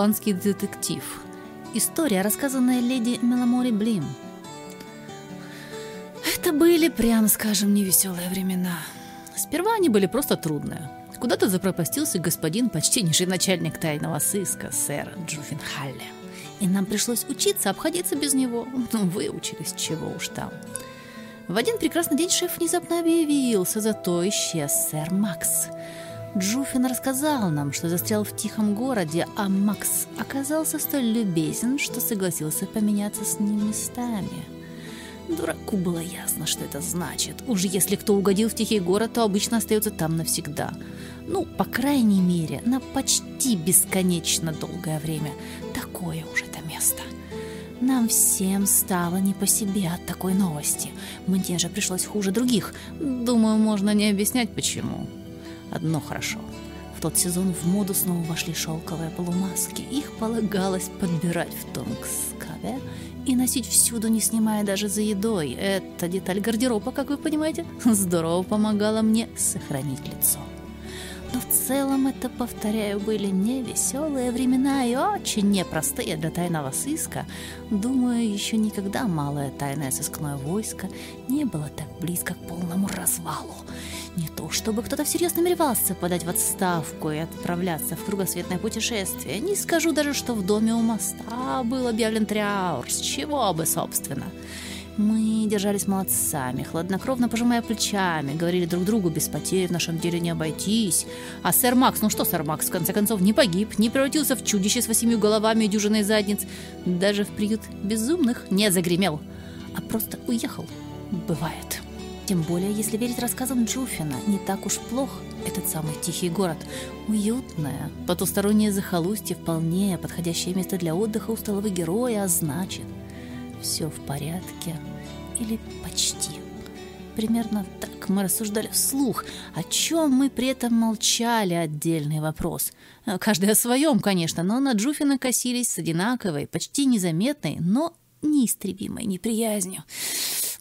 Туланский детектив. История, рассказанная леди Меломори Блим. Это были, прямо скажем, невеселые времена. Сперва они были просто трудные. Куда-то запропастился господин, почтеннейший начальник тайного сыска, сэр Джуффин Халли. И нам пришлось учиться обходиться без него. Ну, выучились, чего уж там. В один прекрасный день шеф внезапно объявился, зато исчез сэр Макс – Джуфин рассказал нам, что застрял в тихом городе, а Макс оказался столь любезен, что согласился поменяться с ним местами. Дураку было ясно, что это значит. Уж если кто угодил в тихий город, то обычно остается там навсегда. Ну, по крайней мере, на почти бесконечно долгое время. Такое уж это место. Нам всем стало не по себе от такой новости. Мне же пришлось хуже других. Думаю, можно не объяснять, почему. Одно хорошо. В тот сезон в моду снова вошли шелковые полумаски. Их полагалось подбирать в Тонгскаве и носить всюду, не снимая даже за едой. Эта деталь гардероба, как вы понимаете, здорово помогала мне сохранить лицо. Но в целом это, повторяю, были не веселые времена и очень непростые для тайного сыска. Думаю, еще никогда малое тайное сыскное войско не было так близко к полному развалу. Не то, чтобы кто-то всерьез намеревался подать в отставку и отправляться в кругосветное путешествие. Не скажу даже, что в доме у моста был объявлен траур. С чего бы, собственно? Мы держались молодцами, хладнокровно пожимая плечами, говорили друг другу, без потерь в нашем деле не обойтись. А сэр Макс, ну что сэр Макс, в конце концов, не погиб, не превратился в чудище с восемью головами и дюжиной задниц, даже в приют безумных не загремел, а просто уехал. Бывает. Тем более, если верить рассказам Джуфина, не так уж плох этот самый тихий город. Уютное, потустороннее захолустье, вполне подходящее место для отдыха усталого героя, а значит, все в порядке или почти. Примерно так мы рассуждали вслух, о чем мы при этом молчали, отдельный вопрос. Каждый о своем, конечно, но на Джуфина косились с одинаковой, почти незаметной, но неистребимой неприязнью.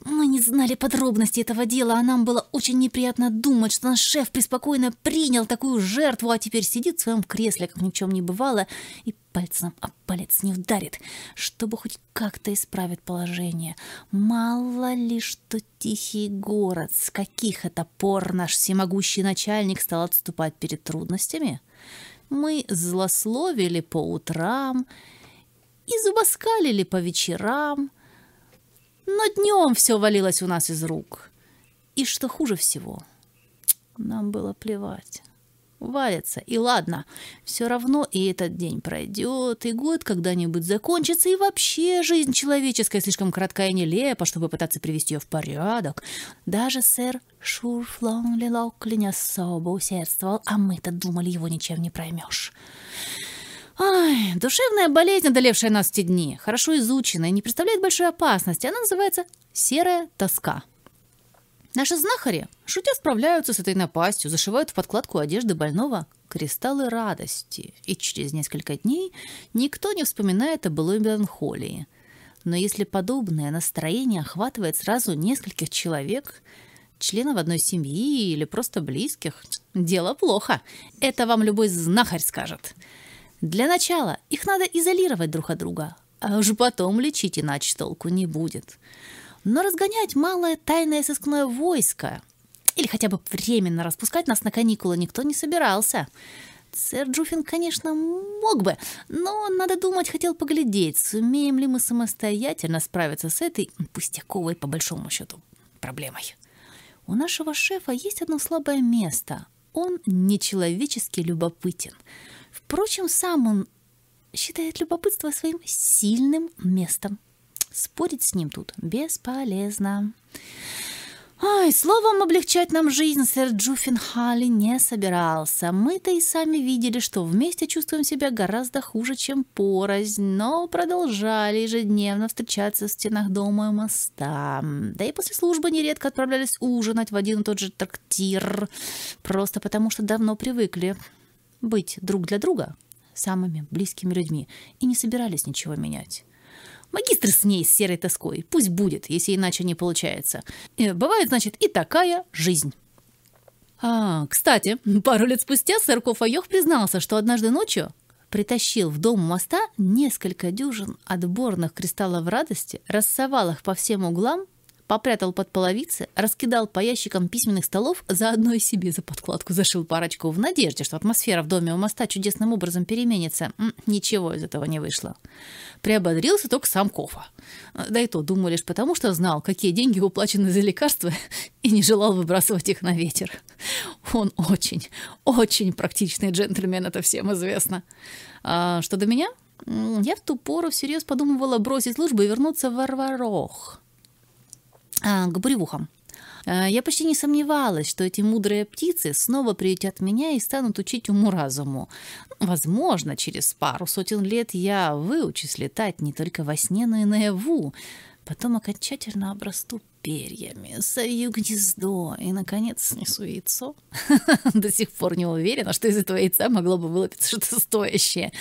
Мы не знали подробностей этого дела, а нам было очень неприятно думать, что наш шеф преспокойно принял такую жертву, а теперь сидит в своем кресле, как ни в чем не бывало, и пальцем об палец не ударит, чтобы хоть как-то исправить положение. Мало ли, что тихий город, с каких это пор наш всемогущий начальник стал отступать перед трудностями. Мы злословили по утрам и зубоскалили по вечерам — но днем все валилось у нас из рук. И что хуже всего, нам было плевать. Валится, и ладно, все равно и этот день пройдет, и год когда-нибудь закончится, и вообще жизнь человеческая слишком краткая и нелепа, чтобы пытаться привести ее в порядок. Даже сэр Шурфлон Лилокли не особо усердствовал, а мы-то думали, его ничем не проймешь. Ай, душевная болезнь, одолевшая нас в те дни, хорошо изученная, не представляет большой опасности. Она называется серая тоска. Наши знахари, шутя, справляются с этой напастью, зашивают в подкладку одежды больного кристаллы радости, и через несколько дней никто не вспоминает о былой меланхолии. Но если подобное настроение охватывает сразу нескольких человек, членов одной семьи или просто близких, дело плохо. Это вам любой знахарь скажет. Для начала их надо изолировать друг от друга, а уже потом лечить иначе толку не будет. Но разгонять малое тайное сыскное войско или хотя бы временно распускать нас на каникулы никто не собирался. Сэр Джуфин, конечно, мог бы, но, надо думать, хотел поглядеть, сумеем ли мы самостоятельно справиться с этой пустяковой, по большому счету, проблемой. У нашего шефа есть одно слабое место. Он нечеловечески любопытен – Впрочем, сам он считает любопытство своим сильным местом. Спорить с ним тут бесполезно. Ой, словом, облегчать нам жизнь сэр Джуффин Халли не собирался. Мы-то и сами видели, что вместе чувствуем себя гораздо хуже, чем порознь, но продолжали ежедневно встречаться в стенах дома и моста. Да и после службы нередко отправлялись ужинать в один и тот же трактир, просто потому что давно привыкли быть друг для друга самыми близкими людьми и не собирались ничего менять. Магистр с ней, с серой тоской. Пусть будет, если иначе не получается. И бывает, значит, и такая жизнь. А, кстати, пару лет спустя сэр Кофайох признался, что однажды ночью притащил в дом моста несколько дюжин отборных кристаллов радости, рассовал их по всем углам попрятал под половицы, раскидал по ящикам письменных столов, заодно и себе за подкладку зашил парочку в надежде, что атмосфера в доме у моста чудесным образом переменится. Ничего из этого не вышло. Приободрился только сам Кофа. Да и то, думаю, лишь потому, что знал, какие деньги уплачены за лекарства, и не желал выбрасывать их на ветер. Он очень, очень практичный джентльмен, это всем известно. А что до меня? Я в ту пору всерьез подумывала бросить службу и вернуться в Варварох. А, к буревухам. А, я почти не сомневалась, что эти мудрые птицы снова приютят меня и станут учить уму-разуму. Возможно, через пару сотен лет я выучусь летать не только во сне, но и наяву. Потом окончательно обрасту перьями, совью гнездо и, наконец, снесу яйцо. До сих пор не уверена, что из этого яйца могло бы вылупиться что-то стоящее.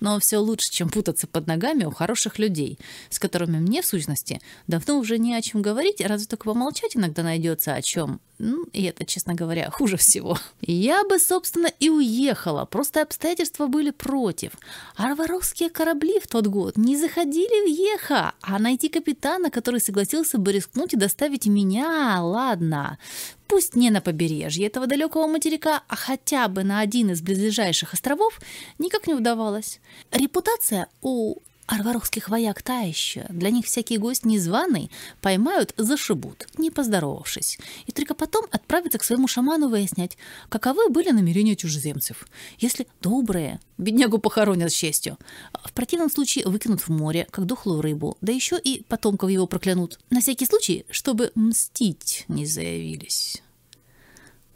Но все лучше, чем путаться под ногами у хороших людей, с которыми мне, в сущности, давно уже не о чем говорить, разве только помолчать иногда найдется о чем. Ну, и это, честно говоря, хуже всего. Я бы, собственно, и уехала, просто обстоятельства были против. Арваровские корабли в тот год не заходили в Еха, а найти капитана, который согласился бы рискнуть и доставить меня, ладно. Пусть не на побережье этого далекого материка, а хотя бы на один из близлежащих островов, никак не удавалось. Репутация у Арваровских вояк та еще. Для них всякий гость незваный поймают, зашибут, не поздоровавшись. И только потом отправятся к своему шаману выяснять, каковы были намерения чужеземцев. Если добрые, беднягу похоронят с честью. В противном случае выкинут в море, как дохлую рыбу, да еще и потомков его проклянут. На всякий случай, чтобы мстить не заявились.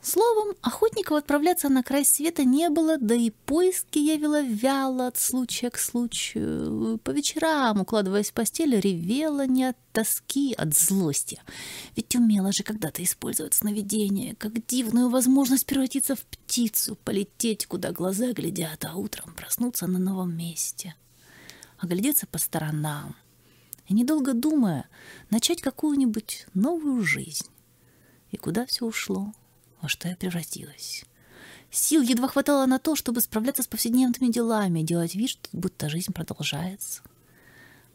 Словом, охотников отправляться на край света не было, да и поиски я вела вяло от случая к случаю. По вечерам, укладываясь в постель, ревела не от тоски, от злости. Ведь умела же когда-то использовать сновидение, как дивную возможность превратиться в птицу, полететь, куда глаза глядят, а утром проснуться на новом месте. Оглядеться по сторонам и, недолго думая, начать какую-нибудь новую жизнь. И куда все ушло? Во что я превратилась. Сил едва хватало на то, чтобы справляться с повседневными делами, делать вид, что будто жизнь продолжается.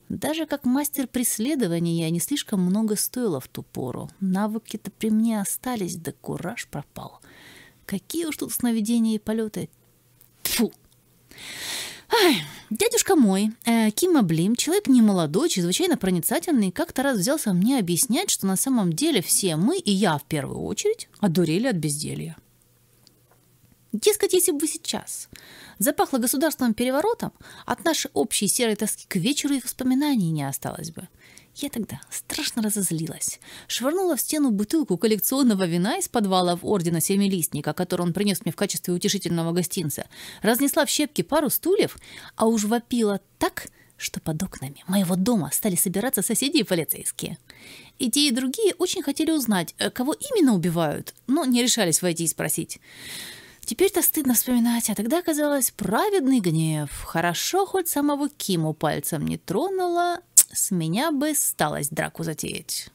Даже как мастер преследования я не слишком много стоила в ту пору. Навыки-то при мне остались, да кураж пропал. Какие уж тут сновидения и полеты. Ай, дядюшка мой, э, Кима Блим, человек немолодой, чрезвычайно проницательный, как-то раз взялся мне объяснять, что на самом деле все мы, и я в первую очередь, одурели от безделья. Дескать, если бы сейчас запахло государственным переворотом, от нашей общей серой тоски к вечеру и воспоминаний не осталось бы – я тогда страшно разозлилась. Швырнула в стену бутылку коллекционного вина из подвала в ордена Семилистника, который он принес мне в качестве утешительного гостинца. Разнесла в щепки пару стульев, а уж вопила так, что под окнами моего дома стали собираться соседи и полицейские. И те, и другие очень хотели узнать, э, кого именно убивают, но не решались войти и спросить. Теперь-то стыдно вспоминать, а тогда казалось праведный гнев. Хорошо, хоть самого Киму пальцем не тронула, с меня бы сталось драку затеять.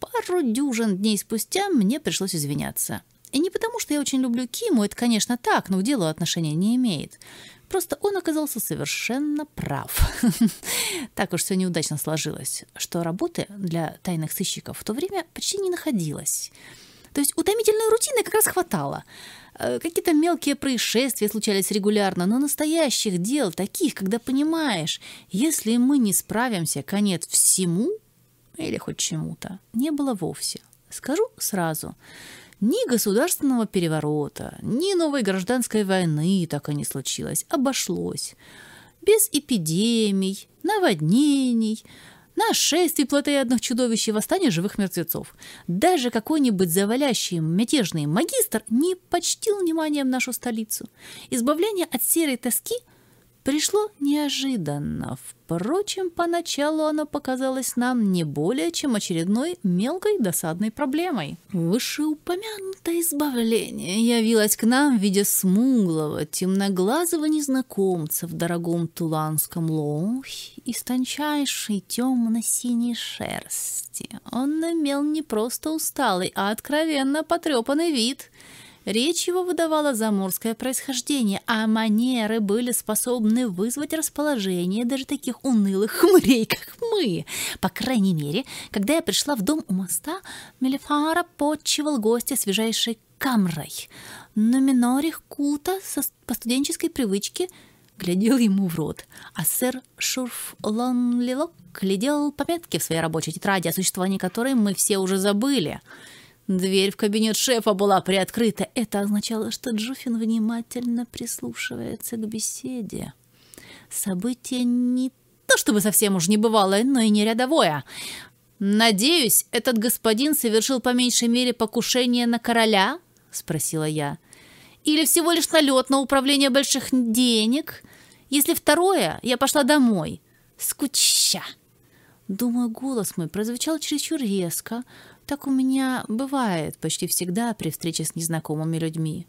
Пару дюжин дней спустя мне пришлось извиняться. И не потому, что я очень люблю Киму, это, конечно, так, но к делу отношения не имеет. Просто он оказался совершенно прав. Так уж все неудачно сложилось, что работы для тайных сыщиков в то время почти не находилось. То есть утомительной рутины как раз хватало. Э, какие-то мелкие происшествия случались регулярно, но настоящих дел, таких, когда понимаешь, если мы не справимся, конец всему или хоть чему-то, не было вовсе. Скажу сразу, ни государственного переворота, ни новой гражданской войны так и не случилось, обошлось. Без эпидемий, наводнений, нашествий плотоядных чудовищ и восстания живых мертвецов. Даже какой-нибудь завалящий мятежный магистр не почтил вниманием нашу столицу. Избавление от серой тоски – пришло неожиданно. Впрочем, поначалу оно показалось нам не более чем очередной мелкой досадной проблемой. Вышеупомянутое избавление явилось к нам в виде смуглого, темноглазого незнакомца в дорогом туланском лохе из тончайшей темно-синей шерсти. Он имел не просто усталый, а откровенно потрепанный вид – Речь его выдавала заморское происхождение, а манеры были способны вызвать расположение даже таких унылых хмырей, как мы. По крайней мере, когда я пришла в дом у моста, Мелифара подчивал гостя свежайшей камрой. Но Минорих Кута со, по студенческой привычке глядел ему в рот, а сэр Шурф Лонлилок глядел пометки в своей рабочей тетради, о существовании которой мы все уже забыли — Дверь в кабинет шефа была приоткрыта. Это означало, что Джуфин внимательно прислушивается к беседе. Событие не то чтобы совсем уж не бывалое, но и не рядовое. «Надеюсь, этот господин совершил по меньшей мере покушение на короля?» — спросила я. «Или всего лишь налет на управление больших денег? Если второе, я пошла домой. Скуча!» Думаю, голос мой прозвучал чересчур резко, так у меня бывает почти всегда при встрече с незнакомыми людьми.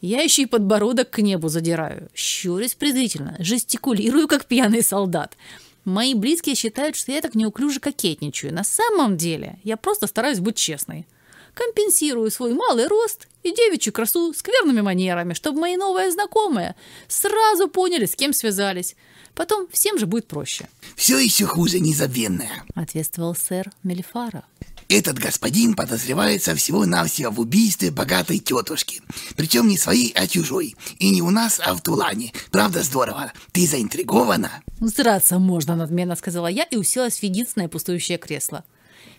Я еще и подбородок к небу задираю, щурюсь презрительно, жестикулирую, как пьяный солдат. Мои близкие считают, что я так неуклюже кокетничаю. На самом деле я просто стараюсь быть честной. Компенсирую свой малый рост и девичью красу скверными манерами, чтобы мои новые знакомые сразу поняли, с кем связались. Потом всем же будет проще. «Все еще хуже незабвенное», — ответствовал сэр Мелифара. Этот господин подозревается всего-навсего в убийстве богатой тетушки. Причем не своей, а чужой. И не у нас, а в Тулане. Правда здорово? Ты заинтригована? Сраться можно, надменно сказала я и уселась в единственное пустующее кресло.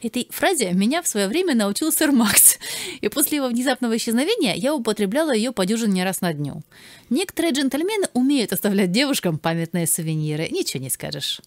Этой фразе меня в свое время научил сэр Макс, и после его внезапного исчезновения я употребляла ее по дюжине раз на дню. Некоторые джентльмены умеют оставлять девушкам памятные сувениры, ничего не скажешь.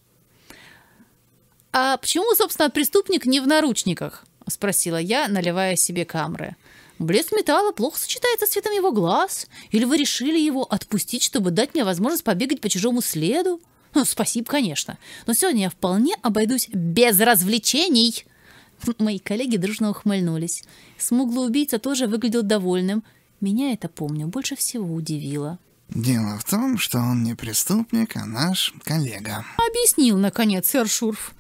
«А почему, собственно, преступник не в наручниках?» — спросила я, наливая себе камры. «Блеск металла плохо сочетается с цветом его глаз. Или вы решили его отпустить, чтобы дать мне возможность побегать по чужому следу?» ну, «Спасибо, конечно. Но сегодня я вполне обойдусь без развлечений!» Мои коллеги дружно ухмыльнулись. Смуглый убийца тоже выглядел довольным. Меня это, помню, больше всего удивило. «Дело в том, что он не преступник, а наш коллега», — объяснил, наконец, сэр Шурф.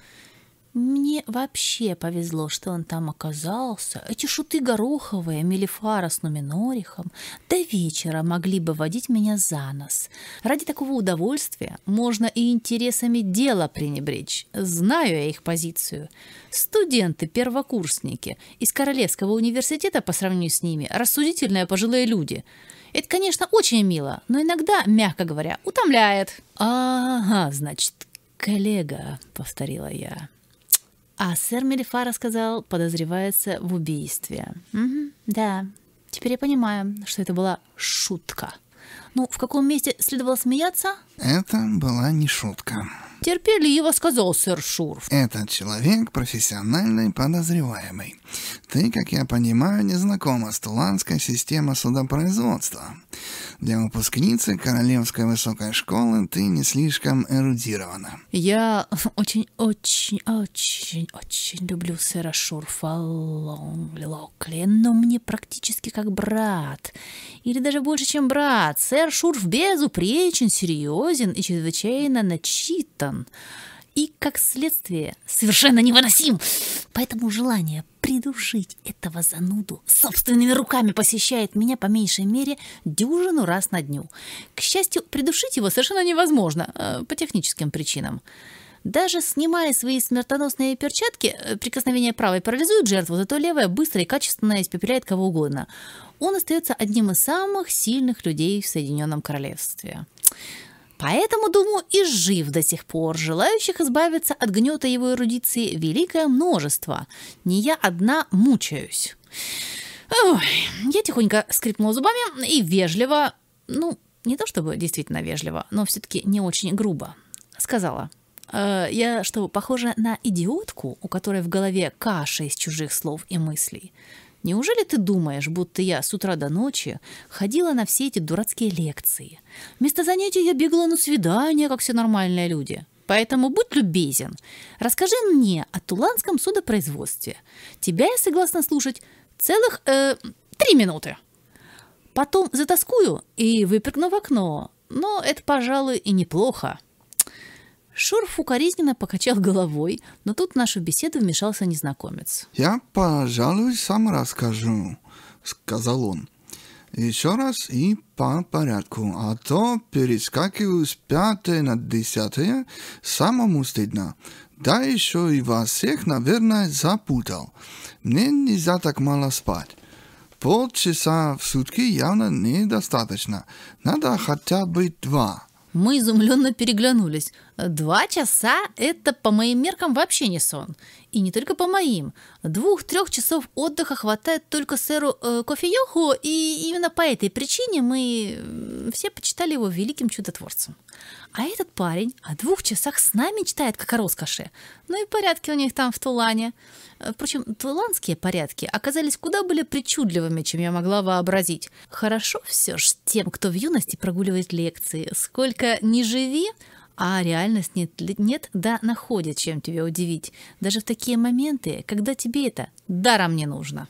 Мне вообще повезло, что он там оказался. Эти шуты гороховые, Мелифара с Нуминорихом, до вечера могли бы водить меня за нос. Ради такого удовольствия можно и интересами дела пренебречь. Знаю я их позицию. Студенты-первокурсники из Королевского университета по сравнению с ними рассудительные пожилые люди. Это, конечно, очень мило, но иногда, мягко говоря, утомляет. «Ага, значит, коллега», — повторила я. А сэр Мелифара сказал, подозревается в убийстве. Угу, да, теперь я понимаю, что это была шутка. Ну, в каком месте следовало смеяться? Это была не шутка. Терпеливо сказал сэр Шурф. Этот человек профессиональный подозреваемый. Ты, как я понимаю, не знакома с туланской системой судопроизводства. Для выпускницы Королевской высокой школы ты не слишком эрудирована. Я очень-очень-очень-очень люблю сэра Шурфа Локли, но мне практически как брат. Или даже больше, чем брат. Сэр Шурф безупречен, серьезен и чрезвычайно начитан и, как следствие, совершенно невыносим. Поэтому желание придушить этого зануду собственными руками посещает меня по меньшей мере дюжину раз на дню. К счастью, придушить его совершенно невозможно э, по техническим причинам. Даже снимая свои смертоносные перчатки, э, прикосновение правой парализует жертву, зато левая быстро и качественно испепеляет кого угодно. Он остается одним из самых сильных людей в Соединенном Королевстве. Поэтому, думаю, и жив до сих пор. Желающих избавиться от гнета его эрудиции великое множество. Не я одна мучаюсь. Ой, я тихонько скрипнула зубами и вежливо, ну, не то чтобы действительно вежливо, но все-таки не очень грубо, сказала. «Э, я что, похожа на идиотку, у которой в голове каша из чужих слов и мыслей? Неужели ты думаешь, будто я с утра до ночи ходила на все эти дурацкие лекции? Вместо занятий я бегала на свидания, как все нормальные люди. Поэтому будь любезен, расскажи мне о туланском судопроизводстве. Тебя я согласна слушать целых э, три минуты. Потом затаскую и выпрыгну в окно. Но это, пожалуй, и неплохо. Шурф укоризненно покачал головой, но тут в нашу беседу вмешался незнакомец. «Я, пожалуй, сам расскажу», — сказал он. Еще раз и по порядку, а то перескакиваю с пятой на десятое, самому стыдно. Да еще и вас всех, наверное, запутал. Мне нельзя так мало спать. Полчаса в сутки явно недостаточно. Надо хотя бы два. Мы изумленно переглянулись. Два часа – это по моим меркам вообще не сон. И не только по моим. Двух-трех часов отдыха хватает только сэру э, Кофеёху, и именно по этой причине мы все почитали его великим чудотворцем. А этот парень о двух часах с нами читает как о роскоши. Ну и порядки у них там в Тулане. Э, впрочем, туланские порядки оказались куда более причудливыми, чем я могла вообразить. Хорошо все ж тем, кто в юности прогуливает лекции. Сколько не живи, а реальность нет, нет, да находит, чем тебя удивить. Даже в такие моменты, когда тебе это даром не нужно.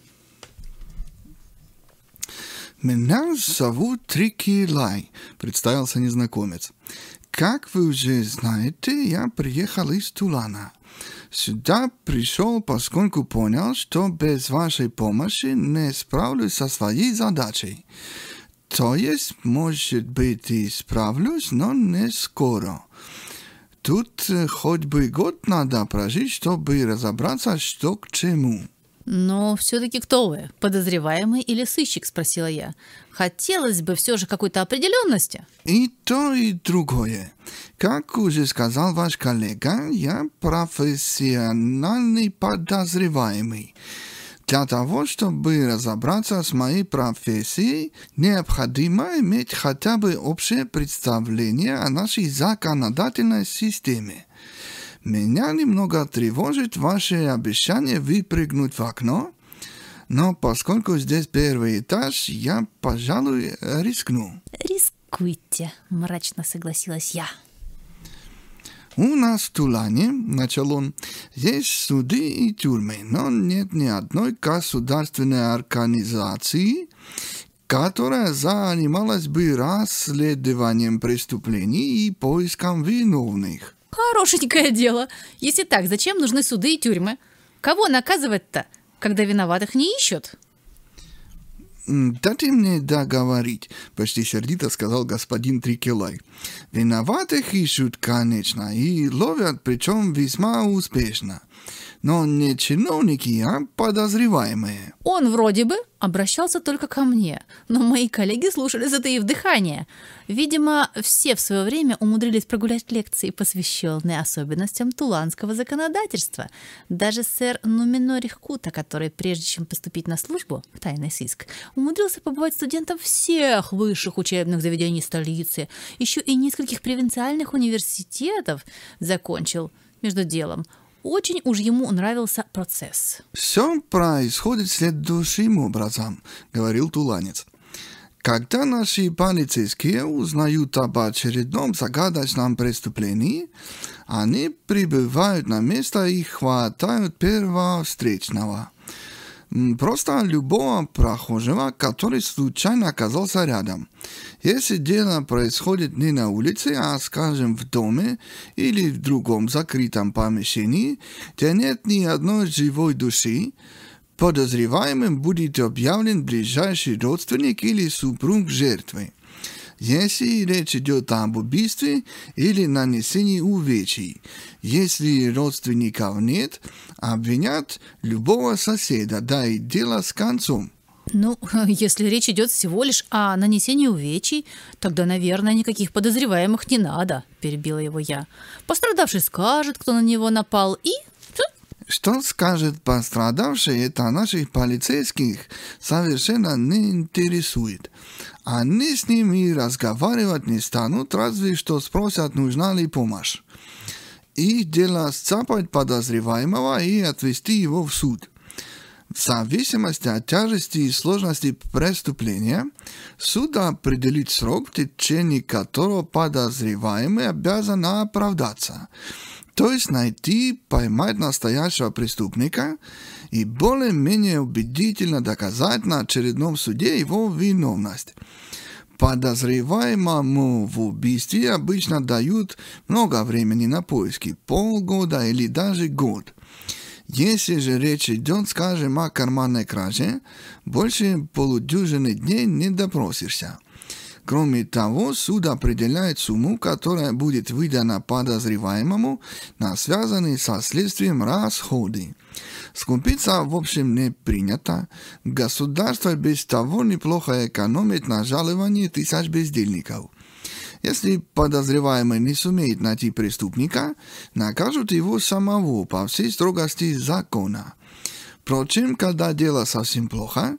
«Меня зовут Трики Лай», — представился незнакомец. «Как вы уже знаете, я приехал из Тулана. Сюда пришел, поскольку понял, что без вашей помощи не справлюсь со своей задачей. То есть, может быть, и справлюсь, но не скоро. Тут хоть бы год надо прожить, чтобы разобраться, что к чему». «Но все-таки кто вы? Подозреваемый или сыщик?» – спросила я. «Хотелось бы все же какой-то определенности». «И то, и другое. Как уже сказал ваш коллега, я профессиональный подозреваемый. Для того, чтобы разобраться с моей профессией, необходимо иметь хотя бы общее представление о нашей законодательной системе. Меня немного тревожит ваше обещание выпрыгнуть в окно, но поскольку здесь первый этаж, я, пожалуй, рискну. Рискуйте, мрачно согласилась я. У нас в Тулане, начал он, есть суды и тюрьмы, но нет ни одной государственной организации, которая занималась бы расследованием преступлений и поиском виновных. Хорошенькое дело. Если так, зачем нужны суды и тюрьмы? Кого наказывать-то, когда виноватых не ищут? «Дайте мне договорить», — почти сердито сказал господин Трикелай. «Виноватых ищут, конечно, и ловят, причем весьма успешно но не чиновники, а подозреваемые. Он вроде бы обращался только ко мне, но мои коллеги слушали, затаив дыхание. Видимо, все в свое время умудрились прогулять лекции, посвященные особенностям туланского законодательства. Даже сэр Нуминорих Кута, который, прежде чем поступить на службу в тайный сыск, умудрился побывать студентом всех высших учебных заведений столицы, еще и нескольких провинциальных университетов закончил между делом – очень уж ему нравился процесс. «Все происходит следующим образом», — говорил Туланец. Когда наши полицейские узнают об очередном загадочном преступлении, они прибывают на место и хватают первого встречного. Просто любого прохожего, который случайно оказался рядом. Если дело происходит не на улице, а, скажем, в доме или в другом закрытом помещении, где нет ни одной живой души, подозреваемым будет объявлен ближайший родственник или супруг жертвы если речь идет об убийстве или нанесении увечий. Если родственников нет, обвинят любого соседа, да и дело с концом. Ну, если речь идет всего лишь о нанесении увечий, тогда, наверное, никаких подозреваемых не надо, перебила его я. Пострадавший скажет, кто на него напал, и что скажет пострадавший, это наших полицейских совершенно не интересует. Они с ними разговаривать не станут, разве что спросят, нужна ли помощь. Их дело сцапать подозреваемого и отвезти его в суд. В зависимости от тяжести и сложности преступления, суд определит срок, в течение которого подозреваемый обязан оправдаться – то есть найти, поймать настоящего преступника и более-менее убедительно доказать на очередном суде его виновность. Подозреваемому в убийстве обычно дают много времени на поиски, полгода или даже год. Если же речь идет, скажем, о карманной краже, больше полудюжины дней не допросишься. Кроме того, суд определяет сумму, которая будет выдана подозреваемому на связанные со следствием расходы. Скупиться, в общем, не принято. Государство без того неплохо экономит на жаловании тысяч бездельников. Если подозреваемый не сумеет найти преступника, накажут его самого по всей строгости закона. Впрочем, когда дело совсем плохо,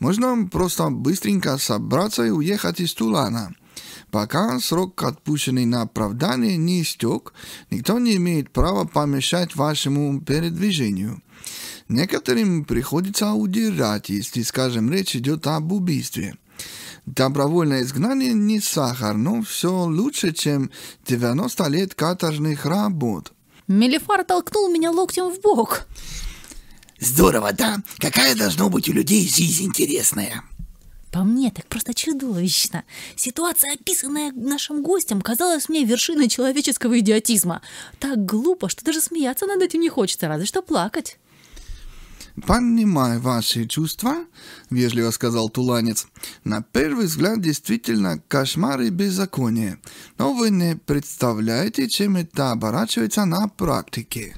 можно просто быстренько собраться и уехать из Тулана. Пока срок, отпущенный на оправдание, не истек, никто не имеет права помешать вашему передвижению. Некоторым приходится удирать, если, скажем, речь идет об убийстве. Добровольное изгнание не сахар, но все лучше, чем 90 лет каторжных работ. Мелифар толкнул меня локтем в бок. Здорово, да? Какая должно быть у людей жизнь интересная? По мне, так просто чудовищно. Ситуация, описанная нашим гостем, казалась мне вершиной человеческого идиотизма. Так глупо, что даже смеяться над этим не хочется, разве что плакать. «Понимаю ваши чувства», — вежливо сказал Туланец. «На первый взгляд действительно кошмар и беззаконие, но вы не представляете, чем это оборачивается на практике».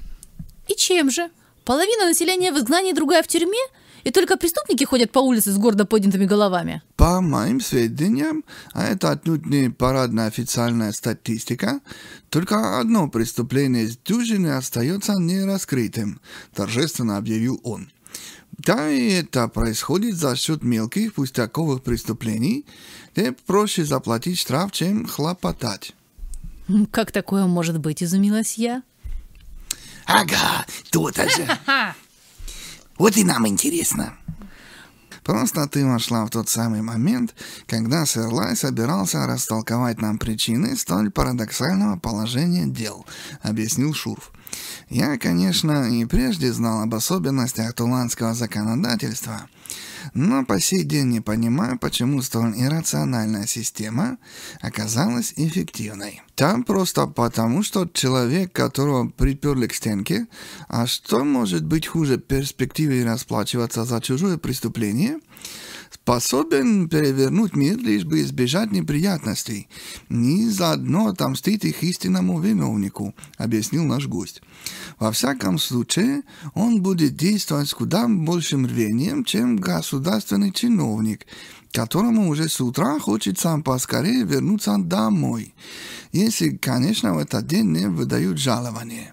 «И чем же? Половина населения в изгнании, другая в тюрьме? И только преступники ходят по улице с гордо поднятыми головами. По моим сведениям, а это отнюдь не парадная официальная статистика, только одно преступление из дюжины остается нераскрытым, торжественно объявил он. Да, и это происходит за счет мелких пустяковых преступлений, где проще заплатить штраф, чем хлопотать. Как такое может быть, изумилась я? Ага, то-то же. Вот и нам интересно. Просто ты вошла в тот самый момент, когда сэр Лай собирался растолковать нам причины столь парадоксального положения дел, объяснил Шурф. Я, конечно, и прежде знал об особенностях туланского законодательства, но по сей день не понимаю, почему столь иррациональная система оказалась эффективной. Там просто потому, что человек, которого приперли к стенке, а что может быть хуже перспективы расплачиваться за чужое преступление – способен перевернуть мир, лишь бы избежать неприятностей, и заодно отомстить их истинному виновнику, объяснил наш гость. Во всяком случае, он будет действовать с куда большим рвением, чем государственный чиновник, которому уже с утра хочется поскорее вернуться домой, если, конечно, в этот день не выдают жалование.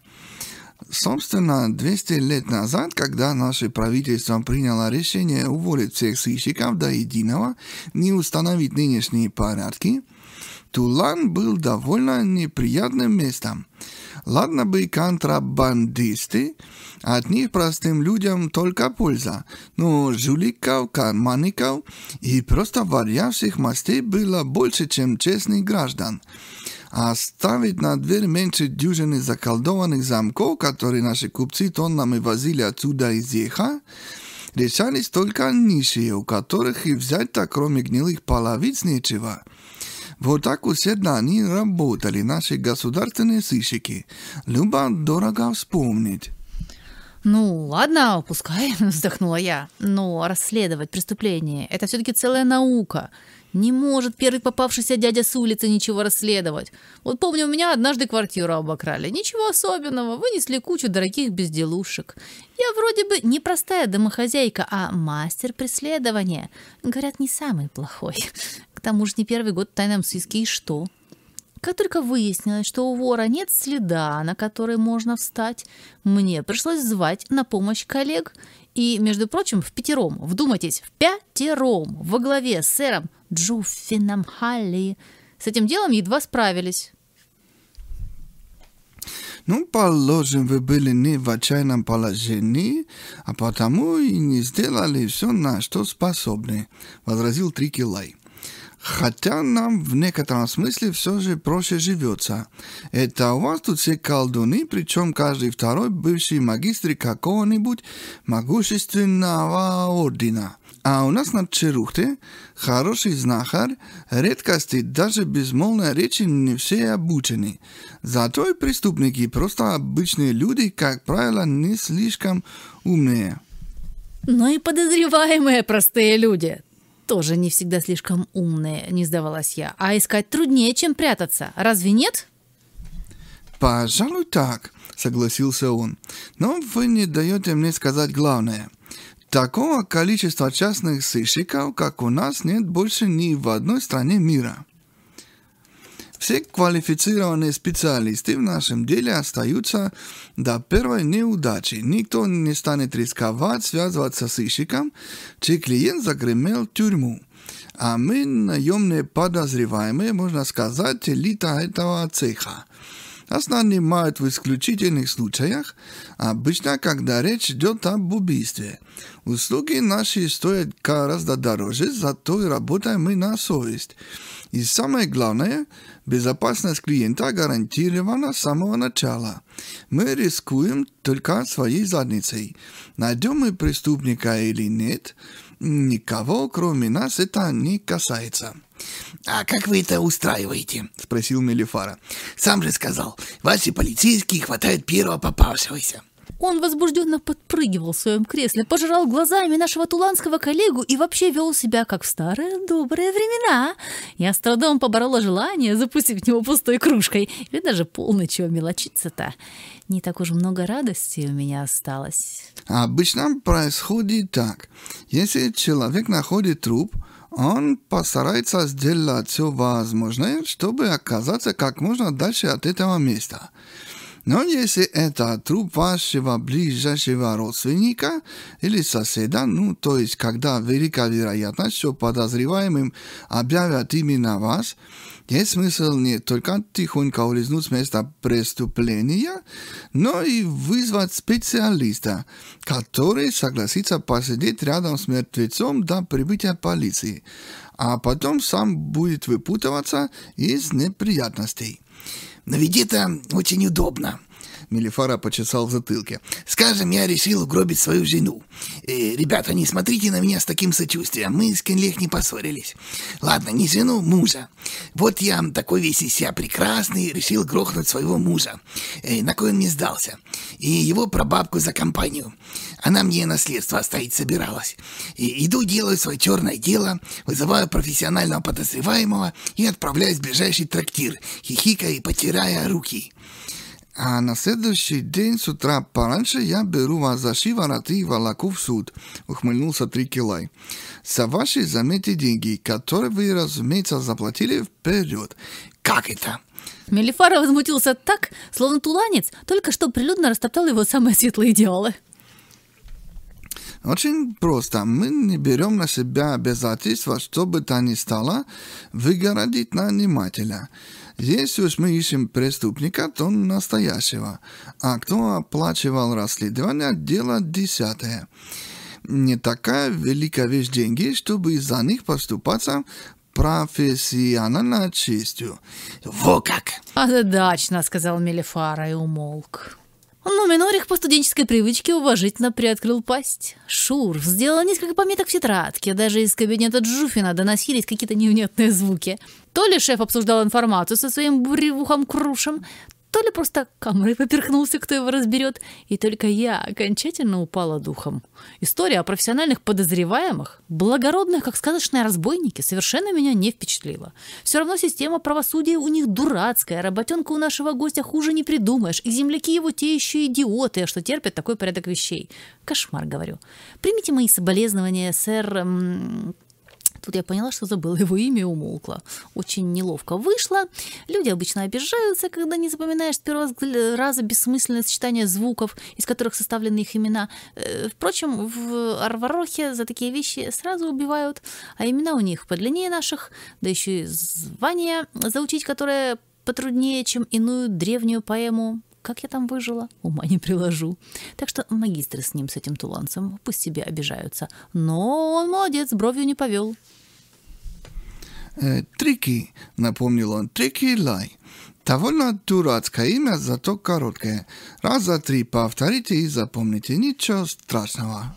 Собственно, 200 лет назад, когда наше правительство приняло решение уволить всех сыщиков до единого, не установить нынешние порядки, Тулан был довольно неприятным местом. Ладно бы контрабандисты, от них простым людям только польза, но жуликов, карманников и просто варья всех мастей было больше, чем честных граждан а ставить на дверь меньше дюжины заколдованных замков, которые наши купцы тоннами возили отсюда из Еха, решались только нищие, у которых и взять-то кроме гнилых половиц нечего. Вот так усердно они работали, наши государственные сыщики. Любо дорого вспомнить. Ну, ладно, пускай, вздохнула я. Но расследовать преступление – это все-таки целая наука. Не может первый попавшийся дядя с улицы ничего расследовать. Вот помню, у меня однажды квартиру обокрали. Ничего особенного, вынесли кучу дорогих безделушек. Я вроде бы не простая домохозяйка, а мастер преследования. Говорят, не самый плохой. Тому же не первый год в тайном сыске и что? Как только выяснилось, что у вора нет следа, на который можно встать, мне пришлось звать на помощь коллег. И, между прочим, в пятером, вдумайтесь, в пятером, во главе с сэром Джуффином Халли. С этим делом едва справились. Ну, положим, вы были не в отчаянном положении, а потому и не сделали все, на что способны, — возразил Трикилай. Хотя нам в некотором смысле все же проще живется. Это у вас тут все колдуны, причем каждый второй бывший магистр какого-нибудь могущественного ордена. А у нас на Черухте хороший знахарь, редкости даже безмолвной речи не все обучены. Зато и преступники, просто обычные люди, как правило, не слишком умные. Но и подозреваемые простые люди. Тоже не всегда слишком умные, не сдавалась я. А искать труднее, чем прятаться. Разве нет? Пожалуй, так, согласился он. Но вы не даете мне сказать главное – Такого количества частных сыщиков, как у нас, нет больше ни в одной стране мира. Все квалифицированные специалисты в нашем деле остаются до первой неудачи. Никто не станет рисковать связываться с сыщиком, чей клиент загремел в тюрьму. А мы, наемные подозреваемые, можно сказать, элита этого цеха. Нас нанимают в исключительных случаях, обычно, когда речь идет об убийстве. Услуги наши стоят гораздо дороже, зато и работаем мы на совесть. И самое главное, безопасность клиента гарантирована с самого начала. Мы рискуем только своей задницей. Найдем мы преступника или нет, никого, кроме нас, это не касается. «А как вы это устраиваете?» — спросил Мелифара. «Сам же сказал, ваши полицейские хватают первого попавшегося». Он возбужденно подпрыгивал в своем кресле, пожирал глазами нашего туланского коллегу и вообще вел себя, как в старые добрые времена. Я с трудом поборола желание запустить в него пустой кружкой. Или даже полный, чего мелочиться-то. Не так уж много радости у меня осталось. Обычно происходит так. Если человек находит труп, он постарается сделать все возможное, чтобы оказаться как можно дальше от этого места. Но если это труп вашего ближайшего родственника или соседа, ну, то есть, когда велика вероятность, что подозреваемым объявят именно вас, есть смысл не только тихонько улизнуть с места преступления, но и вызвать специалиста, который согласится посидеть рядом с мертвецом до прибытия полиции, а потом сам будет выпутываться из неприятностей. Но ведь это очень удобно. Мелифара почесал в затылке. «Скажем, я решил угробить свою жену. Э, ребята, не смотрите на меня с таким сочувствием. Мы с Кенлех не поссорились. Ладно, не жену, мужа. Вот я такой весь из себя прекрасный, решил грохнуть своего мужа. Э, на кой он мне сдался? И его прабабку за компанию. Она мне наследство оставить собиралась. И иду, делаю свое черное дело, вызываю профессионального подозреваемого и отправляюсь в ближайший трактир, хихикая и потирая руки. А на следующий день с утра пораньше я беру вас за шиворот и волоку в суд, ухмыльнулся Трикилай. За ваши, заметьте, деньги, которые вы, разумеется, заплатили вперед. Как это? Мелифара возмутился так, словно туланец только что прилюдно растоптал его самые светлые идеалы. Очень просто. Мы не берем на себя обязательства, что бы то ни стало, выгородить нанимателя. Если уж мы ищем преступника, то настоящего. А кто оплачивал расследование, дело десятое. Не такая великая вещь деньги, чтобы из-за них поступаться профессионально честью. Во как! Озадачно, сказал Мелифара и умолк. Но Минорих по студенческой привычке уважительно приоткрыл пасть. Шур сделал несколько пометок в тетрадке. Даже из кабинета Джуфина доносились какие-то невнятные звуки. То ли шеф обсуждал информацию со своим буревухом Крушем, то ли просто камрой поперхнулся, кто его разберет, и только я окончательно упала духом. История о профессиональных подозреваемых, благородных, как сказочные разбойники, совершенно меня не впечатлила. Все равно система правосудия у них дурацкая, работенка у нашего гостя хуже не придумаешь, и земляки его те еще идиоты, что терпят такой порядок вещей. Кошмар, говорю. Примите мои соболезнования, сэр... Тут я поняла, что забыла его имя и умолкла. Очень неловко вышло. Люди обычно обижаются, когда не запоминаешь с первого раза бессмысленное сочетание звуков, из которых составлены их имена. Э, впрочем, в Арварохе за такие вещи сразу убивают, а имена у них подлиннее наших, да еще и звания, заучить которое потруднее, чем иную древнюю поэму как я там выжила, ума не приложу. Так что магистры с ним, с этим туланцем, пусть себе обижаются. Но он молодец, бровью не повел. Э, трики, напомнил он, трики лай. Довольно дурацкое имя, зато короткое. Раз за три повторите и запомните, ничего страшного.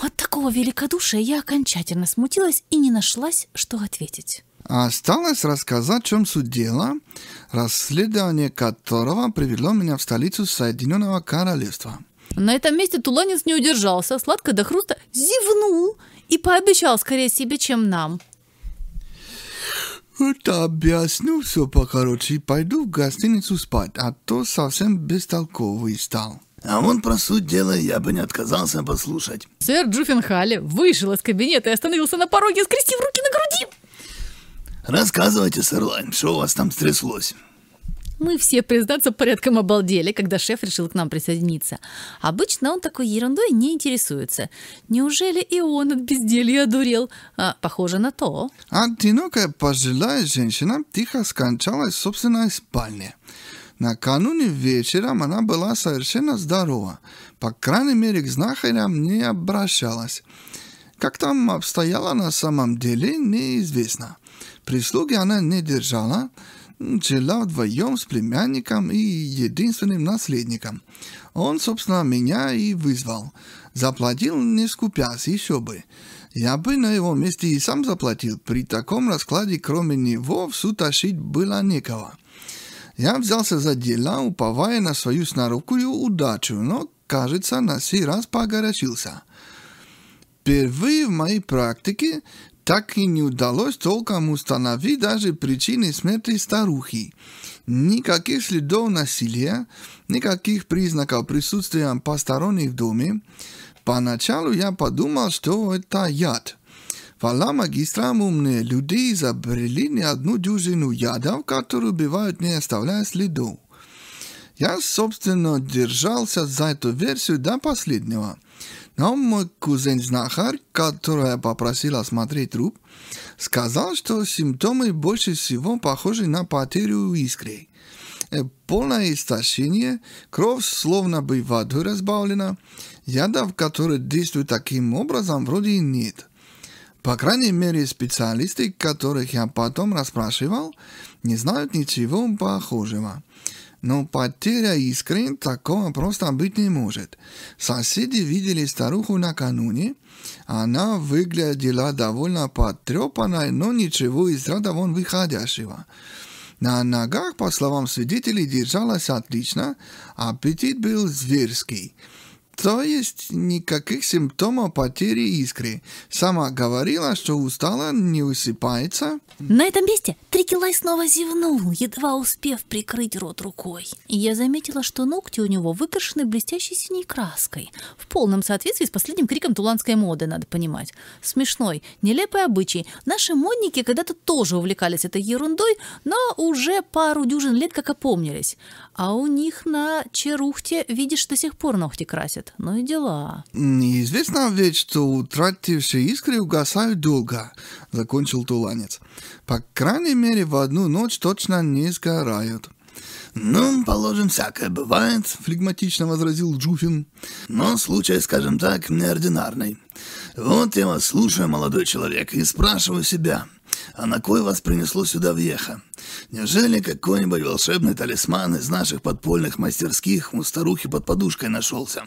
От такого великодушия я окончательно смутилась и не нашлась, что ответить. Осталось рассказать, в чем суть дела, расследование которого привело меня в столицу Соединенного Королевства. На этом месте Туланец не удержался, сладко до хруста зевнул и пообещал скорее себе, чем нам. Это объясню все покороче и пойду в гостиницу спать, а то совсем бестолковый стал. А вон про суть дела я бы не отказался послушать. Сэр Джуффенхалли вышел из кабинета и остановился на пороге, скрестив руки на груди. Рассказывайте, сэр Лайн, что у вас там стряслось? Мы все, признаться, порядком обалдели, когда шеф решил к нам присоединиться. Обычно он такой ерундой не интересуется. Неужели и он от безделья одурел? А, похоже на то. Одинокая пожилая женщина тихо скончалась в собственной спальне. Накануне вечером она была совершенно здорова. По крайней мере, к знахарям не обращалась. Как там обстояло на самом деле, неизвестно. Прислуги она не держала, жила вдвоем с племянником и единственным наследником. Он, собственно, меня и вызвал. Заплатил, не скупясь, еще бы. Я бы на его месте и сам заплатил. При таком раскладе, кроме него, в суд тащить было некого. Я взялся за дела, уповая на свою сноровкую удачу, но, кажется, на сей раз погорячился. Впервые в моей практике так и не удалось толком установить даже причины смерти старухи. Никаких следов насилия, никаких признаков присутствия посторонних в доме. Поначалу я подумал, что это яд. Фала магистрам умные люди изобрели не одну дюжину ядов, которые убивают, не оставляя следов. Я, собственно, держался за эту версию до последнего – но мой кузен-знахарь, который я попросил осмотреть труп, сказал, что симптомы больше всего похожи на потерю искры. Полное истощение, кровь словно бы водой разбавлена, ядов, которые действуют таким образом, вроде нет. По крайней мере, специалисты, которых я потом расспрашивал, не знают ничего похожего. Но потеря искры такого просто быть не может. Соседи видели старуху накануне. Она выглядела довольно потрепанной, но ничего из ряда вон выходящего. На ногах, по словам свидетелей, держалась отлично, аппетит был зверский. То есть никаких симптомов потери искры. Сама говорила, что устала, не высыпается. На этом месте Трикилай снова зевнул, едва успев прикрыть рот рукой. Я заметила, что ногти у него выкрашены блестящей синей краской. В полном соответствии с последним криком туланской моды, надо понимать. Смешной, нелепый обычай. Наши модники когда-то тоже увлекались этой ерундой, но уже пару дюжин лет как опомнились. А у них на черухте, видишь, до сих пор ногти красят. Ну и дела. Неизвестно ведь, что утратившие искры угасают долго, закончил туланец. По крайней мере, в одну ночь точно не сгорают. «Ну, положим, всякое бывает», — флегматично возразил Джуфин. «Но случай, скажем так, неординарный. Вот я вас слушаю, молодой человек, и спрашиваю себя, а на кой вас принесло сюда въеха? Неужели какой-нибудь волшебный талисман из наших подпольных мастерских у старухи под подушкой нашелся?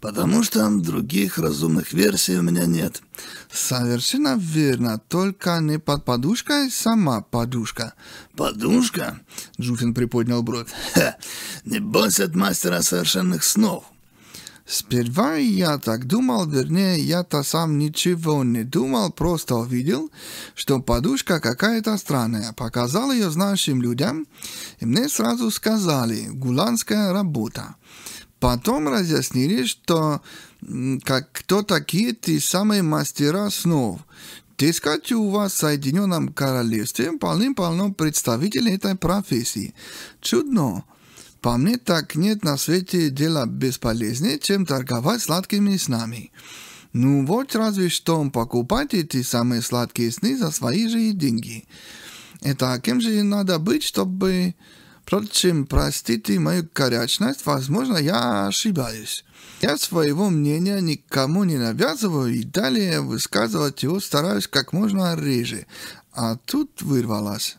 Потому что других разумных версий у меня нет. Совершенно верно, только не под подушкой, сама подушка. Подушка? Джуфин приподнял бровь. Ха, небось от мастера совершенных снов. Сперва я так думал, вернее, я-то сам ничего не думал, просто увидел, что подушка какая-то странная. Показал ее знающим людям, и мне сразу сказали «гуланская работа». Потом разъяснили, что как, кто такие те самые мастера снов. Дескать, у вас в Соединенном Королевстве полным-полно представителей этой профессии. Чудно. По мне так нет на свете дела бесполезнее, чем торговать сладкими снами. Ну вот разве что покупать эти самые сладкие сны за свои же деньги. Это кем же надо быть, чтобы... Впрочем, простите мою корячность, возможно, я ошибаюсь. Я своего мнения никому не навязываю и далее высказывать его стараюсь как можно реже. А тут вырвалось.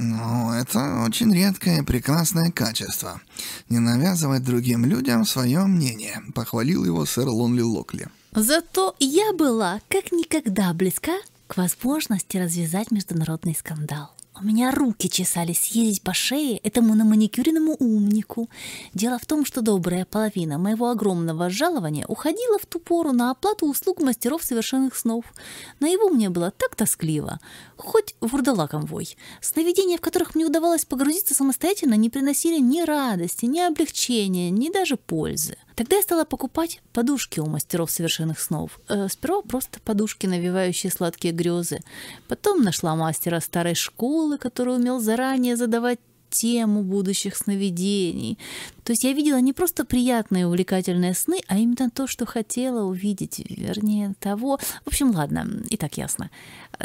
Ну, это очень редкое и прекрасное качество. Не навязывать другим людям свое мнение, похвалил его сэр Лонли Локли. Зато я была как никогда близка к возможности развязать международный скандал. У меня руки чесались съездить по шее этому на маникюренному умнику. Дело в том, что добрая половина моего огромного жалования уходила в ту пору на оплату услуг мастеров совершенных снов. На его мне было так тоскливо, хоть вурдалаком вой. Сновидения, в которых мне удавалось погрузиться самостоятельно, не приносили ни радости, ни облегчения, ни даже пользы. Тогда я стала покупать подушки у мастеров совершенных снов. Э, сперва просто подушки, навевающие сладкие грезы. Потом нашла мастера старой школы, который умел заранее задавать тему будущих сновидений. То есть я видела не просто приятные увлекательные сны, а именно то, что хотела увидеть, вернее, того. В общем, ладно, и так ясно.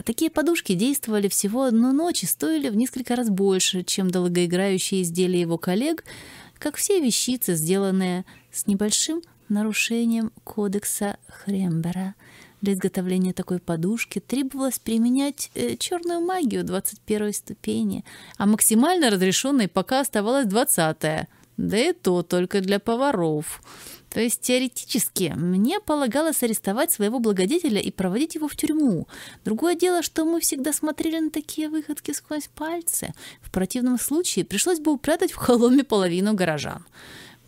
Такие подушки действовали всего одну ночь и стоили в несколько раз больше, чем долгоиграющие изделия его коллег, как все вещицы, сделанные с небольшим нарушением кодекса Хрембера. Для изготовления такой подушки требовалось применять э, черную магию 21 ступени, а максимально разрешенной пока оставалась 20 -я. Да и то только для поваров. То есть теоретически мне полагалось арестовать своего благодетеля и проводить его в тюрьму. Другое дело, что мы всегда смотрели на такие выходки сквозь пальцы. В противном случае пришлось бы упрятать в холоме половину горожан.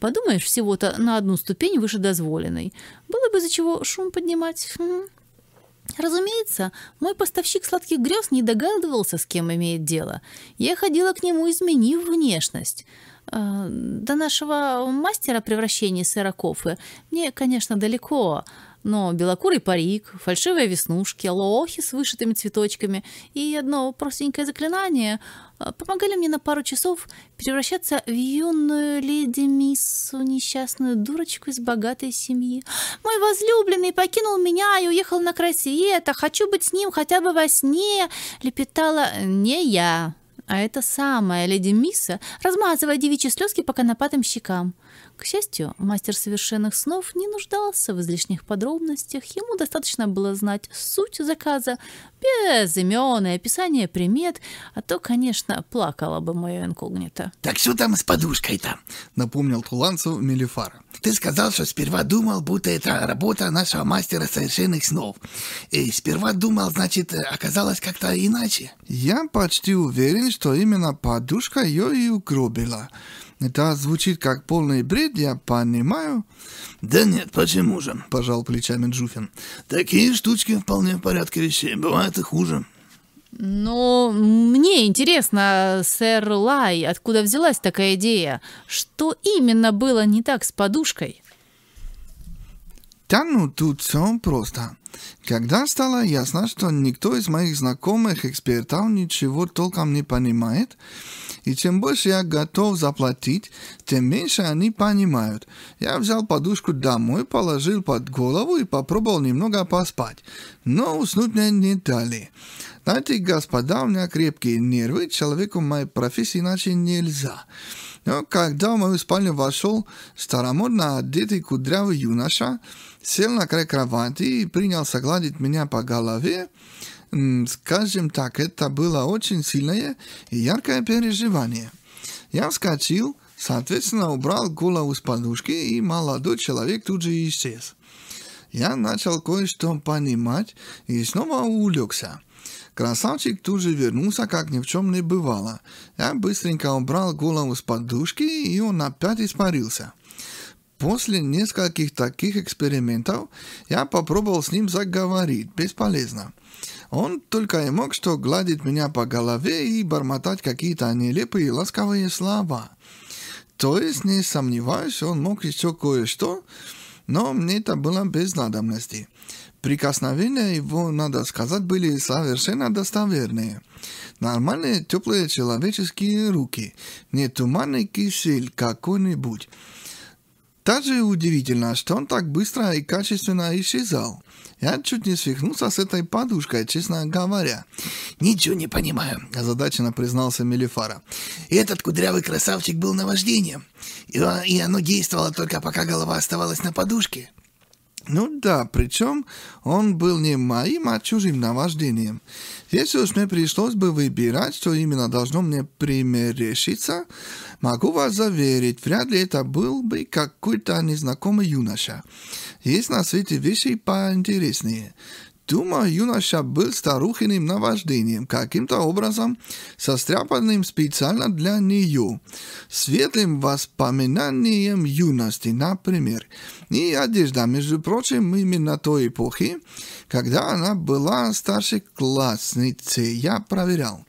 Подумаешь, всего-то на одну ступень выше дозволенной. Было бы за чего шум поднимать. Хм. Разумеется, мой поставщик сладких грез не догадывался, с кем имеет дело. Я ходила к нему, изменив внешность. Э, до нашего мастера превращения сэра мне, конечно, далеко, но белокурый парик, фальшивые веснушки, лохи с вышитыми цветочками и одно простенькое заклинание э, помогали мне на пару часов превращаться в юную леди Миссу, несчастную дурочку из богатой семьи. Мой возлюбленный покинул меня и уехал на край света. Хочу быть с ним хотя бы во сне, лепетала не я, а эта самая леди Мисса, размазывая девичьи слезки по конопатым щекам. К счастью, мастер совершенных снов не нуждался в излишних подробностях. Ему достаточно было знать суть заказа, без имен и описания примет, а то, конечно, плакала бы мое инкогнито. «Так что там с подушкой-то?» — напомнил Туланцу Мелифара. «Ты сказал, что сперва думал, будто это работа нашего мастера совершенных снов. И сперва думал, значит, оказалось как-то иначе». «Я почти уверен, что именно подушка ее и угробила». Это звучит как полный бред, я понимаю. Да нет, почему же? Пожал плечами Джуфин. Такие штучки вполне в порядке вещей, бывает и хуже. Но мне интересно, сэр Лай, откуда взялась такая идея? Что именно было не так с подушкой? Да ну, тут все просто. Когда стало ясно, что никто из моих знакомых экспертов ничего толком не понимает, и чем больше я готов заплатить, тем меньше они понимают. Я взял подушку домой, положил под голову и попробовал немного поспать. Но уснуть мне не дали. Знаете, господа, у меня крепкие нервы, человеку моей профессии иначе нельзя. Но когда в мою спальню вошел старомодно одетый кудрявый юноша, сел на край кровати и принялся гладить меня по голове, скажем так, это было очень сильное и яркое переживание. Я вскочил, соответственно, убрал голову с подушки, и молодой человек тут же исчез. Я начал кое-что понимать и снова улегся. Красавчик тут же вернулся, как ни в чем не бывало. Я быстренько убрал голову с подушки, и он опять испарился. После нескольких таких экспериментов я попробовал с ним заговорить. Бесполезно. Он только и мог что гладить меня по голове и бормотать какие-то нелепые ласковые слова. То есть, не сомневаюсь, он мог еще кое-что, но мне это было без надобности. Прикосновения его, надо сказать, были совершенно достоверные. Нормальные теплые человеческие руки, не туманный кисель какой-нибудь. Также удивительно, что он так быстро и качественно исчезал. Я чуть не свихнулся с этой подушкой, честно говоря. «Ничего не понимаю», – озадаченно признался Мелифара. «Этот кудрявый красавчик был наваждением, и, оно действовало только пока голова оставалась на подушке». Ну да, причем он был не моим, а чужим наваждением. Если уж мне пришлось бы выбирать, что именно должно мне примерещиться, могу вас заверить, вряд ли это был бы какой-то незнакомый юноша. Есть на свете вещи поинтереснее. Думаю, юноша был старухиным наваждением, каким-то образом состряпанным специально для нее, светлым воспоминанием юности, например. И одежда, между прочим, именно той эпохи, когда она была старшеклассницей, я проверял.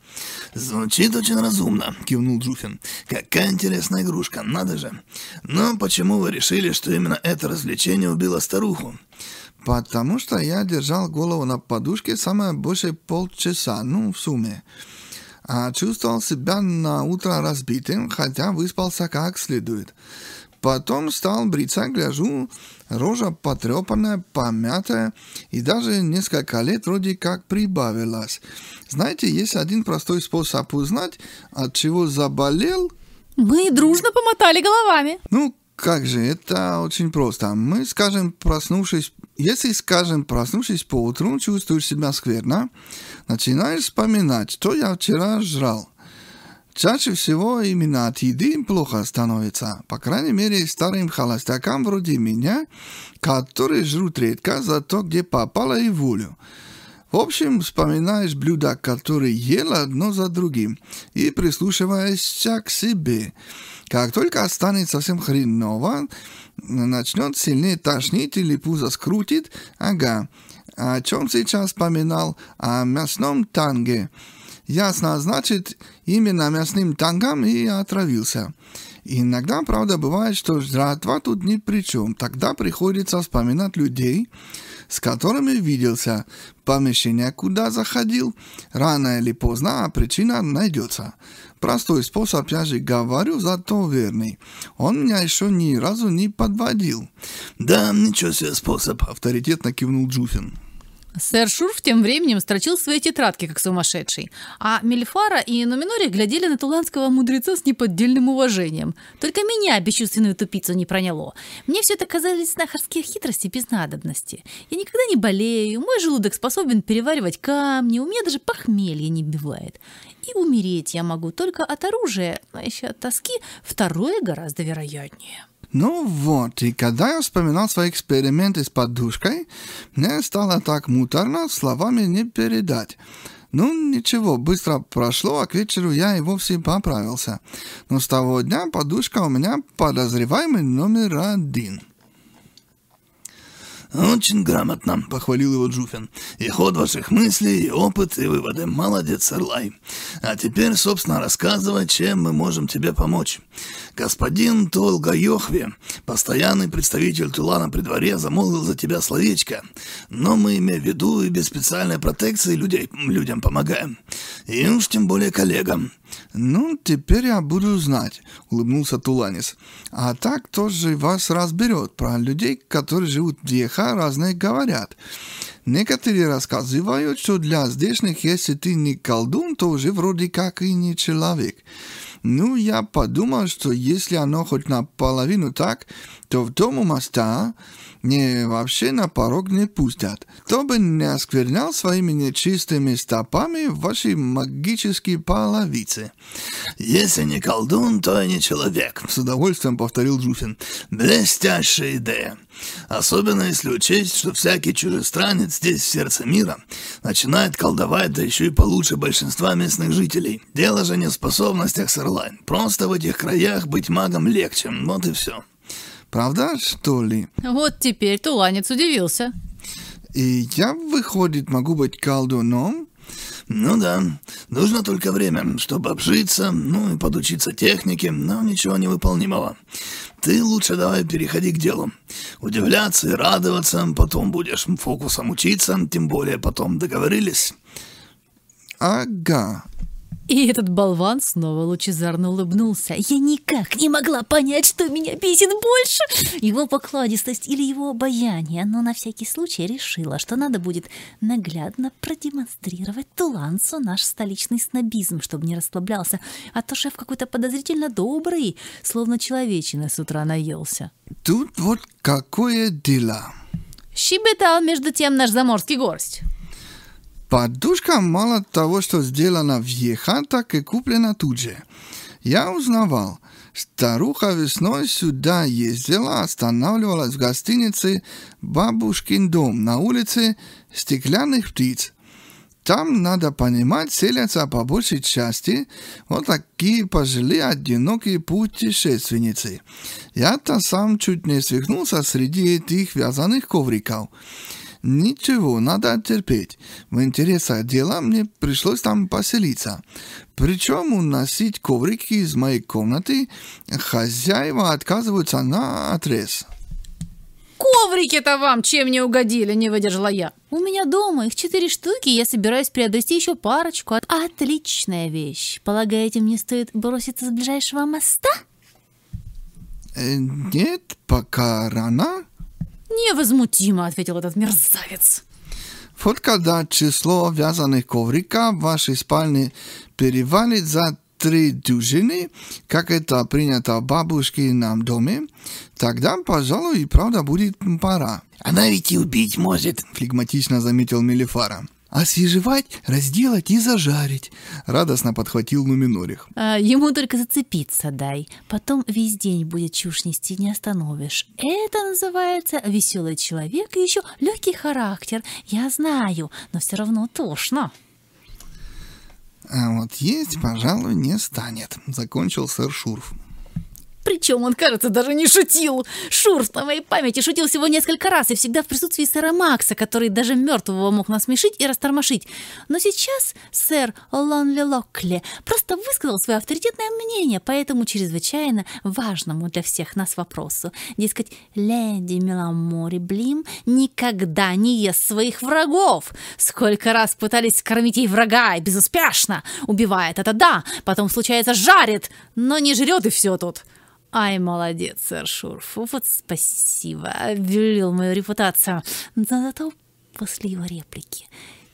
«Звучит очень разумно», — кивнул Джуфин. «Какая интересная игрушка, надо же. Но почему вы решили, что именно это развлечение убило старуху?» Потому что я держал голову на подушке самое больше полчаса, ну, в сумме. А чувствовал себя на утро разбитым, хотя выспался как следует. Потом стал бриться, гляжу, рожа потрепанная, помятая, и даже несколько лет вроде как прибавилось. Знаете, есть один простой способ узнать, от чего заболел. Мы дружно помотали головами. Ну, как же, это очень просто. Мы, скажем, проснувшись, если, скажем, проснувшись по утру, чувствуешь себя скверно, начинаешь вспоминать, что я вчера жрал. Чаще всего именно от еды плохо становится, по крайней мере старым холостякам вроде меня, которые жрут редко, зато где попало и волю. В общем, вспоминаешь блюда, которые ел одно за другим, и прислушиваешься к себе. Как только станет совсем хреново, начнет сильнее тошнить или пузо скрутит, ага, о чем сейчас вспоминал? О мясном танге. Ясно, значит, именно мясным тангом и отравился. Иногда, правда, бывает, что жратва тут ни при чем. Тогда приходится вспоминать людей, с которыми виделся, помещение, куда заходил. Рано или поздно а причина найдется. Простой способ, я же говорю, зато верный. Он меня еще ни разу не подводил. «Да, ничего себе способ», — авторитетно кивнул Джуфин. Сэр Шурф тем временем строчил свои тетрадки, как сумасшедший, а Мельфара и Нуминори глядели на туланского мудреца с неподдельным уважением. Только меня, бесчувственную тупицу, не проняло. Мне все это казались знахарские хитрости без надобности. Я никогда не болею, мой желудок способен переваривать камни, у меня даже похмелье не бивает. И умереть я могу только от оружия, а еще от тоски второе гораздо вероятнее. Ну вот, и когда я вспоминал свои эксперименты с подушкой, мне стало так муторно, словами не передать. Ну, ничего, быстро прошло, а к вечеру я и вовсе поправился. Но с того дня подушка у меня подозреваемый номер один. «Очень грамотно», — похвалил его Джуфин. «И ход ваших мыслей, и опыт, и выводы. Молодец, Эрлай. А теперь, собственно, рассказывай, чем мы можем тебе помочь. Господин Толга Йохве, постоянный представитель Тулана при дворе, замолвил за тебя словечко. Но мы, имеем в виду, и без специальной протекции людей, людям помогаем. И уж тем более коллегам. «Ну, теперь я буду знать», — улыбнулся Туланис. «А так тоже вас разберет. Про людей, которые живут в Еха, разные говорят. Некоторые рассказывают, что для здешних, если ты не колдун, то уже вроде как и не человек. Ну, я подумал, что если оно хоть наполовину так, то в дом у моста не вообще на порог не пустят. Кто бы не осквернял своими нечистыми стопами ваши магические половицы. Если не колдун, то и не человек, с удовольствием повторил Джуфин. Блестящая идея. Особенно если учесть, что всякий чужестранец здесь, в сердце мира, начинает колдовать, да еще и получше большинства местных жителей. Дело же не в способностях Сэрлайн. Просто в этих краях быть магом легче, вот и все. Правда, что ли? Вот теперь Туланец удивился. И я, выходит, могу быть колдуном? Ну да, нужно только время, чтобы обжиться, ну и подучиться технике, но ничего невыполнимого. Ты лучше давай переходи к делу. Удивляться и радоваться, потом будешь фокусом учиться, тем более потом договорились. Ага, и этот болван снова лучезарно улыбнулся. Я никак не могла понять, что меня бесит больше. Его покладистость или его обаяние. Но на всякий случай решила, что надо будет наглядно продемонстрировать Тулансу наш столичный снобизм, чтобы не расслаблялся. А то шеф какой-то подозрительно добрый, словно человечина с утра наелся. Тут вот какое дело. Щебетал между тем наш заморский гость. Подушка мало того, что сделана в Еха, так и куплена тут же. Я узнавал, старуха весной сюда ездила, останавливалась в гостинице «Бабушкин дом» на улице Стеклянных птиц. Там, надо понимать, селятся по большей части вот такие пожилые одинокие путешественницы. Я-то сам чуть не свихнулся среди этих вязаных ковриков. Ничего, надо терпеть. В интересах дела мне пришлось там поселиться. Причем уносить коврики из моей комнаты хозяева отказываются на отрез. Коврики-то вам чем не угодили, не выдержала я. У меня дома их четыре штуки, я собираюсь приобрести еще парочку. Отличная вещь. Полагаете, мне стоит броситься с ближайшего моста? Э, нет, пока рано. «Невозмутимо», — ответил этот мерзавец. Вот когда число вязаных ковриков в вашей спальне перевалит за три дюжины, как это принято в бабушкином доме, тогда, пожалуй, и правда будет пора. Она ведь и убить может, флегматично заметил Мелифара освежевать, разделать и зажарить», — радостно подхватил Нуминорих. А, «Ему только зацепиться дай, потом весь день будет чушь нести, не остановишь. Это называется веселый человек и еще легкий характер. Я знаю, но все равно тошно». «А вот есть, пожалуй, не станет», — закончил сэр Шурф. Причем он, кажется, даже не шутил. Шурф на моей памяти шутил всего несколько раз и всегда в присутствии сэра Макса, который даже мертвого мог насмешить и растормошить. Но сейчас сэр Лонли Локли просто высказал свое авторитетное мнение по этому чрезвычайно важному для всех нас вопросу. Дескать, леди Меламори Блим никогда не ест своих врагов. Сколько раз пытались скормить ей врага и безуспешно. Убивает это да, потом случается жарит, но не жрет и все тут. Ай, молодец, сэр Шурф. Вот спасибо. Обелил мою репутацию. Но зато после его реплики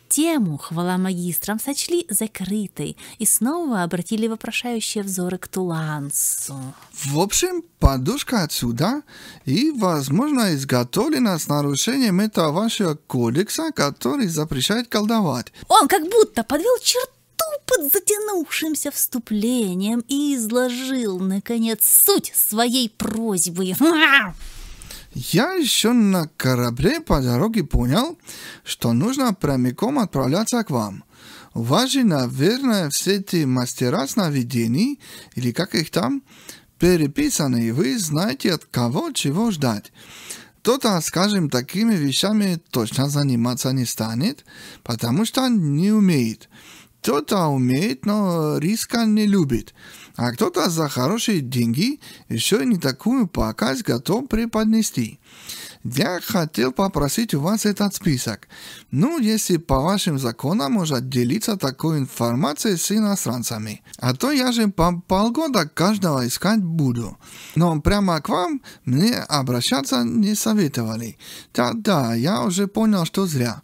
тему хвала магистрам сочли закрытой и снова обратили вопрошающие взоры к Тулансу. В общем, подушка отсюда и, возможно, изготовлена с нарушением этого вашего кодекса, который запрещает колдовать. Он как будто подвел черту под затянувшимся вступлением и изложил, наконец, суть своей просьбы. Я еще на корабле по дороге понял, что нужно прямиком отправляться к вам. У наверное, все эти мастера сновидений, или как их там, переписаны, и вы знаете, от кого чего ждать. Кто-то, скажем, такими вещами точно заниматься не станет, потому что не умеет. Кто-то умеет, но риска не любит. А кто-то за хорошие деньги еще не такую пакость готов преподнести. Я хотел попросить у вас этот список. Ну, если по вашим законам может делиться такой информацией с иностранцами. А то я же по полгода каждого искать буду. Но прямо к вам мне обращаться не советовали. Да-да, я уже понял, что зря.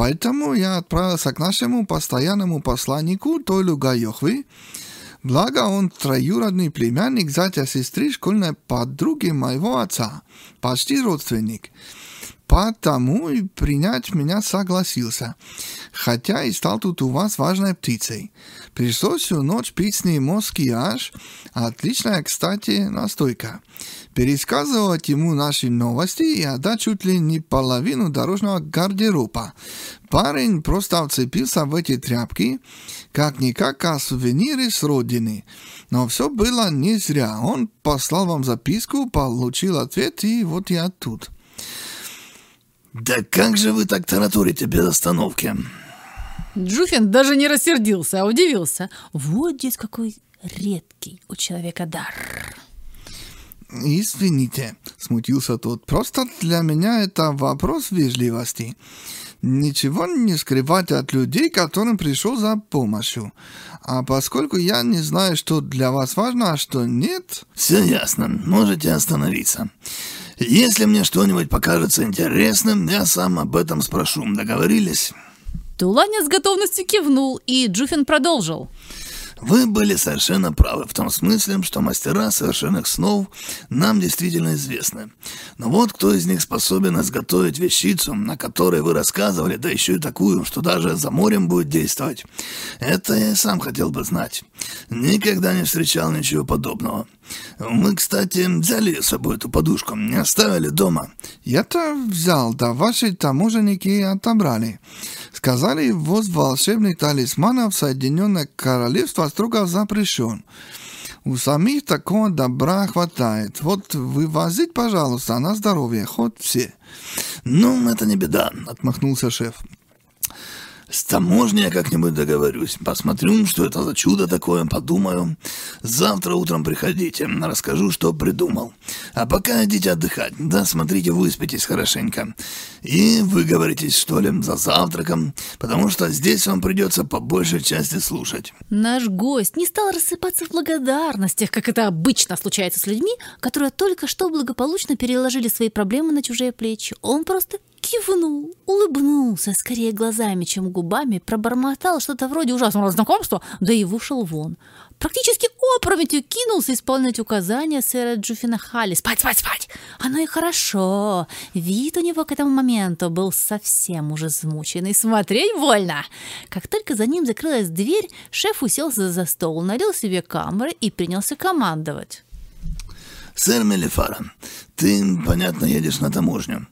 Поэтому я отправился к нашему постоянному посланнику Тойлу Гайохвы, Благо он троюродный племянник зятя сестры школьной подруги моего отца, почти родственник. Потому и принять меня согласился. Хотя и стал тут у вас важной птицей. Пришлось всю ночь пить с ним москияж. Отличная, кстати, настойка. Пересказывать ему наши новости и отдать чуть ли не половину дорожного гардероба. Парень просто вцепился в эти тряпки, как-никак, как сувениры с родины. Но все было не зря. Он послал вам записку, получил ответ, и вот я тут. «Да как же вы так тараторите без остановки?» Джуфин даже не рассердился, а удивился. Вот здесь какой редкий у человека дар. «Извините», — смутился тот, — «просто для меня это вопрос вежливости. Ничего не скрывать от людей, которым пришел за помощью. А поскольку я не знаю, что для вас важно, а что нет...» «Все ясно. Можете остановиться. Если мне что-нибудь покажется интересным, я сам об этом спрошу. Договорились?» Туланя с готовностью кивнул, и Джуфин продолжил. Вы были совершенно правы в том смысле, что мастера совершенных снов нам действительно известны. Но вот кто из них способен изготовить вещицу, на которой вы рассказывали, да еще и такую, что даже за морем будет действовать, это я и сам хотел бы знать. Никогда не встречал ничего подобного. Мы, кстати, взяли с собой эту подушку, не оставили дома. Я-то взял, да ваши таможенники отобрали. Сказали, ввоз волшебных талисманов в Соединенное Королевство строго запрещен. У самих такого добра хватает. Вот вывозить, пожалуйста, на здоровье, хоть все. Ну, это не беда, отмахнулся шеф. С таможней я как-нибудь договорюсь. Посмотрю, что это за чудо такое, подумаю. Завтра утром приходите, расскажу, что придумал. А пока идите отдыхать. Да, смотрите, выспитесь хорошенько. И выговоритесь, что ли, за завтраком, потому что здесь вам придется по большей части слушать. Наш гость не стал рассыпаться в благодарностях, как это обычно случается с людьми, которые только что благополучно переложили свои проблемы на чужие плечи. Он просто кивнул, улыбнулся скорее глазами, чем губами, пробормотал что-то вроде ужасного знакомства, да и вышел вон. Практически опрометью кинулся исполнять указания сэра Джуфина Халли. «Спать, спать, спать!» Оно и хорошо. Вид у него к этому моменту был совсем уже измученный. Смотреть больно. Как только за ним закрылась дверь, шеф уселся за стол, налил себе камеры и принялся командовать. «Сэр Мелифара, ты, понятно, едешь на таможню.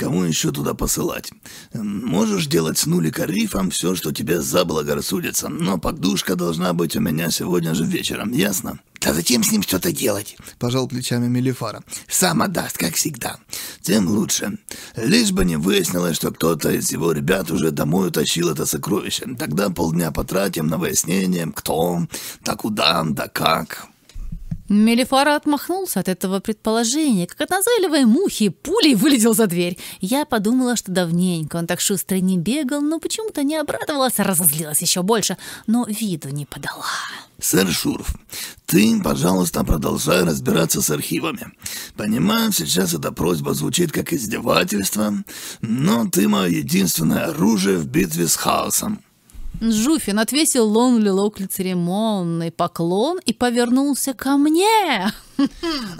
Кому еще туда посылать? Можешь делать с нулика рифом все, что тебе заблагорассудится, но подушка должна быть у меня сегодня же вечером, ясно? Да зачем с ним что-то делать? Пожал плечами Мелифара. Сам отдаст, как всегда. Тем лучше. Лишь бы не выяснилось, что кто-то из его ребят уже домой утащил это сокровище. Тогда полдня потратим на выяснение, кто, да куда, да как. Мелифара отмахнулся от этого предположения, как от назойливой мухи, пулей вылетел за дверь. Я подумала, что давненько он так шустро не бегал, но почему-то не обрадовалась, а разозлилась еще больше, но виду не подала. «Сэр Шурф, ты, пожалуйста, продолжай разбираться с архивами. Понимаю, сейчас эта просьба звучит как издевательство, но ты мое единственное оружие в битве с хаосом». Жуфин отвесил Лонли Локли церемонный поклон и повернулся ко мне.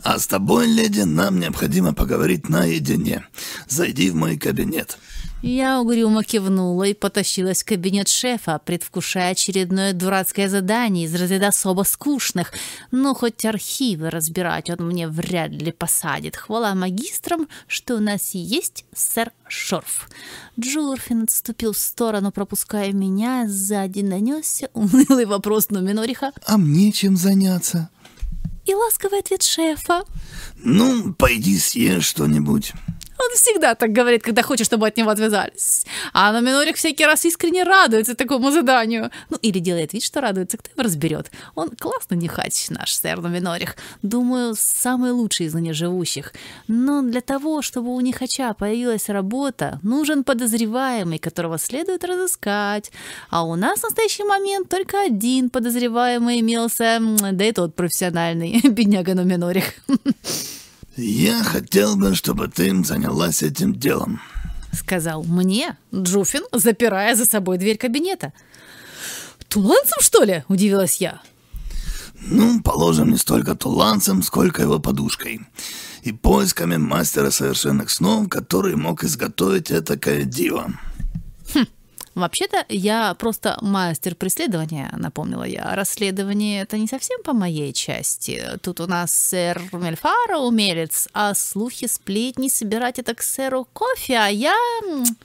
А с тобой, леди, нам необходимо поговорить наедине. Зайди в мой кабинет. Я угрюмо кивнула и потащилась в кабинет шефа, предвкушая очередное дурацкое задание из разряда особо скучных. Но хоть архивы разбирать он мне вряд ли посадит. Хвала магистрам, что у нас есть сэр Шорф. Джурфин отступил в сторону, пропуская меня. Сзади нанесся унылый вопрос Нуминориха. «А мне чем заняться?» И ласковый ответ шефа. «Ну, пойди съешь что-нибудь». Он всегда так говорит, когда хочет, чтобы от него отвязались. А Номинорик всякий раз искренне радуется такому заданию. Ну, или делает вид, что радуется, кто его разберет. Он классно нюхач, наш сэр Номинорих. Думаю, самый лучший из ныне живущих. Но для того, чтобы у Нихача появилась работа, нужен подозреваемый, которого следует разыскать. А у нас в настоящий момент только один подозреваемый имелся, да и тот профессиональный, бедняга Номинорих. «Я хотел бы, чтобы ты занялась этим делом», — сказал мне Джуфин, запирая за собой дверь кабинета. «Туланцем, что ли?» — удивилась я. «Ну, положим, не столько туланцем, сколько его подушкой. И поисками мастера совершенных снов, который мог изготовить это диво». Вообще-то я просто мастер преследования, напомнила я. Расследование это не совсем по моей части. Тут у нас сэр Мельфара умелец, а слухи, сплетни собирать это к сэру кофе, а я...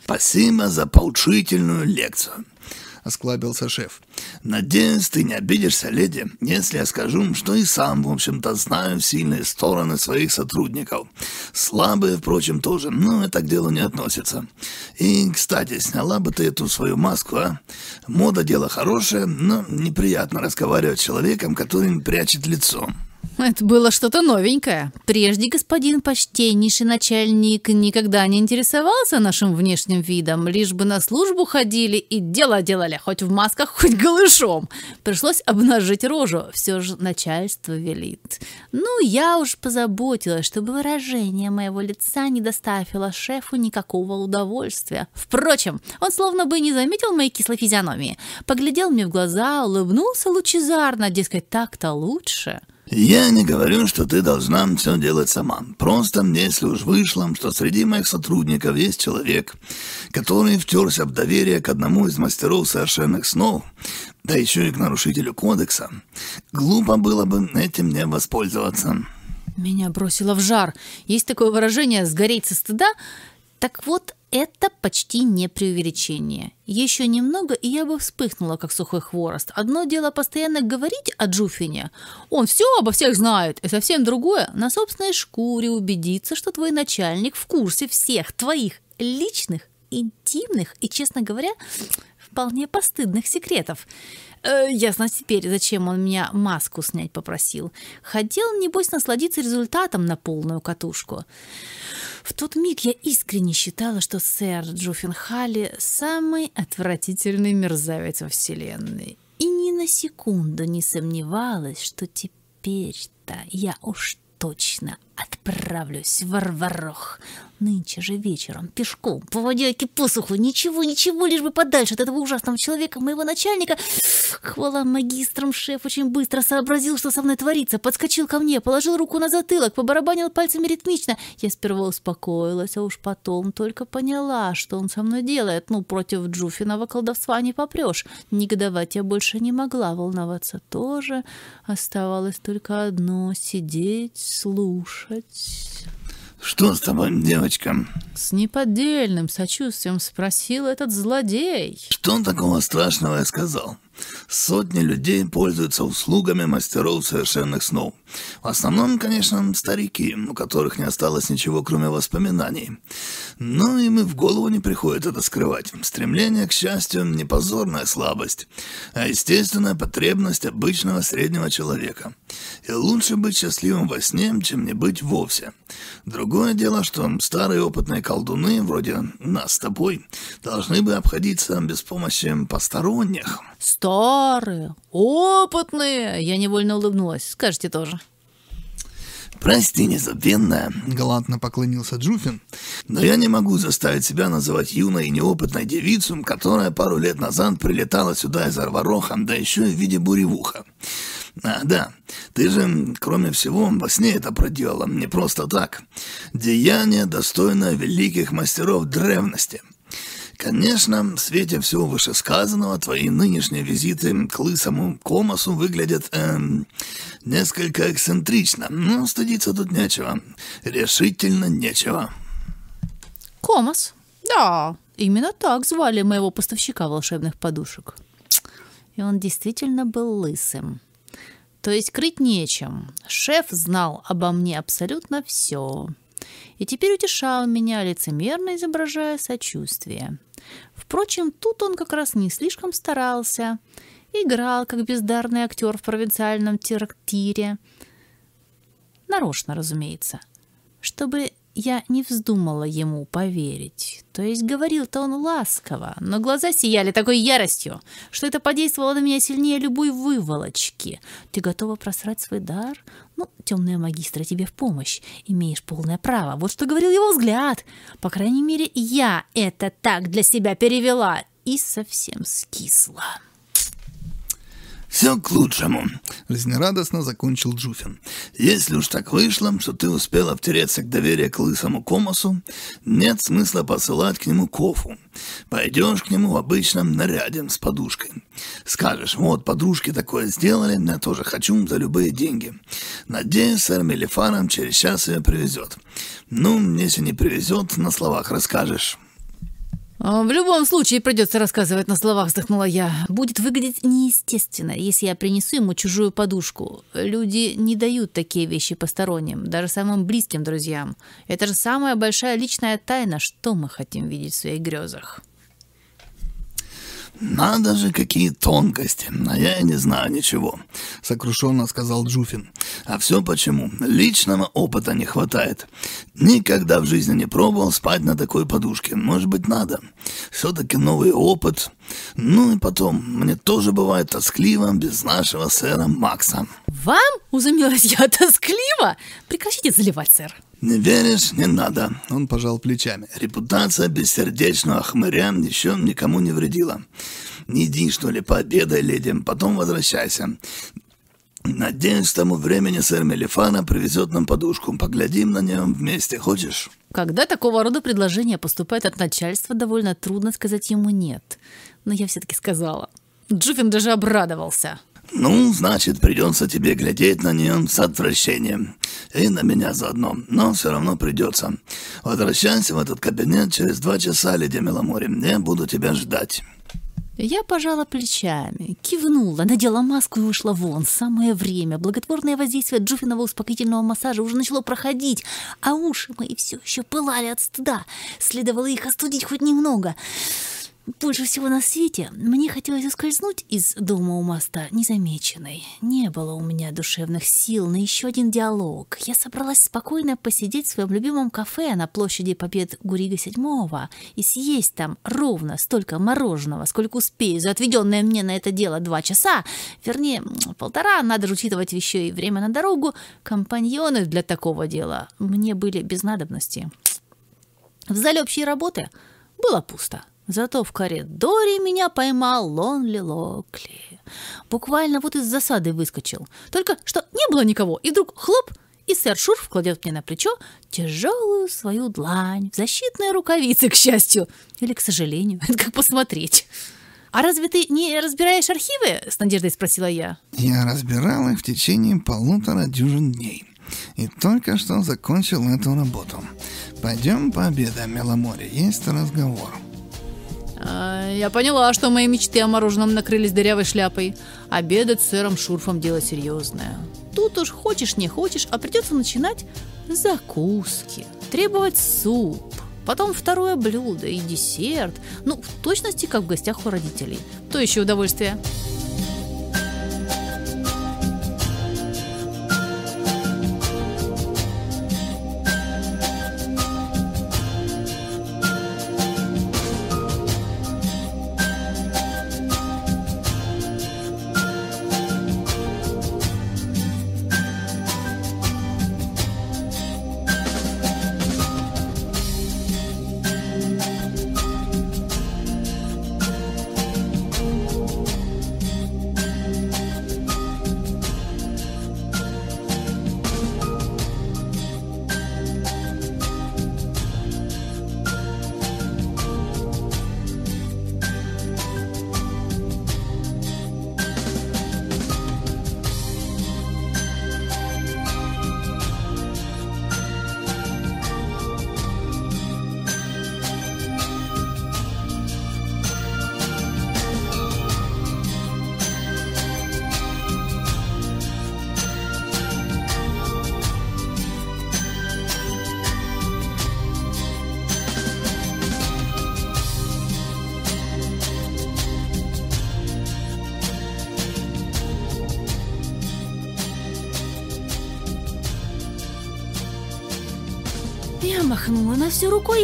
Спасибо за поучительную лекцию осклабился шеф. «Надеюсь, ты не обидишься, леди, если я скажу, что и сам, в общем-то, знаю сильные стороны своих сотрудников. Слабые, впрочем, тоже, но это к делу не относится. И, кстати, сняла бы ты эту свою маску, а? Мода дело хорошее, но неприятно разговаривать с человеком, который прячет лицо». Это было что-то новенькое. Прежде господин почтеннейший начальник никогда не интересовался нашим внешним видом, лишь бы на службу ходили и дело делали, хоть в масках, хоть голышом. Пришлось обнажить рожу, все же начальство велит. Ну, я уж позаботилась, чтобы выражение моего лица не доставило шефу никакого удовольствия. Впрочем, он словно бы не заметил моей кислой физиономии. Поглядел мне в глаза, улыбнулся лучезарно, дескать, так-то лучше. Я не говорю, что ты должна все делать сама. Просто если уж вышло, что среди моих сотрудников есть человек, который втерся в доверие к одному из мастеров совершенных снов, да еще и к нарушителю кодекса, глупо было бы этим не воспользоваться. Меня бросило в жар. Есть такое выражение «сгореть со стыда». Так вот, это почти не преувеличение. Еще немного, и я бы вспыхнула, как сухой хворост. Одно дело постоянно говорить о Джуфине. Он все обо всех знает. И совсем другое – на собственной шкуре убедиться, что твой начальник в курсе всех твоих личных, интимных и, честно говоря, вполне постыдных секретов. Э, ясно теперь, зачем он меня маску снять попросил. Хотел, небось, насладиться результатом на полную катушку. В тот миг я искренне считала, что сэр Джуффенхалли – самый отвратительный мерзавец во Вселенной. И ни на секунду не сомневалась, что теперь-то я уж точно отправлюсь в Варварох. Нынче же вечером, пешком, по водяке посуху, ничего, ничего, лишь бы подальше от этого ужасного человека, моего начальника. Хвала магистрам, шеф очень быстро сообразил, что со мной творится, подскочил ко мне, положил руку на затылок, побарабанил пальцами ритмично. Я сперва успокоилась, а уж потом только поняла, что он со мной делает. Ну, против Джуфиного колдовства не попрешь. Негодовать я больше не могла, волноваться тоже. Оставалось только одно — сидеть, слушать. Что с тобой, девочка? С неподдельным сочувствием спросил этот злодей. Что такого страшного я сказал? Сотни людей пользуются услугами мастеров совершенных снов. В основном, конечно, старики, у которых не осталось ничего, кроме воспоминаний. Но им и в голову не приходит это скрывать. Стремление к счастью – не позорная слабость, а естественная потребность обычного среднего человека. И лучше быть счастливым во сне, чем не быть вовсе. Другое дело, что старые опытные колдуны, вроде нас с тобой, должны бы обходиться без помощи посторонних. Старые, опытные. Я невольно улыбнулась. Скажите тоже. «Прости, незабвенная», — галантно поклонился Джуфин. «Но я не могу заставить себя называть юной и неопытной девицу, которая пару лет назад прилетала сюда из Арвароха, да еще и в виде буревуха. А, да, ты же, кроме всего, во сне это проделала, не просто так. Деяние, достойное великих мастеров древности». Конечно, в свете всего вышесказанного, твои нынешние визиты к лысому Комасу выглядят эм, несколько эксцентрично, но стыдиться тут нечего. Решительно нечего. Комас? Да, именно так звали моего поставщика волшебных подушек. И он действительно был лысым. То есть крыть нечем. Шеф знал обо мне абсолютно все и теперь утешал меня, лицемерно изображая сочувствие. Впрочем, тут он как раз не слишком старался. Играл, как бездарный актер в провинциальном трактире. Нарочно, разумеется. Чтобы я не вздумала ему поверить. То есть говорил-то он ласково, но глаза сияли такой яростью, что это подействовало на меня сильнее любой выволочки. Ты готова просрать свой дар? Ну, темная магистра тебе в помощь. Имеешь полное право. Вот что говорил его взгляд. По крайней мере, я это так для себя перевела и совсем скисла. «Все к лучшему», — жизнерадостно закончил Джуфин. «Если уж так вышло, что ты успела втереться к доверию к лысому комосу, нет смысла посылать к нему кофу. Пойдешь к нему в обычном наряде с подушкой. Скажешь, вот, подружки такое сделали, я тоже хочу за любые деньги. Надеюсь, сэр Мелифаром через час ее привезет. Ну, если не привезет, на словах расскажешь». А, «В любом случае придется рассказывать на словах», — вздохнула я. «Будет выглядеть неестественно, если я принесу ему чужую подушку. Люди не дают такие вещи посторонним, даже самым близким друзьям. Это же самая большая личная тайна, что мы хотим видеть в своих грезах». Надо же, какие тонкости, а я не знаю ничего, сокрушенно сказал Джуфин. А все почему? Личного опыта не хватает. Никогда в жизни не пробовал спать на такой подушке. Может быть, надо. Все-таки новый опыт. Ну и потом, мне тоже бывает тоскливо без нашего сэра Макса. Вам? Узумилась я тоскливо? Прекращите заливать, сэр. Не веришь? Не надо. Он пожал плечами. Репутация бессердечного хмыря еще никому не вредила. Не иди, что ли, пообедай, леди, потом возвращайся. Надеюсь, к тому времени сэр Мелифана привезет нам подушку. Поглядим на нее вместе, хочешь? Когда такого рода предложение поступает от начальства, довольно трудно сказать ему «нет». Но я все-таки сказала. Джуфин даже обрадовался. Ну, значит, придется тебе глядеть на нее с отвращением. И на меня заодно. Но все равно придется. Возвращайся в этот кабинет через два часа, леди Меломори. Я буду тебя ждать. Я пожала плечами, кивнула, надела маску и вышла вон. Самое время. Благотворное воздействие джуфиного успокоительного массажа уже начало проходить, а уши мои все еще пылали от стыда. Следовало их остудить хоть немного. Больше всего на свете мне хотелось ускользнуть из дома у моста незамеченной. Не было у меня душевных сил на еще один диалог. Я собралась спокойно посидеть в своем любимом кафе на площади Побед Гурига седьмого и съесть там ровно столько мороженого, сколько успею за отведенное мне на это дело два часа, вернее, полтора, надо же учитывать еще и время на дорогу. Компаньоны для такого дела мне были без надобности. В зале общей работы было пусто. Зато в коридоре меня поймал Лонли Локли. Буквально вот из засады выскочил. Только что не было никого, и вдруг хлоп, и сэр Шурф кладет мне на плечо тяжелую свою длань защитные рукавицы, к счастью. Или, к сожалению, это как посмотреть. «А разве ты не разбираешь архивы?» — с надеждой спросила я. Я разбирал их в течение полутора дюжин дней. И только что закончил эту работу. Пойдем пообедаем, Меломоре, есть разговор. А, я поняла, что мои мечты о мороженом накрылись дырявой шляпой. Обедать с сыром Шурфом дело серьезное. Тут уж хочешь не хочешь, а придется начинать закуски, требовать суп, потом второе блюдо и десерт. Ну, в точности, как в гостях у родителей. То еще удовольствие.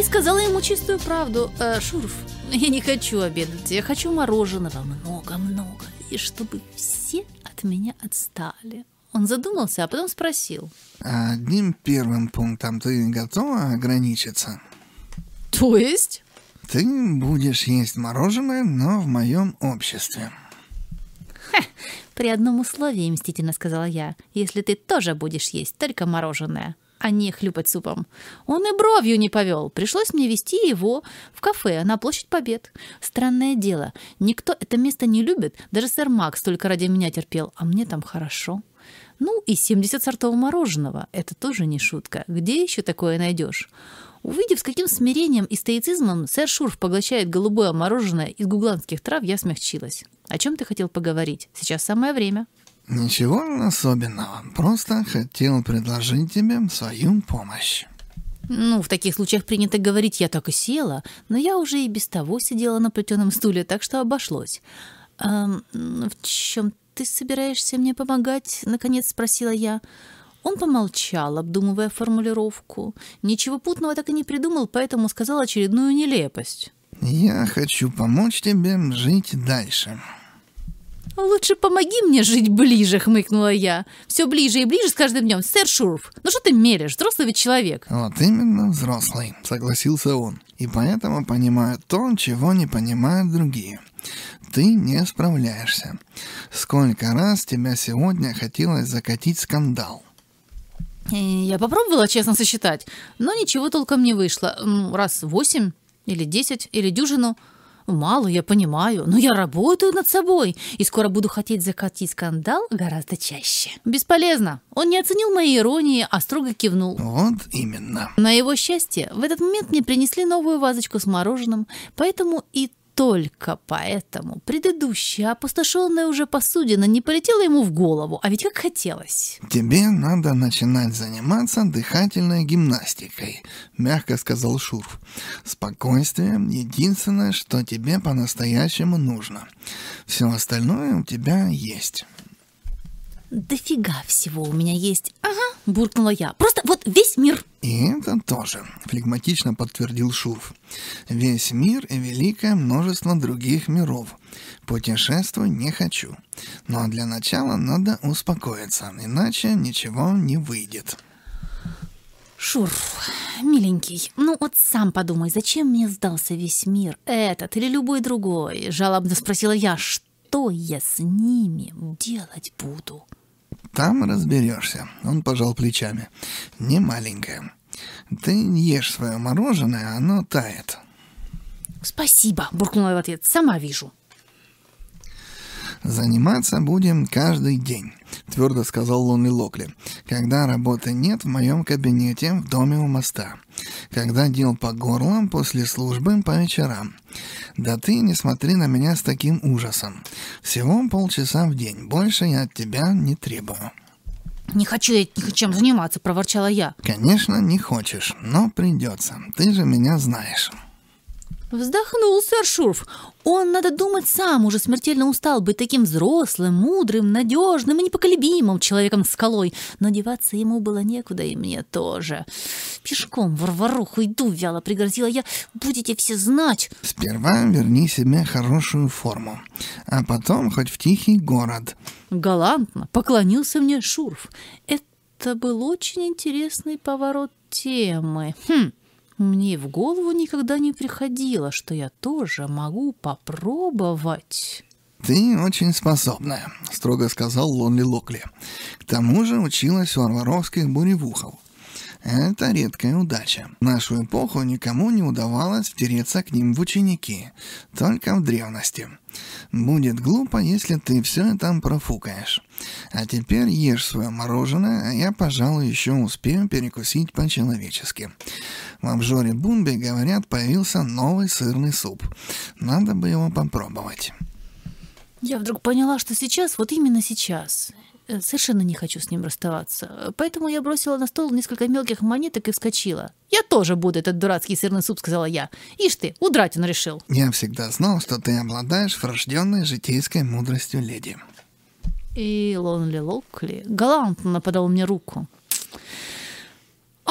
И сказала ему чистую правду. «Э, Шурф, я не хочу обедать, я хочу мороженого много-много, и чтобы все от меня отстали. Он задумался, а потом спросил. Одним первым пунктом ты готова ограничиться? То есть? Ты будешь есть мороженое, но в моем обществе. При одном условии, мстительно сказала я, если ты тоже будешь есть только мороженое а не хлюпать супом. Он и бровью не повел. Пришлось мне вести его в кафе на площадь Побед. Странное дело, никто это место не любит. Даже сэр Макс только ради меня терпел, а мне там хорошо. Ну и 70 сортов мороженого. Это тоже не шутка. Где еще такое найдешь? Увидев, с каким смирением и стоицизмом сэр Шурф поглощает голубое мороженое из гугландских трав, я смягчилась. О чем ты хотел поговорить? Сейчас самое время. Ничего особенного. Просто хотел предложить тебе свою помощь. Ну, в таких случаях принято говорить «я так и села», но я уже и без того сидела на плетеном стуле, так что обошлось. «Эм, в чем ты собираешься мне помогать?» — наконец спросила я. Он помолчал, обдумывая формулировку. Ничего путного так и не придумал, поэтому сказал очередную нелепость. «Я хочу помочь тебе жить дальше». «Лучше помоги мне жить ближе», — хмыкнула я. «Все ближе и ближе с каждым днем. Сэр Шурф, ну что ты меришь? Взрослый ведь человек». «Вот именно взрослый», — согласился он. «И поэтому понимаю то, чего не понимают другие. Ты не справляешься. Сколько раз тебя сегодня хотелось закатить скандал?» Я попробовала честно сосчитать, но ничего толком не вышло. Раз восемь или десять или дюжину — Мало, я понимаю, но я работаю над собой и скоро буду хотеть закатить скандал гораздо чаще. Бесполезно. Он не оценил моей иронии, а строго кивнул. Вот именно. На его счастье, в этот момент мне принесли новую вазочку с мороженым, поэтому и только поэтому предыдущая опустошенная уже посудина не полетела ему в голову, а ведь как хотелось. «Тебе надо начинать заниматься дыхательной гимнастикой», — мягко сказал Шурф. «Спокойствие — единственное, что тебе по-настоящему нужно. Все остальное у тебя есть». «Дофига всего у меня есть. Ага, — буркнула я. «Просто вот весь мир!» «И это тоже», — флегматично подтвердил Шурф. «Весь мир и великое множество других миров. Путешествуй не хочу. Но для начала надо успокоиться, иначе ничего не выйдет». Шурф, миленький, ну вот сам подумай, зачем мне сдался весь мир, этот или любой другой? Жалобно спросила я, что я с ними делать буду?» Там разберешься. Он пожал плечами. Не маленькая. Ты ешь свое мороженое, оно тает. Спасибо, буркнула я в ответ. Сама вижу. Заниматься будем каждый день, твердо сказал Лонли Локли. Когда работы нет в моем кабинете в доме у моста. Когда дел по горлам после службы по вечерам. Да ты не смотри на меня с таким ужасом. Всего полчаса в день. Больше я от тебя не требую. «Не хочу я ничем заниматься», — проворчала я. «Конечно, не хочешь, но придется. Ты же меня знаешь». Вздохнул сэр Шурф. Он, надо думать, сам уже смертельно устал быть таким взрослым, мудрым, надежным и непоколебимым человеком-скалой. Но деваться ему было некуда, и мне тоже. Пешком в Варваруху иду, вяло пригрозила я. Будете все знать. Сперва верни себе хорошую форму, а потом хоть в тихий город. Галантно поклонился мне Шурф. Это был очень интересный поворот темы. Хм, мне в голову никогда не приходило, что я тоже могу попробовать. «Ты очень способная», — строго сказал Лонли Локли. «К тому же училась у арваровских буревухов. Это редкая удача. В нашу эпоху никому не удавалось втереться к ним в ученики, только в древности. Будет глупо, если ты все это профукаешь. А теперь ешь свое мороженое, а я, пожалуй, еще успею перекусить по-человечески. В обжоре Бунби, говорят, появился новый сырный суп. Надо бы его попробовать. Я вдруг поняла, что сейчас, вот именно сейчас, совершенно не хочу с ним расставаться. Поэтому я бросила на стол несколько мелких монеток и вскочила. «Я тоже буду этот дурацкий сырный суп», — сказала я. «Ишь ты, удрать он решил». «Я всегда знал, что ты обладаешь врожденной житейской мудростью леди». И Лонли Локли галантно подал мне руку.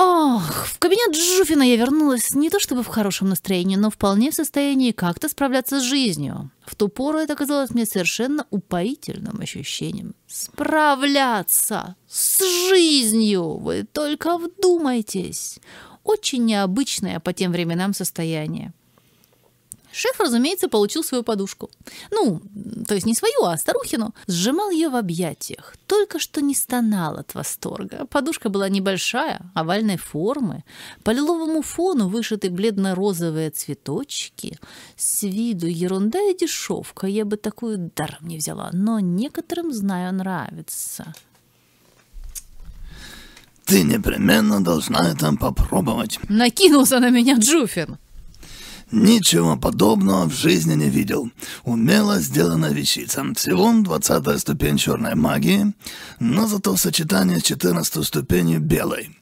Ох, в кабинет Джуфина я вернулась не то чтобы в хорошем настроении, но вполне в состоянии как-то справляться с жизнью. В ту пору это казалось мне совершенно упоительным ощущением. Справляться с жизнью! Вы только вдумайтесь! Очень необычное по тем временам состояние. Шеф, разумеется, получил свою подушку. Ну, то есть не свою, а старухину. Сжимал ее в объятиях. Только что не стонал от восторга. Подушка была небольшая, овальной формы. По лиловому фону вышиты бледно-розовые цветочки. С виду ерунда и дешевка. Я бы такую даром не взяла. Но некоторым, знаю, нравится. Ты непременно должна это попробовать. Накинулся на меня Джуфин. Ничего подобного в жизни не видел. Умело сделана вещица. Всего двадцатая ступень черной магии, но зато сочетание с четырнадцатой ступенью белой.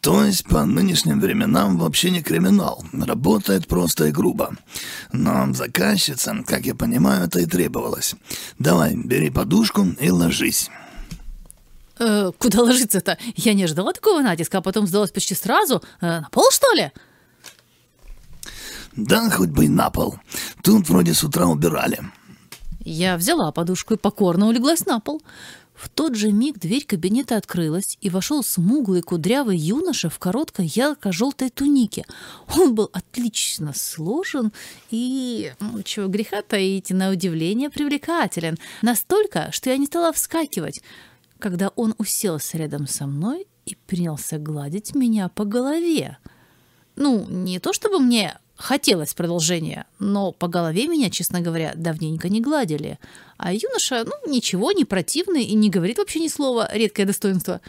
То есть по нынешним временам вообще не криминал. Работает просто и грубо. Но заказчица, как я понимаю, это и требовалось. Давай, бери подушку и ложись. Э, куда ложиться-то? Я не ожидала такого натиска, а потом сдалась почти сразу. Э, на пол, что ли? Да, хоть бы и на пол. Тут вроде с утра убирали. Я взяла подушку и покорно улеглась на пол. В тот же миг дверь кабинета открылась, и вошел смуглый кудрявый юноша в короткой ярко-желтой тунике. Он был отлично сложен и, ну, чего греха таить, на удивление привлекателен. Настолько, что я не стала вскакивать, когда он уселся рядом со мной и принялся гладить меня по голове. Ну, не то чтобы мне хотелось продолжения, но по голове меня, честно говоря, давненько не гладили. А юноша, ну, ничего, не противный и не говорит вообще ни слова, редкое достоинство.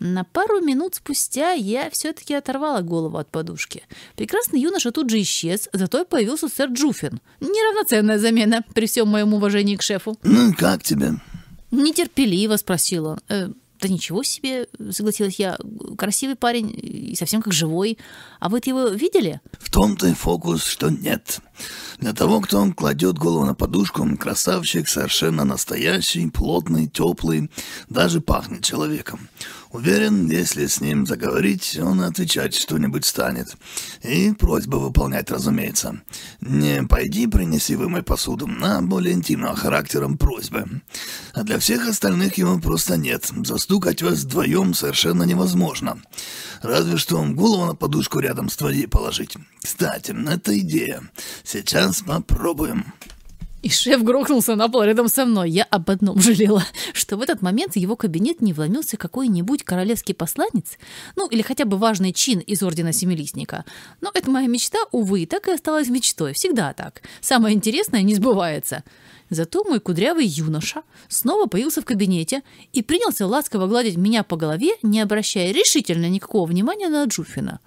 На пару минут спустя я все-таки оторвала голову от подушки. Прекрасный юноша тут же исчез, зато появился сэр Джуфин. Неравноценная замена при всем моем уважении к шефу. Ну, как тебе? Нетерпеливо спросил он. Э, да ничего себе, согласилась я. Красивый парень и совсем как живой. А вы его видели? В том-то и фокус, что нет. Для того, кто кладет голову на подушку, красавчик совершенно настоящий, плотный, теплый, даже пахнет человеком. Уверен, если с ним заговорить, он отвечать что-нибудь станет. И просьбу выполнять, разумеется. Не «пойди принеси вымой посуду», а более интимного характером просьбы. А для всех остальных его просто нет. Застукать вас вдвоем совершенно невозможно. Разве что голову на подушку рядом с твоей положить. Кстати, это идея. Сейчас попробуем. И шеф грохнулся на пол рядом со мной. Я об одном жалела, что в этот момент в его кабинет не вломился какой-нибудь королевский посланец, ну или хотя бы важный чин из Ордена Семилистника. Но это моя мечта, увы, так и осталась мечтой. Всегда так. Самое интересное не сбывается. Зато мой кудрявый юноша снова появился в кабинете и принялся ласково гладить меня по голове, не обращая решительно никакого внимания на Джуфина.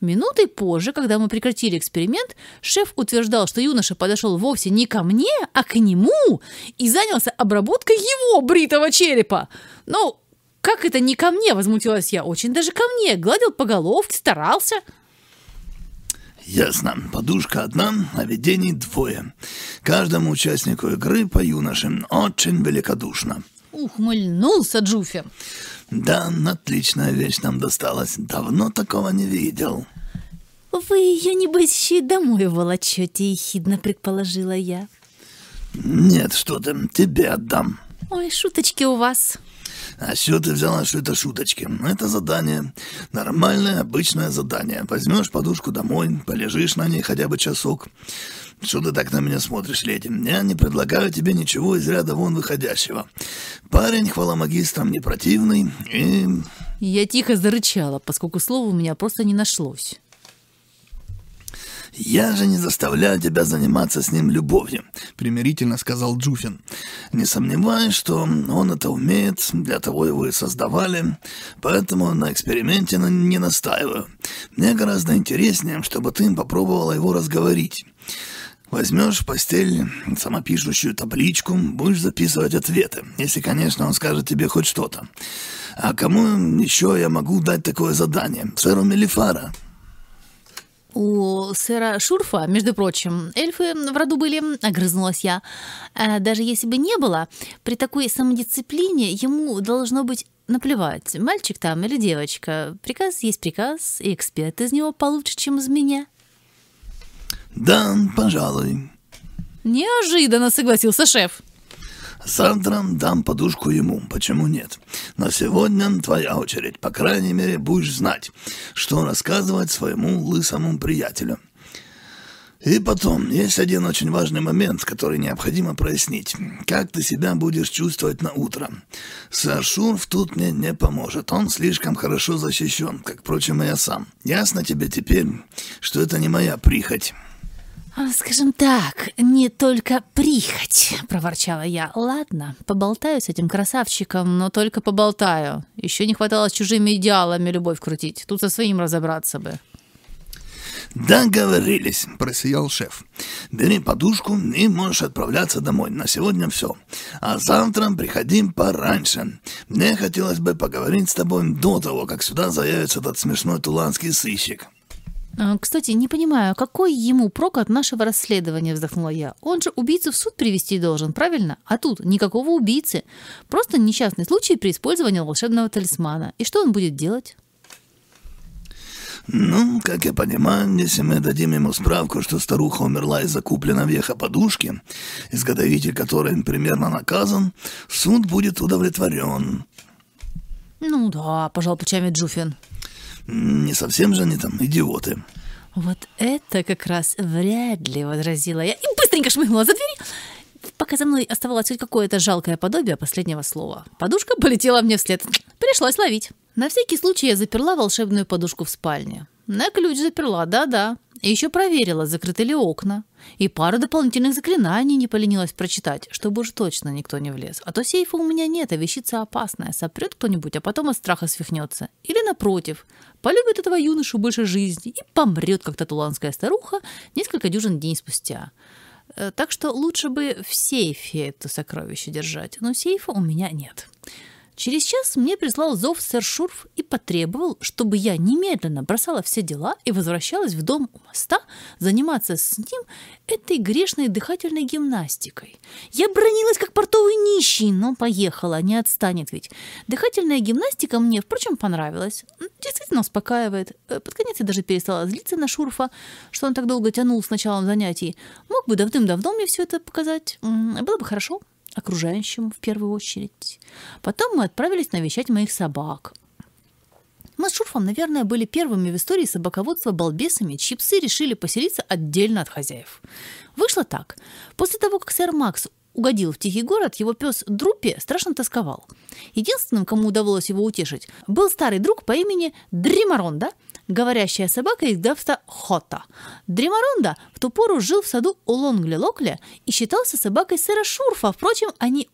Минутой позже, когда мы прекратили эксперимент, шеф утверждал, что юноша подошел вовсе не ко мне, а к нему и занялся обработкой его бритого черепа. Ну, как это не ко мне, возмутилась я. Очень даже ко мне. Гладил по головке, старался. Ясно. Подушка одна, а видений двое. Каждому участнику игры по юношам очень великодушно. Ухмыльнулся Джуфи. Да, отличная вещь нам досталась. Давно такого не видел. Вы ее, небось, домой волочете, ехидно предположила я. Нет, что ты, тебе отдам. Ой, шуточки у вас. А что ты взяла, что это шуточки? Это задание. Нормальное, обычное задание. Возьмешь подушку домой, полежишь на ней хотя бы часок. Что ты так на меня смотришь, леди? Я не предлагаю тебе ничего из ряда вон выходящего. Парень, хвала магистрам, не противный и... Я тихо зарычала, поскольку слова у меня просто не нашлось. «Я же не заставляю тебя заниматься с ним любовью», — примирительно сказал Джуфин. «Не сомневаюсь, что он это умеет, для того его и создавали, поэтому на эксперименте не настаиваю. Мне гораздо интереснее, чтобы ты попробовала его разговорить». Возьмешь в постель самопишущую табличку, будешь записывать ответы, если, конечно, он скажет тебе хоть что-то. А кому еще я могу дать такое задание? Сэру Мелифара. У сэра Шурфа, между прочим, эльфы в роду были, огрызнулась я. А даже если бы не было, при такой самодисциплине ему должно быть наплевать, мальчик там или девочка. Приказ есть приказ, и эксперт из него получше, чем из меня. Да, пожалуй. Неожиданно согласился шеф. Завтра дам подушку ему, почему нет? Но сегодня твоя очередь, по крайней мере, будешь знать, что рассказывать своему лысому приятелю. И потом, есть один очень важный момент, который необходимо прояснить. Как ты себя будешь чувствовать на утро? Сэр Шурф тут мне не поможет. Он слишком хорошо защищен, как, впрочем, и я сам. Ясно тебе теперь, что это не моя прихоть. А, «Скажем так, не только прихоть», — проворчала я. «Ладно, поболтаю с этим красавчиком, но только поболтаю. Еще не хватало с чужими идеалами любовь крутить. Тут со своим разобраться бы». Договорились, просиял шеф. Бери подушку и можешь отправляться домой. На сегодня все. А завтра приходи пораньше. Мне хотелось бы поговорить с тобой до того, как сюда заявится этот смешной туланский сыщик. А, Кстати, не понимаю, какой ему прок от нашего расследования, вздохнула я. Он же убийцу в суд привести должен, правильно? А тут никакого убийцы. Просто несчастный случай при использовании волшебного талисмана. И что он будет делать? Ну, как я понимаю, если мы дадим ему справку, что старуха умерла из-за куплена веха подушки, изготовитель которой примерно наказан, суд будет удовлетворен. Ну да, пожал плечами Джуфин. Не совсем же они там идиоты. Вот это как раз вряд ли, возразила я и быстренько шмыгнула за дверь, пока за мной оставалось хоть какое-то жалкое подобие последнего слова. Подушка полетела мне вслед. Пришлось ловить. На всякий случай я заперла волшебную подушку в спальне. На ключ заперла, да-да. И еще проверила, закрыты ли окна. И пару дополнительных заклинаний не поленилась прочитать, чтобы уж точно никто не влез. А то сейфа у меня нет, а вещица опасная. Сопрет кто-нибудь, а потом от страха свихнется. Или напротив, полюбит этого юношу больше жизни и помрет, как татуланская старуха, несколько дюжин дней спустя. Э, Так что лучше бы в сейфе это сокровище держать. Но сейфа у меня нет. Через час мне прислал зов сэр Шурф и потребовал, чтобы я немедленно бросала все дела и возвращалась в дом у моста заниматься с ним этой грешной дыхательной гимнастикой. Я бронилась как портовый нищий, но поехала, не отстанет ведь. Дыхательная гимнастика мне, впрочем, понравилась. Действительно успокаивает. Э, Под конец я даже перестала злиться на Шурфа, что он так долго тянул с началом занятий. Мог бы давным-давно мне все это показать. Было бы хорошо окружающим в первую очередь. Потом мы отправились навещать моих собак. Мы с Шурфом, наверное, были первыми в истории собаководства балбесами, чьи псы решили поселиться отдельно от хозяев. Вышло так. После того, как сэр Макс угодил в тихий город, его пес Друппи страшно тосковал. Единственным, кому удавалось его утешить, был старый друг по имени Дримаронда, говорящая собака из графства Хота. Дримаронда в ту пору жил в саду у Лонли-Локли и считался собакой сэра Шурфа. Впрочем, они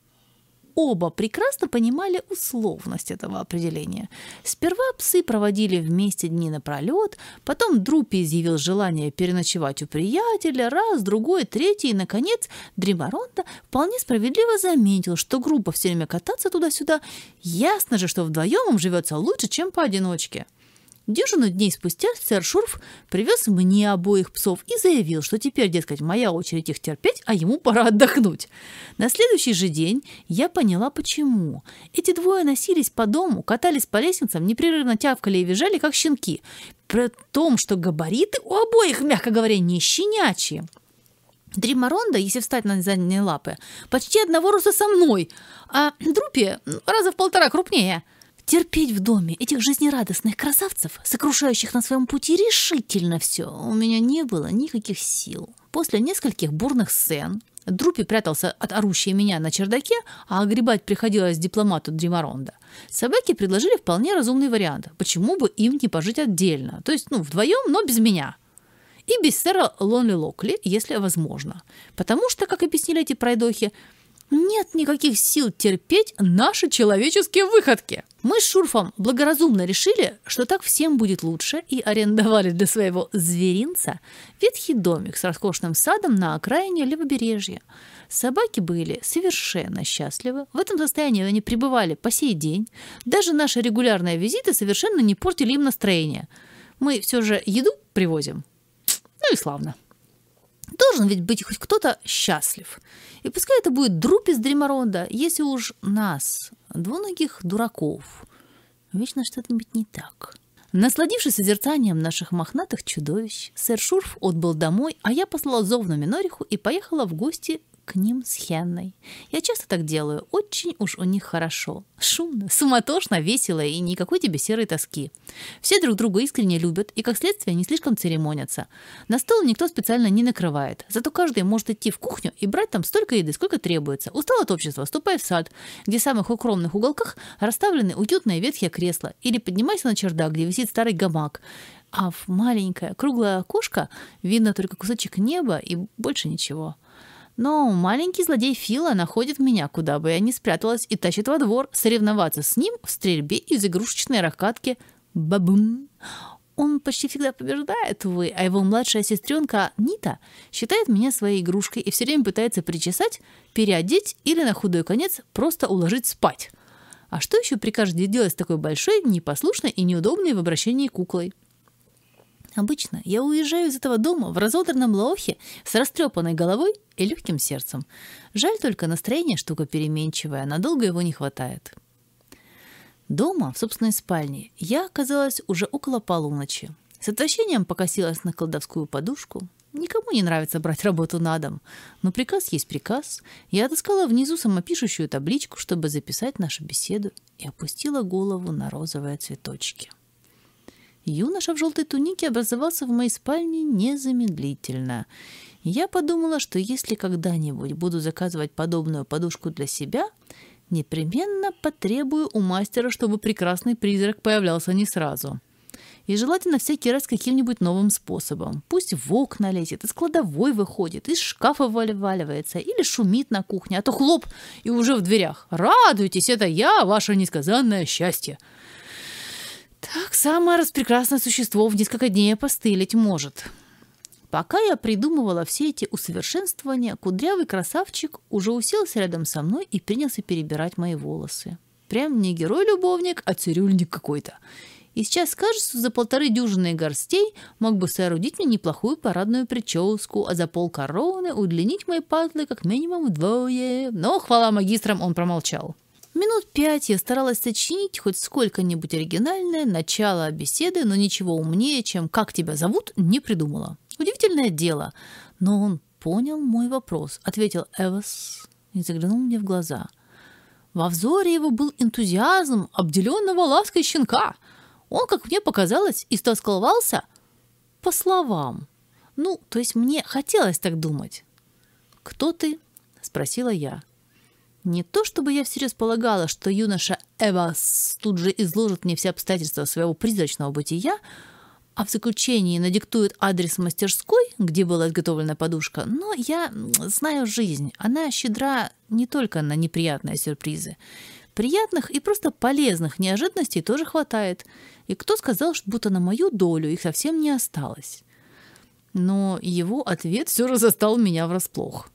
оба прекрасно понимали условность этого определения. Сперва псы проводили вместе дни напролет, потом Друппи изъявил желание переночевать у приятеля, раз, другой, третий, и, наконец, Дримаронда вполне справедливо заметил, что группа все время кататься туда-сюда, ясно же, что вдвоем им живется лучше, чем поодиночке. Дюжину дней спустя сэр Шурф привез мне обоих псов и заявил, что теперь, дескать, моя очередь их терпеть, а ему пора отдохнуть. На следующий же день я поняла, почему. Эти двое носились по дому, катались по лестницам, непрерывно тявкали и визжали, как щенки. При том, что габариты у обоих, мягко говоря, не щенячьи. Дримаронда, если встать на задние лапы, почти одного роста со мной, а Друпи раза в полтора крупнее. Терпеть в доме этих жизнерадостных красавцев, сокрушающих на своем пути решительно все, у меня не было никаких сил. После нескольких бурных сцен Друпи прятался от орущей меня на чердаке, а огребать приходилось дипломату Дримаронда. Собаки предложили вполне разумный вариант. Почему бы им не пожить отдельно? То есть, ну, вдвоем, но без меня. И без сэра Лонли Локли, если возможно. Потому что, как объяснили эти пройдохи, нет никаких сил терпеть наши человеческие выходки. Мы с Шурфом благоразумно решили, что так всем будет лучше, и арендовали для своего зверинца ветхий домик с роскошным садом на окраине левобережья. Собаки были совершенно счастливы. В этом состоянии они пребывали по сей день. Даже наши регулярные визиты совершенно не портили им настроение. Мы все же еду привозим. Ну и славно. Должен ведь быть хоть кто-то счастлив. И пускай это будет Друпис Дримаронда, если уж нас, двуногих дураков, вечно что-то быть не так. Насладившись созерцанием наших мохнатых чудовищ, сэр Шурф отбыл домой, а я послала зов на Минориху и поехала в гости к ним с Хенной. Я часто так делаю, очень уж у них хорошо. Шумно, суматошно, весело и никакой тебе серой тоски. Все друг друга искренне любят и, как следствие, не слишком церемонятся. На стол никто специально не накрывает, зато каждый может идти в кухню и брать там столько еды, сколько требуется. Устал от общества, ступай в сад, где в самых укромных уголках расставлены уютные ветхие кресла, или поднимайся на чердак, где висит старый гамак, а в маленькое круглое окошко видно только кусочек неба и больше ничего. Но маленький злодей Фила находит меня, куда бы я ни спряталась, и тащит во двор соревноваться с ним в стрельбе из игрушечной ракатки «Бабум». Он почти всегда побеждает, увы, а его младшая сестренка Нита считает меня своей игрушкой и все время пытается причесать, переодеть или на худой конец просто уложить спать. А что еще прикажете делать с такой большой, непослушной и неудобной в обращении куклой? Обычно я уезжаю из этого дома в разодранном лаохе с растрепанной головой и легким сердцем. Жаль только настроение штука переменчивая, надолго его не хватает. Дома, в собственной спальне, я оказалась уже около полуночи. С отвращением покосилась на колдовскую подушку. Никому не нравится брать работу на дом, но приказ есть приказ. Я отыскала внизу самопишущую табличку, чтобы записать нашу беседу, и опустила голову на розовые цветочки. Юноша в желтой тунике образовался в моей спальне незамедлительно. Я подумала, что если когда-нибудь буду заказывать подобную подушку для себя – Непременно потребую у мастера, чтобы прекрасный призрак появлялся не сразу. И желательно всякий раз каким-нибудь новым способом. Пусть в окна лезет, из кладовой выходит, из шкафа вываливается или шумит на кухне, а то хлоп и уже в дверях. Радуйтесь, это я, ваше несказанное счастье. Так самое распрекрасное существо в несколько дней опостылить может. Пока я придумывала все эти усовершенствования, кудрявый красавчик уже уселся рядом со мной и принялся перебирать мои волосы. Прям не герой-любовник, а цирюльник какой-то. И сейчас кажется, за полторы дюжины горстей мог бы соорудить мне неплохую парадную прическу, а за пол короны удлинить мои патлы как минимум вдвое. Но, хвала магистрам, он промолчал. Минут пять я старалась сочинить хоть сколько-нибудь оригинальное начало беседы, но ничего умнее, чем «как тебя зовут» не придумала. Удивительное дело. Но он понял мой вопрос, ответил Эвас и заглянул мне в глаза. Во взоре его был энтузиазм обделенного лаской щенка. Он, как мне показалось, истосковался по словам. Ну, то есть мне хотелось так думать. «Кто ты?» — спросила я. Не то чтобы я всерьез полагала, что юноша Эвас тут же изложит мне все обстоятельства своего призрачного бытия, а в заключении надиктует адрес мастерской, где была изготовлена подушка, но я знаю жизнь. Она щедра не только на неприятные сюрпризы. Приятных и просто полезных неожиданностей тоже хватает. И кто сказал, что будто на мою долю их совсем не осталось? Но его ответ все же застал меня врасплох.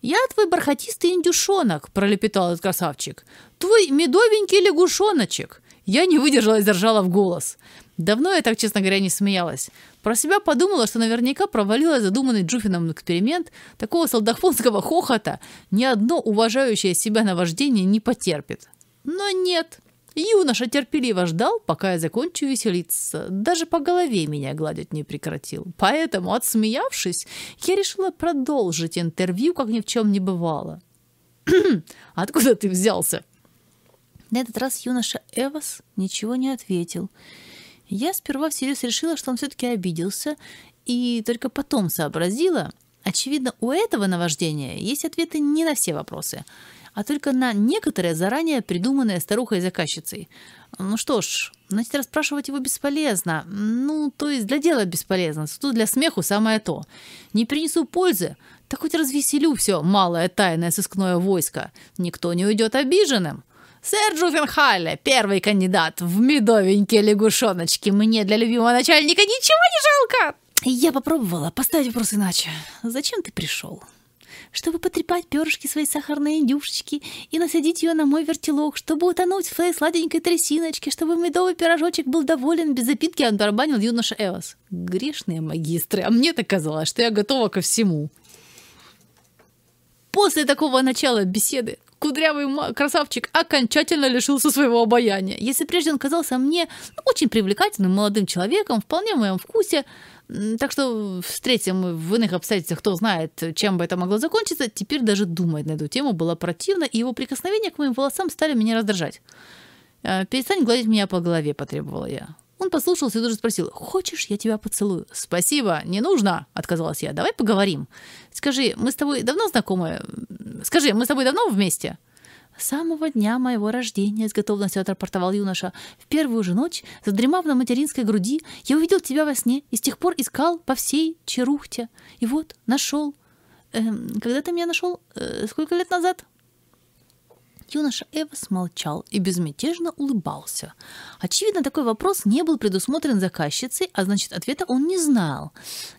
«Я твой бархатистый индюшонок», — пролепетал этот красавчик. «Твой медовенький лягушоночек». Я не выдержала и заржала в голос. Давно я так, честно говоря, не смеялась. Про себя подумала, что наверняка провалила задуманный Джуфином эксперимент. Такого солдафонского хохота ни одно уважающее себя наваждение не потерпит. Но нет. Юноша терпеливо ждал, пока я закончу веселиться. Даже по голове меня гладить не прекратил. Поэтому, отсмеявшись, я решила продолжить интервью, как ни в чем не бывало. «Откуда ты взялся?» На этот раз юноша Эвас ничего не ответил. Я сперва всерьез решила, что он все-таки обиделся, и только потом сообразила, очевидно, у этого наваждения есть ответы не на все вопросы, а только на некоторые заранее придуманные старухой-заказчицей. Ну что ж, значит, расспрашивать его бесполезно. Ну, то есть для дела бесполезно. Тут для смеху самое то. Не принесу пользы, так хоть развеселю все малое тайное сыскное войско. Никто не уйдет обиженным. Сэр Джуффенхалле, первый кандидат в медовенькие лягушоночки. Мне для любимого начальника ничего не жалко. Я попробовала поставить вопрос иначе. Зачем ты пришел? Чтобы потрепать перышки своей сахарной индюшечки и насадить ее на мой вертелок, чтобы утонуть в своей сладенькой трясиночке, чтобы медовый пирожочек был доволен без запитки, он барабанил юноша Эвас. Грешные магистры, а мне-то казалось, что я готова ко всему. После такого начала беседы кудрявый красавчик окончательно лишился своего обаяния. Если прежде он казался мне ну, очень привлекательным молодым человеком, вполне в моем вкусе, так что встретим в иных обстоятельствах, кто знает, чем бы это могло закончиться, теперь даже думать на эту тему было противно, и его прикосновения к моим волосам стали меня раздражать. «Э, «Перестань гладить меня по голове», — потребовала я. Он послушался и тоже спросил, «Хочешь, я тебя поцелую?» «Спасибо, не нужно», — отказалась я. «Давай поговорим. Скажи, мы с тобой давно знакомы? Скажи, мы с тобой давно вместе?» «С самого дня моего рождения», — с готовностью отрапортовал юноша. «В первую же ночь, задремав на материнской груди, я увидел тебя во сне и с тех пор искал по всей Черухте. И вот, нашел. Эм, когда ты меня нашел? Э, сколько лет назад?» Юноша Эвас молчал и безмятежно улыбался. Очевидно, такой вопрос не был предусмотрен заказчицей, а значит, ответа он не знал.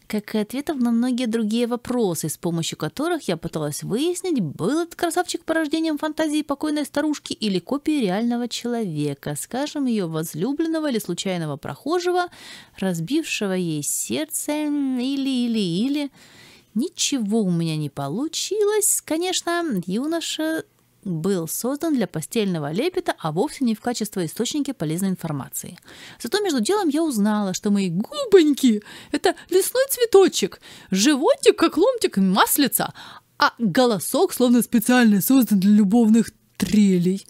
Как и ответов на многие другие вопросы, с помощью которых я пыталась выяснить, был этот красавчик порождением фантазии покойной старушки или копией реального человека, скажем, ее возлюбленного или случайного прохожего, разбившего ей сердце или-или-или... Ничего у меня не получилось. Конечно, юноша был создан для постельного лепета, а вовсе не в качестве источника полезной информации. Зато между делом я узнала, что мои губоньки — это лесной цветочек, животик, как ломтик маслица, а голосок словно специально создан для любовных трелей.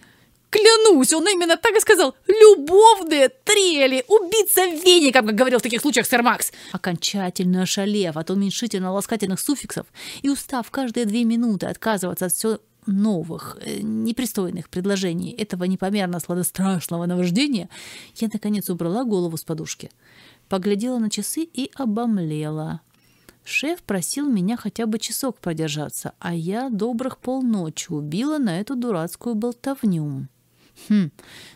Клянусь, он именно так и сказал. Любовные трели, убийца веником, как говорил в таких случаях сэр Макс. Окончательно ошалев от уменьшительно-ласкательных суффиксов и устав каждые две минуты отказываться от все новых, э, непристойных предложений этого непомерно сладострашного наваждения, я, наконец, убрала голову с подушки. Поглядела на часы и обомлела. Шеф просил меня хотя бы часок продержаться, а я добрых полночи убила на эту дурацкую болтовню. Хм,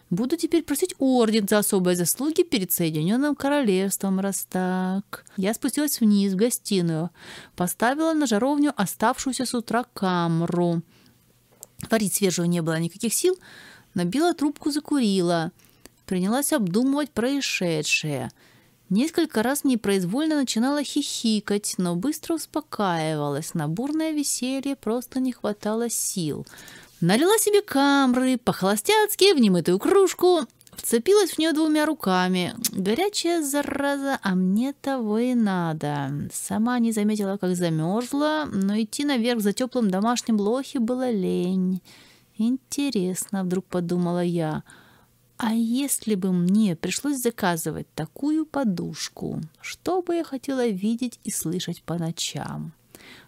буду теперь просить орден за особые заслуги перед Соединенным Королевством, раз так. Я спустилась вниз в гостиную, поставила на жаровню оставшуюся с утра камру — Варить свежего не было никаких сил. Набила трубку, закурила. Принялась обдумывать происшедшее. Несколько раз непроизвольно начинала хихикать, но быстро успокаивалась. На бурное веселье просто не хватало сил. Налила себе камры, по-холостяцки, в немытую кружку, вцепилась в нее двумя руками. Горячая зараза, а мне того и надо. Сама не заметила, как замерзла, но идти наверх за теплым домашним лохи было лень. Интересно, вдруг подумала я, а если бы мне пришлось заказывать такую подушку, что бы я хотела видеть и слышать по ночам?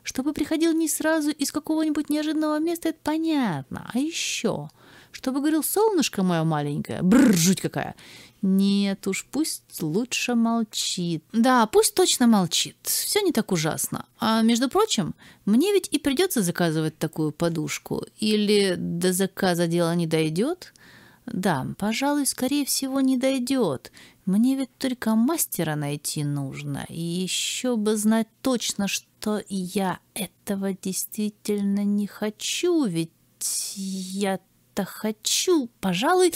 Чтобы приходил не сразу из какого-нибудь неожиданного места, это понятно. А еще чтобы говорил солнышко мое маленькое. Бррр, жуть какая. Нет уж, пусть лучше молчит. Да, пусть точно молчит. Все не так ужасно. А между прочим, мне ведь и придется заказывать такую подушку. Или до заказа дело не дойдет? Да, пожалуй, скорее всего, не дойдет. Мне ведь только мастера найти нужно. И еще бы знать точно, что я этого действительно не хочу, ведь я это хочу, пожалуй,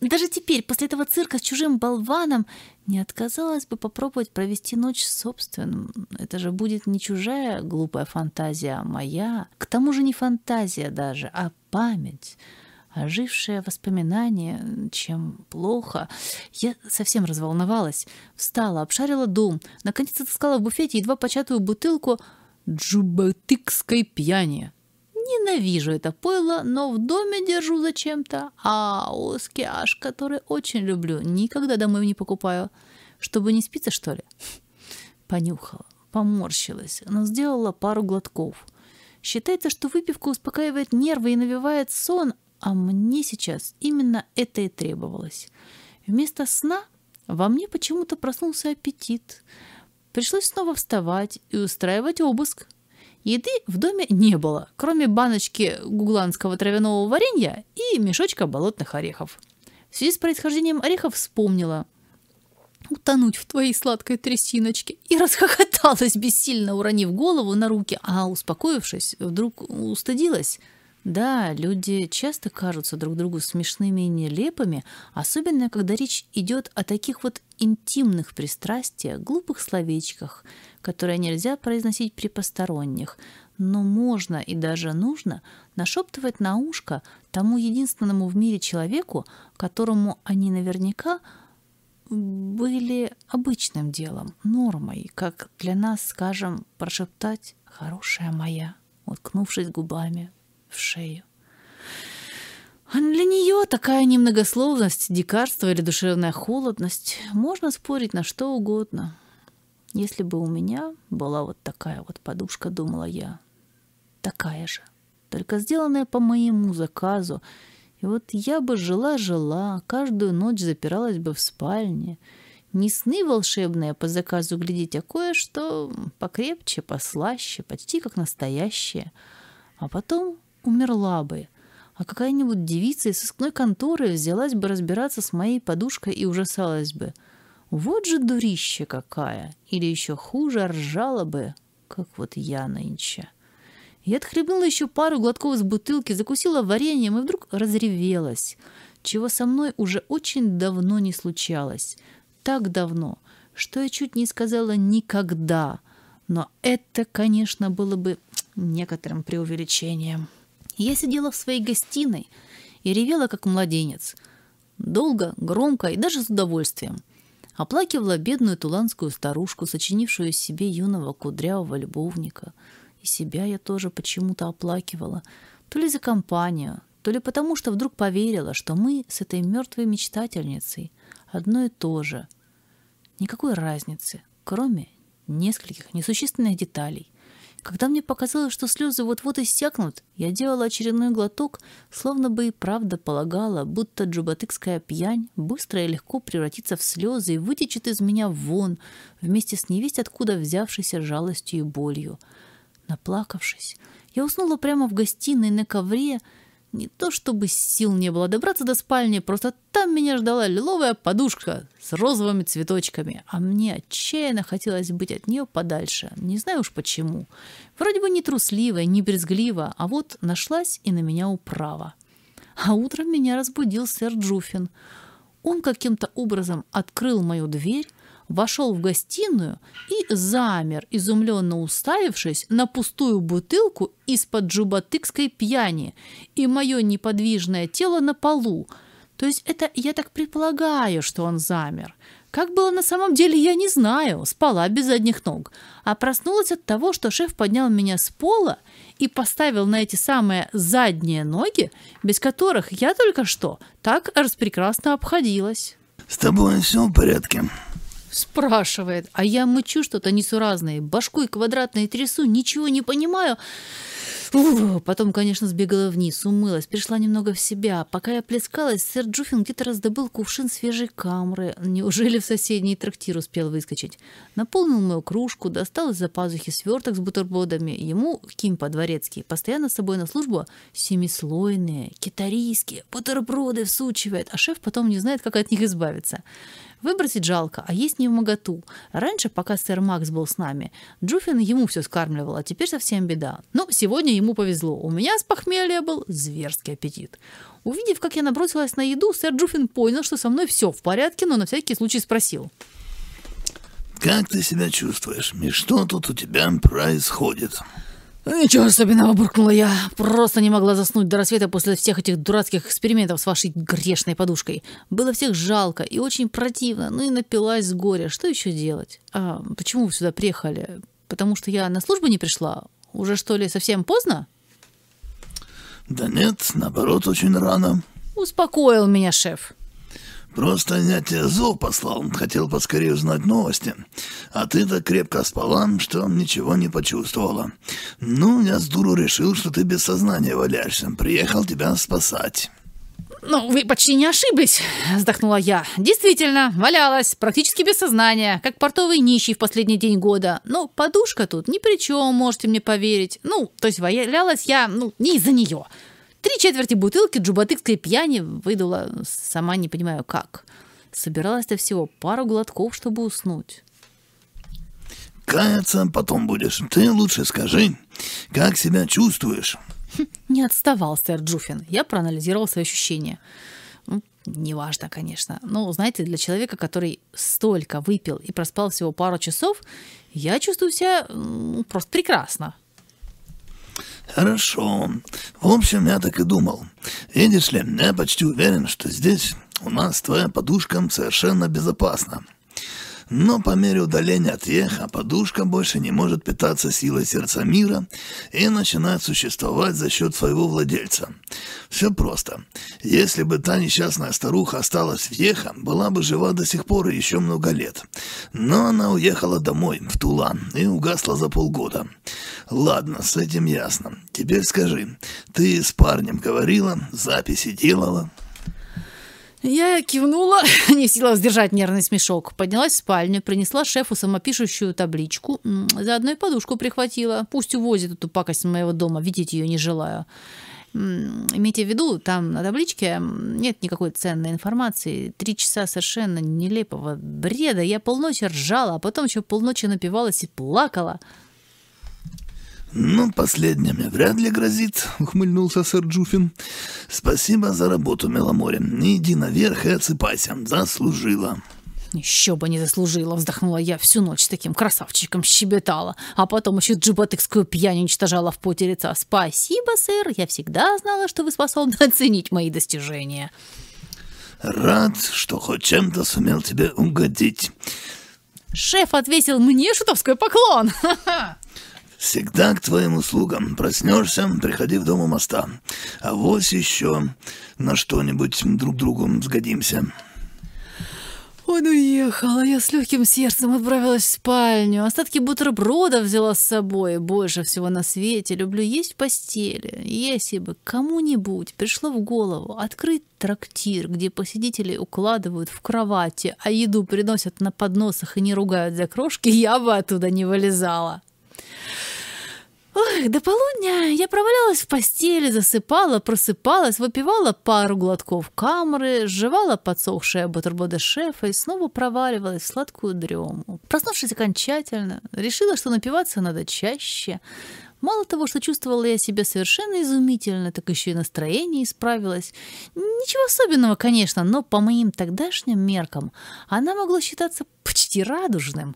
даже теперь, после этого цирка с чужим болваном, не отказалась бы попробовать провести ночь собственным. Это же будет не чужая глупая фантазия, а моя. К тому же не фантазия даже, а память ожившее воспоминание, чем плохо. Я совсем разволновалась. Встала, обшарила дом, наконец отыскала в буфете едва початую бутылку джубатыкской пьяни. Ненавижу это пойло, но в доме держу зачем-то. А оскиаш, который очень люблю, никогда домой не покупаю. Чтобы не спиться, что ли? Понюхала, поморщилась, но сделала пару глотков. Считается, что выпивка успокаивает нервы и навевает сон, а мне сейчас именно это и требовалось. Вместо сна во мне почему-то проснулся аппетит. Пришлось снова вставать и устраивать обыск. Еды в доме не было, кроме баночки гугланского травяного варенья и мешочка болотных орехов. В связи с происхождением орехов вспомнила утонуть в твоей сладкой трясиночке и расхохоталась, бессильно уронив голову на руки, а успокоившись, вдруг устыдилась – да, люди часто кажутся друг другу смешными и нелепыми, особенно когда речь идет о таких вот интимных пристрастиях, глупых словечках, которые нельзя произносить при посторонних, но можно и даже нужно нашептывать на ушко тому единственному в мире человеку, которому они наверняка были обычным делом, нормой, как для нас, скажем, прошептать «хорошая моя», уткнувшись губами в шею. А для нее такая немногословность, дикарство или душевная холодность можно спорить на что угодно. Если бы у меня была вот такая вот подушка, думала я, такая же, только сделанная по моему заказу, и вот я бы жила-жила, каждую ночь запиралась бы в спальне. Не сны волшебные по заказу глядеть, а кое-что покрепче, послаще, почти как настоящее. А потом умерла бы, а какая-нибудь девица из сыскной конторы взялась бы разбираться с моей подушкой и ужасалась бы. Вот же дурище какая! Или еще хуже, ржала бы, как вот я нынче. Я отхлебнула еще пару глотков из бутылки, закусила вареньем и вдруг разревелась, чего со мной уже очень давно не случалось. Так давно, что я чуть не сказала «никогда». Но это, конечно, было бы некоторым преувеличением. Я сидела в своей гостиной и ревела, как младенец. Долго, громко и даже с удовольствием. Оплакивала бедную туланскую старушку, сочинившую себе юного кудрявого любовника. И себя я тоже почему-то оплакивала. То ли за компанию, то ли потому, что вдруг поверила, что мы с этой мертвой мечтательницей одно и то же. Никакой разницы, кроме нескольких несущественных деталей. Когда мне показалось, что слезы вот-вот иссякнут, я делала очередной глоток, словно бы и правда полагала, будто джубатыкская пьянь быстро и легко превратится в слезы и вытечет из меня вон, вместе с невесть откуда взявшейся жалостью и болью. Наплакавшись, я уснула прямо в гостиной на ковре, не то чтобы сил не было добраться до спальни, просто там меня ждала лиловая подушка с розовыми цветочками, а мне отчаянно хотелось быть от нее подальше. Не знаю уж почему. Вроде бы не трусливая, не брезгливо, а вот нашлась и на меня управа. А утром меня разбудил сэр Джуфин. Он каким-то образом открыл мою дверь, вошел в гостиную и замер, изумленно уставившись на пустую бутылку из-под джубатыкской пьяни и мое неподвижное тело на полу. То есть это я так предполагаю, что он замер. Как было на самом деле, я не знаю. Спала без задних ног. А проснулась от того, что шеф поднял меня с пола и поставил на эти самые задние ноги, без которых я только что так распрекрасно обходилась. «С тобой все в порядке?» Спрашивает, а я мычу что-то несуразное, башкой квадратной трясу, ничего не понимаю. Потом, конечно, сбегала вниз, умылась, пришла немного в себя. Пока я плескалась, сэр Джуффин где-то раздобыл кувшин свежей камры. Неужели в соседний трактир успел выскочить? Наполнил мою кружку, достал из-за пазухи сверток с бутербродами. Ему, Ким по-дворецки, постоянно с собой на службу семислойные, китарийские, бутерброды всучивает, а шеф потом не знает, как от них избавиться. Выбросить жалко, а есть не в моготу. Раньше, пока сэр Макс был с нами, Джуфин ему все скармливал, а теперь совсем беда. Но сегодня ему повезло. У меня с похмелья был зверский аппетит. Увидев, как я набросилась на еду, сэр Джуфин понял, что со мной все в порядке, но на всякий случай спросил. «Как ты себя чувствуешь? И что тут у тебя происходит?» «Ничего особенного», — буркнула я. Просто не могла заснуть до рассвета после всех этих дурацких экспериментов с вашей грешной подушкой. Было всех жалко и очень противно, ну и напилась с горя. Что еще делать? А почему вы сюда приехали? Потому что я на службу не пришла? Уже что ли совсем поздно? Да нет, наоборот, очень рано. Успокоил меня шеф. Просто я тебе зов послал, хотел поскорее узнать новости. А ты так крепко спала, что ничего не почувствовала. Ну, я с дуру решил, что ты без сознания валяешься. Приехал тебя спасать. «Ну, вы почти не ошиблись», — вздохнула я. «Действительно, валялась, практически без сознания, как портовый нищий в последний день года. Но подушка тут ни при чем, можете мне поверить. Ну, то есть валялась я, ну, не из-за нее. Три четверти бутылки джубатыкской пьяни выдала, сама не понимаю как. Собиралась-то всего пару глотков, чтобы уснуть. Каяться потом будешь. Ты лучше скажи, как себя чувствуешь? Хм, не отставал сэр Джуфин. Я проанализировал свои ощущения. Ну, неважно, конечно. Но, знаете, для человека, который столько выпил и проспал всего пару часов, я чувствую себя ну, просто прекрасно. Хорошо. В общем, я так и думал. Видишь ли, я почти уверен, что здесь у нас твоя подушка совершенно безопасна. Но по мере удаления от еха подушка больше не может питаться силой сердца мира и начинает существовать за счет своего владельца. Все просто. Если бы та несчастная старуха осталась в еха, была бы жива до сих пор и еще много лет. Но она уехала домой, в Тулан, и угасла за полгода. Ладно, с этим ясно. Теперь скажи, ты с парнем говорила, записи делала? Я кивнула, не в силах сдержать нервный смешок. Поднялась в спальню, принесла шефу самопишущую табличку. Заодно и подушку прихватила. Пусть увозит эту пакость из моего дома, видеть ее не желаю. Имейте в виду, там на табличке нет никакой ценной информации. Три часа совершенно нелепого бреда. Я полночи ржала, а потом еще полночи напивалась и плакала. «Ну, последнее мне вряд ли грозит», — ухмыльнулся сэр Джуфин. «Спасибо за работу, Меломорин. Иди наверх и отсыпайся. Заслужила». Еще бы не заслужила, вздохнула я всю ночь с таким красавчиком щебетала, а потом еще джиботекскую пьянь уничтожала в поте лица. Спасибо, сэр, я всегда знала, что вы способны оценить мои достижения. Рад, что хоть чем-то сумел тебе угодить. Шеф отвесил мне шутовской поклон. Всегда к твоим услугам. Проснешься, приходи в дом у моста. А вот еще на что-нибудь друг другу сгодимся. Он уехал, а я с легким сердцем отправилась в спальню. Остатки бутерброда взяла с собой. Больше всего на свете люблю есть в постели. Если бы кому-нибудь пришло в голову открыть трактир, где посетителей укладывают в кровати, а еду приносят на подносах и не ругают за крошки, я бы оттуда не вылезала. Ой, до полудня я провалялась в постели, засыпала, просыпалась, выпивала пару глотков камры, жевала подсохшие бутерброды шефа и снова проваливалась в сладкую дрему. Проснувшись окончательно, решила, что напиваться надо чаще. Мало того, что чувствовала я себя совершенно изумительно, так еще и настроение исправилось. Ничего особенного, конечно, но по моим тогдашним меркам она могла считаться почти радужным.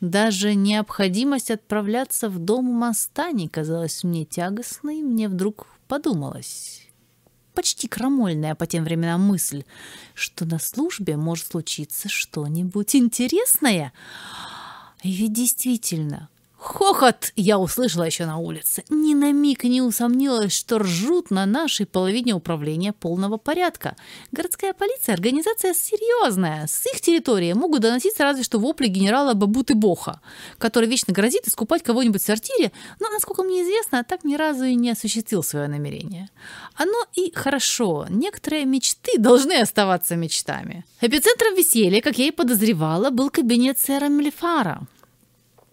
Даже необходимость отправляться в дом моста не казалась мне тягостной, мне вдруг подумалось. Почти крамольная по тем временам мысль, что на службе может случиться что-нибудь интересное. И ведь действительно, Хохот я услышала еще на улице. Ни на миг не усомнилась, что ржут на нашей половине управления полного порядка. Городская полиция – организация серьезная. С их территории могут доноситься разве что вопли генерала Бабуты Боха, который вечно грозит искупать кого-нибудь в сортире, но, насколько мне известно, так ни разу и не осуществил свое намерение. Оно и хорошо. Некоторые мечты должны оставаться мечтами. Эпицентром веселья, как я и подозревала, был кабинет сэра Мелифара.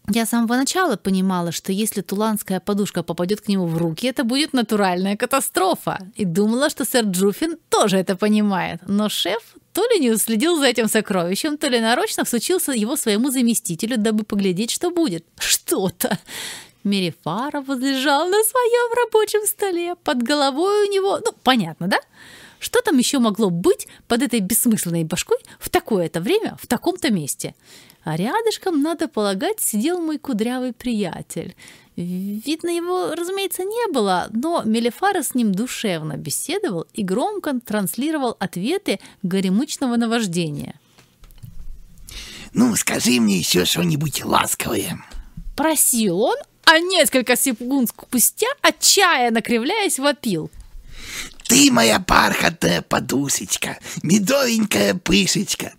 Я с самого начала понимала, что если туланская подушка попадет к нему в руки, это будет натуральная катастрофа. И думала, что сэр Джуфин тоже это понимает. Но шеф то ли не уследил за этим сокровищем, то ли нарочно всучился его своему заместителю, дабы поглядеть, что будет. Что-то. Мерифаров возлежал на своем рабочем столе. Под головой у него... Ну, понятно, да? Что там еще могло быть под этой бессмысленной башкой в такое-то время в таком-то месте? А рядышком, надо полагать, сидел мой кудрявый приятель. Видно, его, разумеется, не было, но Мелефара с ним душевно беседовал и громко транслировал ответы горемычного наваждения. «Ну, скажи мне еще что-нибудь ласковое». Просил он, а несколько секунд спустя, отчаянно кривляясь, вопил. Ты моя бархатная подушечка, медовенькая пышечка,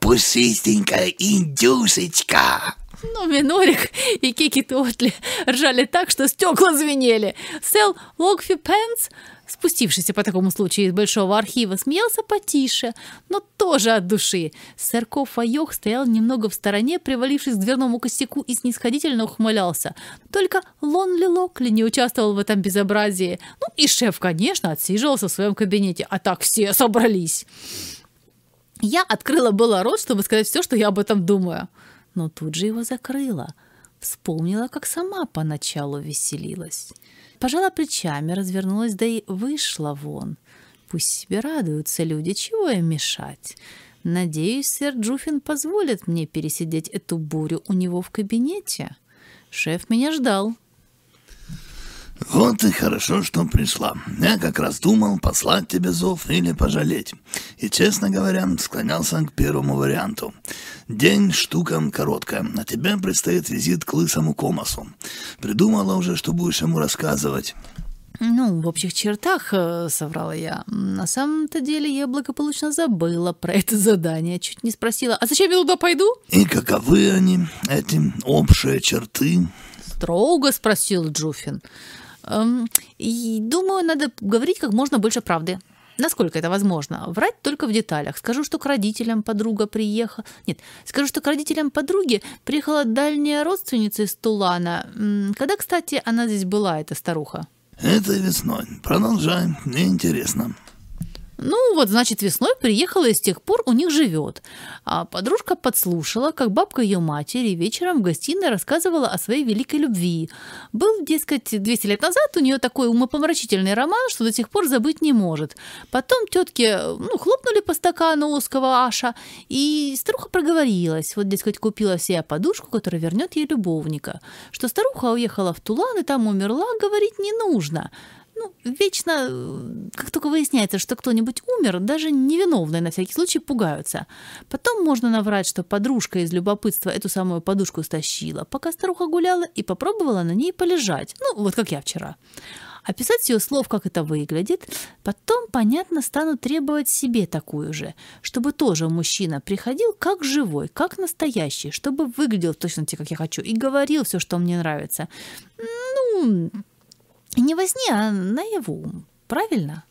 пушистенькая индюшечка. Ну, Минорик и Кики Тотли ржали так, что стекла звенели. Сел Логфи Пенс, спустившийся по такому случаю из большого архива, смеялся потише, но тоже от души. Сэрко Файох стоял немного в стороне, привалившись к дверному косяку и снисходительно ухмылялся. Только Лонли Локли не участвовал в этом безобразии. Ну и шеф, конечно, отсиживался в своем кабинете, а так все собрались. Я открыла было рот, чтобы сказать все, что я об этом думаю. Но тут же его закрыла. Вспомнила, как сама поначалу веселилась. Пожала плечами, развернулась, да и вышла вон. Пусть себе радуются люди, чего им мешать. Надеюсь, сэр Джуфин позволит мне пересидеть эту бурю у него в кабинете. Шеф меня ждал. Вот и хорошо, что пришла. Я как раз думал, послать тебе зов или пожалеть. И, честно говоря, склонялся к первому варианту. День штука короткая, а тебе предстоит визит к лысому Комасу. Придумала уже, что будешь ему рассказывать. Ну, в общих чертах, э, соврала я. На самом-то деле я благополучно забыла про это задание. Чуть не спросила, а зачем я туда пойду? И каковы они, эти общие черты? Строго спросил Джуфин. Эм, и думаю, надо говорить как можно больше правды. Насколько это возможно? Врать только в деталях. Скажу, что к родителям подруга приехала. Нет, скажу, что к родителям подруги приехала дальняя родственница из Тулана. Когда, кстати, она здесь была, эта старуха? Это весной. Продолжай, мне интересно. Ну, вот, значит, весной приехала и с тех пор у них живет. А подружка подслушала, как бабка ее матери вечером в гостиной рассказывала о своей великой любви. Был, дескать, 200 лет назад у нее такой умопомрачительный роман, что до сих пор забыть не может. Потом тетки, ну, хлопнули по стакану узкого аша, и старуха проговорилась. Вот, дескать, купила себе подушку, которая вернет ей любовника. Что старуха уехала в Тулан и там умерла, говорить не нужно ну, вечно, э, как только выясняется, что кто-нибудь умер, даже невиновные на всякий случай пугаются. Потом можно наврать, что подружка из любопытства эту самую подушку стащила, пока старуха гуляла и попробовала на ней полежать. Ну, вот как я вчера. Описать ее слов, как это выглядит, потом, понятно, станут требовать себе такую же, чтобы тоже мужчина приходил как живой, как настоящий, чтобы выглядел точно так, как я хочу, и говорил все, что мне нравится. Ну, не во сне, а наяву. Правильно?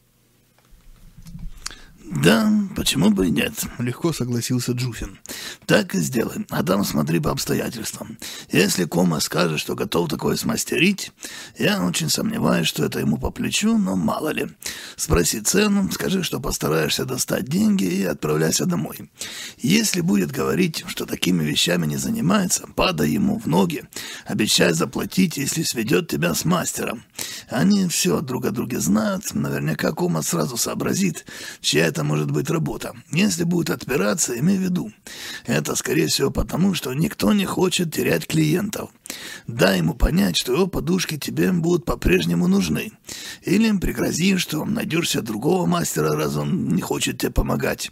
«Да, почему бы и нет?» — легко согласился Джуфин. «Так и сделаем, а там смотри по обстоятельствам. Если Кома скажет, что готов такое смастерить, я очень сомневаюсь, что это ему по плечу, но мало ли. Спроси цену, скажи, что постараешься достать деньги и отправляйся домой. Если будет говорить, что такими вещами не занимается, падай ему в ноги, обещай заплатить, если сведет тебя с мастером. Они все друг о друге знают, наверняка Кома сразу сообразит, чья это это может быть работа. Если будет отпираться, имей в виду. Это, скорее всего, потому, что никто не хочет терять клиентов. Дай ему понять, что его подушки тебе будут по-прежнему нужны. Или пригрози, что найдешься другого мастера, раз он не хочет тебе помогать.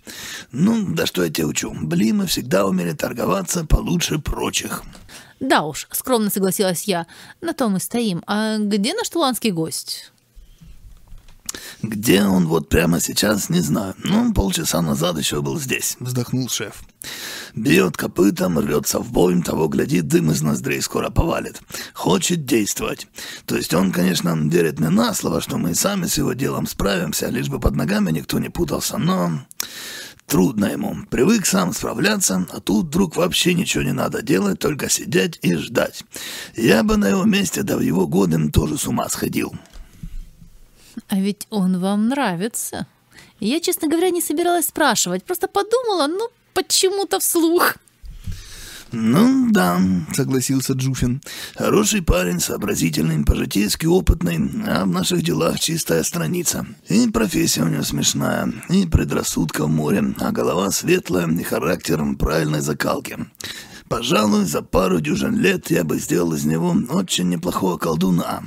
Ну, да что я тебя учу. Блин, мы всегда умели торговаться получше прочих. Да уж, скромно согласилась я. На том и стоим. А где наш туланский гость? Где он вот прямо сейчас, не знаю. Ну, полчаса назад еще был здесь, вздохнул шеф. Бьет копытом, рвется в бой, того глядит, дым из ноздрей скоро повалит. Хочет действовать. То есть он, конечно, верит мне на слово, что мы и сами с его делом справимся, лишь бы под ногами никто не путался, но... Трудно ему. Привык сам справляться, а тут вдруг вообще ничего не надо делать, только сидеть и ждать. Я бы на его месте, да в его годы тоже с ума сходил. А ведь он вам нравится. Я, честно говоря, не собиралась спрашивать, просто подумала, ну, почему-то вслух. «Ну да», — согласился Джуфин. «Хороший парень, сообразительный, по-житейски опытный, а в наших делах чистая страница. И профессия у него смешная, и предрассудка в море, а голова светлая, и характер правильной закалки. Пожалуй, за пару дюжин лет я бы сделал из него очень неплохого колдуна».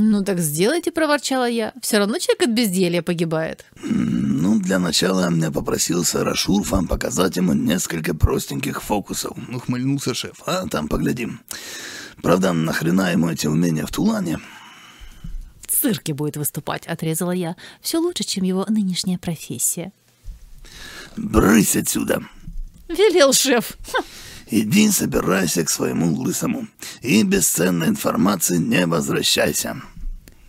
«Ну так сделайте», — проворчала я. «Все равно человек от безделья погибает». «Ну, для начала я попросился Рашурфа показать ему несколько простеньких фокусов», — ухмыльнулся шеф. «А там поглядим. Правда, нахрена ему эти умения в Тулане?» «В цирке будет выступать», — отрезала я. «Все лучше, чем его нынешняя профессия». «Брысь отсюда!» — велел шеф. Иди собирайся к своему лысому и без ценной информации не возвращайся.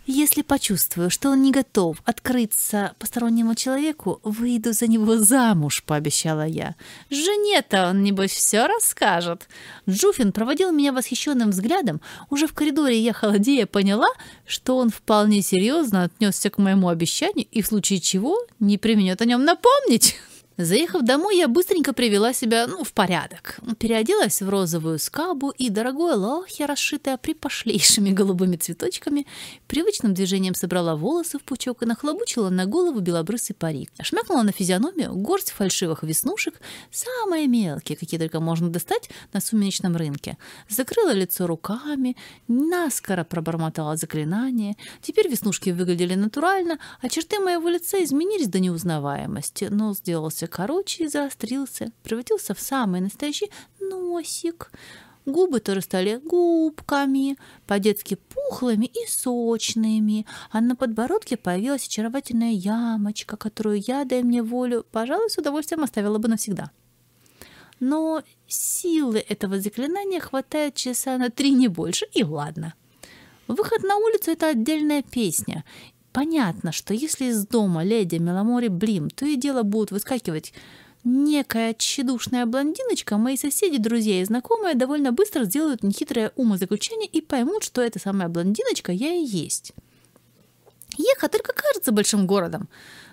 Если почувствую, что он не готов открыться постороннему человеку, выйду за него замуж, пообещала я. Жене-то он, небось, все расскажет. Джуфин проводил меня восхищенным взглядом. Уже в коридоре я холодея поняла, что он вполне серьезно отнесся к моему обещанию и в случае чего не применет о нем напомнить. Заехав домой, я быстренько привела себя ну, в порядок. Переоделась в розовую скабу и дорогое лохье, расшитое припошлейшими голубыми цветочками, привычным движением собрала волосы в пучок и нахлобучила на голову белобрысый парик. Шмякнула на физиономию горсть фальшивых веснушек, самые мелкие, какие только можно достать на сумеречном рынке. Закрыла лицо руками, наскоро пробормотала заклинание. Теперь веснушки выглядели натурально, а черты моего лица изменились до неузнаваемости, но сделался короче и заострился, превратился в самый настоящий носик. Губы тоже стали губками, по-детски пухлыми и сочными, а на подбородке появилась очаровательная ямочка, которую я, дай мне волю, пожалуй, с удовольствием оставила бы навсегда. Но силы этого заклинания хватает часа на три не больше, и ладно. Выход на улицу — это отдельная песня, Понятно, что если из дома леди Меломори Блим то и дело будут выскакивать некая тщедушная блондиночка, мои соседи, друзья и знакомые довольно быстро сделают нехитрое умозаключение и поймут, что эта самая блондиночка я и есть. Еха только кажется большим городом.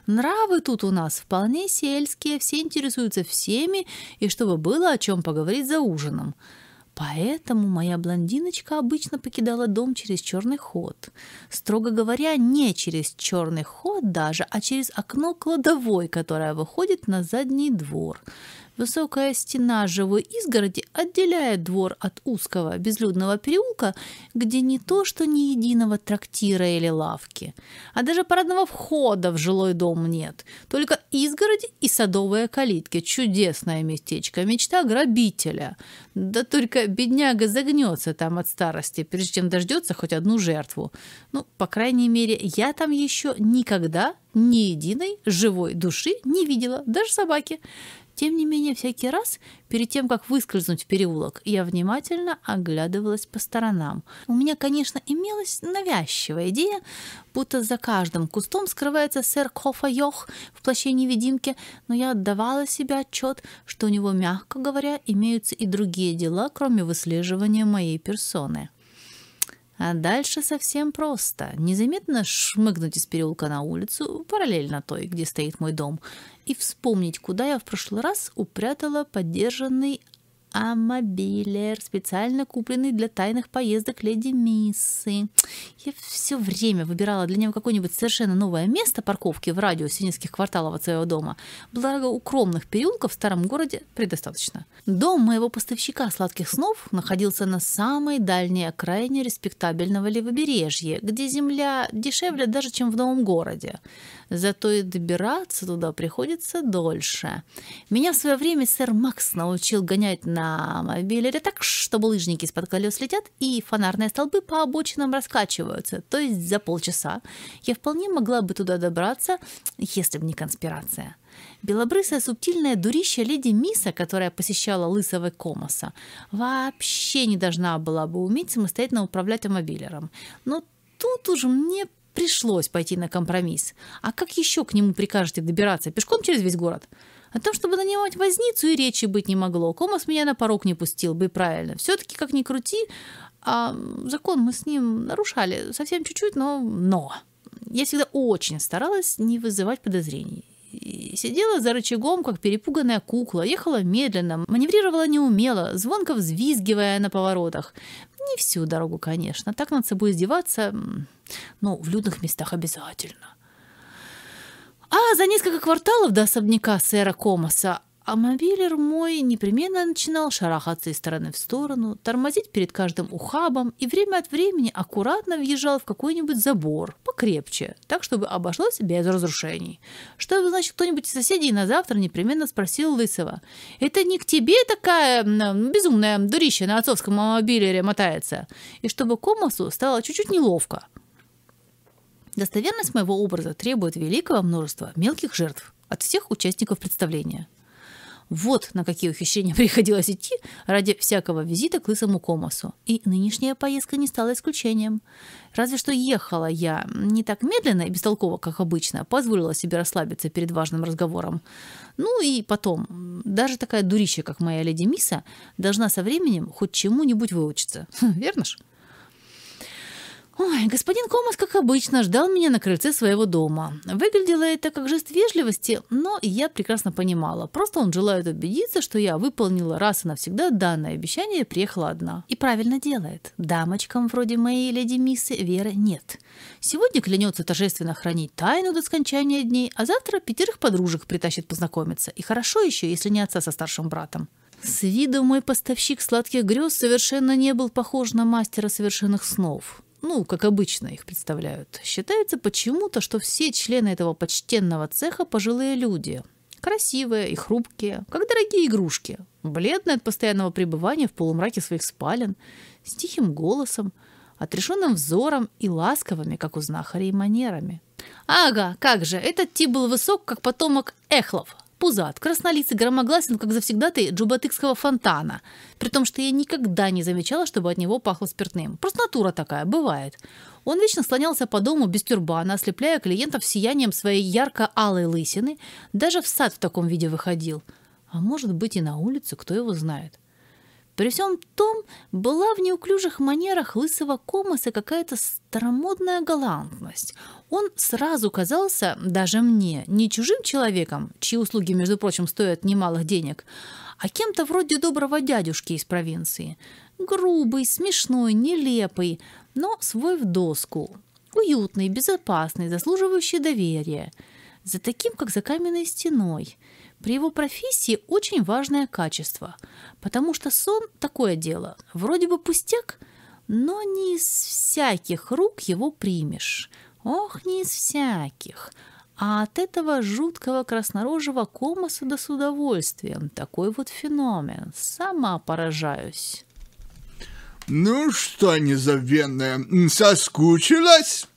Нравы тут у нас вполне сельские, все интересуются всеми, и чтобы было о чем поговорить за ужином. Поэтому моя блондиночка обычно покидала дом через черный ход. Строго говоря, не через черный ход даже, а через окно кладовой, которое выходит на задний двор. Высокая стена живой изгороди отделяет двор от узкого безлюдного переулка, где не то что ни единого трактира или лавки, а даже парадного входа в жилой дом нет. Только изгороди и садовые калитки. Чудесное местечко, мечта грабителя. Да только бедняга загнется там от старости, прежде чем дождется хоть одну жертву. Ну, по крайней мере, я там еще никогда ни единой живой души не видела, даже собаки. Тем не менее, всякий раз, перед тем, как выскользнуть в переулок, я внимательно оглядывалась по сторонам. У меня, конечно, имелась навязчивая идея, будто за каждым кустом скрывается сэр Кофа Йох в плаще невидимки, но я отдавала себе отчет, что у него, мягко говоря, имеются и другие дела, кроме выслеживания моей персоны. А дальше совсем просто. Незаметно шмыгнуть из переулка на улицу, параллельно той, где стоит мой дом, и вспомнить, куда я в прошлый раз упрятала подержанный Амобилер, специально купленный для тайных поездок леди Миссы. Я все время выбирала для него какое-нибудь совершенно новое место парковки в радиусе нескольких кварталов от своего дома. Благо укромных переулков в старом городе предостаточно. Дом моего поставщика сладких снов находился на самой дальней окраине респектабельного левобережья, где земля дешевле даже, чем в новом городе. Зато и добираться туда приходится дольше. Меня в свое время сэр Макс научил гонять на мобилере так, чтобы лыжники из-под колес летят и фонарные столбы по обочинам раскачиваются. То есть за полчаса я вполне могла бы туда добраться, если бы не конспирация. Белобрысая субтильная дурища леди Миса, которая посещала лысого Комоса, вообще не должна была бы уметь самостоятельно управлять мобилером. Но тут уже мне пришлось пойти на компромисс. А как еще к нему прикажете добираться? Пешком через весь город? О том, чтобы нанимать возницу, и речи быть не могло. Комас меня на порог не пустил бы, правильно. Все-таки, как ни крути, а закон мы с ним нарушали совсем чуть-чуть, но... Но! Я всегда очень старалась не вызывать подозрений. И сидела за рычагом, как перепуганная кукла, ехала медленно, маневрировала неумело, звонко взвизгивая на поворотах. Не всю дорогу, конечно. Так над собой издеваться, ну, в людных местах обязательно. А за несколько кварталов до особняка сэра Комаса а мобилер мой непременно начинал шарахаться из стороны в сторону, тормозить перед каждым ухабом и время от времени аккуратно въезжал в какой-нибудь забор, покрепче, так, чтобы обошлось без разрушений. Что, значит, кто-нибудь из соседей на завтра непременно спросил Лысого. «Это не к тебе такая безумная дурища на отцовском мобилере мотается?» И чтобы Комасу стало чуть-чуть неловко. Достоверность моего образа требует великого множества мелких жертв от всех участников представления. Вот на какие ухищрения приходилось идти ради всякого визита к лысому комосу. И нынешняя поездка не стала исключением. Разве что ехала я не так медленно и бестолково, как обычно, позволила себе расслабиться перед важным разговором. Ну и потом, даже такая дурища, как моя леди Миса, должна со временем хоть чему-нибудь выучиться. Верно ж? Ой, господин Комас, как обычно, ждал меня на крыльце своего дома. Выглядело это как жест вежливости, но я прекрасно понимала. Просто он желает убедиться, что я выполнила раз и навсегда данное обещание и приехала одна. И правильно делает. Дамочкам вроде моей леди Миссы веры нет. Сегодня клянется торжественно хранить тайну до скончания дней, а завтра пятерых подружек притащит познакомиться. И хорошо еще, если не отца со старшим братом. С виду мой поставщик сладких грез совершенно не был похож на мастера совершенных снов ну, как обычно их представляют. Считается почему-то, что все члены этого почтенного цеха пожилые люди. Красивые и хрупкие, как дорогие игрушки. Бледные от постоянного пребывания в полумраке своих спален, с тихим голосом, отрешенным взором и ласковыми, как у знахарей, манерами. Ага, как же, этот тип был высок, как потомок Эхлов, Пузат, краснолицый, громогласен, как завсегдатый джубатыкского фонтана. При том, что я никогда не замечала, чтобы от него пахло спиртным. Просто натура такая, бывает. Он вечно слонялся по дому без тюрбана, ослепляя клиентов сиянием своей ярко-алой лысины. Даже в сад в таком виде выходил. А может быть и на улицу, кто его знает. При всем том, была в неуклюжих манерах лысого комоса какая-то старомодная галантность. Он сразу казался, даже мне, не чужим человеком, чьи услуги, между прочим, стоят немалых денег, а кем-то вроде доброго дядюшки из провинции. Грубый, смешной, нелепый, но свой в доску. Уютный, безопасный, заслуживающий доверия. За таким, как за каменной стеной. При его профессии очень важное качество, потому что сон – такое дело, вроде бы пустяк, но не из всяких рук его примешь. Ох, не из всяких. А от этого жуткого краснорожего комоса да с удовольствием. Такой вот феномен. Сама поражаюсь. Ну что, незабвенная, соскучилась?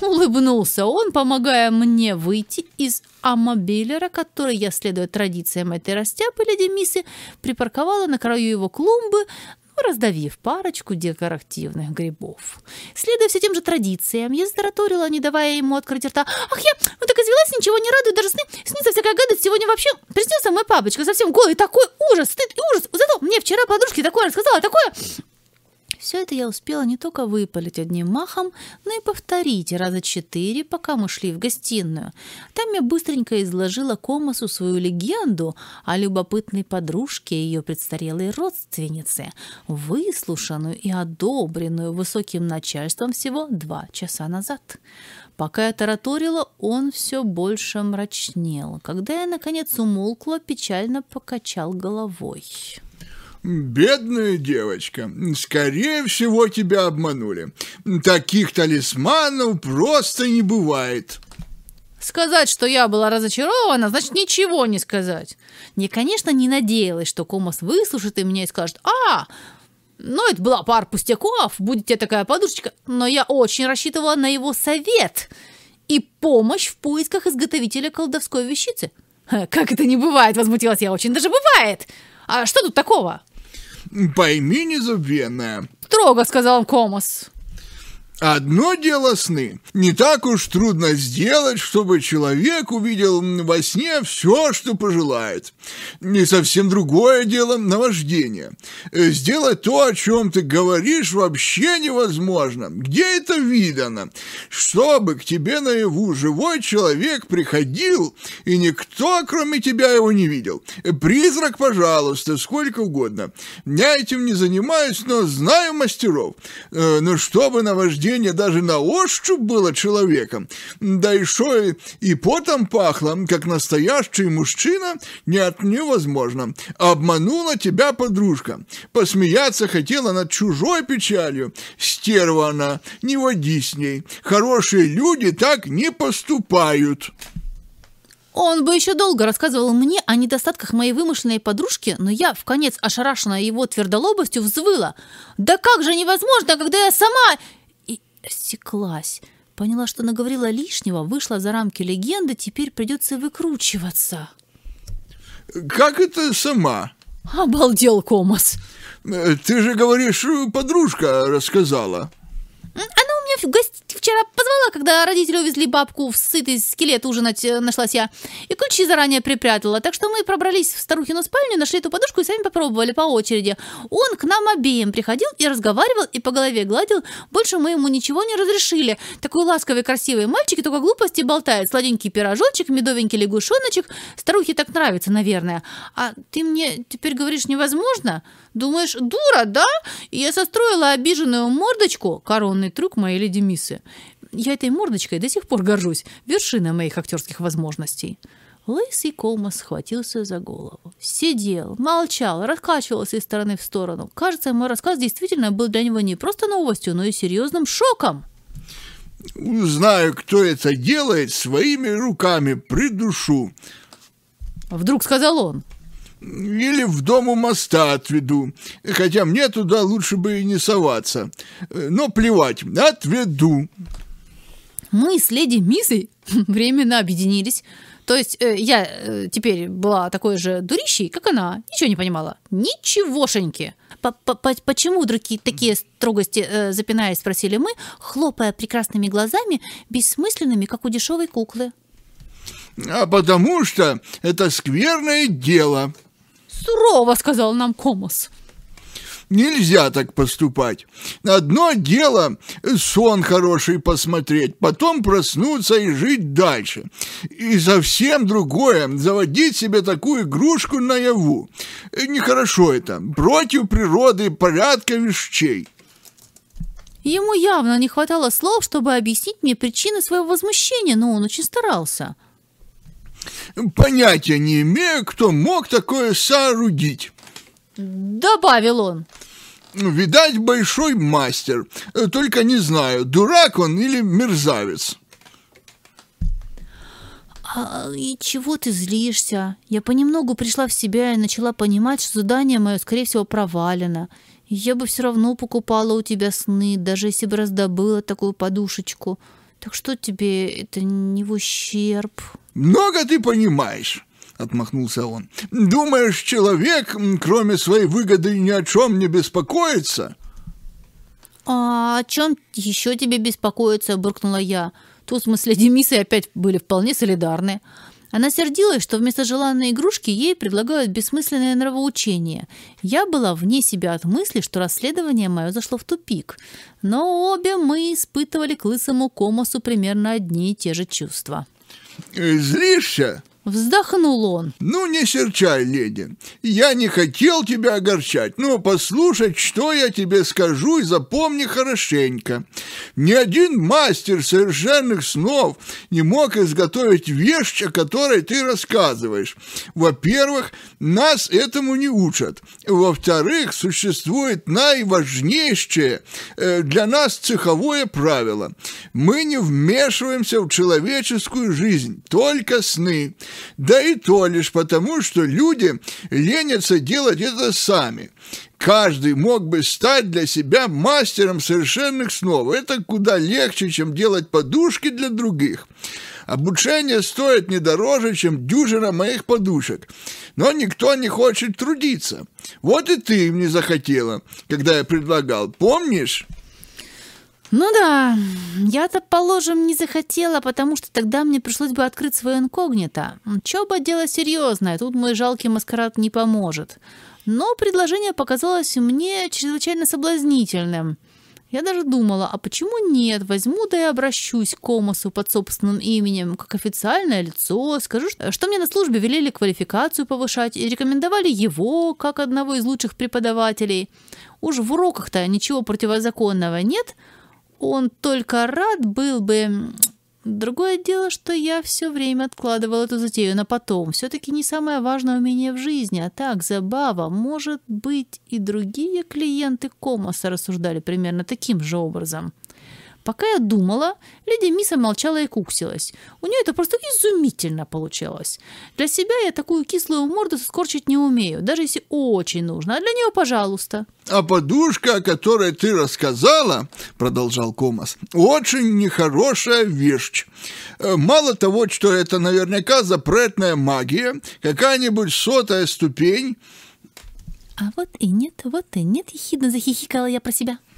Улыбнулся он, помогая мне выйти из амобилера, который я, следуя традициям этой растяпы, леди Миссы, припарковала на краю его клумбы, раздавив парочку декоративных грибов. Следуя все тем же традициям, я затараторила, не давая ему открыть рта. «Ах, я ну, так извелась, ничего не радует, даже сны, снится всякая гадость. Сегодня вообще приснился мой папочка, совсем голый, такой ужас, стыд и ужас. Зато мне вчера подружки такое рассказала, такое...» Все это я успела не только выпалить одним махом, но и повторить раза четыре, пока мы шли в гостиную. Там я быстренько изложила Комасу свою легенду о любопытной подружке и ее предстарелой родственнице, выслушанную и одобренную высоким начальством всего два часа назад. Пока я тараторила, он все больше мрачнел. Когда я, наконец, умолкла, печально покачал головой. Бедная девочка, скорее всего, тебя обманули. Таких талисманов просто не бывает. Сказать, что я была разочарована, значит ничего не сказать. Не, конечно, не надеялась, что Комас выслушает и меня и скажет, а, ну, это была пара пустяков, будет тебе такая подушечка. Но я очень рассчитывала на его совет и помощь в поисках изготовителя колдовской вещицы. Как это не бывает, возмутилась я очень, даже бывает. А что тут такого? Пойми, незабвенная. Строго сказал Комос. Одно дело сны. Не так уж трудно сделать, чтобы человек увидел во сне все, что пожелает. Не совсем другое дело наваждение. Сделать то, о чем ты говоришь, вообще невозможно. Где это видано? Чтобы к тебе наяву живой человек приходил, и никто, кроме тебя, его не видел. Призрак, пожалуйста, сколько угодно. Я этим не занимаюсь, но знаю мастеров. Э, но чтобы наваждение растение даже на ощупь было человеком, да еще и потом пахло, как настоящий мужчина, нет, невозможно. Обманула тебя подружка, посмеяться хотела над чужой печалью. Стерва она, не води с ней, хорошие люди так не поступают». Он бы еще долго рассказывал мне о недостатках моей вымышленной подружки, но я, в конец ошарашенная его твердолобостью, взвыла. «Да как же невозможно, когда я сама...» осеклась. Поняла, что наговорила лишнего, вышла за рамки легенды, теперь придется выкручиваться. «Как это сама?» Обалдел Комас. Э, «Ты же говоришь, подружка рассказала». Она у меня в гости вчера позвала, когда родители увезли бабку в сытый скелет ужинать, э, нашлась я. И ключи заранее припрятала. Так что мы пробрались в старухину спальню, нашли эту подушку и сами попробовали по очереди. Он к нам обеим приходил и разговаривал, и по голове гладил. Больше мы ему ничего не разрешили. Такой ласковый, красивый мальчик, и только глупости болтает. Сладенький пирожочек, медовенький лягушоночек. Старухе так нравится, наверное. А ты мне теперь говоришь невозможно? Думаешь, дура, да? И я состроила обиженную мордочку, коронный трюк моей леди Миссы. Я этой мордочкой до сих пор горжусь. Вершина моих актерских возможностей. Лысый Колма схватился за голову. Сидел, молчал, раскачивался из стороны в сторону. Кажется, мой рассказ действительно был для него не просто новостью, но и серьезным шоком. Знаю, кто это делает, своими руками придушу. Вдруг сказал он. Или в дом у моста отведу. Хотя мне туда лучше бы и не соваться. Но плевать, отведу. Мы с леди Мисой временно объединились. То есть э, я э, теперь была такой же дурищей, как она. Ничего не понимала. Ничегошеньки. Почему вдруг такие строгости, э, запинаясь, спросили мы, хлопая прекрасными глазами, бессмысленными, как у дешевой куклы. А потому что это скверное дело. Сурово, сказал нам Комос. Нельзя так поступать. Одно дело сон хороший посмотреть, потом проснуться и жить дальше. И совсем другое заводить себе такую игрушку наяву. Нехорошо это. Против природы порядка вещей. Ему явно не хватало слов, чтобы объяснить мне причины своего возмущения, но он очень старался. Понятия не имею, кто мог такое соорудить. Добавил он. Видать, большой мастер. Только не знаю, дурак он или мерзавец. А, и чего ты злишься? Я понемногу пришла в себя и начала понимать, что задание мое, скорее всего, провалено. Я бы все равно покупала у тебя сны, даже если бы раздобыла такую подушечку. Так что тебе это не в ущерб? Много ты понимаешь, отмахнулся он. Думаешь, человек, кроме своей выгоды, ни о чем не беспокоится? А о чем еще тебе беспокоиться, буркнула я. Тут в смысле Демисы опять были вполне солидарны. Она сердилась, что вместо желанной игрушки ей предлагают бессмысленное нравоучение. Я была вне себя от мысли, что расследование мое зашло в тупик. Но обе мы испытывали к лысому комосу примерно одни и те же чувства. Э, «Злишься?» Вздохнул он. «Ну, не серчай, леди. Я не хотел тебя огорчать, но послушать, что я тебе скажу, и запомни хорошенько. Ни один мастер совершенных снов не мог изготовить вещь, о которой ты рассказываешь. Во-первых, нас этому не учат. Во-вторых, существует наиважнейшее э, для нас цеховое правило. Мы не вмешиваемся в человеческую жизнь, только сны». Да и то лишь потому, что люди ленятся делать это сами. Каждый мог бы стать для себя мастером совершенных снов. Это куда легче, чем делать подушки для других. Обучение стоит не дороже, чем дюжина моих подушек. Но никто не хочет трудиться. Вот и ты им не захотела, когда я предлагал. Помнишь? Ну да, я-то, положим, не захотела, потому что тогда мне пришлось бы открыть свое инкогнито. Чоба дело серьезное, тут мой жалкий маскарад не поможет. Но предложение показалось мне чрезвычайно соблазнительным. Я даже думала, а почему нет, возьму да и обращусь к Комасу под собственным именем, как официальное лицо, скажу, что мне на службе велели квалификацию повышать и рекомендовали его как одного из лучших преподавателей. Уж в уроках-то ничего противозаконного нет, он только рад был бы... Другое дело, что я все время откладывал эту затею на потом. Все-таки не самое важное умение в жизни, а так, забава. Может быть, и другие клиенты Комоса рассуждали примерно таким же образом. Пока я думала, леди Миса молчала и куксилась. У нее это просто изумительно получалось. Для себя я такую кислую морду скорчить не умею, даже если очень нужно. А для нее, пожалуйста. «А подушка, о которой ты рассказала, — продолжал Комас, — очень нехорошая вещь. Э, мало того, что это наверняка запретная магия, какая-нибудь сотая ступень...» «А вот и нет, вот и нет, — ехидно захихикала я про себя. —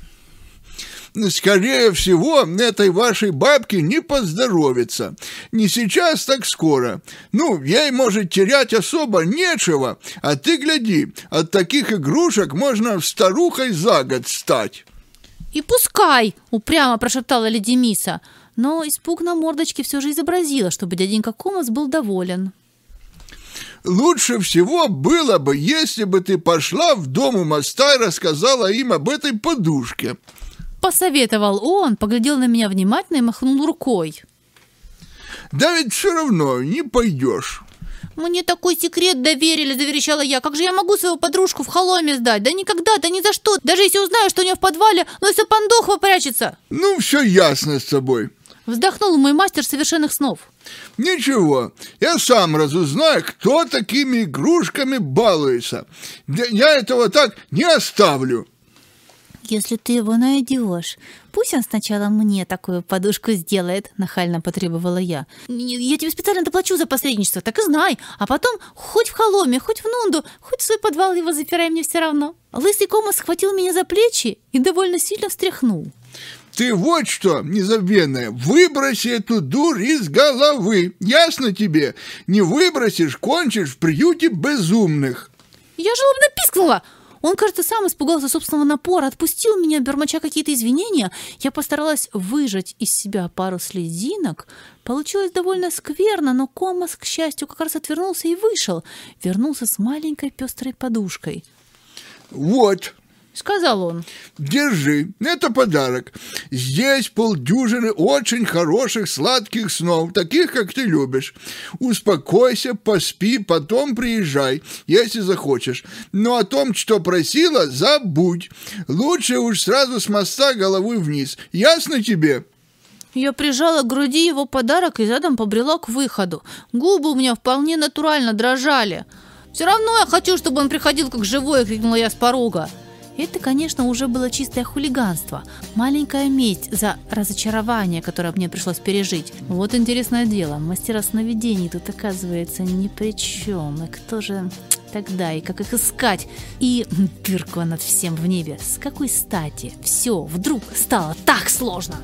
скорее всего, этой вашей бабке не поздоровится. Не сейчас, так скоро. Ну, ей, может, терять особо нечего, а ты гляди, от таких игрушек можно старухой за год стать». «И пускай!» — упрямо прошептала леди Миса, но испуг на мордочке все же изобразила, чтобы дяденька Комас был доволен. Лучше всего было бы, если бы ты пошла в дом у моста и рассказала им об этой подушке посоветовал он, поглядел на меня внимательно и махнул рукой. Да ведь все равно не пойдешь. Мне такой секрет доверили, заверещала я. Как же я могу свою подружку в холоме сдать? Да никогда, да ни за что. Даже если узнаю, что у нее в подвале Лойса Пандохова прячется. Ну, все ясно с тобой. Вздохнул мой мастер совершенных снов. Ничего, я сам разузнаю, кто такими игрушками балуется. Я этого так не оставлю если ты его найдешь. Пусть он сначала мне такую подушку сделает, нахально потребовала я. Я тебе специально доплачу за посредничество, так и знай. А потом хоть в холоме, хоть в нунду, хоть в свой подвал его запирай, мне все равно. Лысый кома схватил меня за плечи и довольно сильно встряхнул. Ты вот что, незабвенная, выброси эту дурь из головы. Ясно тебе? Не выбросишь, кончишь в приюте безумных. Я жалобно пискнула. Он, кажется, сам испугался собственного напора, отпустил меня, бормоча какие-то извинения. Я постаралась выжать из себя пару слезинок. Получилось довольно скверно, но Комас, к счастью, как раз отвернулся и вышел. Вернулся с маленькой пестрой подушкой. Вот, Сказал он. Держи, это подарок. Здесь полдюжины очень хороших сладких снов, таких, как ты любишь. Успокойся, поспи, потом приезжай, если захочешь. Но о том, что просила, забудь. Лучше уж сразу с моста головой вниз. Ясно тебе?» Я прижала к груди его подарок и задом побрела к выходу. Губы у меня вполне натурально дрожали. «Все равно я хочу, чтобы он приходил как живой!» — крикнула я с порога. Это, конечно, уже было чистое хулиганство, маленькая месть за разочарование, которое мне пришлось пережить. Вот интересное дело, мастера сновидений тут оказывается ни при чем. И кто же тогда, и как их искать? И дырку над всем в небе. С какой стати? Все вдруг стало так сложно.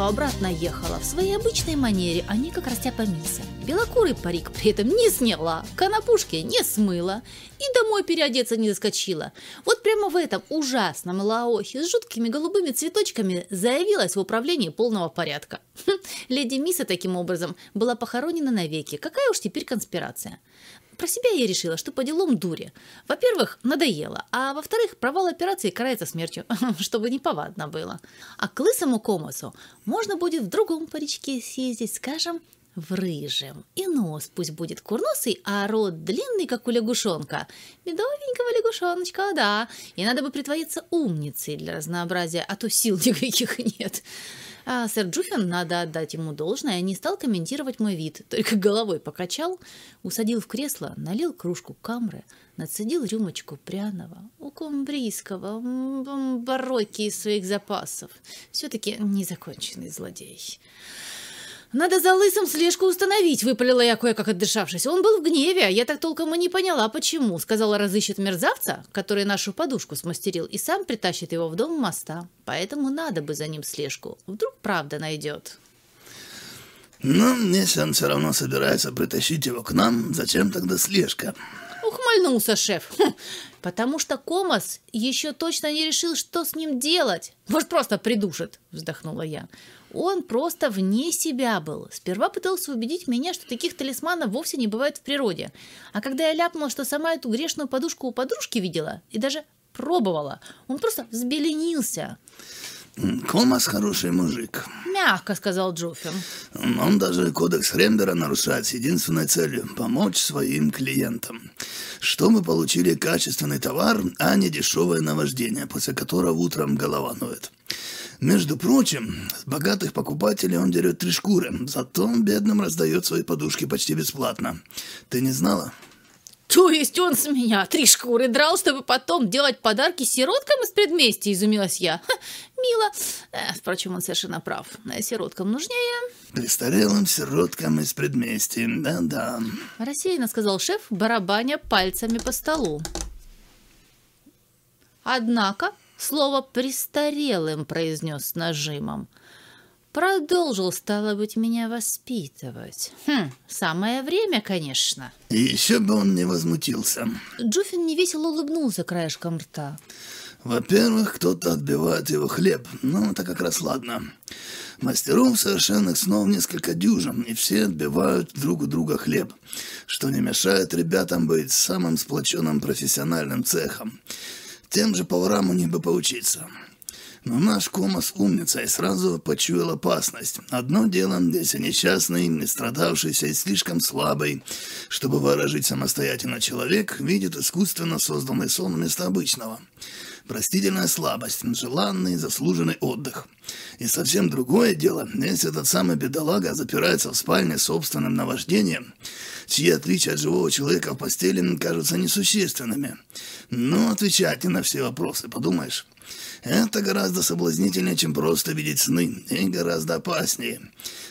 Что обратно ехала в своей обычной манере, а не как растяпа миса. Белокурый парик при этом не сняла, канапушки не смыла и домой переодеться не заскочила. Вот прямо в этом ужасном лаохе с жуткими голубыми цветочками заявилась в управлении полного порядка. Леди Миса таким образом была похоронена навеки. Какая уж теперь конспирация? Про себя я решила, что по делам дури. Во-первых, надоело, а во-вторых, провал операции карается смертью, чтобы не повадно было. А к лысому комосу можно будет в другом паричке съездить, скажем, в рыжем. И нос пусть будет курносый, а рот длинный, как у лягушонка. Медовенького лягушоночка, да. И надо бы притвориться умницей для разнообразия, а то сил никаких нет. А сэр Джуфин, надо отдать ему должное, не стал комментировать мой вид, только головой покачал, усадил в кресло, налил кружку камры, нацедил рюмочку пряного, у кумбрийского, бароки из своих запасов. Все-таки незаконченный злодей. «Надо за лысым слежку установить», — выпалила я кое-как отдышавшись. «Он был в гневе, а я так толком и не поняла, почему». Сказала, разыщет мерзавца, который нашу подушку смастерил, и сам притащит его в дом моста. Поэтому надо бы за ним слежку. Вдруг правда найдет. Ну, если он все равно собирается притащить его к нам, зачем тогда слежка? Ухмыльнулся шеф. Хм, потому что Комас еще точно не решил, что с ним делать. Может, просто придушит, вздохнула я. Он просто вне себя был. Сперва пытался убедить меня, что таких талисманов вовсе не бывает в природе. А когда я ляпнула, что сама эту грешную подушку у подружки видела и даже пробовала, он просто взбеленился. Комас хороший мужик. Мягко сказал Джоффин. Он даже кодекс Хрембера нарушает с единственной целью – помочь своим клиентам. Что мы получили качественный товар, а не дешевое наваждение, после которого утром голова ноет. Между прочим, с богатых покупателей он дерет три шкуры, зато бедным раздает свои подушки почти бесплатно. Ты не знала? То есть он с меня три шкуры драл, чтобы потом делать подарки сироткам из предместья, изумилась я. Ха, мило. Э, впрочем, он совершенно прав. Сироткам нужнее. Престарелым сироткам из предместья, да-да. Рассеянно сказал шеф, барабаня пальцами по столу. Однако слово «престарелым» произнес с нажимом. Продолжил, стало быть, меня воспитывать. Хм, самое время, конечно. И еще бы он не возмутился. Джуфин невесело улыбнулся краешком рта. Во-первых, кто-то отбивает его хлеб. Ну, это как раз ладно. Мастеров совершенных снов несколько дюжин, и все отбивают друг у друга хлеб, что не мешает ребятам быть самым сплоченным профессиональным цехом. Тем же поварам у них бы поучиться. Но наш Комас умница и сразу почуял опасность. Одно дело, если несчастный, не страдавшийся и слишком слабый, чтобы выражить самостоятельно человек, видит искусственно созданный сон вместо обычного. Простительная слабость, желанный, заслуженный отдых. И совсем другое дело, если этот самый бедолага запирается в спальне собственным наваждением, чьи отличия от живого человека в постели кажутся несущественными. Ну, отвечайте на все вопросы, подумаешь. Это гораздо соблазнительнее, чем просто видеть сны, и гораздо опаснее.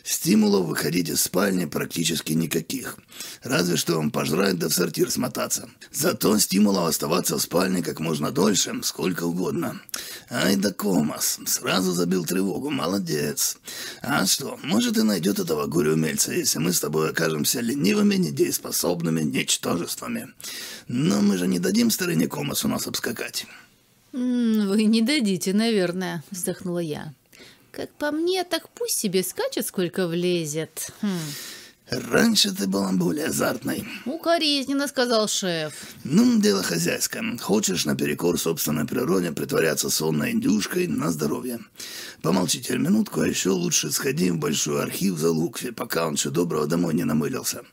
Стимулов выходить из спальни практически никаких. Разве что вам пожрать да в сортир смотаться. Зато стимулов оставаться в спальне как можно дольше, сколько угодно. Ай да Комас, сразу забил тревогу, молодец. А что, может и найдет этого горе-умельца, если мы с тобой окажемся ленивыми, недееспособными ничтожествами. Но мы же не дадим старине Комасу нас обскакать. «Вы не дадите, наверное», — вздохнула я. «Как по мне, так пусть себе скачет, сколько влезет». Хм. Раньше ты была более азартной. Укоризненно, сказал шеф. Ну, дело хозяйское. Хочешь наперекор собственной природе притворяться сонной индюшкой на здоровье. Помолчи теперь минутку, а еще лучше сходи в большой архив за Лукви, пока он еще доброго домой не намылился.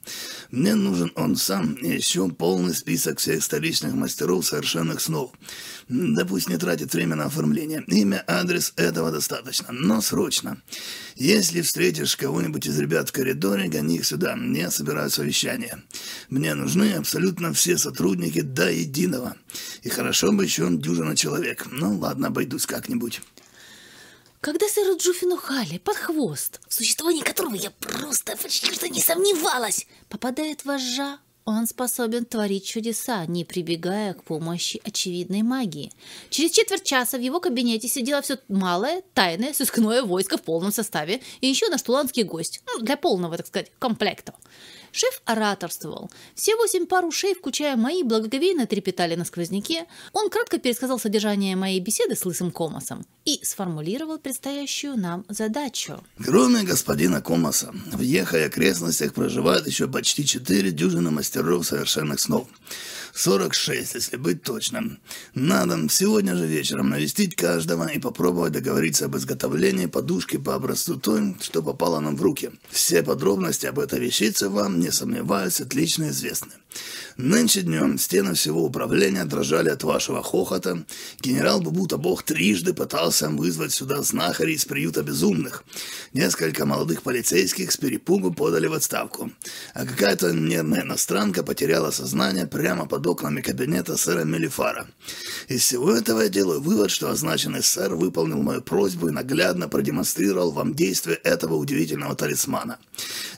Мне нужен он сам и еще полный список всех столичных мастеров совершенных снов. Да пусть не тратит время на оформление. Имя, адрес этого достаточно, но срочно. Если встретишь кого-нибудь из ребят в коридоре, гони их сюда. Я собираю совещание. Мне нужны абсолютно все сотрудники до единого. И хорошо бы еще он дюжина человек. Ну ладно, обойдусь как-нибудь. Когда сэру Джуфину Халли под хвост, в существовании которого я просто почти что не сомневалась, попадает вожжа, он способен творить чудеса, не прибегая к помощи очевидной магии. Через четверть часа в его кабинете сидело все малое, тайное, сыскное войско в полном составе и еще наш туланский гость, ну, для полного, так сказать, комплекта. Шеф ораторствовал. Все восемь пар ушей, включая мои, благоговейно трепетали на сквозняке. Он кратко пересказал содержание моей беседы с Лысым Комосом и сформулировал предстоящую нам задачу. Кроме господина Комоса, в Ехе и окрестностях проживает еще почти четыре дюжины мастеров совершенных снов. 46, если быть точным. Надо сегодня же вечером навестить каждого и попробовать договориться об изготовлении подушки по образцу той, что попало нам в руки. Все подробности об этой вещице вам, не сомневаюсь, отлично известны. Нынче днем стены всего управления дрожали от вашего хохота. Генерал Бубута Бог трижды пытался вызвать сюда знахарей из приюта безумных. Несколько молодых полицейских с перепугу подали в отставку. А какая-то нервная иностранка потеряла сознание прямо под окнами кабинета сэра Мелифара. Из всего этого я делаю вывод, что означенный сэр выполнил мою просьбу и наглядно продемонстрировал вам действие этого удивительного талисмана.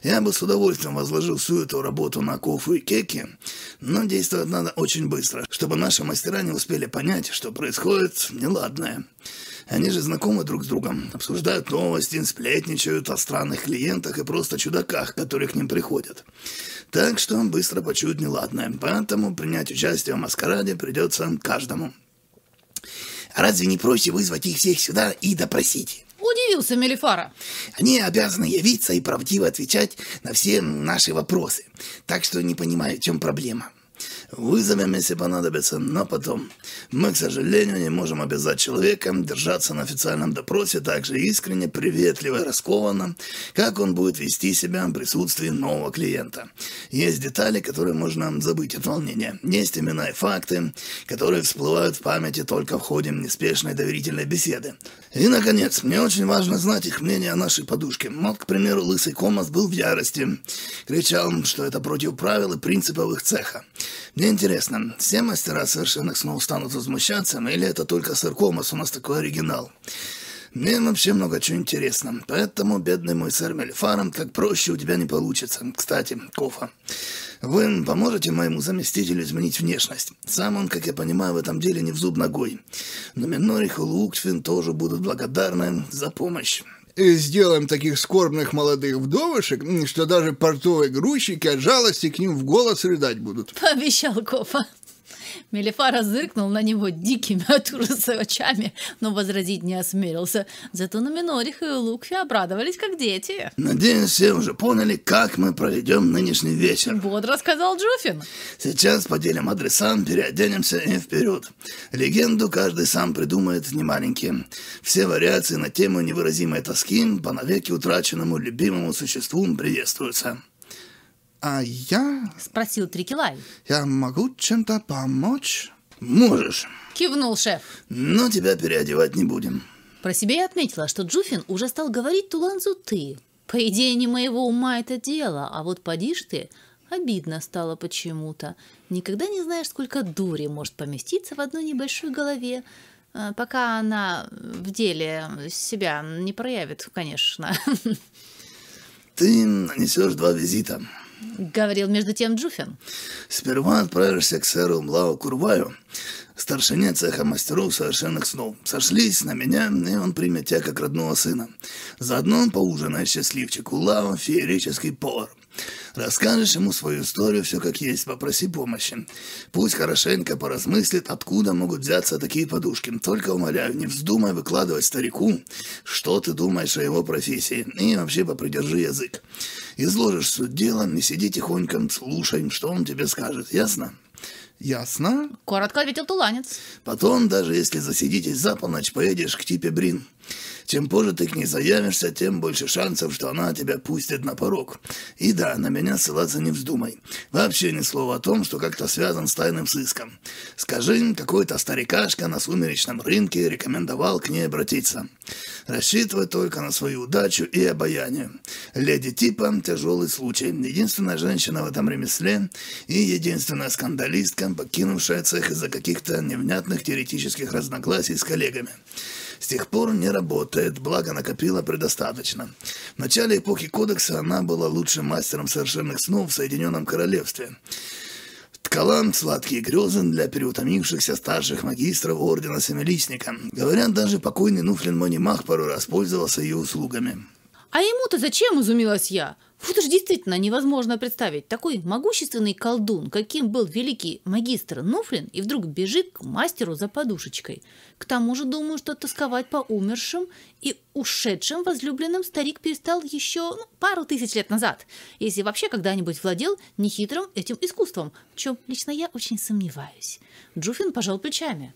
Я бы с удовольствием возложил всю эту работу на Кофу и Кеки, но действовать надо очень быстро, чтобы наши мастера не успели понять, что происходит неладное. Они же знакомы друг с другом, обсуждают новости, сплетничают о странных клиентах и просто чудаках, которые к ним приходят. Так что быстро почуют неладное, поэтому принять участие в маскараде придется каждому. Разве не проще вызвать их всех сюда и допросить? Удивился Мелифара. Они обязаны явиться и правдиво отвечать на все наши вопросы. Так что не понимаю, в чем проблема. Вызовем, если понадобится, но потом. Мы, к сожалению, не можем обязать человека держаться на официальном допросе так же искренне, приветливо и раскованно, как он будет вести себя в присутствии нового клиента. Есть детали, которые можно забыть от волнения. Есть имена и факты, которые всплывают в памяти только в ходе неспешной доверительной беседы. И, наконец, мне очень важно знать их мнение о нашей подушке. Вот, к примеру, Лысый Комас был в ярости. Кричал, что это против правил и принципов их цеха. Мне интересно, все мастера совершенных снов станут возмущаться, или это только сэр Комас у нас такой оригинал? Мне вообще много чего интересно, поэтому, бедный мой сэр Мельфаром, как проще у тебя не получится. Кстати, Кофа, вы поможете моему заместителю изменить внешность? Сам он, как я понимаю, в этом деле не в зуб ногой. Но Минорих и Лукфин тоже будут благодарны за помощь. Э, сделаем таких скорбных молодых вдовушек, что даже портовые грузчики от жалости к ним в голос рыдать будут. Пообещал Кофа. Мелифара зыркнул на него дикими от ужаса очами, но возразить не осмелился. Зато на Минорих и Лукфи обрадовались, как дети. Надеюсь, все уже поняли, как мы проведем нынешний вечер. Бодро сказал Джуфин. Сейчас поделим адреса, переоденемся и вперед. Легенду каждый сам придумает не маленькие. Все вариации на тему невыразимой тоски по навеки утраченному любимому существу приветствуются. А я... Спросил Трикилай. Я могу чем-то помочь? Можешь, Кивнул шеф. но тебя переодевать не будем. Про себя я отметила, что Джуфин уже стал говорить Туланзу «ты». По идее, не моего ума это дело, а вот подишь ты, обидно стало почему-то. Никогда не знаешь, сколько дури может поместиться в одной небольшой голове, э, пока она в деле себя не проявит, конечно. Ты нанесешь два визита. Говорил между тем Джуфин. Сперва отправишься к сэру Млау Курваю, старшине цеха мастеров совершенных снов. Сошлись на меня, и он примет тебя как родного сына. Заодно поужинаешь счастливчику Лао, феерический повар. Расскажешь ему свою историю, все как есть, попроси помощи. Пусть хорошенько поразмыслит, откуда могут взяться такие подушки. Только умоляю, не вздумай выкладывать старику, что ты думаешь о его профессии. И вообще попридержи язык. Изложишь суть дела, не сиди тихонько, слушай, что он тебе скажет, ясно? Ясно? Коротко ответил Туланец. Потом, даже если засидитесь за полночь, поедешь к Типе Брин. Чем позже ты к ней заявишься, тем больше шансов, что она тебя пустит на порог. И да, на меня ссылаться не вздумай. Вообще ни слова о том, что как-то связан с тайным сыском. Скажи какой-то старикашка на сумеречном рынке рекомендовал к ней обратиться. Рассчитывай только на свою удачу и обаяние. Леди Типа – тяжелый случай. Единственная женщина в этом ремесле и единственная скандалистка, покинувшая цех из-за каких-то невнятных теоретических разногласий с коллегами. Тех пор не работает, благо накопила предостаточно. В начале эпохи Кодекса она была лучшим мастером совершенных снов в Соединенном Королевстве. Ткала сладкие грезы для переутомившихся старших магистров Ордена Семилистника. Говорят, даже покойный Нуфлин Монимах пару раз пользовался ее услугами. А ему-то зачем, изумилась я? Вот уж действительно невозможно представить. Такой могущественный колдун, каким был великий магистр Нуфлин, и вдруг бежит к мастеру за подушечкой. К тому же, думаю, что тосковать по умершим и ушедшим возлюбленным старик перестал еще ну, пару тысяч лет назад, если вообще когда-нибудь владел нехитрым этим искусством, в чем лично я очень сомневаюсь. Джуфин пожал плечами.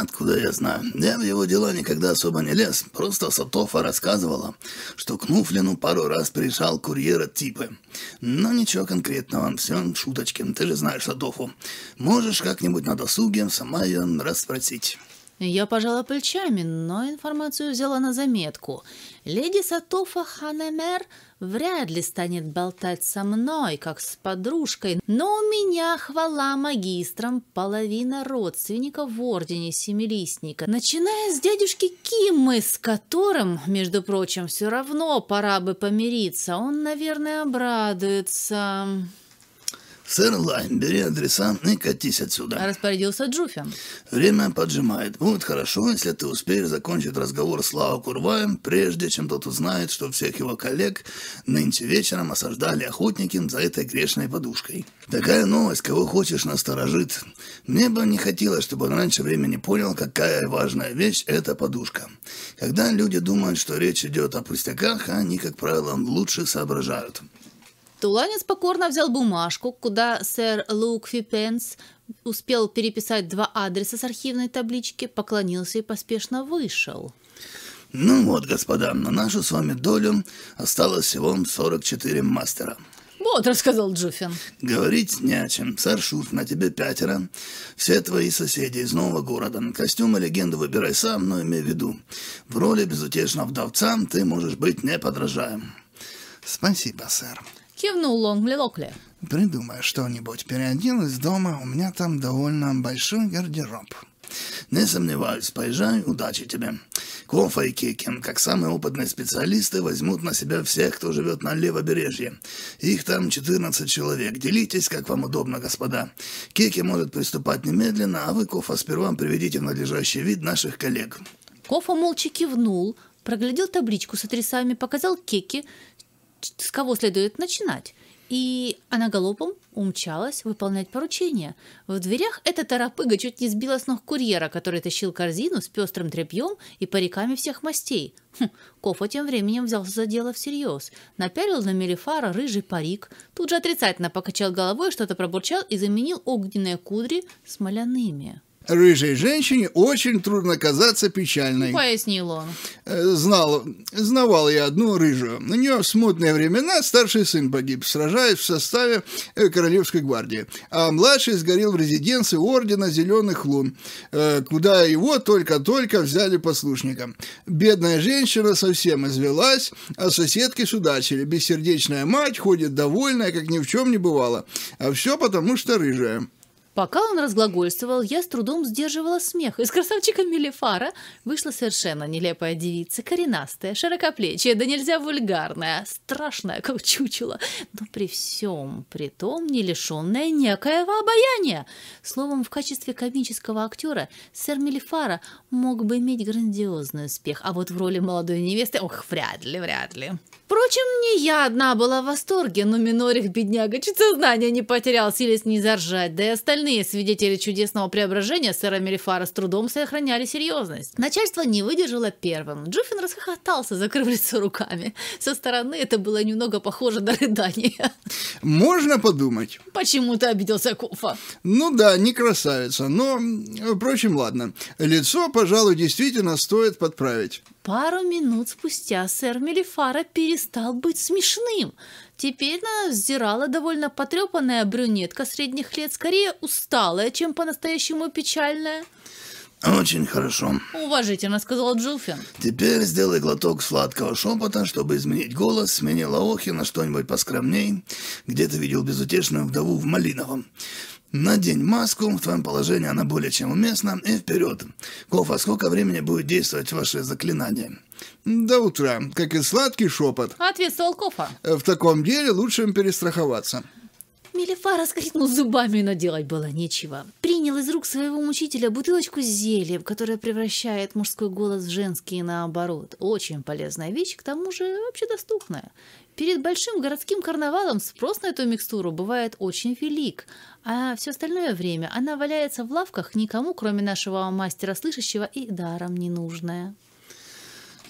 Откуда я знаю? Я в его дела никогда особо не лез. Просто Сатофа рассказывала, что к Нуфлину пару раз приезжал курьер от Типы. Но ничего конкретного, все шуточки. Ты же знаешь Сатофу. Можешь как-нибудь на досуге сама ее расспросить. Я пожала плечами, но информацию взяла на заметку. Леди Сатофа Ханемер вряд ли станет болтать со мной, как с подружкой, но у меня, хвала магистрам, половина родственников в Ордене Семилистника, начиная с дядюшки Киммы, с которым, между прочим, все равно пора бы помириться. Он, наверное, обрадуется. Сэр Лайм, бери адреса и катись отсюда. Распорядился Джуфин. Время поджимает. Будет хорошо, если ты успеешь закончить разговор с Лао Курваем, прежде чем тот узнает, что всех его коллег нынче вечером осаждали охотники за этой грешной подушкой. Такая новость, кого хочешь, насторожит. Мне бы не хотелось, чтобы он раньше времени понял, какая важная вещь эта подушка. Когда люди думают, что речь идет о пустяках, они, как правило, лучше соображают. Туланец покорно взял бумажку, куда сэр Лук Фипенс успел переписать два адреса с архивной таблички, поклонился и поспешно вышел. Ну вот, господа, на нашу с вами долю осталось всего 44 мастера. Бодро сказал Джуфин. Говорить не о чем. Сэр Шурф, на тебе пятеро. Все твои соседи из нового города. Костюм и легенду выбирай сам, но имей в виду. В роли безутешного вдовца ты можешь быть неподражаем. Спасибо, сэр. Кивнул Лонгли Локли. Придумай что-нибудь. Переоделась дома, у меня там довольно большой гардероб. Не сомневаюсь, поезжай, удачи тебе. Кофа и Кекин, как самые опытные специалисты, возьмут на себя всех, кто живет на левобережье. Их там 14 человек. Делитесь, как вам удобно, господа. Кеки может приступать немедленно, а вы, Кофа, сперва приведите в надлежащий вид наших коллег. Кофа молча кивнул, проглядел табличку с адресами, показал кеки, с кого следует начинать. И она галопом умчалась выполнять поручение. В дверях эта торопыга чуть не сбила с ног курьера, который тащил корзину с пестрым тряпьем и париками всех мастей. Хм, Кофа тем временем взялся за дело всерьез. Напялил на Мелифара рыжий парик, тут же отрицательно покачал головой, что-то пробурчал и заменил огненные кудри смоляными. Рыжей женщине очень трудно казаться печальной. Пояснил он. Э, Знал, знавал я одну рыжую. У нее в смутные времена старший сын погиб, сражаясь в составе э, Королевской гвардии. А младший сгорел в резиденции Ордена Зеленых Лун, э, куда его только-только взяли послушником. Бедная женщина совсем извелась, а соседки судачили. Бессердечная мать ходит довольная, как ни в чем не бывало. А все потому, что рыжая. Пока он разглагольствовал, я с трудом сдерживала смех. Из красавчика Мелифара вышла совершенно нелепая девица, коренастая, широкоплечья, да нельзя вульгарная, страшная, как чучело, но при всем при том не лишенная некоего обаяния. Словом, в качестве комического актера сэр Мелифара мог бы иметь грандиозный успех, а вот в роли молодой невесты, ох, вряд ли, вряд ли. Впрочем, не я одна была в восторге, но Минорих, бедняга, чуть сознание не потерял, силясь не заржать, да и остальные свидетели чудесного преображения сэра Мелифара с трудом сохраняли серьезность. Начальство не выдержало первым. Джуффин расхохотался, закрыв лицо руками. Со стороны это было немного похоже на рыдание. Можно подумать. Почему ты обиделся, Кофа? Ну да, не красавица, но, впрочем, ладно. Лицо, пожалуй, действительно стоит подправить. Пару минут спустя сэр Мелифара перестал быть смешным. Теперь на нас взирала довольно потрепанная брюнетка средних лет, скорее усталая, чем по-настоящему печальная. Очень хорошо. Уважительно сказал Джуфин. Теперь сделай глоток сладкого шепота, чтобы изменить голос, смени лаохи на что-нибудь поскромней. Где ты видел безутешную вдову в Малиновом? Надень маску, в твоем положении она более чем уместна, и вперед. Кофа, сколько времени будет действовать ваше заклинание? До утра, как и сладкий шепот. Ответствовал Кофа. В таком деле лучше им перестраховаться. Мелифара скрипнул зубами, но делать было нечего. Принял из рук своего мучителя бутылочку с зельем, которое превращает мужской голос в женский и наоборот. Очень полезная вещь, к тому же вообще доступная. Перед большим городским карнавалом спрос на эту микстуру бывает очень велик, а все остальное время она валяется в лавках никому, кроме нашего мастера слышащего, и даром не нужная.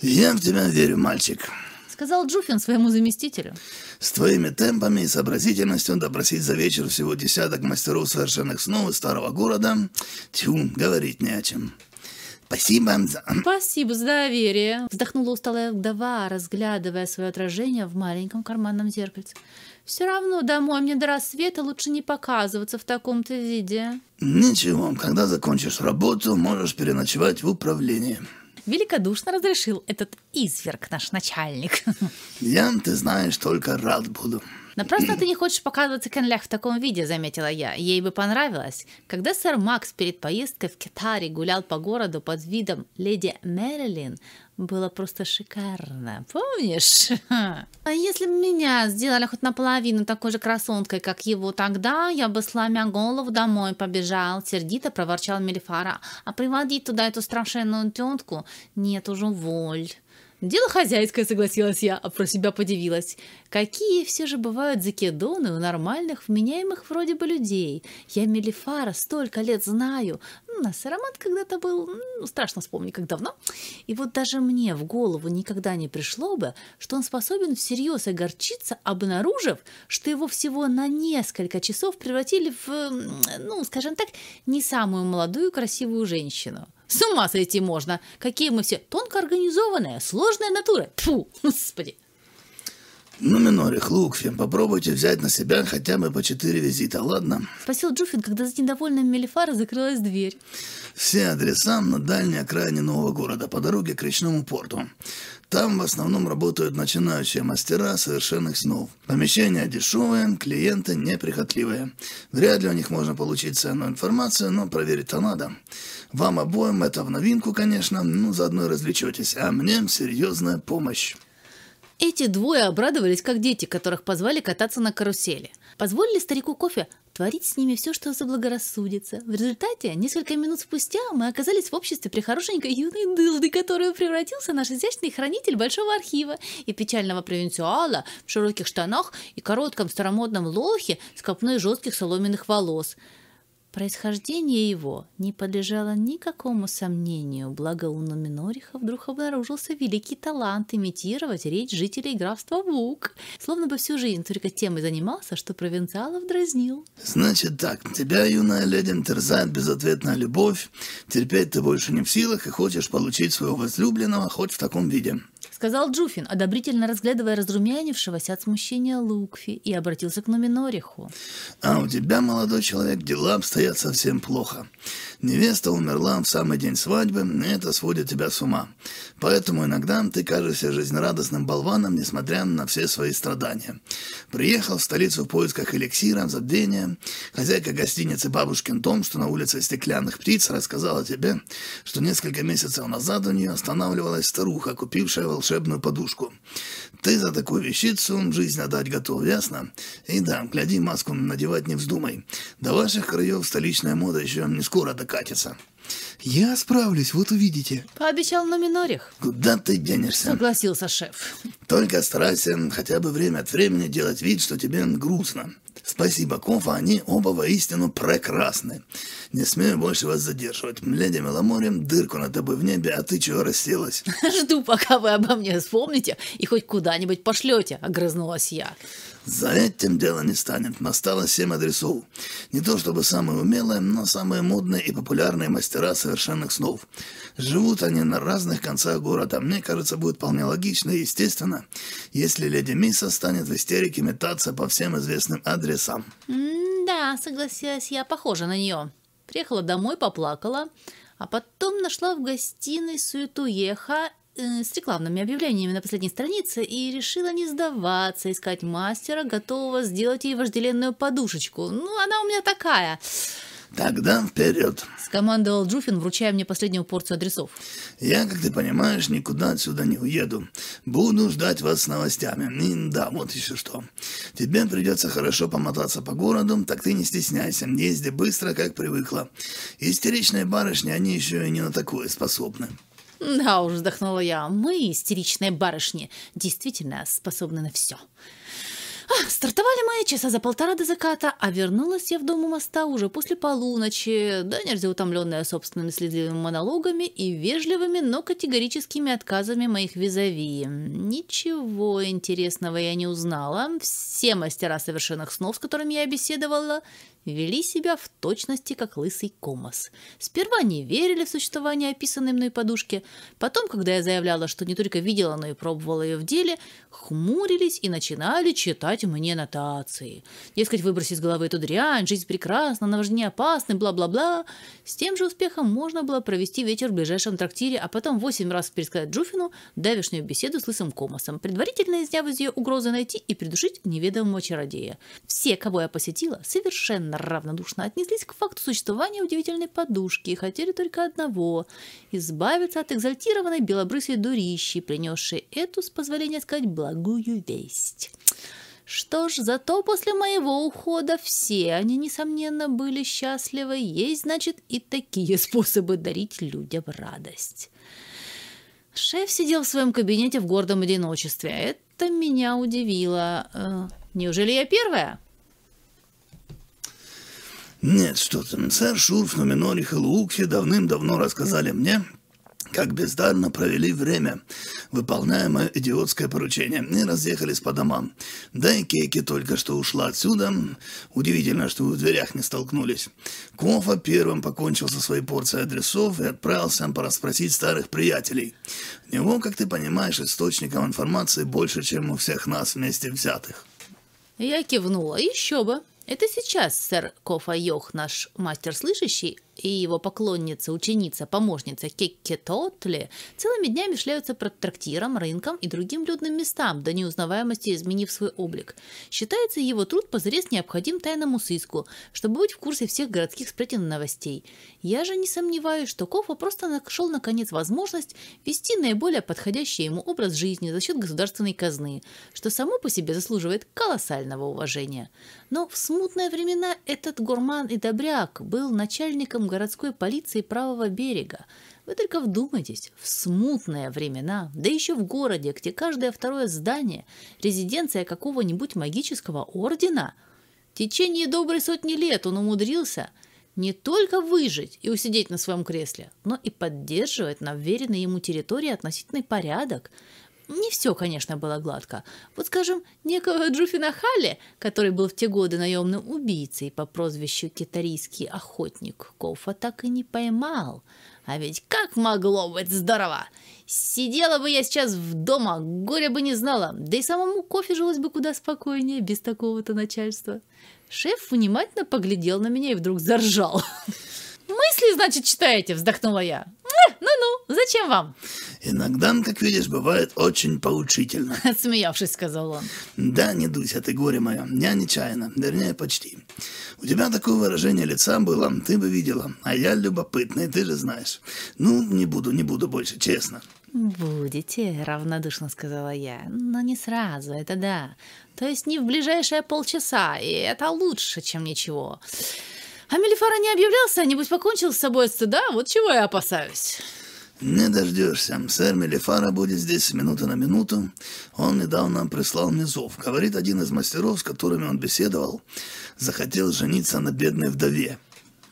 Я в тебя верю, мальчик. Сказал Джуфин своему заместителю. С твоими темпами и сообразительностью допросить за вечер всего десяток мастеров совершенных снов из старого города, тьфу, говорить не о чем. Спасибо за... Спасибо за доверие. Вздохнула усталая вдова, разглядывая свое отражение в маленьком карманном зеркальце. Все равно домой мне до рассвета лучше не показываться в таком-то виде. Ничего, когда закончишь работу, можешь переночевать в управлении. Великодушно разрешил этот изверг наш начальник. Я, ты знаешь, только рад буду. Напрасно ты не хочешь показываться Кенлях в таком виде, заметила я. Ей бы понравилось. Когда сэр Макс перед поездкой в Китаре гулял по городу под видом леди Мэрилин, было просто шикарно. Помнишь? А если бы меня сделали хоть наполовину такой же красоткой, как его тогда, я бы, сломя голову, домой побежал. Сердито проворчал Мелифара. А приводить туда эту страшенную тетку нет уже воль. Дело хозяйское, согласилась я, а про себя подивилась. Какие все же бывают закидоны у нормальных, вменяемых вроде бы людей. Я Мелифара столько лет знаю. Ну, нас аромат когда-то был, ну, страшно вспомнить, как давно. И вот даже мне в голову никогда не пришло бы, что он способен всерьез огорчиться, обнаружив, что его всего на несколько часов превратили в, ну, скажем так, не самую молодую красивую женщину. С ума сойти можно. Какие мы все тонко организованные, сложная натура. Фу, господи. Ну, Минорих, Лукфи, попробуйте взять на себя хотя бы по четыре визита, ладно? Спросил Джуфин, когда за недовольным Мелифара закрылась дверь. Все адреса на дальней окраине нового города, по дороге к речному порту. Там в основном работают начинающие мастера совершенных снов. Помещения дешевые, клиенты неприхотливые. Вряд ли у них можно получить ценную информацию, но проверить-то надо. Вам обоим это в новинку, конечно, ну заодно и развлечетесь, а мне серьезная помощь. Эти двое обрадовались, как дети, которых позвали кататься на карусели. Позволили старику кофе творить с ними все, что заблагорассудится. В результате, несколько минут спустя, мы оказались в обществе прихорошенькой юной дылды, которую превратился наш изящный хранитель большого архива и печального провинциала в широких штанах и коротком старомодном лохе с копной жестких соломенных волос – Происхождение его не подлежало никакому сомнению, благо у Нуминориха вдруг обнаружился великий талант имитировать речь жителей графства Вук, словно бы всю жизнь только тем и занимался, что провинциалов дразнил. «Значит так, тебя, юная леди, терзает безответная любовь, терпеть ты больше не в силах и хочешь получить своего возлюбленного хоть в таком виде сказал Джуфин, одобрительно разглядывая разрумянившегося от смущения Лукфи, и обратился к Нуминориху. «А у тебя, молодой человек, дела обстоят совсем плохо. Невеста умерла в самый день свадьбы, и это сводит тебя с ума. Поэтому иногда ты кажешься жизнерадостным болваном, несмотря на все свои страдания. Приехал в столицу в поисках эликсира, забвения. Хозяйка гостиницы «Бабушкин дом», что на улице Стеклянных птиц, рассказала тебе, что несколько месяцев назад у нее останавливалась старуха, купившая волшебную подушку. Ты за такую вещицу жизнь отдать готов, ясно? И да, гляди, маску надевать не вздумай. До ваших краев столичная мода еще не скоро докатится катится. Я справлюсь, вот увидите. Пообещал Номинорих. Куда ты денешься? Согласился шеф. Только старайся хотя бы время от времени делать вид, что тебе грустно. Спасибо, Кофа, они оба воистину прекрасны. Не смею больше вас задерживать. Леди Меломорем, дырку на тобой в небе, а ты чего расселась? Жду, пока вы обо мне вспомните и хоть куда-нибудь пошлете, огрызнулась я. За этим дело не станет. Осталось семь адресов. Не то чтобы самые умелые, но самые модные и популярные мастера совершенных снов. Живут они на разных концах города. Мне кажется, будет вполне логично и естественно, если леди Мисса станет в истерике метаться по всем известным адресам. «Да», — согласилась я, похожа на нее. Приехала домой, поплакала, а потом нашла в гостиной суету Еха с рекламными объявлениями на последней странице и решила не сдаваться, искать мастера, готового сделать ей вожделенную подушечку. Ну, она у меня такая. Тогда вперед. Скомандовал Джуфин, вручая мне последнюю порцию адресов. Я, как ты понимаешь, никуда отсюда не уеду. Буду ждать вас с новостями. И да, вот еще что. Тебе придется хорошо помотаться по городу, так ты не стесняйся. Езди быстро, как привыкла. Истеричные барышни, они еще и не на такое способны. Да уж, вздохнула я. Мы, истеричные барышни, действительно способны на все. Стартовали мы часа за полтора до заката, а вернулась я в дом у моста уже после полуночи, да нельзя утомленная собственными слезливыми монологами и вежливыми, но категорическими отказами моих визави. Ничего интересного я не узнала. Все мастера совершенных снов, с которыми я беседовала, вели себя в точности как лысый комос. Сперва не верили в существование описанной мной подушки, потом, когда я заявляла, что не только видела, но и пробовала ее в деле, хмурились и начинали читать мне нотации. Дескать, выбросить из головы эту дрянь, жизнь прекрасна, наваждение опасны, бла-бла-бла. С тем же успехом можно было провести вечер в ближайшем трактире, а потом восемь раз пересказать Джуфину давешнюю беседу с лысым комосом, предварительно изняв из ее угрозы найти и придушить неведомого чародея. Все, кого я посетила, совершенно совершенно равнодушно отнеслись к факту существования удивительной подушки и хотели только одного – избавиться от экзальтированной белобрысой дурищи, принесшей эту, с позволения сказать, благую весть. Что ж, зато после моего ухода все они, несомненно, были счастливы. Есть, значит, и такие способы дарить людям радость. Шеф сидел в своем кабинете в гордом одиночестве. Это меня удивило. Э, неужели я первая? Нет, что там, сэр Шурф, Нуминорих и Лукхи давным-давно рассказали мне, как бездарно провели время, выполняя мое идиотское поручение, и разъехались по домам. Да и Кейки только что ушла отсюда. Удивительно, что в дверях не столкнулись. Кофа первым покончил со своей порцией адресов и отправился порасспросить старых приятелей. У него, как ты понимаешь, источников информации больше, чем у всех нас вместе взятых. Я кивнула. Еще бы. Это сейчас сэр Кофа Йох, наш мастер слышащий, и его поклонница, ученица, помощница Кекке Тотли целыми днями шляются по трактирам, рынкам и другим людным местам, до неузнаваемости изменив свой облик. Считается его труд позарез необходим тайному сыску, чтобы быть в курсе всех городских сплетен новостей. Я же не сомневаюсь, что Кофа просто нашел наконец возможность вести наиболее подходящий ему образ жизни за счет государственной казны, что само по себе заслуживает колоссального уважения. Но в смутные времена этот гурман и добряк был начальником городской полиции правого берега. Вы только вдумайтесь, в смутные времена, да еще в городе, где каждое второе здание – резиденция какого-нибудь магического ордена, в течение доброй сотни лет он умудрился не только выжить и усидеть на своем кресле, но и поддерживать на вверенной ему территории относительный порядок – не все, конечно, было гладко. Вот, скажем, некого Джуфина Халли, который был в те годы наемным убийцей по прозвищу Китарийский охотник, Кофа так и не поймал. А ведь как могло быть здорово! Сидела бы я сейчас в дома, горя бы не знала, да и самому кофе жилось бы куда спокойнее, без такого-то начальства. Шеф внимательно поглядел на меня и вдруг заржал. «Мысли, значит, читаете?» – вздохнула я. Ну-ну, зачем вам? Иногда, как видишь, бывает очень поучительно. Смеявшись, сказал он. Да, не дуйся, ты горе мое. Я нечаянно, вернее, почти. У тебя такое выражение лица было, ты бы видела. А я любопытный, ты же знаешь. Ну, не буду, не буду больше, честно. «Будете», — равнодушно сказала я. «Но не сразу, это да. То есть не в ближайшие полчаса, и это лучше, чем ничего. А Мелифара не объявлялся, а небось покончил с собой от стыда, вот чего я опасаюсь». «Не дождешься. Сэр Мелифара будет здесь с минуты на минуту. Он недавно прислал мне зов. Говорит, один из мастеров, с которыми он беседовал, захотел жениться на бедной вдове.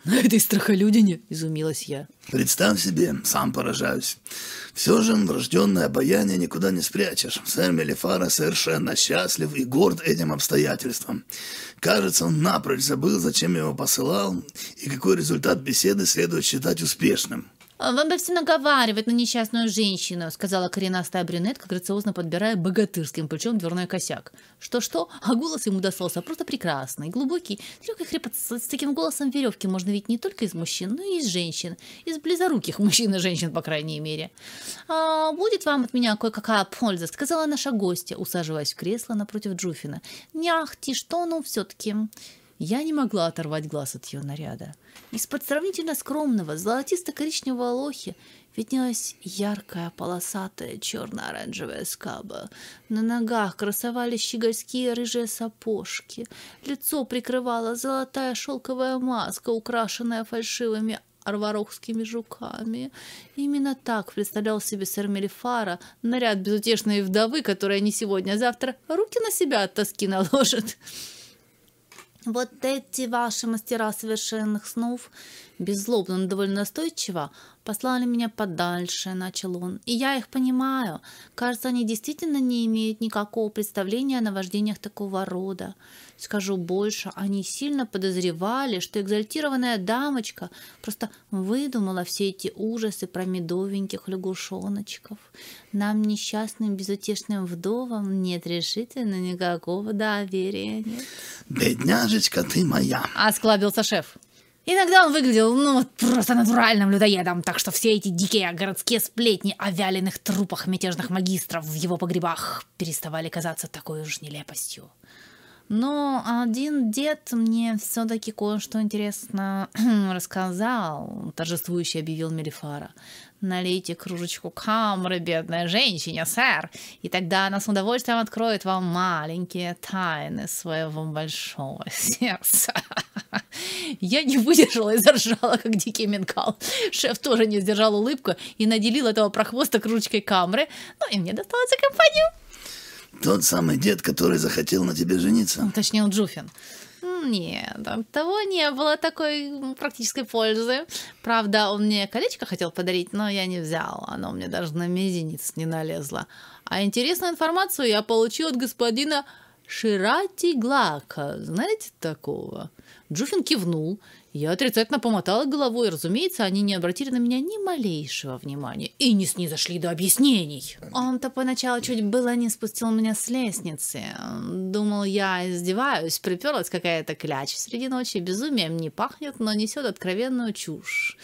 «На этой страхолюдине?» – изумилась я. «Представь себе, сам поражаюсь. Все же врожденное обаяние никуда не спрячешь. Сэр Мелифара совершенно счастлив и горд этим обстоятельством. Кажется, он напрочь забыл, зачем его посылал, и какой результат беседы следует считать успешным. «Вам бы все наговаривать на несчастную женщину», сказала коренастая брюнетка, грациозно подбирая богатырским плечом дверной косяк. Что-что, а голос ему достался просто прекрасный, глубокий, легкий хрипот. С таким голосом веревки можно видеть не только из мужчин, но и из женщин. Из близоруких мужчин и женщин, по крайней мере. «А будет вам от меня кое-какая польза», сказала наша гостья, усаживаясь в кресло напротив Джуфина. «Не ахти, что, ну, все-таки...» Я не могла оторвать глаз от ее наряда. Из-под сравнительно скромного золотисто-коричневого лохи виднелась яркая полосатая черно-оранжевая скаба. На ногах красовались щегольские рыжие сапожки. Лицо прикрывала золотая шелковая маска, украшенная фальшивыми арварохскими жуками. Именно так представлял себе сэр Мелифара наряд безутешной вдовы, которая не сегодня, а завтра руки на себя от тоски наложит. Вот эти ваши мастера совершенных снов, беззлобно, но довольно настойчиво, послали меня подальше, начал он. И я их понимаю. Кажется, они действительно не имеют никакого представления о наваждениях такого рода. Скажу больше, они сильно подозревали, что экзальтированная дамочка просто выдумала все эти ужасы про медовеньких лягушоночков. Нам, несчастным, безутешным вдовам, нет решительно никакого доверия. Нет. «Бедняжечка ты моя!» — осклабился шеф. Иногда он выглядел, ну, просто натуральным людоедом, так что все эти дикие городские сплетни о вяленых трупах мятежных магистров в его погребах переставали казаться такой уж нелепостью. Но один дед мне все-таки кое-что интересно рассказал, торжествующе объявил Мелифара. Налейте кружечку камры, бедная женщине, сэр, и тогда она с удовольствием откроет вам маленькие тайны своего большого сердца. Я не выдержала и заржала, как дикий минкал. Шеф тоже не сдержал улыбку и наделил этого прохвоста кружечкой камры, ну и мне досталось за компанию. Тот самый дед, который захотел на тебе жениться? Уточнил Джуфин. Нет, от того не было такой практической пользы. Правда, он мне колечко хотел подарить, но я не взял. Оно мне даже на мизинец не налезло. А интересную информацию я получил от господина Ширати Глака. Знаете такого? Джуфин кивнул. Я отрицательно помотала головой. Разумеется, они не обратили на меня ни малейшего внимания и не снизошли до объяснений. Он-то поначалу чуть было не спустил меня с лестницы. Думал, я издеваюсь. Приперлась какая-то кляч. Среди ночи безумием не пахнет, но несет откровенную чушь.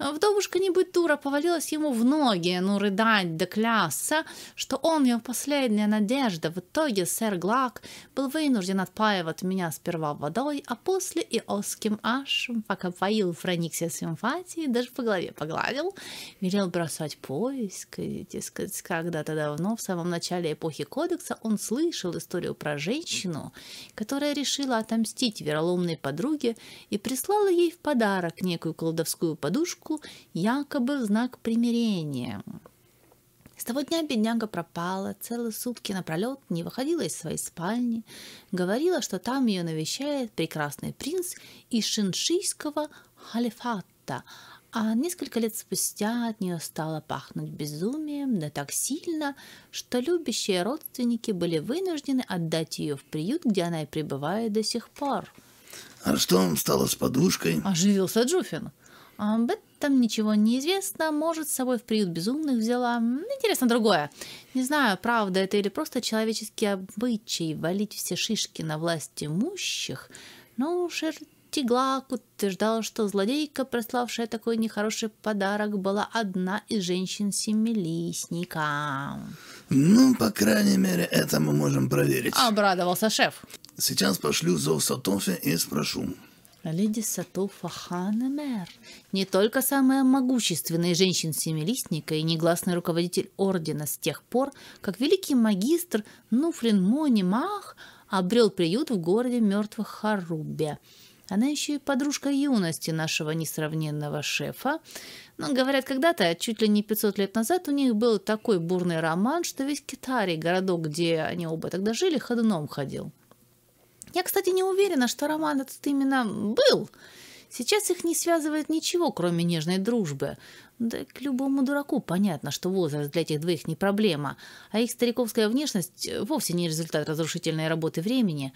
Вдовушка, не будь дура, повалилась ему в ноги, ну, рыдать да клясться, что он ее последняя надежда. В итоге сэр Глак был вынужден отпаивать меня сперва водой, а после и оским ашем, пока поил, проникся симпатией, даже по голове погладил, велел бросать поиск, когда-то давно, в самом начале эпохи кодекса, он слышал историю про женщину, которая решила отомстить вероломной подруге и прислала ей в подарок некую колдовскую подушку, руку, якобы в знак примирения. С того дня бедняга пропала, целые сутки напролет не выходила из своей спальни, говорила, что там ее навещает прекрасный принц из шиншийского халифата, а несколько лет спустя от нее стало пахнуть безумием, да так сильно, что любящие родственники были вынуждены отдать ее в приют, где она и пребывает до сих пор. «А что стало с подушкой?» – оживился Джуфин. Об этом ничего не известно. Может, с собой в приют безумных взяла. Интересно другое. Не знаю, правда это или просто человеческий обычай валить все шишки на власть имущих, но Шертиглак утверждал, что злодейка, приславшая такой нехороший подарок, была одна из женщин семилистника. Ну, по крайней мере, это мы можем проверить. Обрадовался шеф. Сейчас пошлю зов Сатофе и спрошу. Леди Сатофа Ханемер не только самая могущественная женщина-семилистника и негласный руководитель ордена с тех пор, как великий магистр Нуфрин Мони Мах обрел приют в городе мертвых Харубе. Она еще и подружка юности нашего несравненного шефа. Но, говорят, когда-то, чуть ли не 500 лет назад, у них был такой бурный роман, что весь Китарий, городок, где они оба тогда жили, ходуном ходил. Я, кстати, не уверена, что роман этот именно был. Сейчас их не связывает ничего, кроме нежной дружбы. Да к любому дураку понятно, что возраст для этих двоих не проблема, а их стариковская внешность вовсе не результат разрушительной работы времени,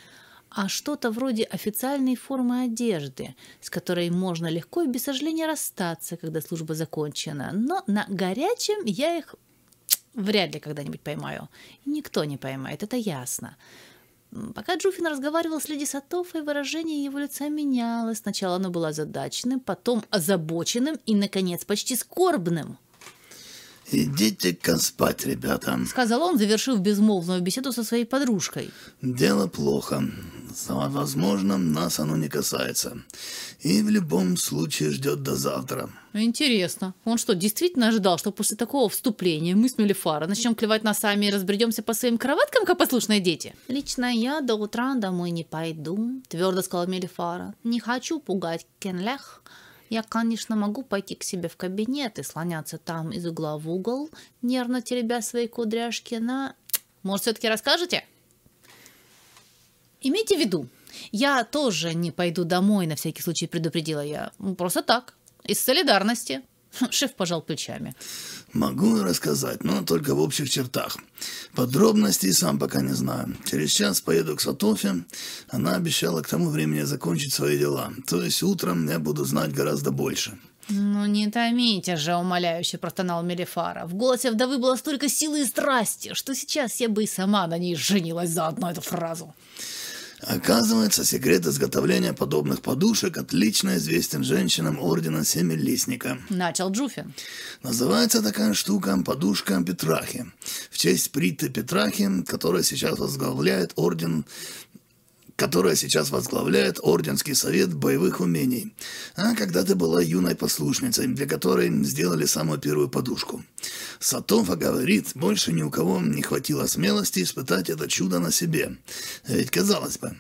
а что-то вроде официальной формы одежды, с которой можно легко и без сожаления расстаться, когда служба закончена. Но на горячем я их вряд ли когда-нибудь поймаю. Никто не поймает, это ясно. Пока Джуфин разговаривал с леди Сатофой, выражение его лица менялось. Сначала оно было озадаченным, потом озабоченным и, наконец, почти скорбным. «Идите-ка спать, ребята», — сказал он, завершив безмолвную беседу со своей подружкой. «Дело плохо. Возможно, нас оно не касается. И в любом случае ждет до завтра». Интересно, он что, действительно ожидал, что после такого вступления мы с Мелифара начнем клевать носами и разбредемся по своим кроваткам, как послушные дети? Лично я до утра домой не пойду, твердо сказал Мелифара. Не хочу пугать Кенлех. Я, конечно, могу пойти к себе в кабинет и слоняться там из угла в угол, нервно теребя свои кудряшки, но... Может, все-таки расскажете? Имейте в виду, я тоже не пойду домой, на всякий случай предупредила я. Просто так, из солидарности. Шеф пожал плечами. Могу рассказать, но только в общих чертах. Подробностей сам пока не знаю. Через час поеду к Сатофе. Она обещала к тому времени закончить свои дела. То есть утром я буду знать гораздо больше. «Ну не томите же», — умоляюще простонал Мелифара. В голосе вдовы было столько силы и страсти, что сейчас я бы и сама на ней женилась за одну эту фразу. Оказывается, секрет изготовления подобных подушек отлично известен женщинам Ордена Семилистника. Начал Джуфин. Называется такая штука подушка Петрахи. В честь Притты Петрахи, которая сейчас возглавляет Орден которая сейчас возглавляет Орденский совет боевых умений, а когда-то была юной послушницей, для которой сделали самую первую подушку. Сатофа говорит, больше ни у кого не хватило смелости испытать это чудо на себе. Ведь, казалось бы,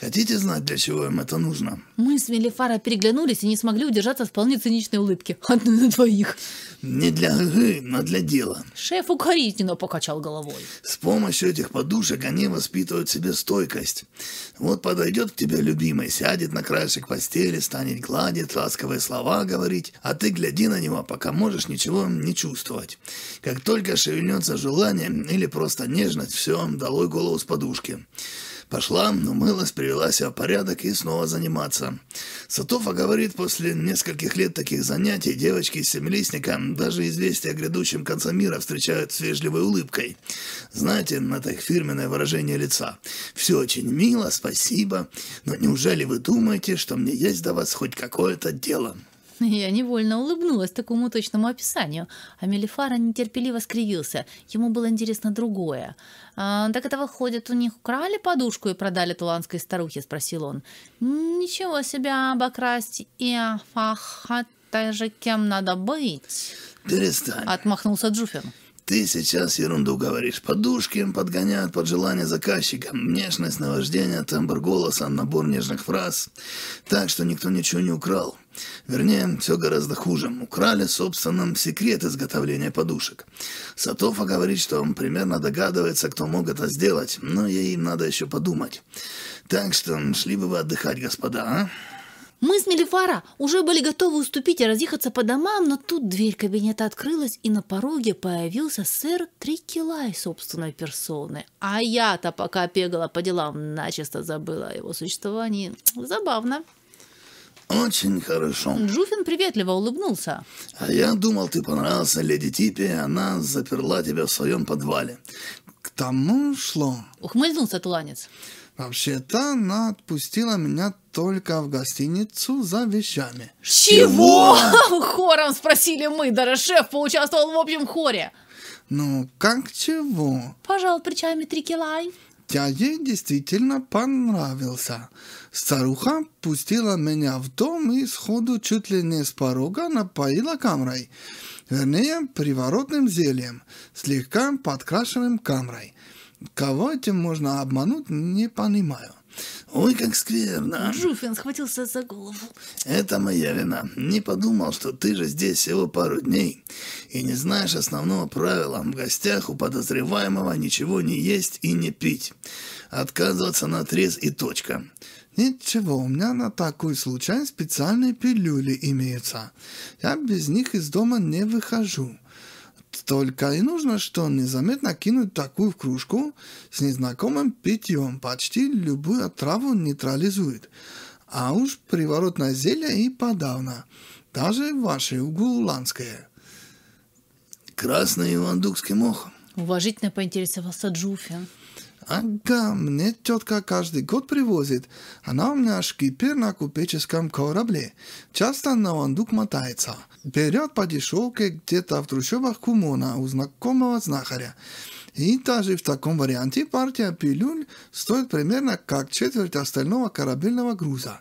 Хотите знать, для чего им это нужно? Мы с Мелифара переглянулись и не смогли удержаться от вполне циничной улыбки. Одну на двоих. Не для гы, но для дела. Шеф укоризненно покачал головой. С помощью этих подушек они воспитывают себе стойкость. Вот подойдет к тебе любимый, сядет на краешек постели, станет гладить, ласковые слова говорить, а ты гляди на него, пока можешь ничего не чувствовать. Как только шевельнется желание или просто нежность, все, долой голову с подушки. Пошла, умылась, привела себя в порядок и снова заниматься. Сатофа говорит, после нескольких лет таких занятий девочки из семилистника даже известие о грядущем конце мира встречают с вежливой улыбкой. Знаете, это их фирменное выражение лица. «Все очень мило, спасибо, но неужели вы думаете, что мне есть до вас хоть какое-то дело?» Я невольно улыбнулась такому точному описанию, а Мелифара нетерпеливо скривился. Ему было интересно другое. «А, «Так это выходит, у них украли подушку и продали туланской старухе?» – спросил он. «Ничего себе обокрасть и афаха, же кем надо быть?» «Перестань!» – отмахнулся Джуфин. Ты сейчас ерунду говоришь. Подушки подгоняют под желание заказчика. Внешность, наваждение, тембр голоса, набор нежных фраз. Так что никто ничего не украл. Вернее, все гораздо хуже. Украли, собственно, секрет изготовления подушек. Сатофа говорит, что он примерно догадывается, кто мог это сделать, но ей надо еще подумать. Так что шли бы вы отдыхать, господа, а? Мы с Мелифара уже были готовы уступить и разъехаться по домам, но тут дверь кабинета открылась, и на пороге появился сэр Трикилай собственной персоны. А я-то пока бегала по делам, начисто забыла о его существовании. Забавно. Очень хорошо. Джуфин приветливо улыбнулся. А я думал, ты понравился леди Типи, она заперла тебя в своем подвале. К тому шло. Ухмыльнулся туланец. Вообще-то она отпустила меня только в гостиницу за вещами. Чего? Хором спросили мы, даже шеф поучаствовал в общем хоре. Ну, как чего? Пожал плечами Трикелай. Я ей действительно понравился. Старуха пустила меня в дом и сходу чуть ли не с порога напоила камрой. Вернее, приворотным зельем, слегка подкрашенным камрой. Кого этим можно обмануть, не понимаю. Ой, как скверно. Жуфин схватился за голову. Это моя вина. Не подумал, что ты же здесь всего пару дней. И не знаешь основного правила. В гостях у подозреваемого ничего не есть и не пить. Отказываться на трез и точка. Ничего, у меня на такой случай специальные пилюли имеются. Я без них из дома не выхожу. Только и нужно, что незаметно кинуть такую в кружку с незнакомым питьем. Почти любую отраву нейтрализует. А уж приворотное зелье и подавно. Даже ваше угуланское. Красный ивандукский мох. Уважительно поинтересовался Джуфи. Ага, мне тетка каждый год привозит. Она у меня шкипер на купеческом корабле. Часто на вандук мотается. Берет по дешевке где-то в трущобах Кумона у знакомого знахаря. И даже в таком варианте партия пилюль стоит примерно как четверть остального корабельного груза.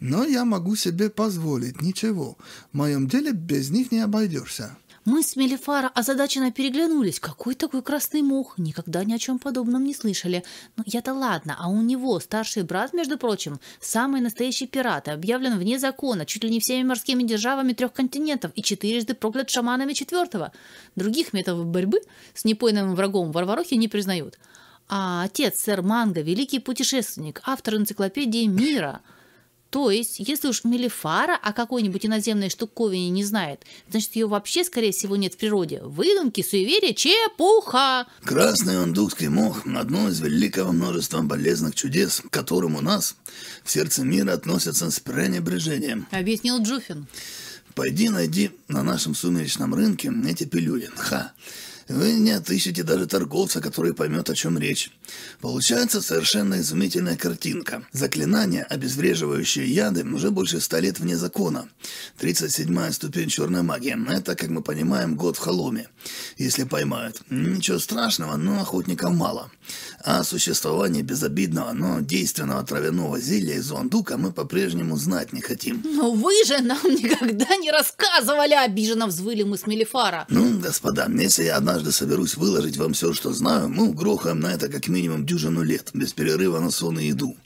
Но я могу себе позволить, ничего. В моем деле без них не обойдешься. Мы с Мелифара озадаченно переглянулись. Какой такой красный мох? Никогда ни о чем подобном не слышали. Ну, я-то ладно, а у него старший брат, между прочим, самый настоящий пират, объявлен вне закона, чуть ли не всеми морскими державами трех континентов и четырежды проклят шаманами четвертого. Других методов борьбы с непойным врагом Варварохи не признают. А отец, сэр Манго, великий путешественник, автор энциклопедии мира – то есть, если уж Мелифара о какой-нибудь иноземной штуковине не знает, значит, ее вообще, скорее всего, нет в природе. Выдумки, суеверия, чепуха! Красный ондукский мох – одно из великого множества полезных чудес, к которым у нас в сердце мира относятся с пренебрежением. Объяснил Джуфин. Пойди найди на нашем сумеречном рынке эти пилюли. Ха! Вы не отыщете даже торговца, который поймет, о чем речь. Получается совершенно изумительная картинка. Заклинание, обезвреживающее яды, уже больше ста лет вне закона. 37-я ступень черной магии. Это, как мы понимаем, год в холоме. Если поймают. Ничего страшного, но охотников мало. О существовании безобидного, но действенного травяного зелья из Уандука мы по-прежнему знать не хотим. Но вы же нам никогда не рассказывали, обиженно взвыли мы с Мелифара. Ну, господа, если я однажды однажды соберусь выложить вам все, что знаю, мы угрохаем на это как минимум дюжину лет, без перерыва на сон и еду.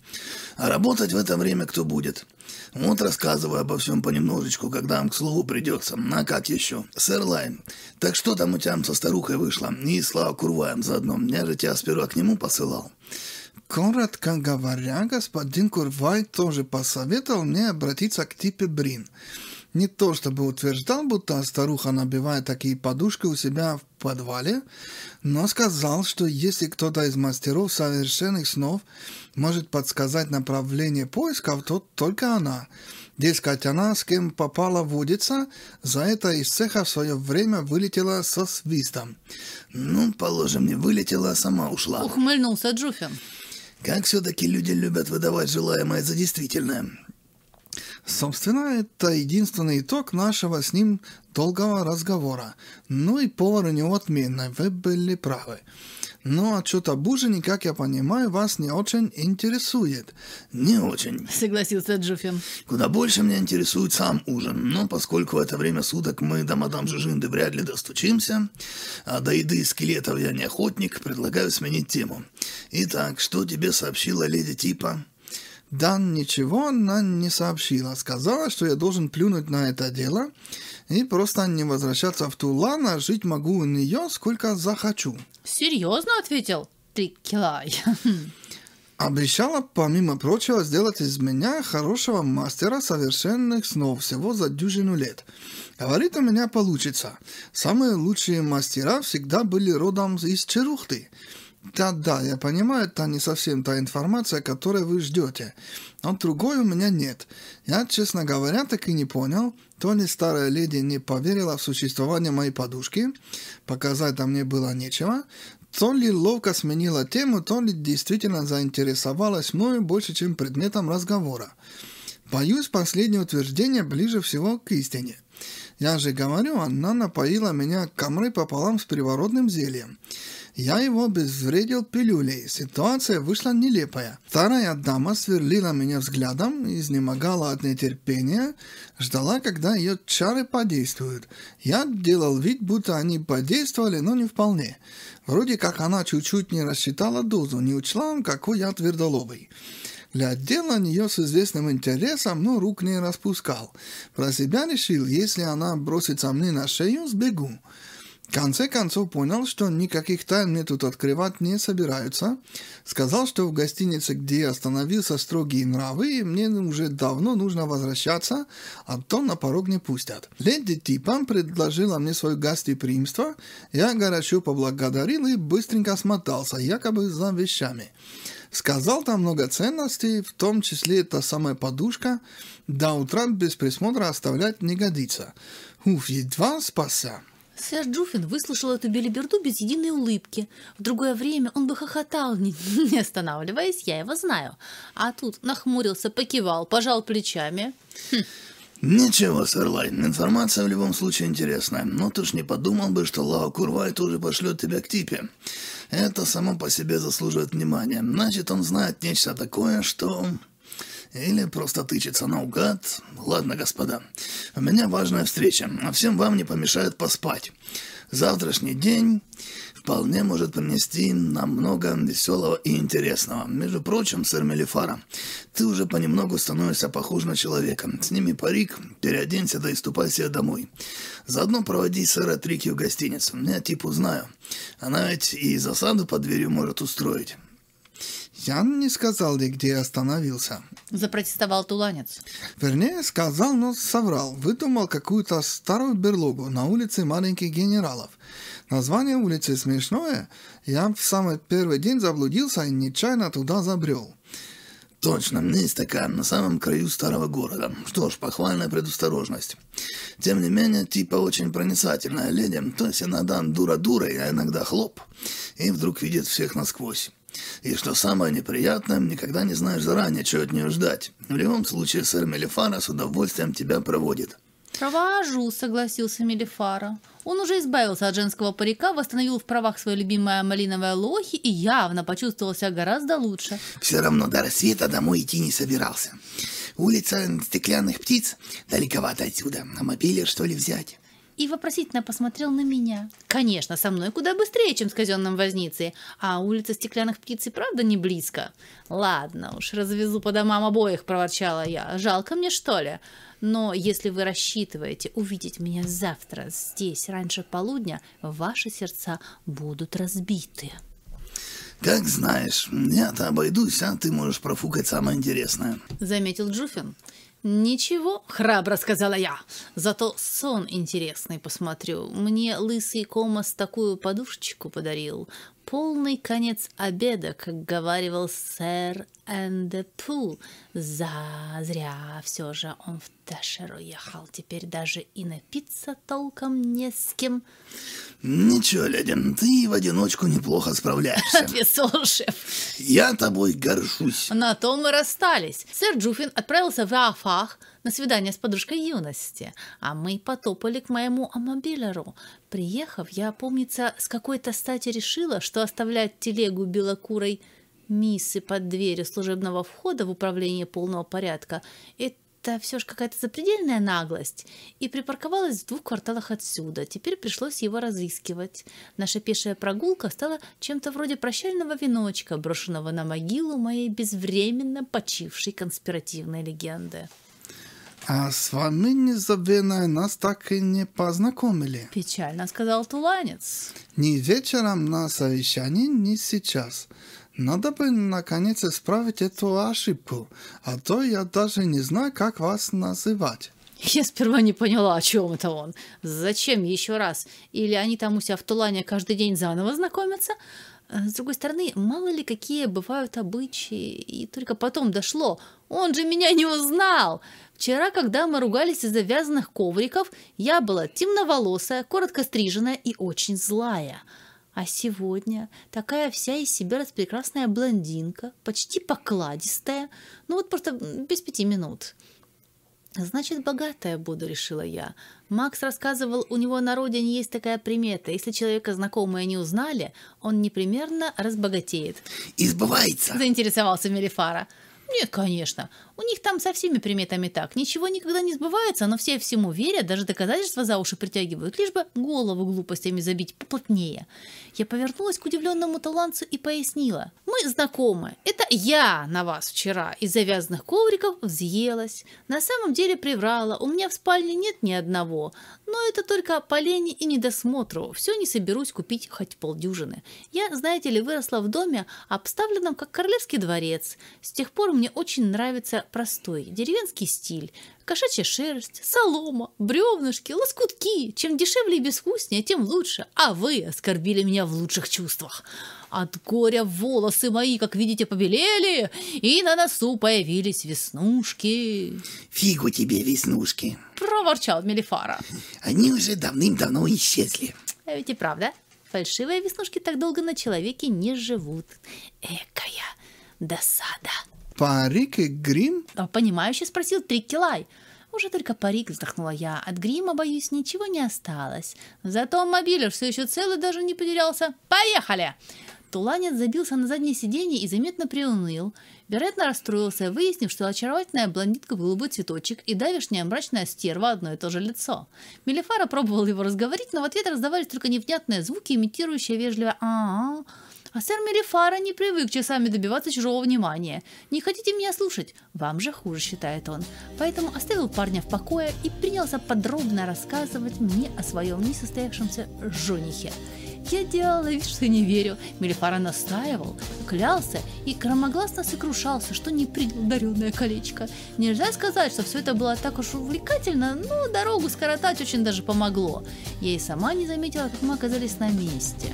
А работать в это время кто будет? Вот рассказываю обо всем понемножечку, когда вам к слову придется. А как еще? Сэр Лайн, так что там у тебя со старухой вышло? И слава Курваем заодно. Я же тебя сперва к нему посылал. Коротко говоря, господин Курвай тоже посоветовал мне обратиться к типе Брин. Не то чтобы утверждал, будто старуха набивает такие подушки у себя в подвале, но сказал, что если кто-то из мастеров совершенных снов может подсказать направление поисков, то только она. Дескать, она с кем попала водится, за это из цеха в свое время вылетела со свистом. Ну, положим, не вылетела, а сама ушла. Ухмыльнулся Джуфин. Как все-таки люди любят выдавать желаемое за действительное. Собственно, это единственный итог нашего с ним долгого разговора. Ну и повар у него отменный, вы были правы. Но отчет об ужине, как я понимаю, вас не очень интересует. Не очень. Согласился Джуфин. Куда больше меня интересует сам ужин. Но поскольку в это время суток мы до мадам Жижинды вряд ли достучимся, а до еды скелетов я не охотник, предлагаю сменить тему. Итак, что тебе сообщила леди Типа? Да, ничего она не сообщила. Сказала, что я должен плюнуть на это дело и просто не возвращаться в Тулан, а жить могу у нее сколько захочу. Серьезно ответил Триккилай. Обещала, помимо прочего, сделать из меня хорошего мастера совершенных снов всего за дюжину лет. Говорит, у меня получится. Самые лучшие мастера всегда были родом из Черухты. Да-да, я понимаю, это не совсем та информация, которую вы ждете. Но другой у меня нет. Я, честно говоря, так и не понял, то ли старая леди не поверила в существование моей подушки, показать там мне было нечего, то ли ловко сменила тему, то ли действительно заинтересовалась мною больше, чем предметом разговора. Боюсь, последнее утверждение ближе всего к истине. Я же говорю, она напоила меня камрой пополам с приворотным зельем. Я его обезвредил пилюлей. Ситуация вышла нелепая. Старая дама сверлила меня взглядом, изнемогала от нетерпения, ждала, когда ее чары подействуют. Я делал вид, будто они подействовали, но не вполне. Вроде как она чуть-чуть не рассчитала дозу, не учла, какой я твердолобый. Глядел на нее с известным интересом, но рук не распускал. Про себя решил, если она бросится мне на шею, сбегу. Конце концов понял, что никаких тайн мне тут открывать не собираются. Сказал, что в гостинице, где я остановился, строгие нравы, и мне уже давно нужно возвращаться, а то на порог не пустят. Леди Типан предложила мне свое гостеприимство, я горячо поблагодарил и быстренько смотался, якобы за вещами. Сказал там много ценностей, в том числе эта самая подушка, до утра без присмотра оставлять не годится. Уф, едва спасся. Сэр Джуфин выслушал эту белиберду без единой улыбки. В другое время он бы хохотал, не, не останавливаясь, я его знаю. А тут нахмурился, покивал, пожал плечами. Хм. Ничего, сэр Лайн, информация в любом случае интересная. Но ты ж не подумал бы, что Лао Курвай тоже пошлет тебя к типе. Это само по себе заслуживает внимания. Значит, он знает нечто такое, что... Или просто тычется наугад. Ладно, господа, у меня важная встреча, а всем вам не помешает поспать. Завтрашний день вполне может принести нам много веселого и интересного. Между прочим, сэр Мелифара, ты уже понемногу становишься похож на человека. Сними парик, переоденься, да и ступай себе домой. Заодно проводи сэра Трики в гостиницу. Я типу знаю. Она ведь и засаду под дверью может устроить. Я не сказал ей, где я остановился. Запротестовал туланец. Вернее, сказал, но соврал. Выдумал какую-то старую берлогу на улице маленьких генералов. Название улицы смешное. Я в самый первый день заблудился и нечаянно туда забрел. Точно, есть такая, на самом краю старого города. Что ж, похвальная предосторожность. Тем не менее, типа очень проницательная леди, то есть иногда дура дурой, а иногда хлоп, и вдруг видит всех насквозь. И что самое неприятное, никогда не знаешь заранее, чего от нее ждать. В любом случае, сэр Мелифара с удовольствием тебя проводит. «Провожу», — согласился Мелифара. Он уже избавился от женского парика, восстановил в правах свое любимое малиновое лохи и явно почувствовал себя гораздо лучше. Все равно до рассвета домой идти не собирался. Улица стеклянных птиц далековато отсюда. А мобилер, что ли, взять? И вопросительно посмотрел на меня. Конечно, со мной куда быстрее, чем с казенным возницей, а улица стеклянных птиц и правда не близко. Ладно уж, развезу по домам обоих, проворчала я. Жалко мне, что ли? Но если вы рассчитываете увидеть меня завтра здесь раньше полудня, ваши сердца будут разбиты. «Как знаешь, я-то обойдусь, а ты можешь профукать самое интересное», — заметил Джуфин. «Ничего», — храбро сказала я. «Зато сон интересный посмотрю. Мне лысый Комас такую подушечку подарил. Полный конец обеда, как говаривал сэр Эндепу. Зазря все же он в Ташер уехал. Теперь даже и напиться толком не с кем». Ничего, леди, ты в одиночку неплохо справляешься. Отвесил шеф. Я тобой горжусь. На том мы расстались. Сэр Джуфин отправился в Афах на свидание с подружкой юности, а мы потопали к моему амобилеру. Приехав, я, помнится, с какой-то стати решила, что оставлять телегу белокурой миссы под дверью служебного входа в управление полного порядка – это все же какая-то запредельная наглость, и припарковалась в двух кварталах отсюда. Теперь пришлось его разыскивать. Наша пешая прогулка стала чем-то вроде прощального веночка, брошенного на могилу моей безвременно почившей конспиративной легенды. А с вами незабвенно нас так и не познакомили. Печально сказал Туланец. Ни вечером на совещании, ни сейчас. Надо бы, наконец, исправить эту ошибку, а то я даже не знаю, как вас называть. Я сперва не поняла, о чем это он. Зачем еще раз? Или они там у себя в Тулане каждый день заново знакомятся? С другой стороны, мало ли какие бывают обычаи. И только потом дошло. Он же меня не узнал. Вчера, когда мы ругались из-за вязаных ковриков, я была темноволосая, коротко стриженная и очень злая. А сегодня такая вся из себя распрекрасная блондинка, почти покладистая, ну вот просто без пяти минут. Значит, богатая буду, решила я. Макс рассказывал, у него на родине есть такая примета. Если человека знакомые не узнали, он непременно разбогатеет. Избывается. Заинтересовался Мелифара. Нет, конечно. У них там со всеми приметами так. Ничего никогда не сбывается, но все всему верят, даже доказательства за уши притягивают, лишь бы голову глупостями забить поплотнее. Я повернулась к удивленному талантцу и пояснила. Мы знакомы. Это я на вас вчера из завязанных ковриков взъелась. На самом деле приврала. У меня в спальне нет ни одного. Но это только по лени и недосмотру. Все не соберусь купить хоть полдюжины. Я, знаете ли, выросла в доме, обставленном как королевский дворец. С тех пор мне очень нравится простой деревенский стиль. Кошачья шерсть, солома, бревнышки, лоскутки. Чем дешевле и безвкуснее, тем лучше. А вы оскорбили меня в лучших чувствах. От горя волосы мои, как видите, побелели, и на носу появились веснушки. Фигу тебе веснушки. Проворчал Мелифара. Они уже давным-давно исчезли. А ведь и правда, фальшивые веснушки так долго на человеке не живут. Экая досада. Парик и грим? А, понимающе спросил Триккилай. Уже только парик, вздохнула я. От грима, боюсь, ничего не осталось. Зато мобилер все еще целый даже не потерялся. Поехали! Туланец забился на заднее сиденье и заметно приуныл. Вероятно, расстроился, выяснив, что очаровательная блондинка в голубой цветочек и давишняя мрачная стерва одно и то же лицо. Мелифара пробовал его разговорить, но в ответ раздавались только невнятные звуки, имитирующие вежливо «а-а-а». А сэр Мерифара не привык часами добиваться чужого внимания. Не хотите меня слушать? Вам же хуже, считает он. Поэтому оставил парня в покое и принялся подробно рассказывать мне о своем несостоявшемся женихе. Я делала вид, что не верю. Мелифара настаивал, клялся и громогласно сокрушался, что не принял даренное колечко. Нельзя сказать, что все это было так уж увлекательно, но дорогу скоротать очень даже помогло. Я и сама не заметила, как мы оказались на месте.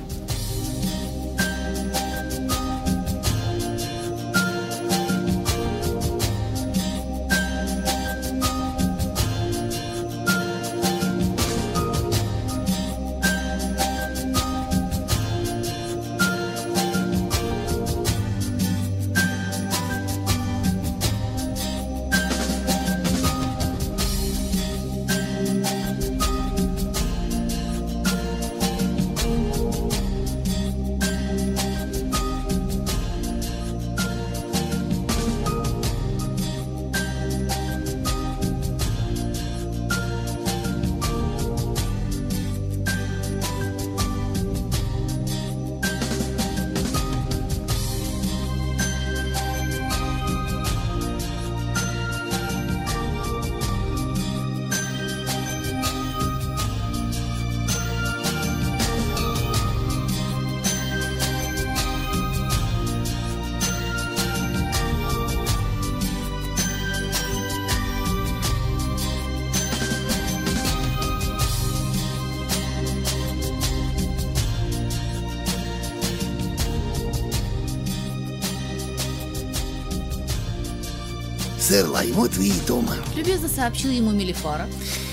Любезно сообщил ему Мелифара.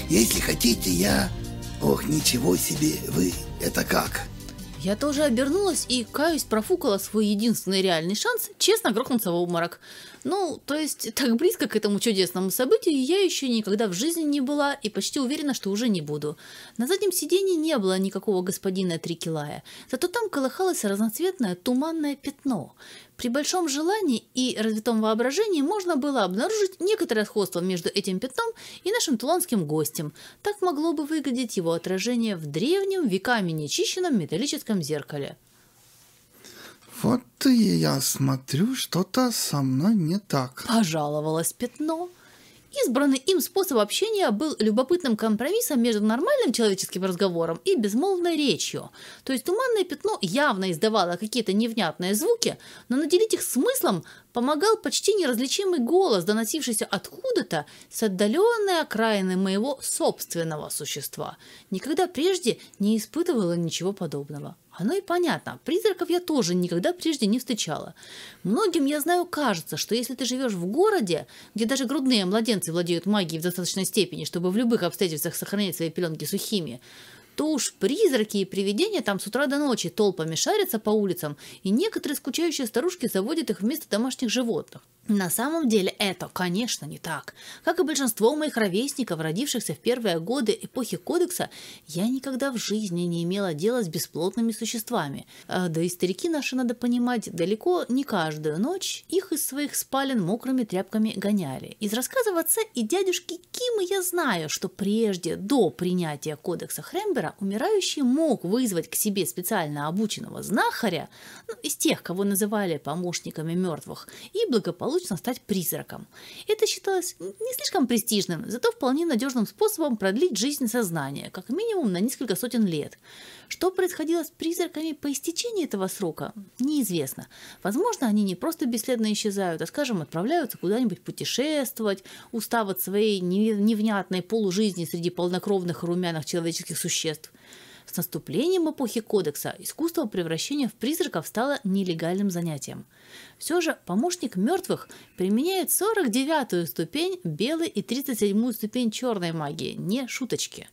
Если хотите, я... Ох, ничего себе, вы... Это как? Я тоже обернулась и, каюсь, профукала свой единственный реальный шанс честно грохнуться в обморок. Ну, то есть, так близко к этому чудесному событию я еще никогда в жизни не была и почти уверена, что уже не буду. На заднем сиденье не было никакого господина Трикелая, зато там колыхалось разноцветное туманное пятно. При большом желании и развитом воображении можно было обнаружить некоторое сходство между этим пятном и нашим туланским гостем. Так могло бы выглядеть его отражение в древнем, веками нечищенном металлическом зеркале. Вот и я смотрю, что-то со мной не так. Пожаловалось пятно. Избранный им способ общения был любопытным компромиссом между нормальным человеческим разговором и безмолвной речью. То есть туманное пятно явно издавало какие-то невнятные звуки, но наделить их смыслом помогал почти неразличимый голос, доносившийся откуда-то с отдаленной окраины моего собственного существа. Никогда прежде не испытывала ничего подобного. Оно и понятно. Призраков я тоже никогда прежде не встречала. Многим, я знаю, кажется, что если ты живешь в городе, где даже грудные младенцы владеют магией в достаточной степени, чтобы в любых обстоятельствах сохранять свои пеленки сухими, то уж призраки и привидения там с утра до ночи толпами шарятся по улицам, и некоторые скучающие старушки заводят их вместо домашних животных. На самом деле это, конечно, не так. Как и большинство моих ровесников, родившихся в первые годы эпохи Кодекса, я никогда в жизни не имела дела с бесплотными существами. А, да и старики наши, надо понимать, далеко не каждую ночь их из своих спален мокрыми тряпками гоняли. Из рассказов отца и дядюшки Кимы я знаю, что прежде, до принятия Кодекса Хрембера, умирающий мог вызвать к себе специально обученного знахаря, ну, из тех, кого называли помощниками мертвых, и благополучно благополучно стать призраком. Это считалось не слишком престижным, зато вполне надежным способом продлить жизнь сознания, как минимум на несколько сотен лет. Что происходило с призраками по истечении этого срока, неизвестно. Возможно, они не просто бесследно исчезают, а, скажем, отправляются куда-нибудь путешествовать, устав от своей невнятной полужизни среди полнокровных румяных человеческих существ. С наступлением эпохи Кодекса искусство превращения в призраков стало нелегальным занятием. Все же помощник мертвых применяет 49-ю ступень белой и 37-ю ступень черной магии, не шуточки.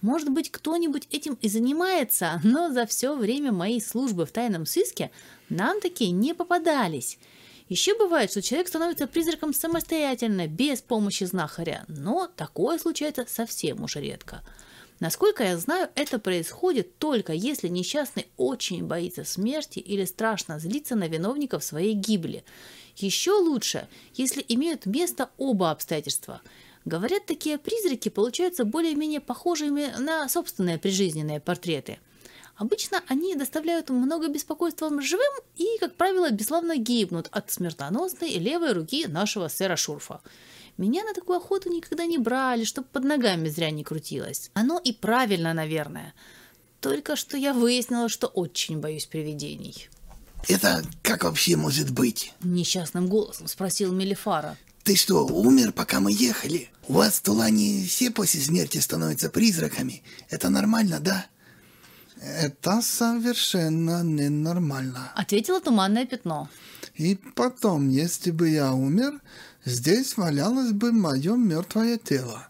Может быть, кто-нибудь этим и занимается, но за все время моей службы в тайном сыске нам такие не попадались. Еще бывает, что человек становится призраком самостоятельно, без помощи знахаря, но такое случается совсем уж редко – Насколько я знаю, это происходит только если несчастный очень боится смерти или страшно злится на виновников своей гибели. Еще лучше, если имеют место оба обстоятельства. Говорят, такие призраки получаются более-менее похожими на собственные прижизненные портреты. Обычно они доставляют много беспокойства живым и, как правило, бесславно гибнут от смертоносной левой руки нашего сэра Шурфа. Меня на такую охоту никогда не брали, чтобы под ногами зря не крутилось. Оно и правильно, наверное. Только что я выяснила, что очень боюсь привидений. Это как вообще может быть? Несчастным голосом спросил Мелифара. Ты что, умер, пока мы ехали? У вас в Тулане все после смерти становятся призраками. Это нормально, да? Это совершенно ненормально. Ответило туманное пятно. И потом, если бы я умер, Здесь валялось бы мое мертвое тело.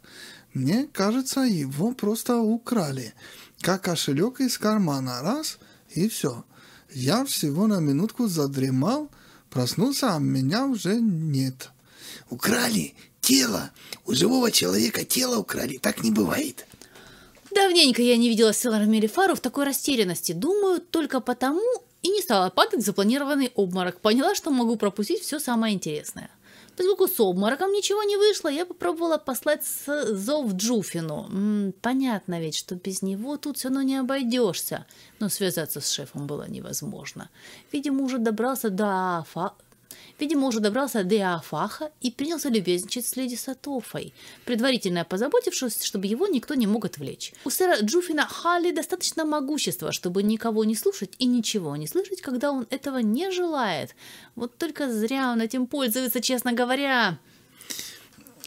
Мне кажется, его просто украли. Как кошелек из кармана. Раз, и все. Я всего на минутку задремал, проснулся, а меня уже нет. Украли тело. У живого человека тело украли. Так не бывает. Давненько я не видела Селлара Мелифару в такой растерянности. Думаю, только потому и не стала падать в запланированный обморок. Поняла, что могу пропустить все самое интересное. Поскольку с обмороком ничего не вышло, я попробовала послать зов Джуфину. М -м, понятно ведь, что без него тут все равно не обойдешься. Но связаться с шефом было невозможно. Видимо, уже добрался до Афа... Видимо, уже добрался до Иофаха и принялся любезничать с леди Сатофой, предварительно позаботившись, чтобы его никто не мог отвлечь. У сэра Джуфина Халли достаточно могущества, чтобы никого не слушать и ничего не слышать, когда он этого не желает. Вот только зря он этим пользуется, честно говоря.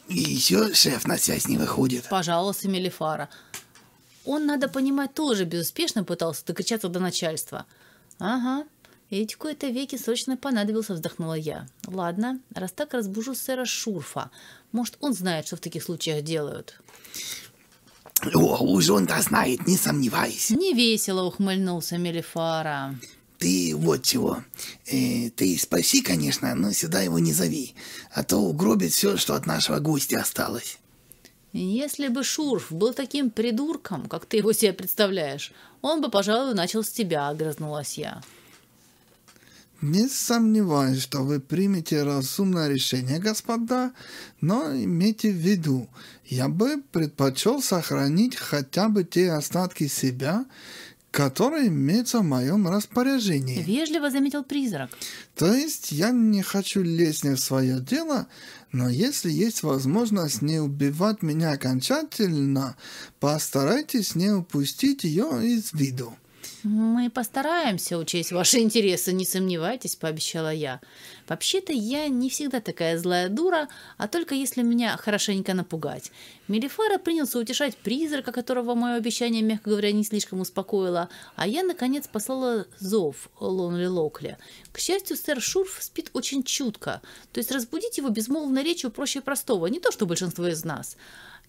И еще шеф на связь не выходит. Пожалуйста, Мелифара. Он, надо понимать, тоже безуспешно пытался докричаться до начальства. Ага, В кои-то веки срочно понадобился, вздохнула я. Ладно, раз так разбужу сэра Шурфа. Может, он знает, что в таких случаях делают. О, уж он-то знает, не сомневайся. Не весело ухмыльнулся Мелифара. Ты вот чего. Э, ты спаси, конечно, но сюда его не зови, а то угробит все, что от нашего гостя осталось. Если бы Шурф был таким придурком, как ты его себе представляешь, он бы, пожалуй, начал с тебя, огрызнулась я. Не сомневаюсь, что вы примете разумное решение, господа, но имейте в виду, я бы предпочел сохранить хотя бы те остатки себя, которые имеются в моем распоряжении. Вежливо заметил призрак. То есть я не хочу лезть не в свое дело, но если есть возможность не убивать меня окончательно, постарайтесь не упустить ее из виду. «Мы постараемся учесть ваши интересы, не сомневайтесь», — пообещала я. «Вообще-то я не всегда такая злая дура, а только если меня хорошенько напугать». Мелифара принялся утешать призрака, которого мое обещание, мягко говоря, не слишком успокоило, а я, наконец, послала зов Лонли Локли. К счастью, сэр Шурф спит очень чутко, то есть разбудить его безмолвной речью проще простого, не то что большинство из нас.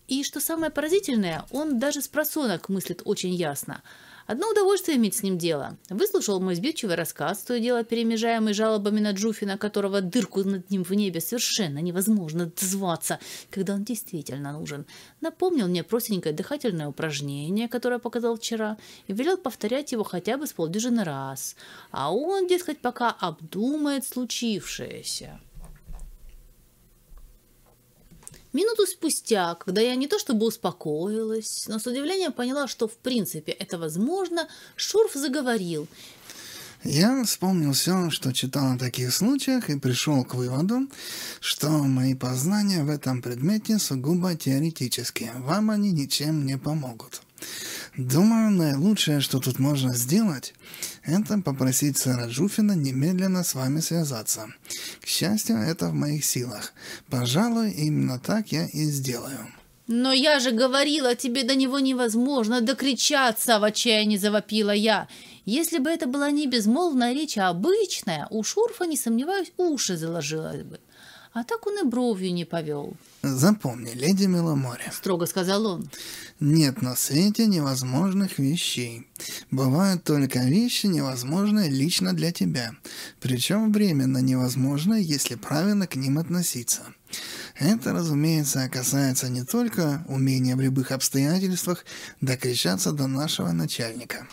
И что самое поразительное, он даже с просонок мыслит очень ясно – Одно удовольствие иметь с ним дело. Выслушал мой сбивчивый рассказ, то и дело перемежаемый жалобами на Джуфина, которого дырку над ним в небе совершенно невозможно дозваться, когда он действительно нужен. Напомнил мне простенькое дыхательное упражнение, которое показал вчера, и велел повторять его хотя бы с полдюжины раз. А он, дескать, пока обдумает случившееся. Минуту спустя, когда я не то чтобы успокоилась, но с удивлением поняла, что в принципе это возможно, Шурф заговорил. Я вспомнил все, что читал о таких случаях, и пришел к выводу, что мои познания в этом предмете сугубо теоретические. Вам они ничем не помогут. Думаю, наилучшее, что тут можно сделать, это попросить сэра Джуфина немедленно с вами связаться. К счастью, это в моих силах. Пожалуй, именно так я и сделаю. «Но я же говорила, тебе до него невозможно докричаться!» — в отчаянии завопила я. Если бы это была не безмолвная речь, а обычная, у Шурфа, не сомневаюсь, уши заложилось бы. А так он и бровью не повел. «Запомни, леди Миломоре», — строго сказал он. «Нет на свете невозможных вещей. Бывают только вещи, невозможные лично для тебя, причем временно невозможные, если правильно к ним относиться. Это, разумеется, касается не только умения в любых обстоятельствах докричаться до нашего начальника».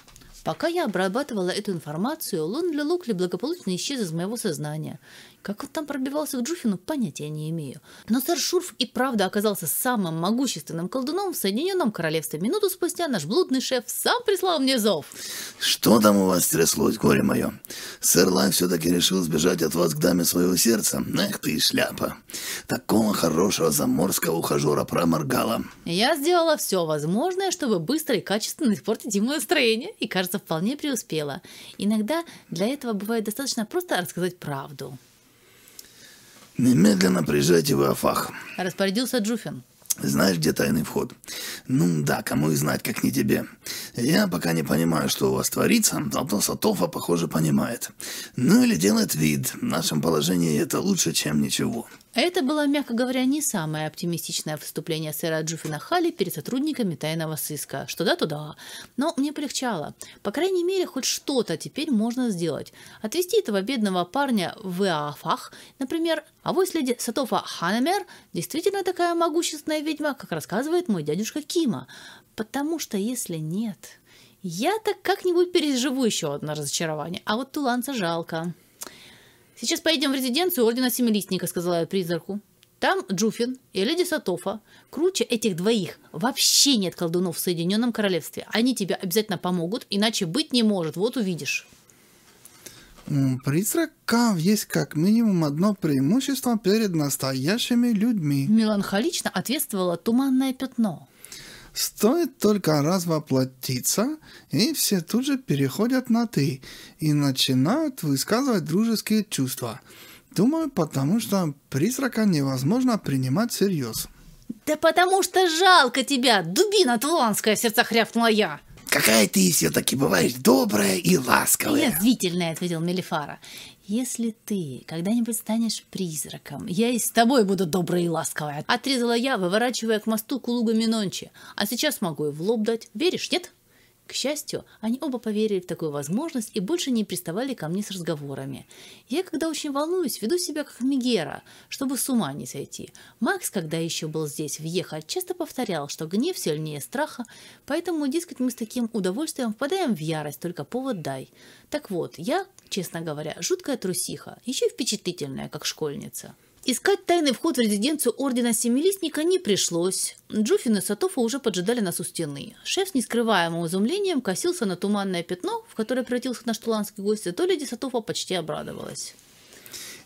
Пока я обрабатывала эту информацию, Лонли Лукли благополучно исчез из моего сознания. Как он там пробивался к Джуфину, понятия не имею. Но сэр Шурф и правда оказался самым могущественным колдуном в Соединенном Королевстве. Минуту спустя наш блудный шеф сам прислал мне зов. Что там у вас тряслось, горе мое? Сэр Лай все-таки решил сбежать от вас к даме своего сердца? Эх ты, шляпа. Такого хорошего заморского ухажера проморгала. Я сделала все возможное, чтобы быстро и качественно испортить ему настроение, и, кажется, вполне преуспела. Иногда для этого бывает достаточно просто рассказать правду. Немедленно приезжайте в Афах. Распорядился Джуфин. Знаешь, где тайный вход? Ну да, кому и знать, как не тебе. Я пока не понимаю, что у вас творится, зато Сатофа, похоже, понимает. Ну или делает вид. В нашем положении это лучше, чем ничего. Это было, мягко говоря, не самое оптимистичное выступление сэра Джуфина Халли перед сотрудниками тайного сыска. Что да, туда. Но мне полегчало. По крайней мере, хоть что-то теперь можно сделать. Отвезти этого бедного парня в Иафах, например, а вот леди Сатофа Ханамер действительно такая могущественная ведьма, как рассказывает мой дядюшка Кима. Потому что если нет, я так как-нибудь переживу еще одно разочарование. А вот Туланца жалко. «Сейчас поедем в резиденцию Ордена Семилистника», — сказала я призраку. «Там Джуфин и леди Сатофа. Круче этих двоих вообще нет колдунов в Соединенном Королевстве. Они тебе обязательно помогут, иначе быть не может. Вот увидишь». У призрака есть как минимум одно преимущество перед настоящими людьми. Меланхолично ответствовало туманное пятно. Стоит только раз воплотиться, и все тут же переходят на «ты» и начинают высказывать дружеские чувства. Думаю, потому что призрака невозможно принимать всерьез. «Да потому что жалко тебя, дубина туланская!» — в сердцах рявкнула я. какая ты все-таки бываешь добрая и ласковая. Язвительная, ответил Мелифара. Если ты когда-нибудь станешь призраком, я и с тобой буду добрая и ласковая. Отрезала я, выворачивая к мосту Кулуга Минончи. А сейчас могу и в лоб дать. Веришь, нет? К счастью, они оба поверили в такую возможность и больше не приставали ко мне с разговорами. Я, когда очень волнуюсь, веду себя как Мегера, чтобы с ума не сойти. Макс, когда еще был здесь въехать, часто повторял, что гнев сильнее страха, поэтому, дескать, мы с таким удовольствием впадаем в ярость, только повод дай. Так вот, я, честно говоря, жуткая трусиха, еще и впечатлительная, как школьница. Искать тайный вход в резиденцию Ордена Семилистника не пришлось. Джуфин и Сатофа уже поджидали нас у стены. Шеф с нескрываемым изумлением косился на туманное пятно, в которое превратился наш туланский гость, и то леди Сатофа почти обрадовалась.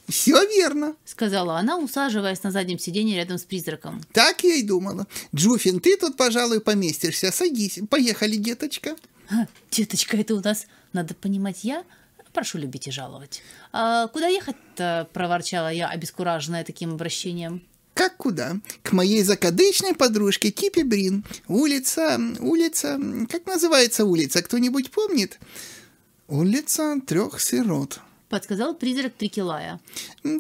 «Все верно», — сказала она, усаживаясь на заднем сиденье рядом с призраком. «Так я и думала. Джуфин, ты тут, пожалуй, поместишься. Садись. Поехали, деточка». «Ха, «Деточка, это у нас, надо понимать, я?» Прошу любить и жаловать. А куда ехать-то? проворчала я, обескураженная таким обращением. Как куда? К моей закадычной подружке Кипи Брин. Улица, улица... Как называется улица? Кто-нибудь помнит? Улица трех сирот. Подсказал призрак Трикелая.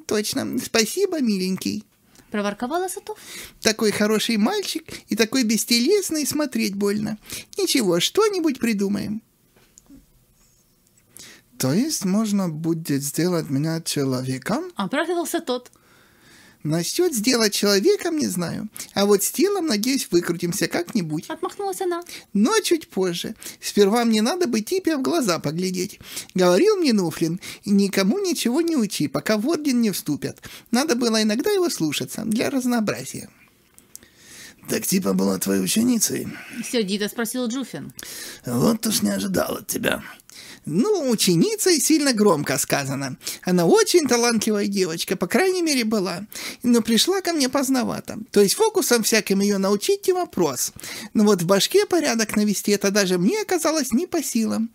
Точно. Спасибо, миленький. Проворковала Сатов. Такой хороший мальчик и такой бестелесный, смотреть больно. Ничего, что-нибудь придумаем. То есть можно будет сделать меня человеком? Оправдывался тот. Насчет сделать человеком не знаю, а вот с телом, надеюсь, выкрутимся как-нибудь. Отмахнулась она. Но чуть позже. Сперва мне надо бы типе в глаза поглядеть. Говорил мне Нуфлин, никому ничего не учи, пока в орден не вступят. Надо было иногда его слушаться, для разнообразия. Так типа была твоей ученицей? Сердито спросил Джуфин. Вот уж не ожидал от тебя. Ну, ученицей сильно громко сказано. Она очень талантливая девочка, по крайней мере, была. Но пришла ко мне поздновато. То есть фокусом всяким ее научить не вопрос. Но вот в башке порядок навести это даже мне оказалось не по силам.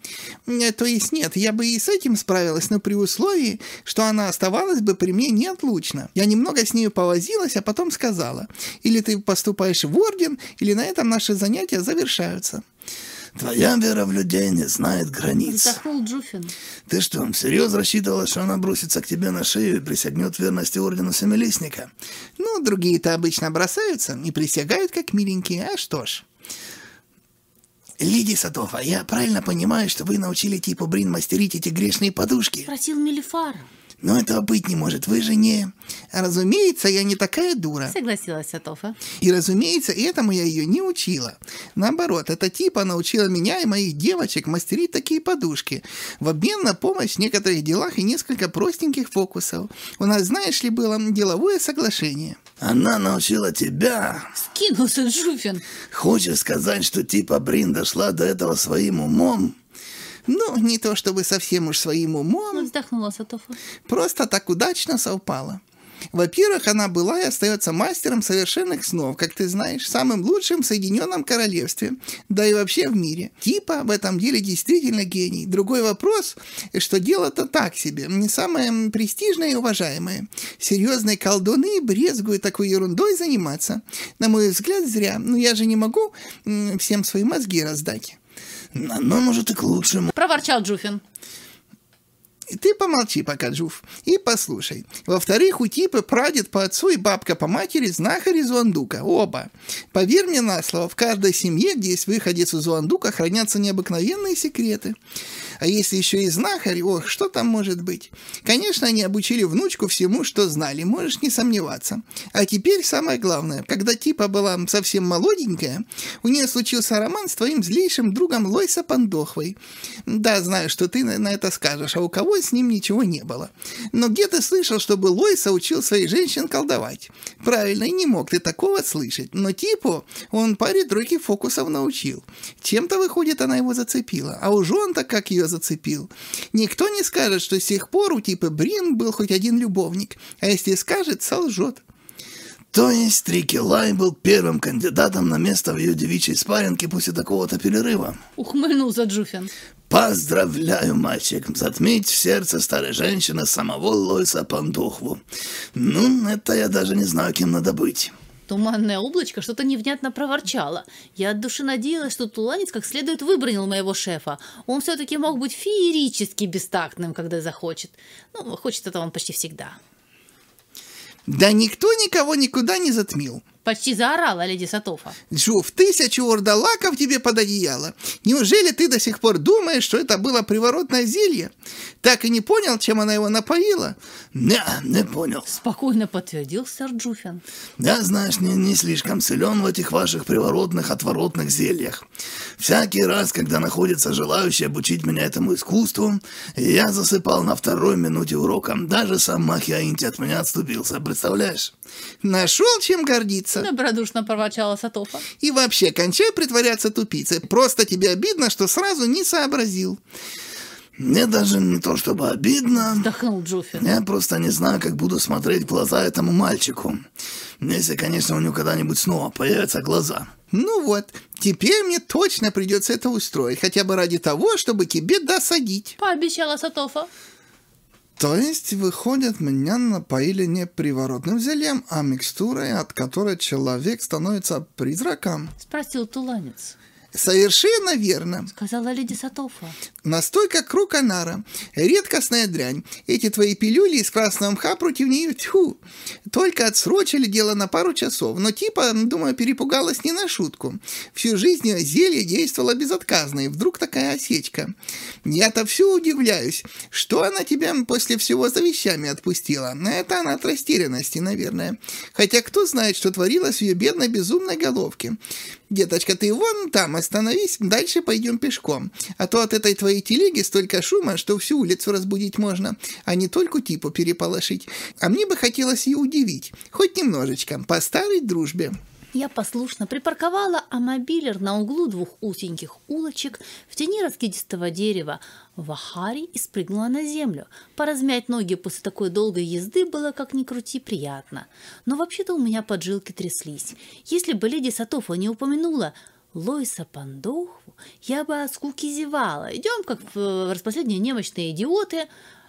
Э, то есть нет, я бы и с этим справилась, но при условии, что она оставалась бы при мне неотлучно. Я немного с нею повозилась, а потом сказала, или ты поступаешь в орден, или на этом наши занятия завершаются. Твоя вера в людей не знает границ. Вздохнул Джуфин. Ты что, всерьез рассчитывала, что она бросится к тебе на шею и присягнет верности ордену Семилистника? Ну, другие-то обычно бросаются и присягают как миленькие, а что ж. Лидия Сатова, я правильно понимаю, что вы научили типа Брин мастерить эти грешные подушки? Спросил Мелифара. Но этого быть не может, вы же не... Разумеется, я не такая дура. Согласилась Сатофа. И, разумеется, этому я ее не учила. Наоборот, эта типа научила меня и моих девочек мастерить такие подушки в обмен на помощь в некоторых делах и несколько простеньких фокусов. У нас, знаешь ли, было деловое соглашение. Она научила тебя. Скинулся Жуфин. Хочешь сказать, что типа Брин дошла до этого своим умом? Ну, не то чтобы совсем уж своим умом. Вздохнула Сатофа. Просто так удачно совпало. Во-первых, она была и остается мастером совершенных снов, как ты знаешь, самым лучшим в Соединенном Королевстве, да и вообще в мире. Типа в этом деле действительно гений. Другой вопрос, что дело-то так себе, не самое престижное и уважаемое. Серьезные колдуны брезгуют такой ерундой заниматься. На мой взгляд, зря. Но я же не могу всем свои мозги раздать. Но, может, и к лучшему. Проворчал Джуфин. Ты помолчи пока, Джуф, и послушай. Во-вторых, у Типы прадед по отцу и бабка по матери знахарь из Уандука. Оба. Поверь мне на слово, в каждой семье, где есть выходец из Уандука, хранятся необыкновенные секреты. А если еще и знахарь, ох, что там может быть? Конечно, они обучили внучку всему, что знали, можешь не сомневаться. А теперь самое главное. Когда Типа была совсем молоденькая, у нее случился роман с твоим злейшим другом Лойса Пандохвой. Да, знаю, что ты на это скажешь, а у кого с ним ничего не было. Но где ты слышал, чтобы Лойса учил своих женщин колдовать? Правильно, и не мог ты такого слышать. Но Типу он паре других фокусов научил. Чем-то, выходит, она его зацепила. А уж он-то как ее зацепил. Никто не скажет, что с тех пор у типа Брин был хоть один любовник, а если скажет, солжет. То есть Трикелай был первым кандидатом на место в ее девичьей спаренке после такого-то перерыва? Ухмыльнулся Джуфин. Поздравляю, мальчик, затмить в сердце старой женщины самого Лойса Пандухву. Ну, это я даже не знаю, кем надо быть. Туманное облачко что-то невнятно проворчало. Я от души надеялась, что Туланец как следует выбронил моего шефа. Он все-таки мог быть феерически бестактным, когда захочет. Ну, хочет это он почти всегда. Да никто никого никуда не затмил. Почти заорала леди Сатофа. Джуф, тысячу ордалаков тебе под одеяло. Неужели ты до сих пор думаешь, что это было приворотное зелье? Так и не понял, чем она его напоила? Не, не понял. Спокойно подтвердил сэр Джуфин. Я, знаешь, не, не слишком силен в этих ваших приворотных, отворотных зельях. Всякий раз, когда находится желающий обучить меня этому искусству, я засыпал на второй минуте урока. Даже сам Махиаинти от меня отступился, представляешь? Нашел чем гордиться. Добродушно проворчала Сатофа. И вообще, кончай притворяться тупицей. Просто тебе обидно, что сразу не сообразил. Мне даже не то чтобы обидно. Вздохнул Джуфин. Я просто не знаю, как буду смотреть в глаза этому мальчику. Если, конечно, у него когда-нибудь снова появятся глаза. Ну вот, теперь мне точно придется это устроить, хотя бы ради того, чтобы тебе досадить. Пообещала Сатофа. То есть, выходит, меня напоили не приворотным зельем, а микстурой, от которой человек становится призраком? Спросил Туланец. Совершенно верно. Сказала леди Сатофа. Настойка круканара. Редкостная дрянь. Эти твои пилюли из красного мха против нее, тьфу. Только отсрочили дело на пару часов, но типа, думаю, перепугалась не на шутку. Всю жизнь зелье действовало безотказно, и вдруг такая осечка. Я-то все удивляюсь, что она тебя после всего за вещами отпустила. Это она от растерянности, наверное. Хотя кто знает, что творилось в ее бедной безумной головке. Деточка, ты вон там остановись, дальше пойдем пешком. А то от этой твоей телеги столько шума, что всю улицу разбудить можно, а не только типу переполошить. А мне бы хотелось ее удивить, хоть немножечко, по старой дружбе. Я послушно припарковала амобилер на углу двух узеньких улочек в тени раскидистого дерева в Ахаре и спрыгнула на землю. Поразмять ноги после такой долгой езды было, как ни крути, приятно. Но вообще-то у меня поджилки тряслись. Если бы леди Сатофа не упомянула Лойса Пандохву, я бы от скуки зевала. Идем, как в распоследние немощные идиоты,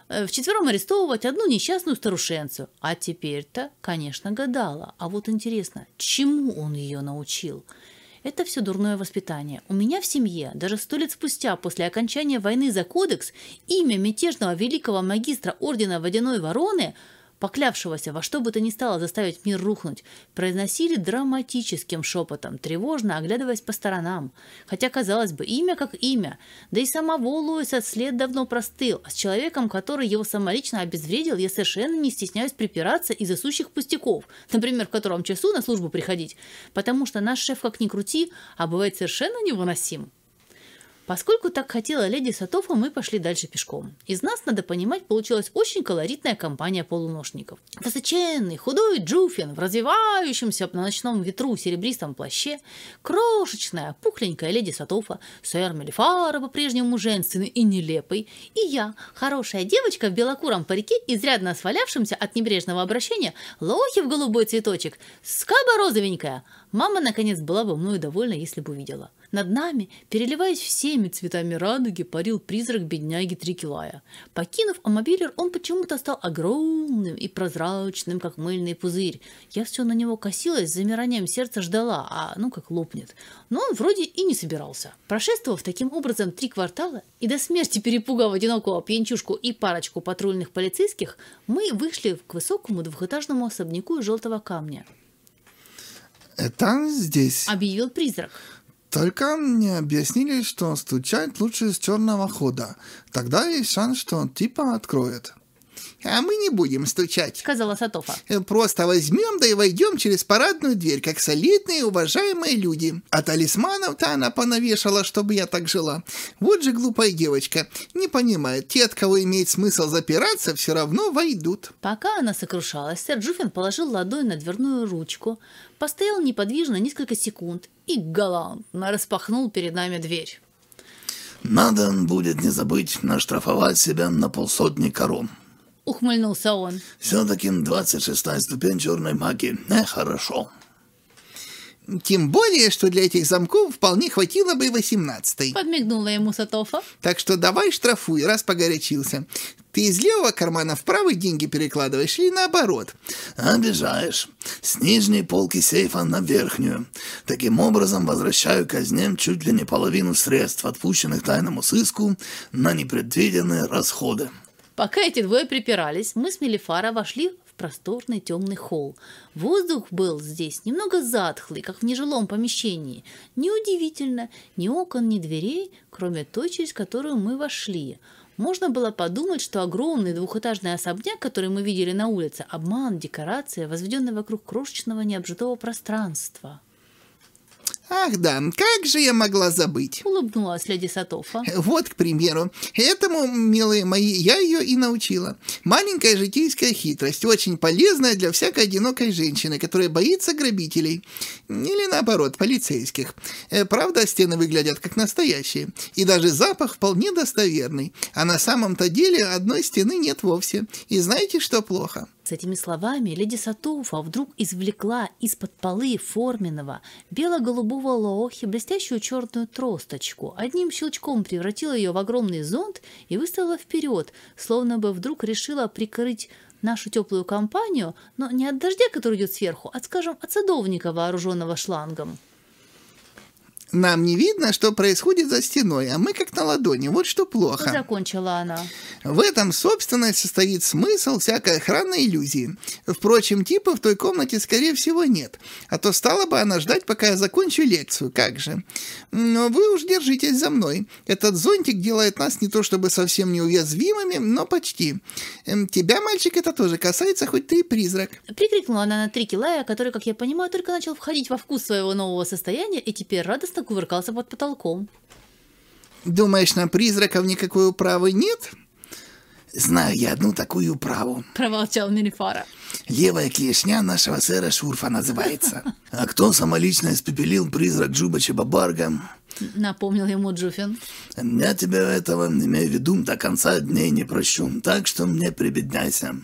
э, вчетвером арестовывать одну несчастную старушенцу. А теперь-то, конечно, гадала. А вот интересно, чему он ее научил? Это все дурное воспитание. У меня в семье, даже сто лет спустя, после окончания войны за кодекс, имя мятежного великого магистра ордена Водяной Вороны – поклявшегося во что бы то ни стало заставить мир рухнуть, произносили драматическим шепотом, тревожно оглядываясь по сторонам. Хотя, казалось бы, имя как имя, да и самого Луиса след давно простыл, а с человеком, который его самолично обезвредил, я совершенно не стесняюсь припираться из-за сущих пустяков, например, в котором часу на службу приходить, потому что наш шеф как ни крути, а бывает совершенно невыносим. Поскольку так хотела леди Сатофа, мы пошли дальше пешком. Из нас, надо понимать, получилась очень колоритная компания полуношников. Высоченный, худой Джуфин в развивающемся на ночном ветру серебристом плаще, крошечная, пухленькая леди Сатофа, сэр Мелифара по-прежнему женственный и нелепый, и я, хорошая девочка в белокуром парике, изрядно свалявшимся от небрежного обращения, лохи в голубой цветочек, скаба розовенькая. Мама, наконец, была бы мною довольна, если бы увидела. Над нами, переливаясь всеми цветами радуги, парил призрак бедняги Трикилая. Покинув амобилер, он почему-то стал огромным и прозрачным, как мыльный пузырь. Я все на него косилась, с замиранием сердца ждала, а ну как лопнет. Но он вроде и не собирался. Прошествовав таким образом три квартала и до смерти перепугав одинокого пьянчушку и парочку патрульных полицейских, мы вышли к высокому двухэтажному особняку желтого камня. Это здесь. Объявил призрак. Только мне объяснили, что стучать лучше с черного хода. Тогда есть шанс, что типа откроет. А мы не будем стучать. Сказала Сатофа. Э, Просто возьмем, да и войдем через парадную дверь, как солидные уважаемые люди. А талисманов-то она понавешала, чтобы я так жила. Вот же глупая девочка. Не понимает, те, от кого имеет смысл запираться, все равно войдут. Пока она сокрушалась, сэр Джуффин положил ладонь на дверную ручку, постоял неподвижно несколько секунд и галантно распахнул перед нами дверь. Надо будет не забыть наштрафовать себя на полсотни корон. Ухмыльнулся он. Все-таки 26 ступень черной магии. Нехорошо. Тем более, что для этих замков вполне хватило бы и 18 Подмигнула ему Сатофа. Так что давай штрафуй, раз погорячился. Ты из левого кармана в правый деньги перекладываешь или наоборот? Обижаешь. С нижней полки сейфа на верхнюю. Таким образом возвращаю казням чуть ли не половину средств, отпущенных тайному сыску на непредвиденные расходы. Пока эти двое припирались, мы с Мелифара вошли в просторный темный холл. Воздух был здесь немного затхлый, как в нежилом помещении. Неудивительно, ни окон, ни дверей, кроме той, через которую мы вошли. Можно было подумать, что огромный двухэтажный особняк, который мы видели на улице, обман, декорация, возведенная вокруг крошечного необжитого пространства. Ах да, как же я могла забыть? Улыбнулась леди Сатофа. Вот, к примеру, этому, милые мои, я ее и научила. Маленькая житейская хитрость, очень полезная для всякой одинокой женщины, которая боится грабителей. Или наоборот, полицейских. Э, Правда, стены выглядят как настоящие. И даже запах вполне достоверный. А на самом-то деле одной стены нет вовсе. И знаете, что плохо? С этими словами леди Сатуфа вдруг извлекла из-под полы форменного бело-голубого лохи блестящую черную тросточку, одним щелчком превратила ее в огромный зонт и выставила вперед, словно бы вдруг решила прикрыть нашу теплую компанию, но не от дождя, который идет сверху, а, скажем, от садовника, вооруженного шлангом. Нам не видно, что происходит за стеной, а мы как на ладони. Вот что плохо. Закончила она. В этом, собственно, состоит смысл всякой охранной иллюзии. Впрочем, типа в той комнате, скорее всего, нет. А то стала бы она ждать, пока я закончу лекцию. Как же? Но вы уж держитесь за мной. Этот зонтик делает нас не то чтобы совсем неуязвимыми, но почти. Эм, Тебя, мальчик, это тоже касается, хоть ты и призрак. Прикрикнула она на Трики Лая, который, как я понимаю, только начал входить во вкус своего нового состояния и теперь радостно кувыркался под потолком. Думаешь, на призраков никакой управы нет? Знаю я одну такую праву. Промолчал Мелифара. Левая клешня нашего сэра Шурфа называется. А кто самолично испепелил призрак Джуба Чебабарга? Напомнил ему Джуфин. Я тебя этого, имею в виду, до конца дней не прощу, так что не прибедняйся.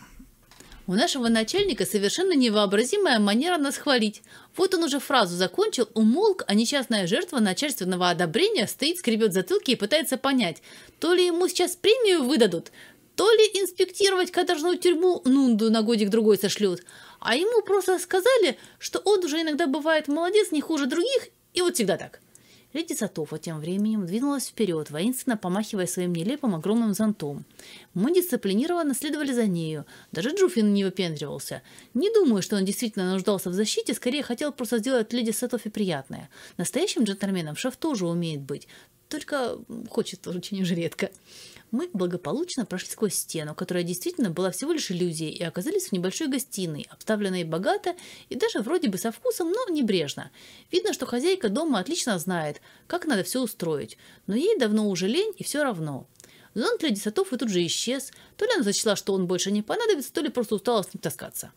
У нашего начальника совершенно невообразимая манера нас хвалить. Вот он уже фразу закончил, умолк, а несчастная жертва начальственного одобрения стоит, скребет затылки и пытается понять, то ли ему сейчас премию выдадут, то ли инспектировать каторжную тюрьму Нунду на годик-другой сошлют. А ему просто сказали, что он уже иногда бывает молодец не хуже других, и вот всегда так. Леди Сатофа тем временем двинулась вперед, воинственно помахивая своим нелепым огромным зонтом. Мы дисциплинированно следовали за нею. Даже Джуфин не выпендривался. Не думаю, что он действительно нуждался в защите, скорее хотел просто сделать леди Сатофе приятное. Настоящим джентльменом шеф тоже умеет быть, только хочет очень уж редко. Мы благополучно прошли сквозь стену, которая действительно была всего лишь иллюзией, и оказались в небольшой гостиной, обставленной богато и даже вроде бы со вкусом, но небрежно. Видно, что хозяйка дома отлично знает, как надо все устроить, но ей давно уже лень и все равно. Зонт леди Сатов и тут же исчез. То ли она сочла, что он больше не понадобится, то ли просто устала с ним таскаться.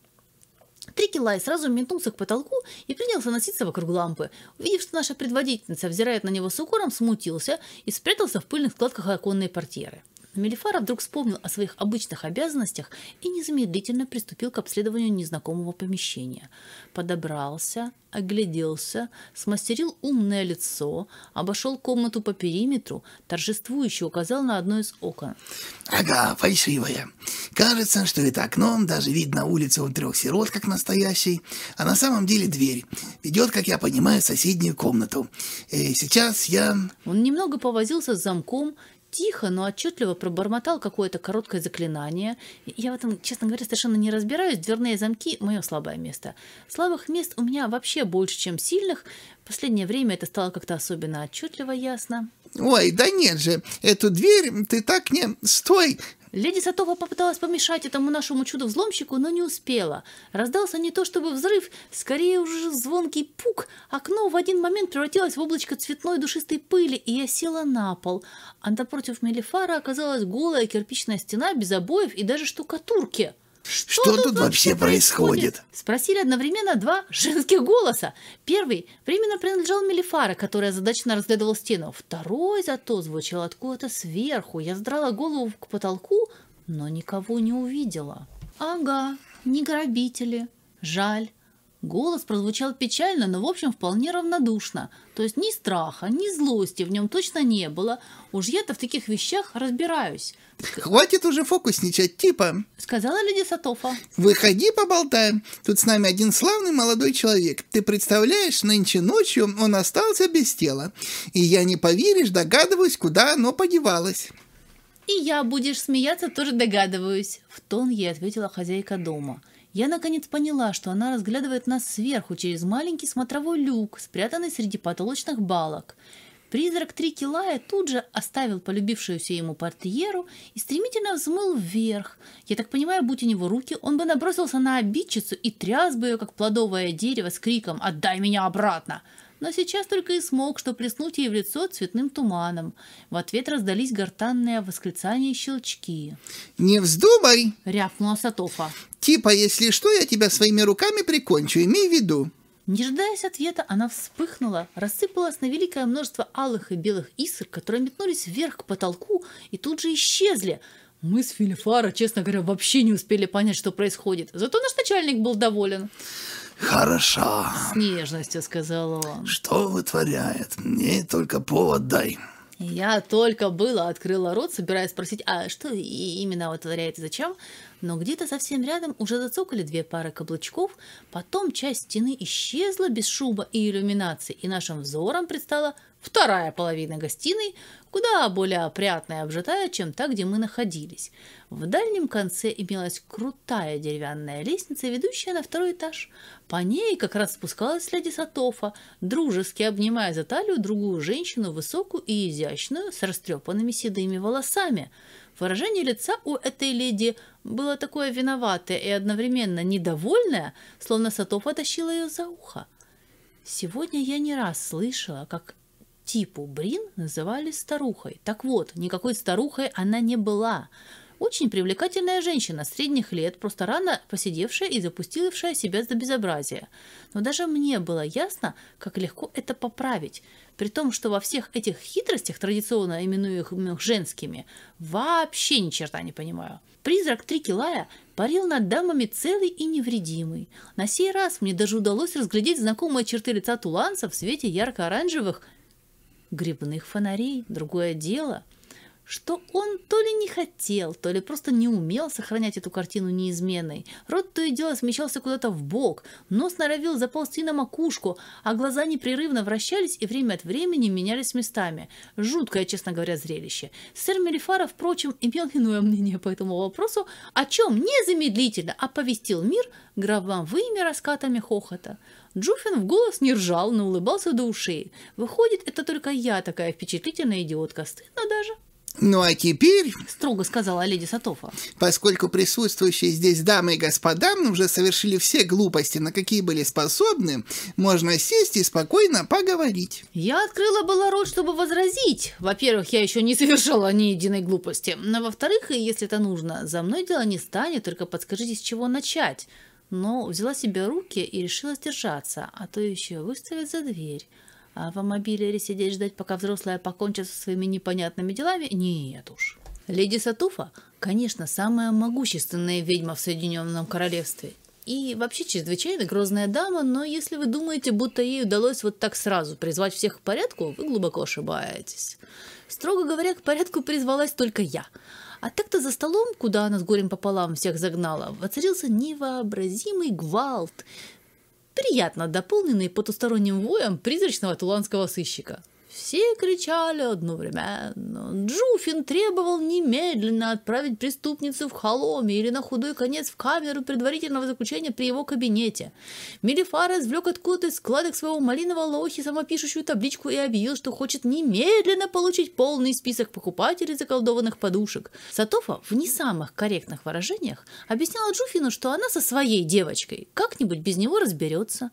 Трикилай сразу метнулся к потолку и принялся носиться вокруг лампы. Увидев, что наша предводительница взирает на него с укором, смутился и спрятался в пыльных складках оконной портьеры. Мелифара вдруг вспомнил о своих обычных обязанностях и незамедлительно приступил к обследованию незнакомого помещения. Подобрался, огляделся, смастерил умное лицо, обошел комнату по периметру, торжествующе указал на одно из окон. Ага, фальшивая. Кажется, что это окном даже видно улицу у трех сирот, как настоящий, а на самом деле дверь. Ведет, как я понимаю, в соседнюю комнату. Э, сейчас я... Он немного повозился с замком, тихо, но отчетливо пробормотал какое-то короткое заклинание. Я в этом, честно говоря, совершенно не разбираюсь. Дверные замки – мое слабое место. Слабых мест у меня вообще больше, чем сильных. В последнее время это стало как-то особенно отчетливо ясно. Ой, да нет же, эту дверь ты так не... Стой! Леди Сатова попыталась помешать этому нашему чудо-взломщику, но не успела. Раздался не то чтобы взрыв, скорее уже звонкий пук. Окно в один момент превратилось в облачко цветной душистой пыли, и я села на пол. А напротив Мелифара оказалась голая кирпичная стена без обоев и даже штукатурки. Что, тут вообще происходит? Спросили одновременно два женских голоса. Первый временно принадлежал Мелифара, которая задачно разглядывала стену. Второй зато звучал откуда-то сверху. Я сдрала голову к потолку, но никого не увидела. Ага, не грабители. Жаль. Голос прозвучал печально, но в общем вполне равнодушно. То есть ни страха, ни злости в нем точно не было. Уж я-то в таких вещах разбираюсь. Хватит уже фокусничать, типа. Сказала леди Сатофа. Выходи, поболтаем. Тут с нами один славный молодой человек. Ты представляешь, нынче ночью он остался без тела. И я не поверишь, догадываюсь, куда оно подевалось. И я, будешь смеяться, тоже догадываюсь. В тон ей ответила хозяйка дома. Я наконец поняла, что она разглядывает нас сверху через маленький смотровой люк, спрятанный среди потолочных балок. Призрак Трикилая тут же оставил полюбившуюся ему портьеру и стремительно взмыл вверх. Я так понимаю, будь у него руки, он бы набросился на обидчицу и тряс бы ее, как плодовое дерево, с криком «Отдай меня обратно!» Но сейчас только и смог, что плеснуть ей в лицо цветным туманом. В ответ раздались гортанные восклицания и щелчки. «Не вздумай!» — рявкнула Сатофа. «Типа, если что, я тебя своими руками прикончу, имей в виду!» Не дожидаясь ответа, она вспыхнула, рассыпалась на великое множество алых и белых искр, которые метнулись вверх к потолку и тут же исчезли. Мы с Филифара, честно говоря, вообще не успели понять, что происходит. Зато наш начальник был доволен. Хорошо. С нежностью сказал он. Что вытворяет? Мне только повод дай. Я только было открыла рот, собираясь спросить, а что именно вытворяет и зачем, но где-то совсем рядом уже зацокали две пары каблучков, потом часть стены исчезла без шуба и иллюминации, и нашим взором предстала вторая половина гостиной, куда более опрятная и обжитая, чем та, где мы находились. В дальнем конце имелась крутая деревянная лестница, ведущая на второй этаж. По ней как раз спускалась леди Сатофа, дружески обнимая за талию другую женщину, высокую и изящную, с растрепанными седыми волосами. Выражение лица у этой леди было такое виноватое и одновременно недовольное, словно Сатофа тащила ее за ухо. Сегодня я не раз слышала, как типу Брин называли старухой. Так вот, никакой старухой она не была. Очень привлекательная женщина средних лет, просто рано посидевшая и запустившая себя за безобразие. Но даже мне было ясно, как легко это поправить, при том, что во всех этих хитростях, традиционно именуемых женскими, вообще ни черта не понимаю. Призрак Трикилая парил над дамами целый и невредимый. На сей раз мне даже удалось разглядеть знакомые черты лица туланца в свете ярко-оранжевых грибных фонарей. Другое дело – что он то ли не хотел, то ли просто не умел сохранять эту картину неизменной. Рот то и дело смещался куда-то в бок, нос норовил заползти на макушку, а глаза непрерывно вращались и время от времени менялись местами. Жуткое, честно говоря, зрелище. Сэр Мелифара, впрочем, имел иное мнение по этому вопросу, о чем незамедлительно оповестил мир гробовыми раскатами хохота. Джуфин в голос не ржал, но улыбался до ушей. Выходит, это только я такая впечатлительная идиотка. Стыдно даже. Ну а теперь, строго сказала леди Сатофа, поскольку присутствующие здесь дамы и господа уже совершили все глупости, на какие были способны, можно сесть и спокойно поговорить. Я открыла было рот, чтобы возразить. Во-первых, я еще не совершала ни единой глупости. Но во-вторых, если это нужно, за мной дело не станет, только подскажите, с чего начать. Но взяла себе руки и решила сдержаться, а то еще выставить за дверь. А в мобиле сидеть ждать, пока взрослая покончит со своими непонятными делами? Нет уж. Леди Сатуфа, конечно, самая могущественная ведьма в Соединенном Королевстве. И вообще чрезвычайно грозная дама, но если вы думаете, будто ей удалось вот так сразу призвать всех к порядку, вы глубоко ошибаетесь. Строго говоря, к порядку призвалась только я. А так-то за столом, куда она с горем пополам всех загнала, воцарился невообразимый гвалт приятно дополненный потусторонним воем призрачного туланского сыщика. Все кричали одновременно. Джуфин требовал немедленно отправить преступницу в холоме или на худой конец в камеру предварительного заключения при его кабинете. Мелифара извлек откуда-то из складок своего малинового лохи самопишущую табличку и объявил, что хочет немедленно получить полный список покупателей заколдованных подушек. Сатофа в не самых корректных выражениях объясняла Джуфину, что она со своей девочкой как-нибудь без него разберется.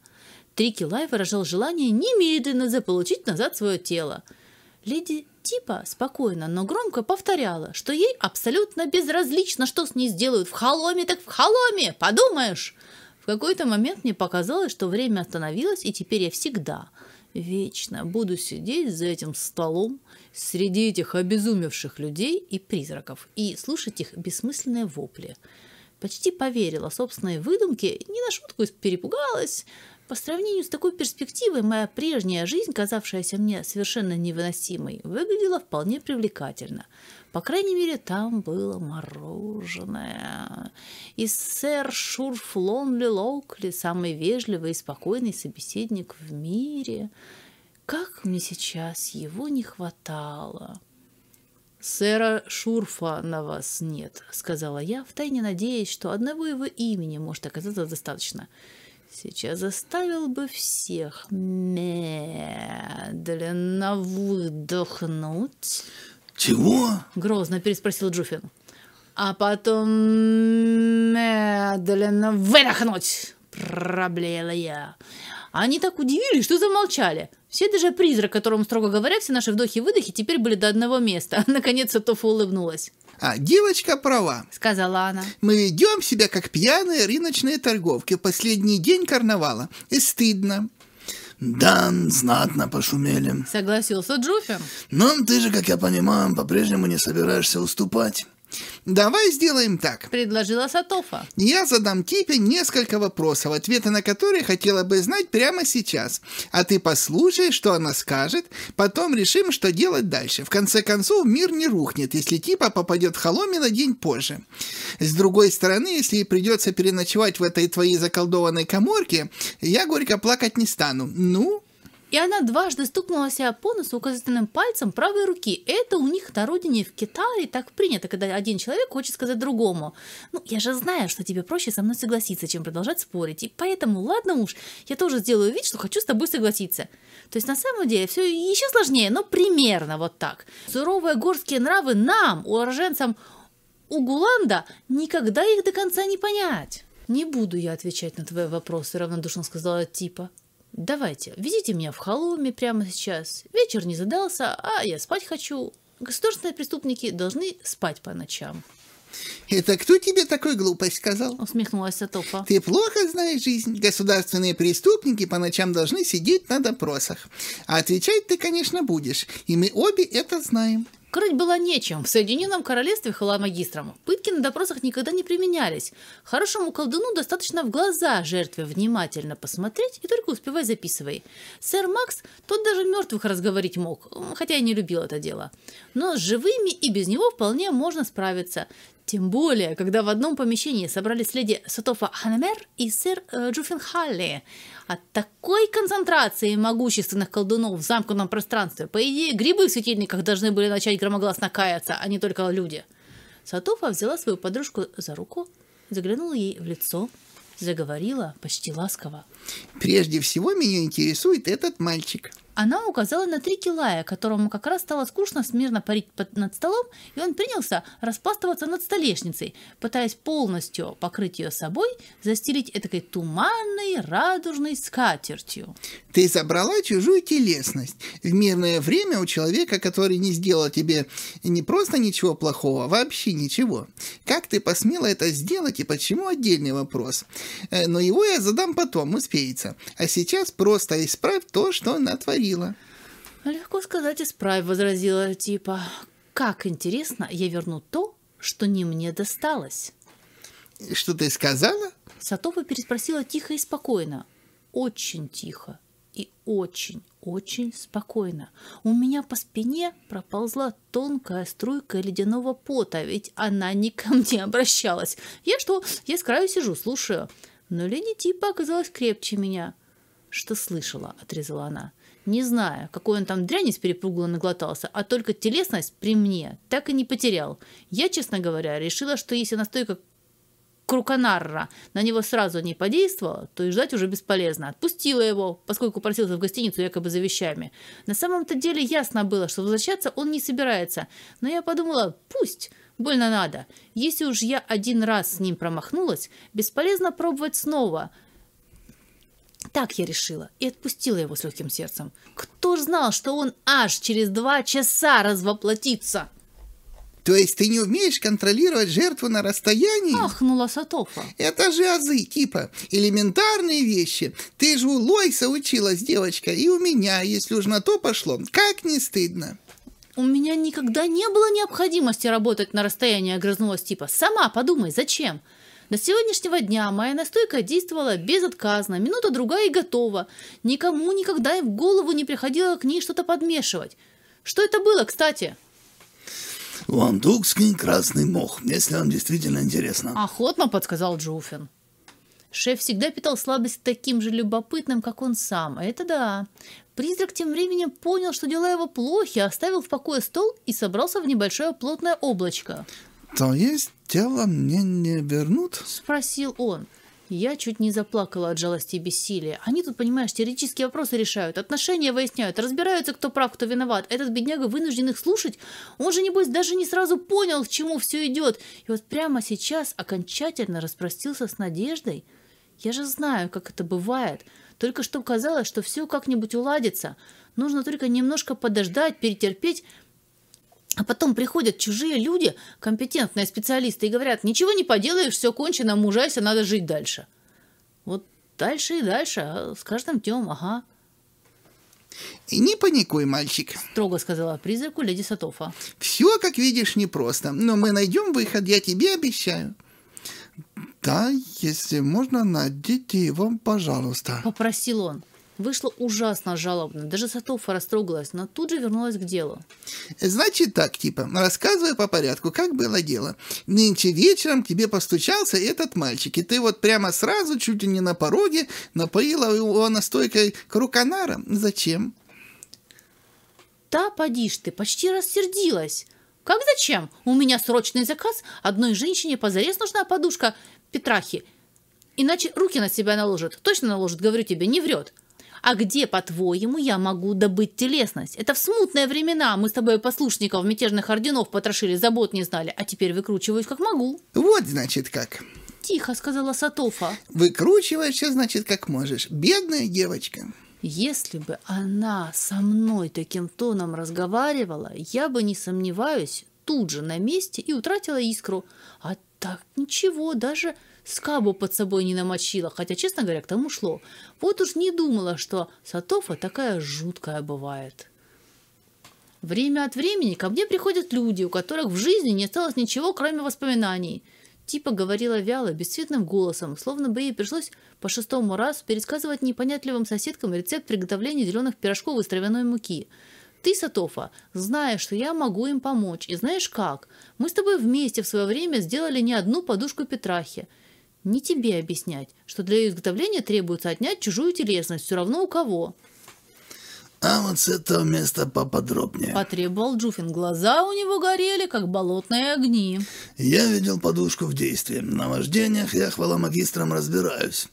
Трикилай выражал желание немедленно заполучить назад свое тело. Леди Типа спокойно, но громко повторяла, что ей абсолютно безразлично, что с ней сделают в холоме, так в холоме, подумаешь. В какой-то момент мне показалось, что время остановилось, и теперь я всегда, вечно буду сидеть за этим столом среди этих обезумевших людей и призраков и слушать их бессмысленные вопли. почти поверила собственной выдумке, не на шутку перепугалась. По сравнению с такой перспективой, моя прежняя жизнь, казавшаяся мне совершенно невыносимой, выглядела вполне привлекательно. По крайней мере, там было мороженое. И сэр Шурф Лонли Лоукли, самый вежливый и спокойный собеседник в мире. Как мне сейчас его не хватало. «Сэра Шурфа на вас нет», — сказала я, втайне надеясь, что одного его имени может оказаться достаточно. Сейчас заставил бы всех медленно выдохнуть. Чего? Грозно переспросил Джуфин. А потом медленно выдохнуть, проблеяла я. Они так удивились, что замолчали. Все, даже призрак, которому, строго говоря, все наши вдохи-выдохи теперь были до одного места. Наконец-то Тофа улыбнулась. А девочка права, Сказала она. Мы ведем себя как пьяные рыночные торговки в последний день карнавала. И стыдно. Да, знатно пошумели. Согласился Джуфин. Но ты же, как я понимаю, по-прежнему не собираешься уступать. Давай сделаем так. Предложила Сатофа. Я задам Типе несколько вопросов, ответы на которые хотела бы знать прямо сейчас. А ты послушай, что она скажет, потом решим, что делать дальше. В конце концов, мир не рухнет, если Типа попадет в Холоме на день позже. С другой стороны, если ей придется переночевать в этой твоей заколдованной коморке, я горько плакать не стану. Ну, И она дважды стукнула себя по носу указательным пальцем правой руки. Это у них на родине в Китае так принято, когда один человек хочет сказать другому. Ну, я же знаю, что тебе проще со мной согласиться, чем продолжать спорить. И поэтому, ладно уж, я тоже сделаю вид, что хочу с тобой согласиться. То есть на самом деле все еще сложнее, но примерно вот так. Суровые горские нравы нам, уроженцам Угуланда, никогда их до конца не понять. Не буду я отвечать на твои вопросы, равнодушно сказала Типа. Давайте, везите меня в холоме прямо сейчас. Вечер не задался, а я спать хочу. Государственные преступники должны спать по ночам. это кто тебе такой глупость сказал? Усмехнулась Сатопа. Ты плохо знаешь жизнь. Государственные преступники по ночам должны сидеть на допросах. А отвечать ты, конечно, будешь. И мы обе это знаем. Крыть было нечем. В Соединенном Королевстве халамагистрам пытки на допросах никогда не применялись. Хорошему колдуну достаточно в глаза жертве внимательно посмотреть и только успевай записывай. Сэр Макс, тот даже мертвых разговорить мог, хотя и не любил это дело. Но с живыми и без него вполне можно справиться. Тем более, когда в одном помещении собрались леди Сатофа Ханамер и сэр э, Джуффин Халли. От такой концентрации могущественных колдунов в замкнутом пространстве, по идее, грибы в светильниках должны были начать громогласно каяться, а не только люди. Сатофа взяла свою подружку за руку, заглянула ей в лицо, заговорила почти ласково. Прежде всего меня интересует этот мальчик. Она указала на три килая, которому как раз стало скучно смирно парить под- над столом, и он принялся распастываться над столешницей, пытаясь полностью покрыть ее собой, застелить этакой туманной радужной скатертью. Ты забрала чужую телесность. В мирное время у человека, который не сделал тебе не просто ничего плохого, а вообще ничего. Как ты посмела это сделать и почему отдельный вопрос? Э, Но его я задам потом, успеется. А сейчас просто исправь то, что натворила. Легко сказать, исправь, возразила типа. Как интересно, я верну то, что не мне досталось. Что ты сказала? Сатопа переспросила тихо и спокойно. Очень тихо и очень, очень спокойно. У меня по спине проползла тонкая струйка ледяного пота, ведь она не ко мне обращалась. Я что? Я с краю сижу, слушаю. Но леди типа оказалась крепче меня. Что слышала, отрезала она. Не знаю, какой он там дрянь из наглотался, а только телесность при мне так и не потерял. Я, честно говоря, решила, что если настойка Круканарра на него сразу не подействовала, то и ждать уже бесполезно. Отпустила его, поскольку просился в гостиницу якобы за вещами. На самом-то деле ясно было, что возвращаться он не собирается. Но я подумала, пусть, больно надо. Если уж я один раз с ним промахнулась, бесполезно пробовать снова. Так я решила и отпустила его с легким сердцем. Кто ж знал, что он аж через два часа развоплотится? То есть ты не умеешь контролировать жертву на расстоянии? Ахнула Сатофа. Это же азы, типа элементарные вещи. Ты же у Лойса училась, девочка, и у меня, если уж на то пошло. Как не стыдно? У меня никогда не было необходимости работать на расстоянии, огрызнулась типа. Сама подумай, зачем? До сегодняшнего дня моя настойка действовала безотказно, минута другая и готова. Никому никогда и в голову не приходило к ней что-то подмешивать. Что это было, кстати? Вандукский красный мох, если вам действительно интересно. Охотно подсказал Джуфин. Шеф всегда питал слабость таким же любопытным, как он сам. А это да. Призрак тем временем понял, что дела его плохи, оставил в покое стол и собрался в небольшое плотное облачко. То есть тело мне не вернут? Спросил он. Я чуть не заплакала от жалости и бессилия. Они тут, понимаешь, теоретические вопросы решают, отношения выясняют, разбираются, кто прав, кто виноват. Этот бедняга вынужден их слушать. Он же, небось, даже не сразу понял, к чему все идет. И вот прямо сейчас окончательно распростился с надеждой. Я же знаю, как это бывает. Только что казалось, что все как-нибудь уладится. Нужно только немножко подождать, перетерпеть, а потом приходят чужие люди, компетентные специалисты, и говорят, ничего не поделаешь, все кончено, мужайся, надо жить дальше. Вот дальше и дальше, а с каждым днем, ага. И не паникуй, мальчик. Строго сказала призраку леди Сатофа. Все, как видишь, непросто. Но мы найдем выход, я тебе обещаю. Да, если можно, найдите его, пожалуйста. Попросил он. Вышло ужасно жалобно. Даже Сатофа растрогалась, но тут же вернулась к делу. Значит так, типа, рассказывай по порядку, как было дело. Нынче вечером к тебе постучался этот мальчик, и ты вот прямо сразу, чуть ли не на пороге, напоила его настойкой круканара. Зачем? Да, подишь ты, почти рассердилась. Как зачем? У меня срочный заказ. Одной женщине позарез нужна подушка Петрахи. Иначе руки на себя наложит. Точно наложит, говорю тебе, не врет. А где, по-твоему, я могу добыть телесность? Это в смутные времена. Мы с тобой послушников мятежных орденов потрошили, забот не знали. А теперь выкручиваюсь как могу. Вот, значит, как. Тихо, сказала Сатофа. Выкручиваешься, значит, как можешь. Бедная девочка. Если бы она со мной таким тоном разговаривала, я бы, не сомневаюсь, тут же на месте и утратила искру. А так ничего, даже скабу под собой не намочила, хотя, честно говоря, к тому шло. Вот уж не думала, что Сатофа такая жуткая бывает. Время от времени ко мне приходят люди, у которых в жизни не осталось ничего, кроме воспоминаний. Типа говорила вяло, бесцветным голосом, словно бы ей пришлось по шестому раз пересказывать непонятливым соседкам рецепт приготовления зеленых пирожков из травяной муки. Ты, Сатофа, знаешь, что я могу им помочь. И знаешь как? Мы с тобой вместе в свое время сделали не одну подушку Петрахи. Не тебе объяснять, что для ее изготовления требуется отнять чужую телесность, все равно у кого. А вот с этого места поподробнее. Потребовал Джуфин. Глаза у него горели, как болотные огни. Я видел подушку в действии. На вождениях я хваломагистром разбираюсь.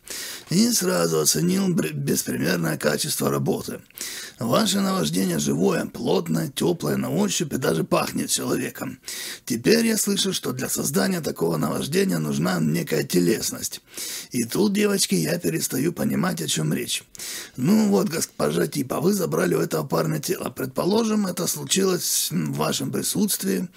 И сразу оценил беспримерное качество работы. Ваше наваждение живое, плотное, теплое на ощупь и даже пахнет человеком. Теперь я слышу, что для создания такого наваждения нужна некая телесность. И тут, девочки, я перестаю понимать, о чем речь. Ну вот, госпожа Типа, вы забрали забрали у этого парня тело. Предположим, это случилось в вашем присутствии,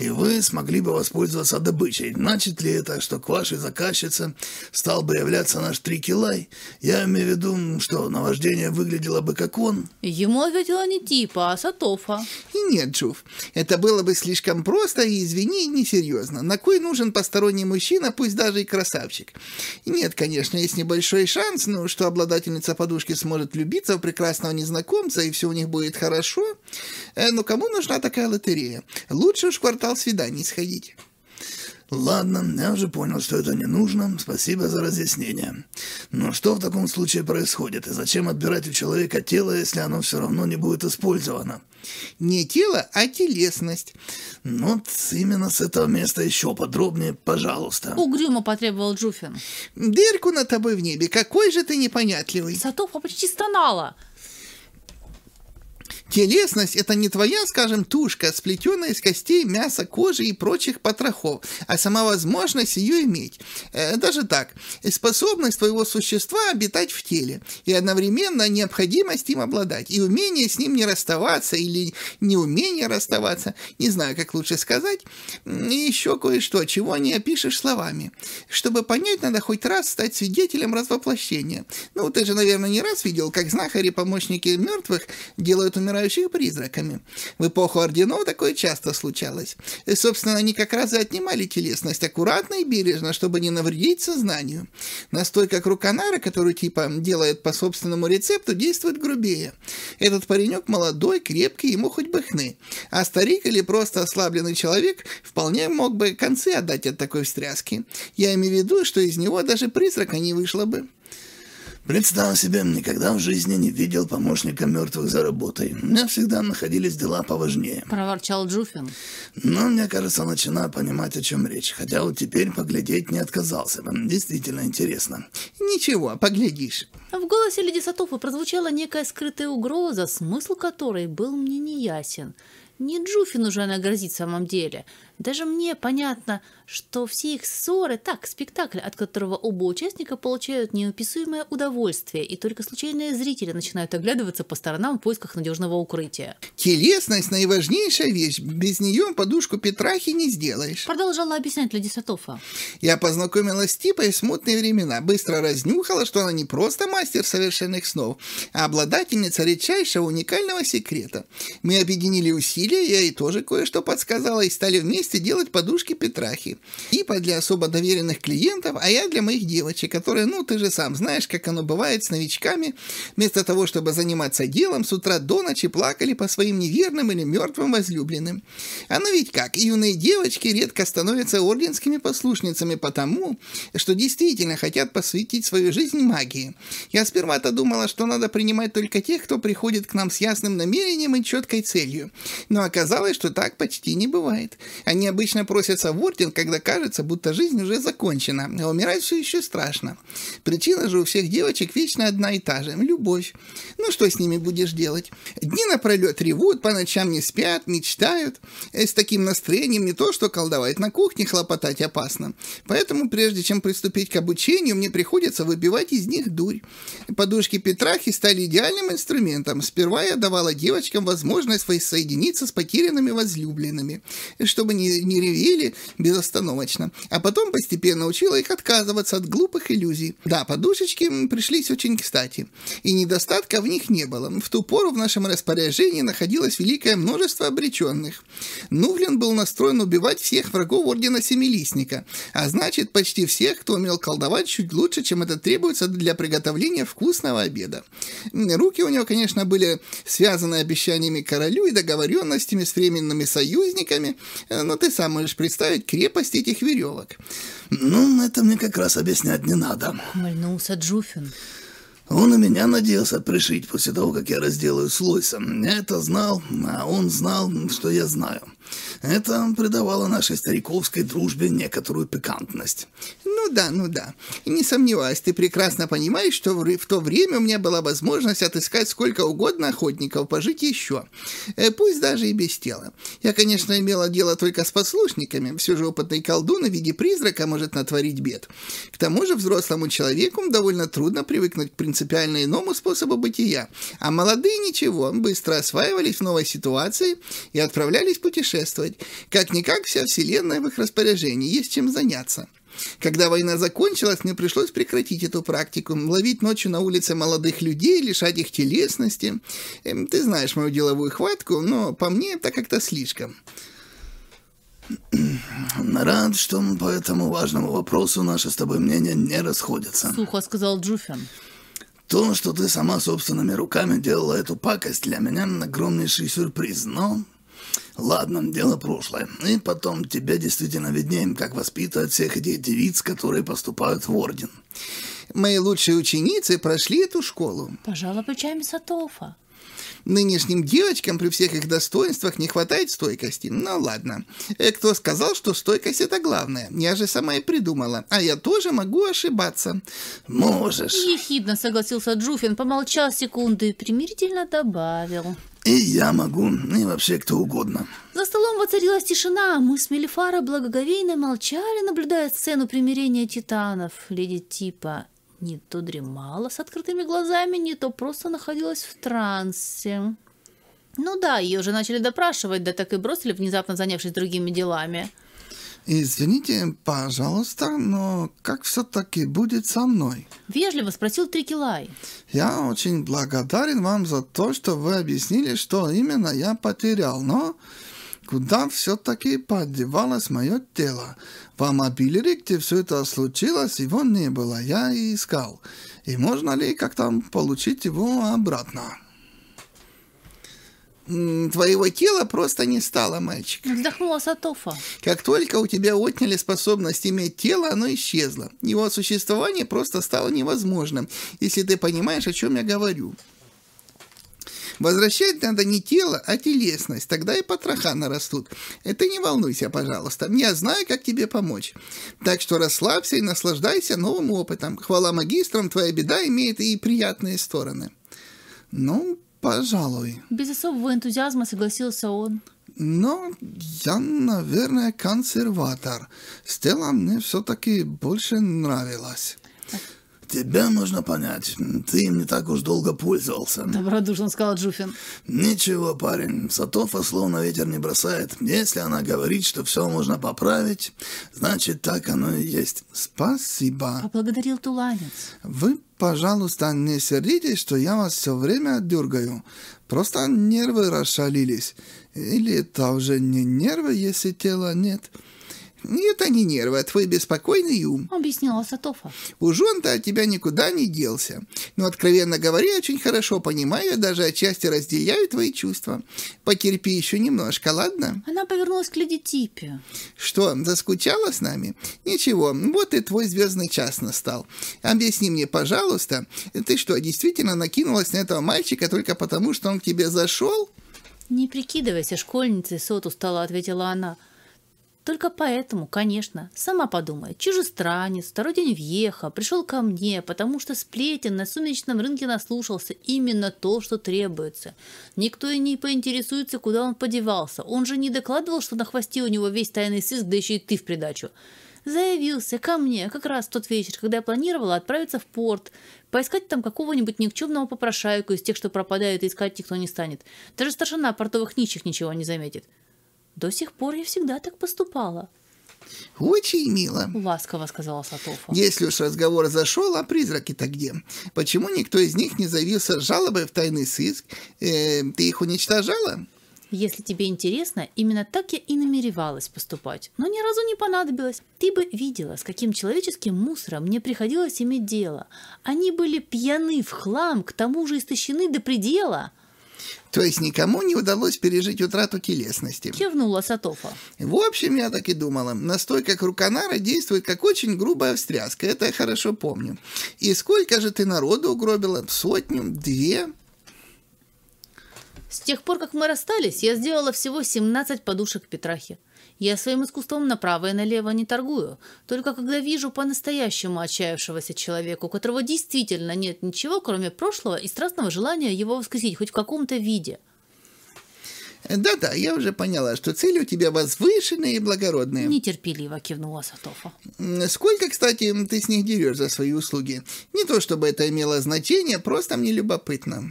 и вы смогли бы воспользоваться добычей. Значит ли это, что к вашей заказчице стал бы являться наш Трикилай? Я имею в виду, что наваждение выглядело бы как он. Ему ответила не типа, а Сатофа. И нет, Джуф, это было бы слишком просто и, извини, несерьезно. На кой нужен посторонний мужчина, пусть даже и красавчик? И нет, конечно, есть небольшой шанс, ну, что обладательница подушки сможет влюбиться в прекрасного незнакомца, незнакомца, и все у них будет хорошо. Э, но кому нужна такая лотерея? Лучше уж в квартал свиданий сходить. Ладно, я уже понял, что это не нужно. Спасибо за разъяснение. Но что в таком случае происходит? И зачем отбирать у человека тело, если оно все равно не будет использовано? Не тело, а телесность. Ну, вот именно с этого места еще подробнее, пожалуйста. Угрюмо потребовал Джуфин. Дырку на тобой в небе, какой же ты непонятливый. Сатофа почти стонала. Телесность – это не твоя, скажем, тушка, сплетенная из костей, мяса, кожи и прочих потрохов, а сама возможность ее иметь. Э, даже так, способность твоего существа обитать в теле, и одновременно необходимость им обладать, и умение с ним не расставаться или неумение расставаться, не знаю, как лучше сказать, и еще кое-что, чего не опишешь словами. Чтобы понять, надо хоть раз стать свидетелем развоплощения. Ну, ты же, наверное, не раз видел, как знахари, помощники мертвых делают умирающих занимающих призраками. В эпоху орденов такое часто случалось. И, собственно, они как раз и отнимали телесность аккуратно и бережно, чтобы не навредить сознанию. Настойка круканара, которую типа делает по собственному рецепту, действует грубее. Этот паренек молодой, крепкий, ему хоть бы хны. А старик или просто ослабленный человек вполне мог бы концы отдать от такой встряски. Я имею в виду, что из него даже призрака не вышло бы. Представь себе, никогда в жизни не видел помощника мертвых за работой. У меня всегда находились дела поважнее. Проворчал Джуфин. Но, мне кажется, начинаю понимать, о чем речь. Хотя вот теперь поглядеть не отказался бы. Действительно интересно. Ничего, поглядишь. В голосе леди Сатофы прозвучала некая скрытая угроза, смысл которой был мне неясен. Не Джуфину же она грозит в самом деле. Даже мне понятно, что все их ссоры – так, спектакль, от которого оба участника получают неописуемое удовольствие, и только случайные зрители начинают оглядываться по сторонам в поисках надежного укрытия. Телесность – наиважнейшая вещь. Без нее подушку Петрахи не сделаешь. Продолжала объяснять леди Сатофа. Я познакомилась с Типой в смутные времена. Быстро разнюхала, что она не просто мастер совершенных снов, а обладательница редчайшего уникального секрета. Мы объединили усилия, я ей тоже кое-что подсказала, и стали вместе делать подушки Петрахи. Типа для особо доверенных клиентов, а я для моих девочек, которые, ну, ты же сам знаешь, как оно бывает с новичками. Вместо того, чтобы заниматься делом, с утра до ночи плакали по своим неверным или мертвым возлюбленным. А ну ведь как, юные девочки редко становятся орденскими послушницами потому, что действительно хотят посвятить свою жизнь магии. Я сперва-то думала, что надо принимать только тех, кто приходит к нам с ясным намерением и четкой целью. Но оказалось, что так почти не бывает. Они обычно просятся в орден, когда кажется, будто жизнь уже закончена, а умирать все еще страшно. Причина же у всех девочек вечно одна и та же – любовь. Ну, что с ними будешь делать? Дни напролет ревут, по ночам не спят, мечтают. С таким настроением не то, что колдовать на кухне, хлопотать опасно. Поэтому, прежде чем приступить к обучению, мне приходится выбивать из них дурь. Подушки Петрахи стали идеальным инструментом. Сперва я давала девочкам возможность воссоединиться с потерянными возлюбленными, чтобы не, не ревели безостановочно. А потом постепенно учила их отказываться от глупых иллюзий. Да, подушечки пришлись очень кстати. И недостатка в них не было. В ту пору в нашем распоряжении находилось великое множество обреченных. Нувлин был настроен убивать всех врагов Ордена Семилистника, а значит почти всех, кто умел колдовать чуть лучше, чем это требуется для приготовления вкусного обеда. Руки у него, конечно, были связаны обещаниями королю и договоренностями с временными союзниками, но ты сам можешь представить крепость этих веревок. Ну, это мне как раз объяснять не надо. Мыльнулся Джуфин. Он и меня надеялся пришить после того, как я разделаю с Лойсом. Я это знал, а он знал, что я знаю. Это придавало нашей стариковской дружбе некоторую пикантность. Ну да, ну да. Не сомневаюсь, ты прекрасно понимаешь, что в то время у меня была возможность отыскать сколько угодно охотников, пожить еще. Э, пусть даже и без тела. Я, конечно, имела дело только с послушниками. Все же опытный колдун в виде призрака может натворить бед. К тому же взрослому человеку довольно трудно привыкнуть к принципиально иному способу бытия. А молодые ничего, быстро осваивались в новой ситуации и отправлялись путешествовать. Как-никак вся вселенная в их распоряжении, есть чем заняться. Когда война закончилась, мне пришлось прекратить эту практику, ловить ночью на улице молодых людей, лишать их телесности. Эм, ты знаешь мою деловую хватку, но по мне это как-то слишком. Рад, что по этому важному вопросу наши с тобой мнения не расходятся. Сухо сказал Джуфин. То, что ты сама собственными руками делала эту пакость, для меня огромнейший сюрприз, но Ладно, дело прошлое. И потом тебе действительно виднее, как воспитывать всех этих девиц, которые поступают в орден. Мои лучшие ученицы прошли эту школу. Пожала плечами Сатофа. Нынешним девочкам при всех их достоинствах не хватает стойкости. Ну ладно. Э, кто сказал, что стойкость это главное? Я же сама и придумала. А я тоже могу ошибаться. Можешь. Ехидно согласился Джуфин, помолчал секунду и примирительно добавил. И я могу, и вообще кто угодно. За столом воцарилась тишина. Мы с Мелифара благоговейно молчали, наблюдая сцену примирения титанов. Леди Типа не то дремала с открытыми глазами, не то просто находилась в трансе. Ну да, ее уже начали допрашивать, да так и бросили, внезапно занявшись другими делами. Извините, пожалуйста, но как все-таки будет со мной? Вежливо спросил Трикилай. Я очень благодарен вам за то, что вы объяснили, что именно я потерял, но куда все-таки подевалось мое тело? В Амабилере, где все это случилось, его не было, я и искал. И можно ли как-то получить его обратно? Твоего тела просто не стало, мальчик. Вздохнула Сатофа. Как только у тебя отняли способность иметь тело, оно исчезло. Его существование просто стало невозможным, если ты понимаешь, о чем я говорю. Возвращать надо не тело, а телесность, тогда и потроха нарастут. Это не волнуйся, пожалуйста, я знаю, как тебе помочь. Так что расслабься и наслаждайся новым опытом. Хвала магистрам, твоя беда имеет и приятные стороны. Ну, пожалуй. Без особого энтузиазма согласился он. Но я, наверное, консерватор. Стелла мне все-таки больше нравилась. Тебя можно понять. Ты им не так уж долго пользовался. Добродушно сказал Джуфин. Ничего, парень, Сатофа словно ветер не бросает. Если она говорит, что все можно поправить, значит, так оно и есть. Спасибо. Поблагодарил Туланец. Вы, пожалуйста, не сердитесь, что я вас все время дергаю. Просто нервы расшалились. Или это уже не нервы, если тела нет. Это не нервы, а твой беспокойный ум. Объяснила Сатофа. Уж он-то от тебя никуда не делся. Но, откровенно говоря, очень хорошо понимаю даже отчасти разделяю твои чувства. Потерпи еще немножко, ладно? Она повернулась к леди Типе. Что, заскучала с нами? Ничего, вот и твой звездный час настал. Объясни мне, пожалуйста, ты что, действительно накинулась на этого мальчика только потому, что он к тебе зашел? Не прикидывайся школьницей, Сот устала, ответила она. Только поэтому, конечно, сама подумай, чужестранец, второй день въеха, пришел ко мне, потому что сплетен на сумеречном рынке наслушался именно то, что требуется. Никто и не поинтересуется, куда он подевался. Он же не докладывал, что на хвосте у него весь тайный сыск, да еще и ты в придачу. Заявился ко мне как раз в тот вечер, когда я планировала отправиться в порт, поискать там какого-нибудь никчемного попрошайку из тех, что пропадают, и искать никто не станет. Даже старшина портовых нищих ничего не заметит. До сих пор я всегда так поступала, Очень мило. ласково сказала Сатофа. Если уж разговор зашел, а призраки-то где? Почему никто из них не заявился с жалобой в тайный сыск? Э, ты их уничтожала? Если тебе интересно, именно так я и намеревалась поступать, но ни разу не понадобилось. Ты бы видела, с каким человеческим мусором мне приходилось иметь дело. Они были пьяны в хлам, к тому же истощены до предела. То есть никому не удалось пережить утрату телесности. Кивнула Сатофа. В общем, я так и думала. Настойка круканара действует как очень грубая встряска, это я хорошо помню. И сколько же ты народу угробила? Сотню? Две? С тех пор, как мы расстались, я сделала всего 17 подушек Петрахи. Я своим искусством направо и налево не торгую. Только когда вижу по-настоящему отчаявшегося человека, у которого действительно нет ничего, кроме прошлого и страстного желания его воскресить хоть в каком-то виде. Да-да, я уже поняла, что цели у тебя возвышенные и благородные. Нетерпеливо кивнула Сатофа. Сколько, кстати, ты с них дерешь за свои услуги? Не то чтобы это имело значение, просто мне любопытно.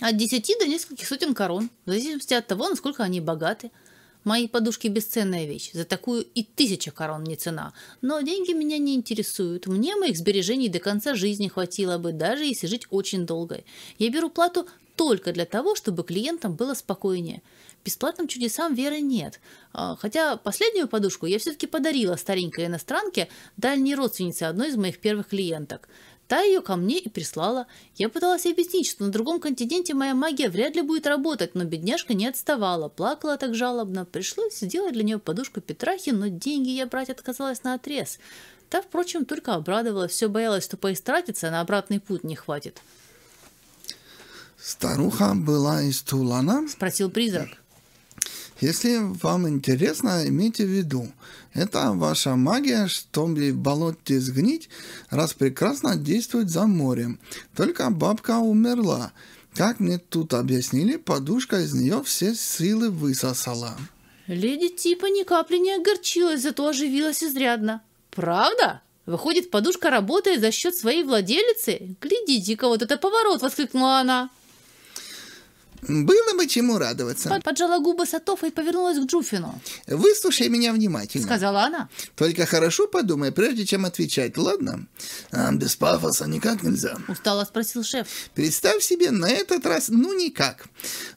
От 10 до нескольких сотен корон, в зависимости от того, насколько они богаты. Мои подушки бесценная вещь, за такую и тысяча корон не цена. Но деньги меня не интересуют. Мне моих сбережений до конца жизни хватило бы, даже если жить очень долго. Я беру плату только для того, чтобы клиентам было спокойнее. Бесплатным чудесам веры нет. А, Хотя последнюю подушку я все-таки подарила старенькой иностранке, дальней родственнице одной из моих первых клиенток. Та ее ко мне и прислала. Я пыталась объяснить, что на другом континенте моя магия вряд ли будет работать, но бедняжка не отставала, плакала так жалобно. Пришлось сделать для нее подушку Петрахи, но деньги я брать отказалась на отрез. Та, впрочем, только обрадовалась, все боялась, что поистратиться, а на обратный путь не хватит. Старуха была из Тулана. Спросил призрак. Если вам интересно, имейте в виду, это ваша магия, чтобы в болоте сгнить, раз прекрасно действует за морем. Только бабка умерла. Как мне тут объяснили, подушка из нее все силы высосала. Леди типа ни капли не огорчилась, зато оживилась изрядно. Правда? Выходит, подушка работает за счет своей владелицы? Глядите-ка, вот это поворот, воскликнула она. Было бы чему радоваться. Под- Поджала губы Сатофа и повернулась к Джуфину. Выслушай меня внимательно. Сказала она. Только хорошо подумай, прежде чем отвечать, ладно? А без пафоса никак нельзя. Устало спросил шеф. Представь себе, на этот раз ну никак.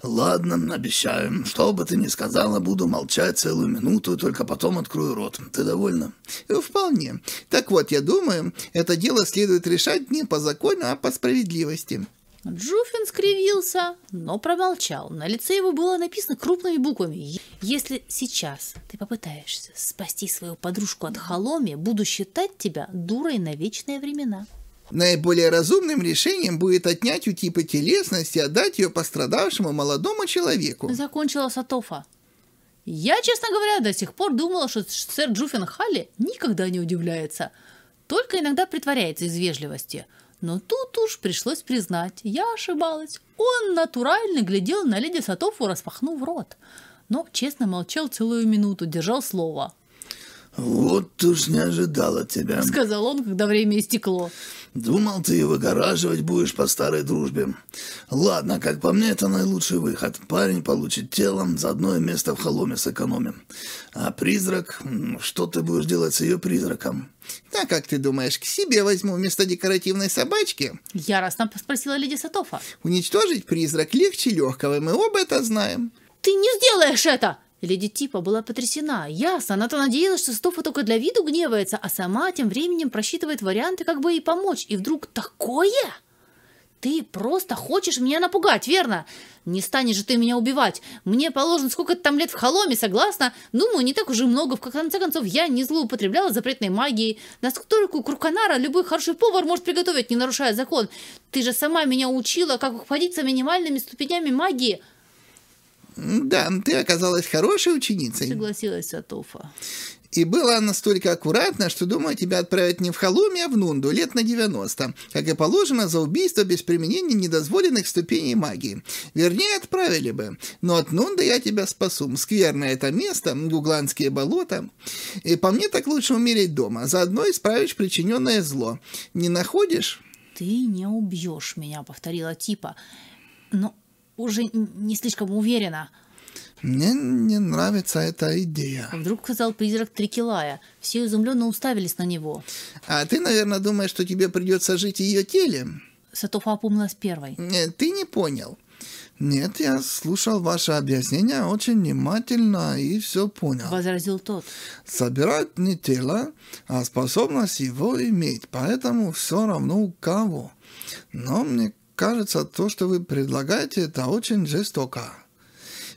Ладно, обещаю. Что бы ты ни сказала, буду молчать целую минуту, только потом открою рот. Ты довольна? Э, Вполне. Так вот, я думаю, это дело следует решать не по закону, а по справедливости. Джуфин скривился, но промолчал. На лице его было написано крупными буквами. «Если сейчас ты попытаешься спасти свою подружку от Холоми, буду считать тебя дурой на вечные времена». Наиболее разумным решением будет отнять у типа телесность и отдать ее пострадавшему молодому человеку. Закончила Сатофа. Я, честно говоря, до сих пор думала, что сэр Джуффин Халли никогда не удивляется. Только иногда притворяется из вежливости. Но тут уж пришлось признать, я ошибалась. Он натурально глядел на леди Сатофу, распахнув рот. Но честно молчал целую минуту, держал слово. Вот уж не ожидал от тебя. Сказал он, когда время истекло. Думал, ты выгораживать будешь по старой дружбе. Ладно, как по мне, это наилучший выход. Парень получит телом, заодно и место в холоме сэкономим. А призрак... Что ты будешь делать с ее призраком? А как ты думаешь, к себе возьму вместо декоративной собачки? Яростно спросила леди Сатофа. Уничтожить призрак легче легкого, и мы оба это знаем. Ты не сделаешь это! Леди Типа была потрясена. Ясно, она-то надеялась, что Стофа только для виду гневается, а сама тем временем просчитывает варианты, как бы ей помочь. И вдруг такое? Ты просто хочешь меня напугать, верно? Не станешь же ты меня убивать. Мне положено сколько-то там лет в холоме, согласна? Думаю, не так уже много. В конце концов, я не злоупотребляла запретной магией. Настолько круканара любой хороший повар может приготовить, не нарушая закон. Ты же сама меня учила, как обходиться минимальными ступенями магии. Да, ты оказалась хорошей ученицей. Согласилась Сатофа. И была настолько аккуратна, что, думаю, тебя отправят не в Холуме, а в Нунду лет на 90, как и положено за убийство без применения недозволенных ступеней магии. Вернее, отправили бы. Но от Нунда я тебя спасу. Скверное это место, гугландские болота. И по мне так лучше умереть дома. Заодно исправишь причиненное зло. Не находишь? «Ты не убьешь меня», — повторила Типа. Но уже не слишком уверена. Мне не нравится эта идея. Вдруг сказал призрак Трикелая. Все изумленно уставились на него. А ты, наверное, думаешь, что тебе придется жить в ее теле? Сатофа опомнилась первой. Э, Ты не понял. Нет, я слушал ваше объяснение очень внимательно и все понял. Возразил тот. Собирать не тело, а способность его иметь, поэтому все равно у кого. Но мне кажется, то, что вы предлагаете, это очень жестоко.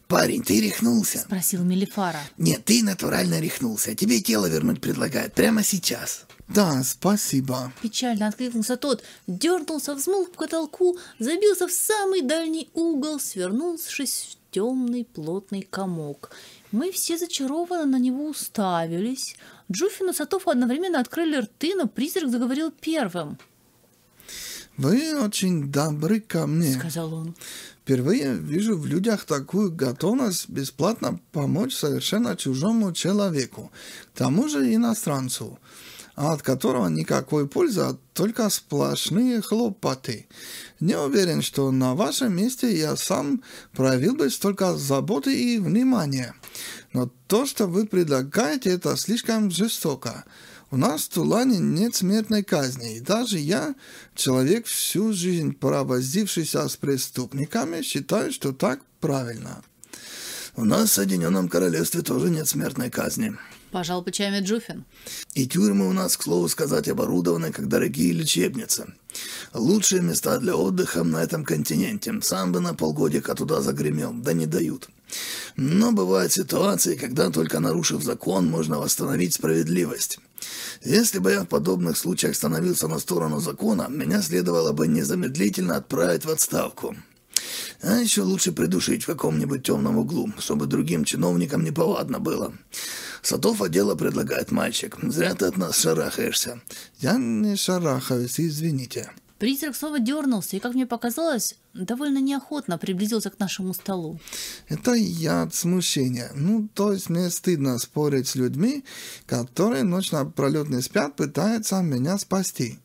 Парень, ты рехнулся? Спросил Мелифара. Нет, ты натурально рехнулся. Тебе тело вернуть предлагают прямо сейчас. Да, спасибо. Печально откликнулся тот, дернулся, взмыл к потолку, забился в самый дальний угол, свернувшись в темный плотный комок. Мы все зачарованно на него уставились. Джуфин и Сатофа одновременно открыли рты, но призрак заговорил первым, Вы очень добры ко мне. сказал он. Впервые вижу в людях такую готовность бесплатно помочь совершенно чужому человеку, к тому же иностранцу, а от которого никакой пользы, а только сплошные хлопоты. Не уверен, что на вашем месте я сам проявил бы столько заботы и внимания. Но то, что вы предлагаете, это слишком жестоко. У нас в Тулане нет смертной казни, и даже я, человек всю жизнь провозившийся с преступниками, считаю, что так правильно. У нас в Соединенном Королевстве тоже нет смертной казни. Пожал плечами Джуфин. И тюрьмы у нас, к слову сказать, оборудованы как дорогие лечебницы. Лучшие места для отдыха на этом континенте. Сам бы на полгодика туда загремел, да не дают. Но бывают ситуации, когда только нарушив закон, можно восстановить справедливость. Если бы я в подобных случаях становился на сторону закона, меня следовало бы незамедлительно отправить в отставку. А еще лучше придушить в каком-нибудь темном углу, чтобы другим чиновникам неповадно было. Сатофа дело предлагает мальчик. Зря ты от нас шарахаешься. Я не шарахаюсь, извините. Призрак снова дернулся и, как мне показалось, довольно неохотно приблизился к нашему столу. Это я от смущения. Ну, то есть мне стыдно спорить с людьми, которые ночь напролет не спят, пытаются меня спасти.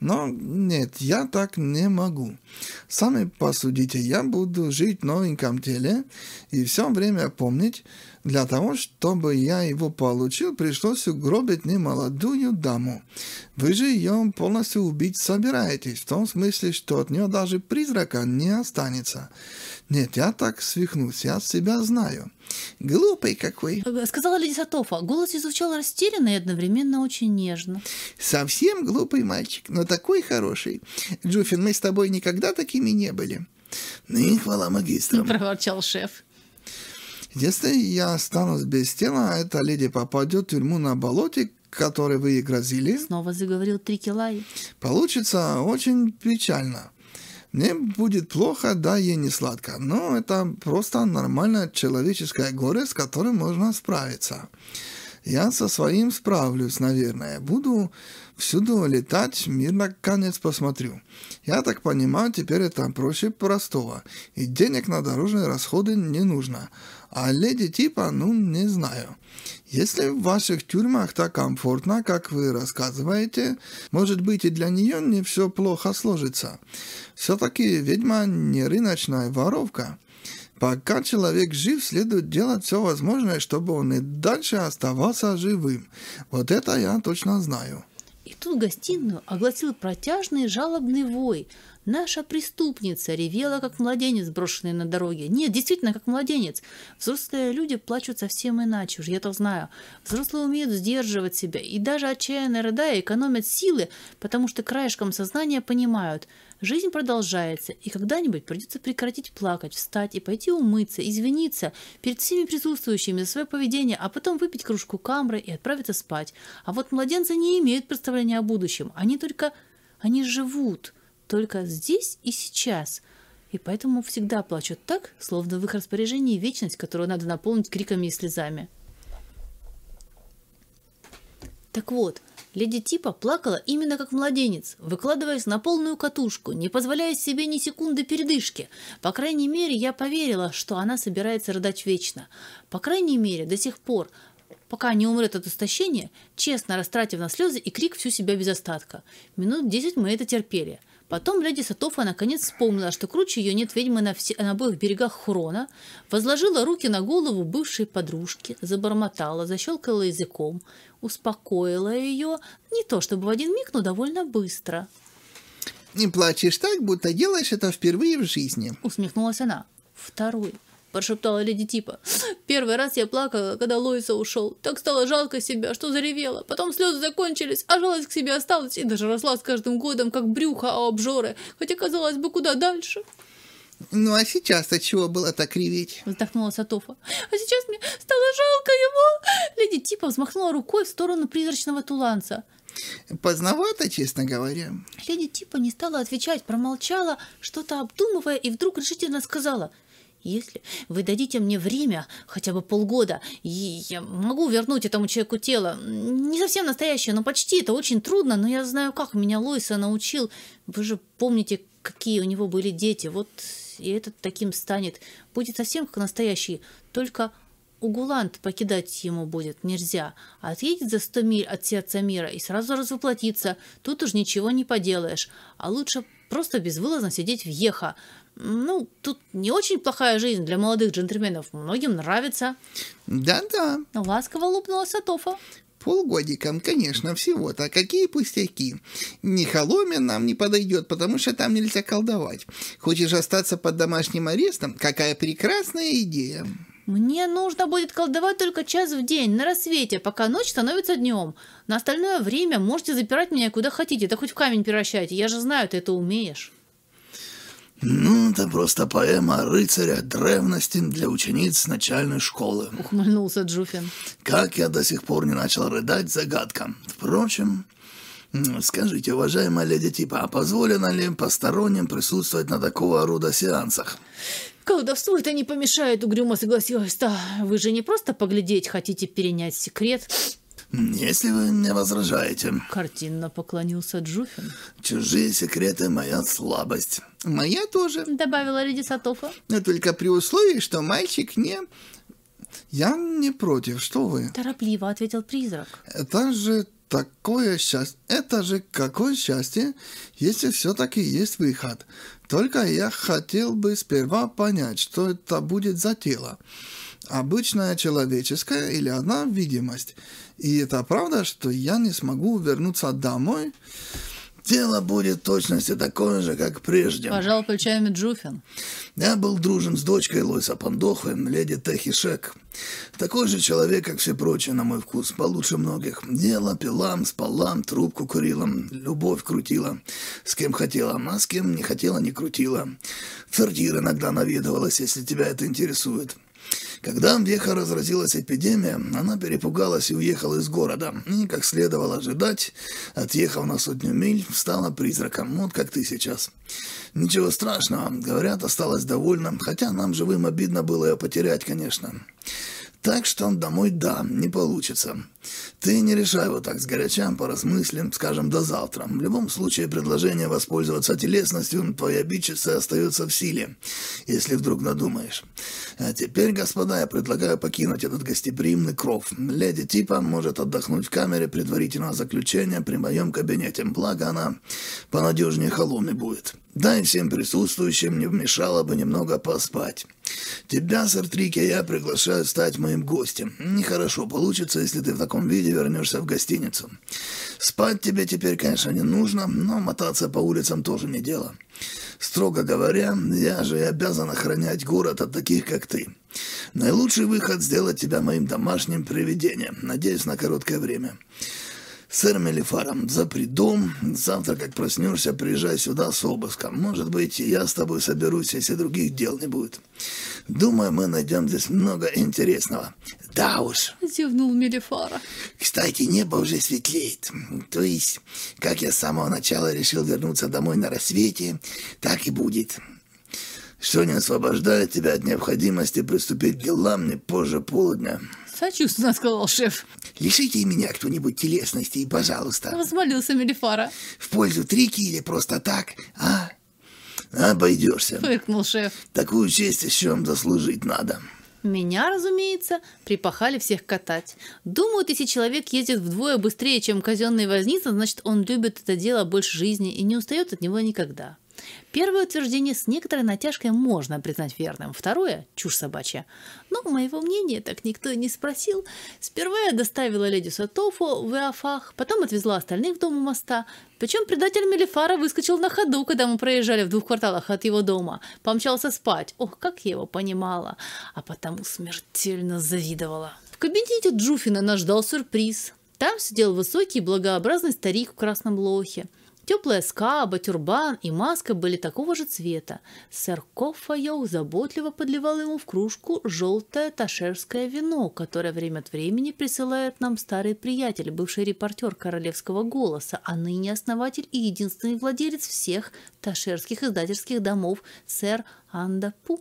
Но нет, я так не могу. Сами посудите, я буду жить в новеньком теле и все время помнить, для того, чтобы я его получил, пришлось угробить немолодую даму. Вы же ее полностью убить собираетесь, в том смысле, что от нее даже призрака не останется. Нет, я так свихнусь, я себя знаю. Глупый какой. Сказала леди Сатофа. Голос звучал растерянно и одновременно очень нежно. Совсем глупый мальчик, но такой хороший. Джуфин, мы с тобой никогда такими не были. Ну и хвала магистрам. Проворчал шеф. Если я останусь без тела, эта леди попадет в тюрьму на болоте, которой вы и грозили. Снова заговорил Трикелай. Получится очень печально. Мне будет плохо, да, ей не сладко, но это просто нормальное человеческое горе, с которым можно справиться. Я со своим справлюсь, наверное. Буду всюду летать, мир наконец посмотрю. Я так понимаю, теперь это проще простого, и денег на дорожные расходы не нужно. А леди типа, ну, не знаю. Если в ваших тюрьмах так комфортно, как вы рассказываете, может быть и для нее не все плохо сложится. Все-таки ведьма не рыночная воровка. Пока человек жив, следует делать все возможное, чтобы он и дальше оставался живым. Вот это я точно знаю. И тут гостиную огласил протяжный жалобный вой. Наша преступница ревела, как младенец, брошенный на дороге. Нет, действительно, как младенец. Взрослые люди плачут совсем иначе, уж я то знаю. Взрослые умеют сдерживать себя и даже отчаянно рыдая экономят силы, потому что краешком сознания понимают – Жизнь продолжается, и когда-нибудь придется прекратить плакать, встать и пойти умыться, извиниться перед всеми присутствующими за свое поведение, а потом выпить кружку камры и отправиться спать. А вот младенцы не имеют представления о будущем. Они только... Они живут только здесь и сейчас. И поэтому всегда плачут так, словно в их распоряжении вечность, которую надо наполнить криками и слезами. Так вот, Леди Типа плакала именно как младенец, выкладываясь на полную катушку, не позволяя себе ни секунды передышки. По крайней мере, я поверила, что она собирается рыдать вечно. По крайней мере, до сих пор, пока не умрет от истощения, честно растратив на слезы и крик всю себя без остатка. Минут десять мы это терпели. Потом леди Сатофа наконец вспомнила, что круче ее нет ведьмы на, все, на обоих берегах Хурона, возложила руки на голову бывшей подружки, забормотала, защелкала языком, успокоила ее, не то чтобы в один миг, но довольно быстро. «Не плачешь так, будто делаешь это впервые в жизни», — усмехнулась она. «Второй», — прошептала леди Типа. «Первый раз я плакала, когда Лоиса ушел. Так стало жалко себя, что заревела. Потом слезы закончились, а жалость к себе осталась и даже росла с каждым годом, как брюхо у обжоры, хотя, казалось бы, куда дальше». «Ну а сейчас-то чего было так реветь?» Вздохнула Сатофа. «А сейчас мне стало жалко его!» Леди Типа взмахнула рукой в сторону призрачного туланца. Поздновато, честно говоря. Леди Типа не стала отвечать, промолчала, что-то обдумывая, и вдруг решительно сказала – если вы дадите мне время, хотя бы полгода, и я могу вернуть этому человеку тело. Не совсем настоящее, но почти. Это очень трудно, но я знаю, как меня Лойса научил. Вы же помните, какие у него были дети. Вот и этот таким станет. Будет совсем как настоящий, только Угулант покидать ему будет нельзя. Отъедет за сто миль от сердца мира и сразу развоплотится. Тут уж ничего не поделаешь. А лучше просто безвылазно сидеть в Еха. Ну, тут не очень плохая жизнь для молодых джентльменов. Многим нравится. Да-да. Ласково лупнула Сатофа. Полгодиком, конечно, всего-то. Какие пустяки. Ни Холомен нам не подойдет, потому что там нельзя колдовать. Хочешь остаться под домашним арестом? Какая прекрасная идея. Мне нужно будет колдовать только час в день, на рассвете, пока ночь становится днем. На остальное время можете запирать меня куда хотите, да хоть в камень превращайте. Я же знаю, ты это умеешь. «Ну, это просто поэма рыцаря древности для учениц начальной школы», — ухмыльнулся Джуфин. «Как я до сих пор не начал рыдать, загадка. Впрочем, скажите, уважаемая леди Типа, а позволено ли посторонним присутствовать на такого рода сеансах?» «Колдовству это не помешает», — угрюмо согласилась Да, Вы же не просто поглядеть хотите перенять секрет «Если вы не возражаете». Картинно поклонился Джуфин. «Чужие секреты — моя слабость». «Моя тоже», — добавила леди Сатофа. «Но только при условии, что мальчик не...» «Я не против, что вы?» Торопливо ответил призрак. «Это же такое счастье. Это же какое счастье, если все-таки есть выход. Только я хотел бы сперва понять, что это будет за тело. Обычная человеческая или одна видимость. И это правда, что я не смогу вернуться домой? Тело будет точности такое же, как прежде. Пожал плечами Джуфин. Я был дружен с дочкой Лойса Пандохвы, леди Техи Шек. Такой же человек, как все прочие, на мой вкус, получше многих. Дело, пила, спала, трубку курила, любовь крутила. С кем хотела, а с кем не хотела, не крутила. В сортир иногда наведывалась, если тебя это интересует. Когда в Веха разразилась эпидемия, она перепугалась и уехала из города. И, как следовало ожидать, отъехав на сотню миль, стала призраком, вот как ты сейчас. Ничего страшного, говорят, осталась довольна, хотя нам живым обидно было ее потерять, конечно. Так что домой, да, не получится. Ты не решай вот так с горячам, поразмыслим, скажем, до завтра. В любом случае, предложение воспользоваться телесностью твоей обидчицы остается в силе, если вдруг надумаешь. А теперь, господа, я предлагаю покинуть этот гостеприимный кров. Леди Типа может отдохнуть в камере предварительного заключения при моем кабинете, благо она понадежнее холоны будет. Да и всем присутствующим не вмешало бы немного поспать. Тебя, сэр Трики, я приглашаю стать моим гостем. Нехорошо получится, если ты в таком виде вернешься в гостиницу. Спать тебе теперь, конечно, не нужно, но мотаться по улицам тоже не дело. Строго говоря, я же и обязан охранять город от таких, как ты. Наилучший выход — сделать тебя моим домашним привидением, надеюсь, на короткое время. Сэр Мелифаром, запри дом. Завтра, как проснешься, приезжай сюда с обыском. Может быть, я с тобой соберусь, если других дел не будет. Думаю, мы найдем здесь много интересного. Да уж. Зевнул Мелифара. Кстати, небо уже светлеет. То есть, как я с самого начала решил вернуться домой на рассвете, так и будет. Что не освобождает тебя от необходимости приступить к делам не позже полудня. Сочувственно сказал шеф. Лишите меня кто-нибудь телесности, пожалуйста. Возмолился Мелифара. В пользу трики или просто так, а? Обойдешься. Фыркнул шеф. Такую честь еще заслужить надо. Меня, разумеется, припахали всех катать. Думаю, если человек ездит вдвое быстрее, чем казенный возница, значит, он любит это дело больше жизни и не устает от него никогда. Первое утверждение с некоторой натяжкой можно признать верным. Второе – чушь собачья. Но моего мнения так никто и не спросил. Сперва я доставила леди Сатофу в Иофах, потом отвезла остальных в дом у моста. Причем предатель Мелифара выскочил на ходу, когда мы проезжали в двух кварталах от его дома. Помчался спать. Ох, как я его понимала. А потому смертельно завидовала. В кабинете Джуфина нас ждал сюрприз. Там сидел высокий благообразный старик в красном лоохи. Теплая скаба, тюрбан и маска были такого же цвета. Сэр Кофа Йох заботливо подливал ему в кружку желтое ташерское вино, которое время от времени присылает нам старый приятель, бывший репортер «Королевского голоса», а ныне основатель и единственный владелец всех ташерских издательских домов сэр Анда Пу.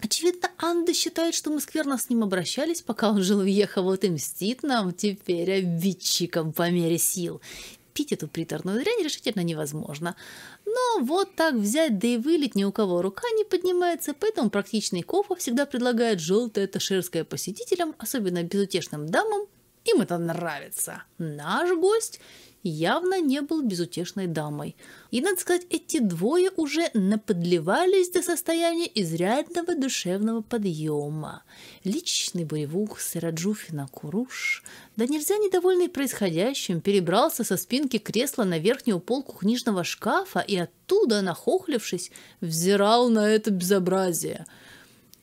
Очевидно, Анда считает, что мы скверно с ним обращались, пока он жил в Ехо, вот и мстит нам теперь обидчикам по мере сил пить эту приторную дрянь решительно невозможно. Но вот так взять, да и вылить ни у кого рука не поднимается, поэтому практичный Кофа всегда предлагает желтое ташерское посетителям, особенно безутешным дамам, им это нравится. Наш гость явно не был безутешной дамой. И, надо сказать, эти двое уже наподливались до состояния изрядного душевного подъема. Личный боевух Сараджуфина Куруш, да нельзя недовольный происходящим, перебрался со спинки кресла на верхнюю полку книжного шкафа и оттуда, нахохлившись, взирал на это безобразие.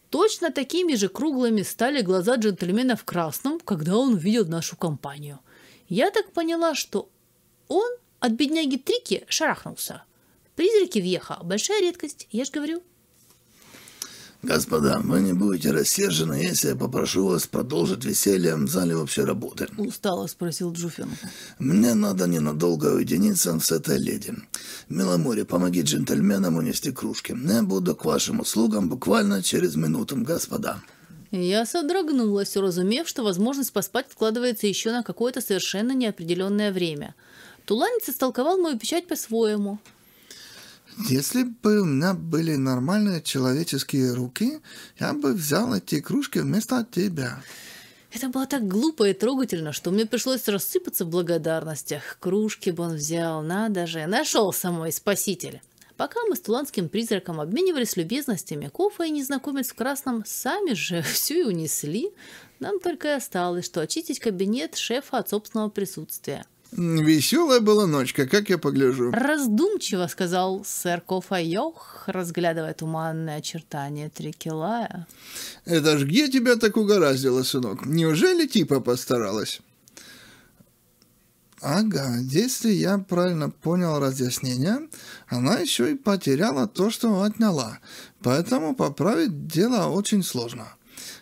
Точно такими же круглыми стали глаза джентльмена в красном, когда он увидел нашу компанию. Я так поняла, что он от бедняги Трики шарахнулся. Призраки въеха – большая редкость, я же говорю. Господа, вы не будете рассержены, если я попрошу вас продолжить веселье в зале общей работы. Устало спросил Джуфин. Мне надо ненадолго уединиться с этой леди. Миломори, помоги джентльменам унести кружки. Я буду к вашим услугам буквально через минуту, господа. Я содрогнулась, уразумев, что возможность поспать откладывается еще на какое-то совершенно неопределенное время – Туланец истолковал мою печать по-своему. Если бы у меня были нормальные человеческие руки, я бы взял эти кружки вместо тебя. Это было так глупо и трогательно, что мне пришлось рассыпаться в благодарностях. Кружки бы он взял, надо же, нашелся мой спаситель. Пока мы с туланским призраком обменивались любезностями, Кофа и незнакомец в красном сами же все и унесли. Нам только и осталось, что очистить кабинет шефа от собственного присутствия. Веселая была ночка, как я погляжу. Раздумчиво сказал сэр Кофа Йох, разглядывая туманные очертания Трикелая. Это ж где тебя так угораздило, сынок? Неужели типа постаралась? Ага, если я правильно понял разъяснение, она еще и потеряла то, что отняла, поэтому поправить дело очень сложно.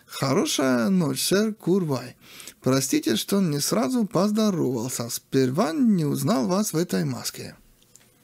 Хорошая ночь, сэр Курвай. Простите, что не сразу поздоровался, сперва не узнал вас в этой маске.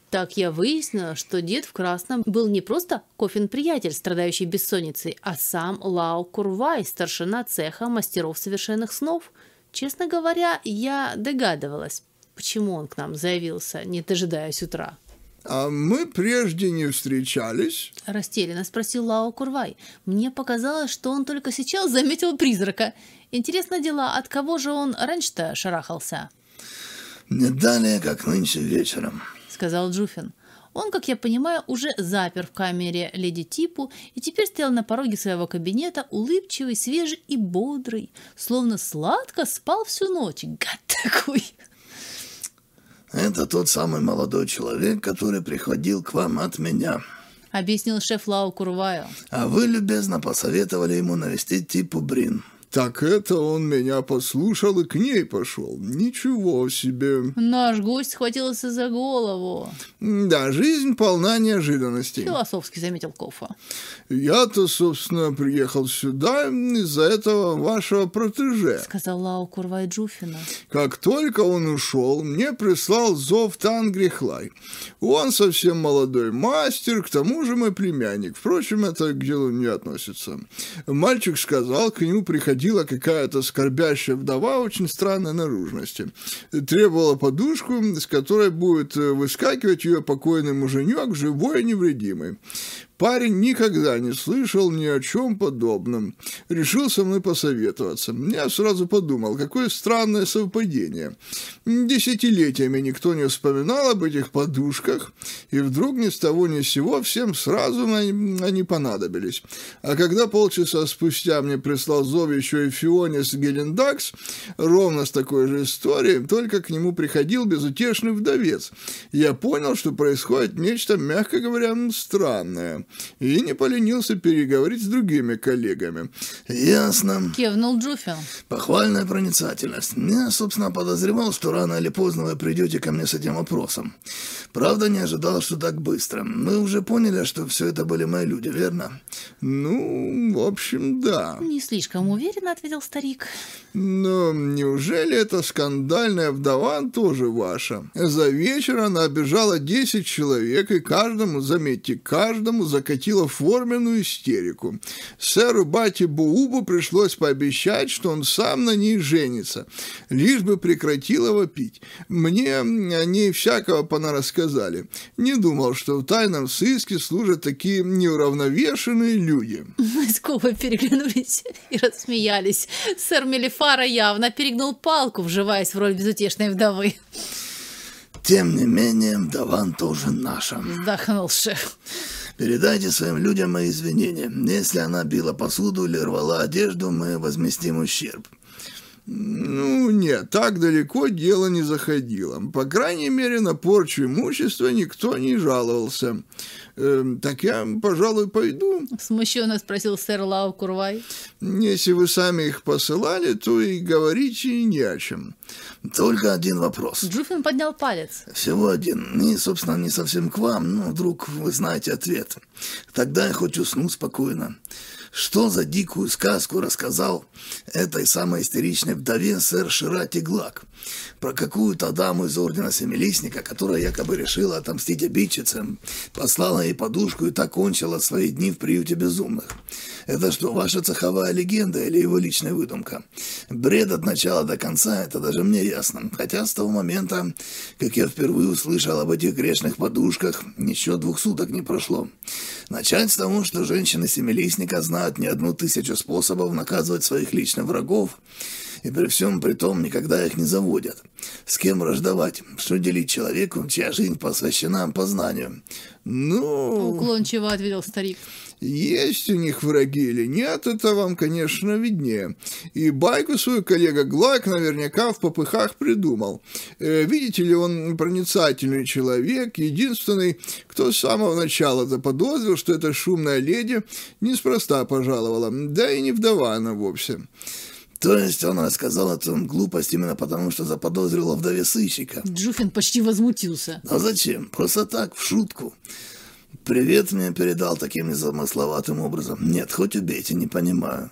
Так я выяснила, что дед в красном был не просто кофин-приятель, страдающий бессонницей, а сам Лао Курвай, старшина цеха мастеров совершенных снов. Честно говоря, я догадывалась, почему он к нам заявился, не дожидаясь утра. А мы прежде не встречались? Растерянно спросил Лао Курвай. Мне показалось, что он только сейчас заметил призрака. Интересно дела, от кого же он раньше-то шарахался? Не далее, как нынче вечером. Сказал Джуфин. Он, как я понимаю, уже запер в камере леди Типу и теперь стоял на пороге своего кабинета, улыбчивый, свежий и бодрый, словно сладко спал всю ночь. Гад такой! Это тот самый молодой человек, который приходил к вам от меня. Объяснил шеф Лау Курваю. А вы любезно посоветовали ему навестить типу Брин. Так это он меня послушал и к ней пошел. Ничего себе. Наш гость схватился за голову. Да, жизнь полна неожиданностей. Философски заметил Кофа. Я-то, собственно, приехал сюда из-за этого вашего протеже. Сказал Лао Курвай Джуфина. Как только он ушел, мне прислал зов Тангрихлай. Он совсем молодой мастер, к тому же мой племянник. Впрочем, это к делу не относится. Мальчик сказал, к нему приходить приходила какая-то скорбящая вдова очень странной наружности. Требовала подушку, с которой будет выскакивать ее покойный муженек, живой и невредимый. Парень никогда не слышал ни о чем подобном. Решил со мной посоветоваться. Я сразу подумал, какое странное совпадение. Десятилетиями никто не вспоминал об этих подушках, и вдруг ни с того ни с сего всем сразу они понадобились. А когда полчаса спустя мне прислал зов еще и Фионис Гелендакс, ровно с такой же историей, только к нему приходил безутешный вдовец. Я понял, что происходит нечто, мягко говоря, странное и не поленился переговорить с другими коллегами. «Ясно», — кивнул Джуфин. «Похвальная проницательность. Я, собственно, подозревал, что рано или поздно вы придете ко мне с этим вопросом. Правда, не ожидал, что так быстро. Мы уже поняли, что все это были мои люди, верно?» «Ну, в общем, да». «Не слишком уверенно», — ответил старик. «Но неужели эта скандальная вдова тоже ваша? За вечер она обижала 10 человек, и каждому, заметьте, каждому за закатила форменную истерику. Сэру Бати Буубу пришлось пообещать, что он сам на ней женится, лишь бы прекратила вопить. Мне о ней всякого понарассказали. Не думал, что в тайном сыске служат такие неуравновешенные люди. Мы с Ковой переглянулись и рассмеялись. Сэр Мелифара явно перегнул палку, вживаясь в роль безутешной вдовы. Тем не менее, Даван тоже наша. Вздохнул шеф. Передайте своим людям мои извинения. Если она била посуду или рвала одежду, мы возместим ущерб. Ну, нет, так далеко дело не заходило. По крайней мере, на порчу имущества никто не жаловался. Э, так я, пожалуй, пойду. Смущенно спросил сэр Лау Курвай. Если вы сами их посылали, то и говорите не о чем. Только один вопрос. Джуфин поднял палец. Всего один. И, собственно, не совсем к вам, но вдруг вы знаете ответ. Тогда я хоть усну спокойно. Что за дикую сказку рассказал этой самой истеричной вдове сэр Ширати Глак? Про какую-то даму из Ордена Семилистника, которая якобы решила отомстить обидчицам, послала ей подушку и так кончила свои дни в приюте безумных. Это что, ваша цеховая легенда или его личная выдумка? Бред от начала до конца, это даже мне ясно. Хотя с того момента, как я впервые услышал об этих грешных подушках, еще двух суток не прошло. Начать с того, что женщины Семилистника знают, знают не одну тысячу способов наказывать своих личных врагов, и при всем при том никогда их не заводят. С кем враждовать? Что делить человеку, чья жизнь посвящена познанию? Ну, Уклончиво ответил старик. Есть у них враги или нет, это вам, конечно, виднее. И байку свою коллега Глайк наверняка в попыхах придумал. Э, видите ли, он проницательный человек, единственный, кто с самого начала заподозрил, что эта шумная леди неспроста пожаловала, да и не вдова она вовсе. То есть он рассказал эту глупость именно потому, что заподозрил о вдове сыщика. Джуфин почти возмутился. А зачем? Просто так, в шутку. Привет мне передал таким незамысловатым образом. Нет, хоть убейте, не понимаю.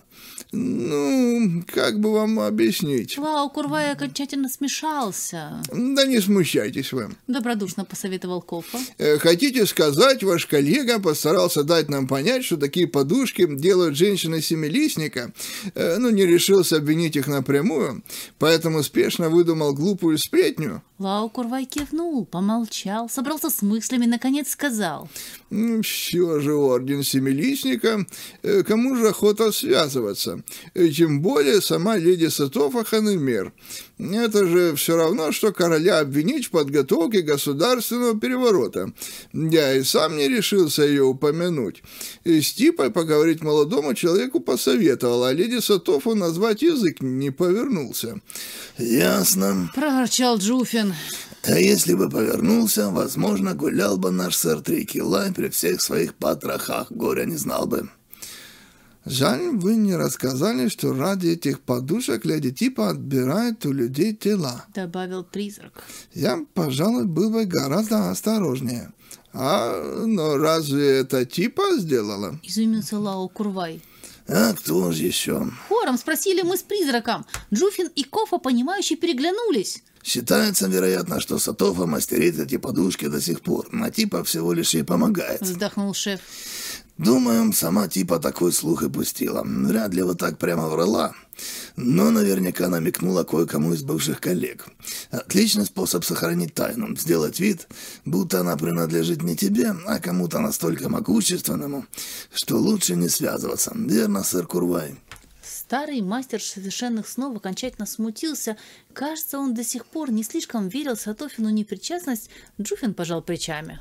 Ну, как бы вам объяснить? Лау Курвай окончательно смешался. Да не смущайтесь вы. Добродушно посоветовал Кофа. Э, Хотите сказать, ваш коллега постарался дать нам понять, что такие подушки делают женщины семилистника, э, ну, не решился обвинить их напрямую, поэтому спешно выдумал глупую сплетню? Лау Курвай кивнул, помолчал, собрался с мыслями, наконец сказал. Все же орден семилистника, э, кому же охота связываться? Э, Тем более сама леди Сатофа Ханемер. Это же все равно, что короля обвинить в подготовке государственного переворота. Я и сам не решился ее упомянуть. И с Типой поговорить молодому человеку посоветовал, а леди Сатофу назвать язык не повернулся. Ясно. Проворчал Джуфин. А если бы повернулся, возможно, гулял бы наш сэр Трикилай при всех своих потрохах, горя не знал бы. Жаль, вы не рассказали, что ради этих подушек леди Типа отбирает у людей тела. Добавил призрак. Я, пожалуй, был бы гораздо осторожнее. А, но разве это Типа сделала? Изумился Лао Курвай. А кто же еще? Хором спросили мы с призраком. Джуфин и Кофа, понимающе переглянулись. Считается, вероятно, что Сатофа мастерит эти подушки до сих пор, а типа всего лишь ей помогает. Вздохнул шеф. Думаю, сама типа такой слух и пустила. Вряд ли вот так прямо врала. Но наверняка намекнула кое-кому из бывших коллег. Отличный способ сохранить тайну. Сделать вид, будто она принадлежит не тебе, а кому-то настолько могущественному, что лучше не связываться. Верно, сэр Курвай? Старый мастер совершенных снов окончательно смутился. Кажется, он до сих пор не слишком верил Сатофину непричастность. Джуфин пожал плечами.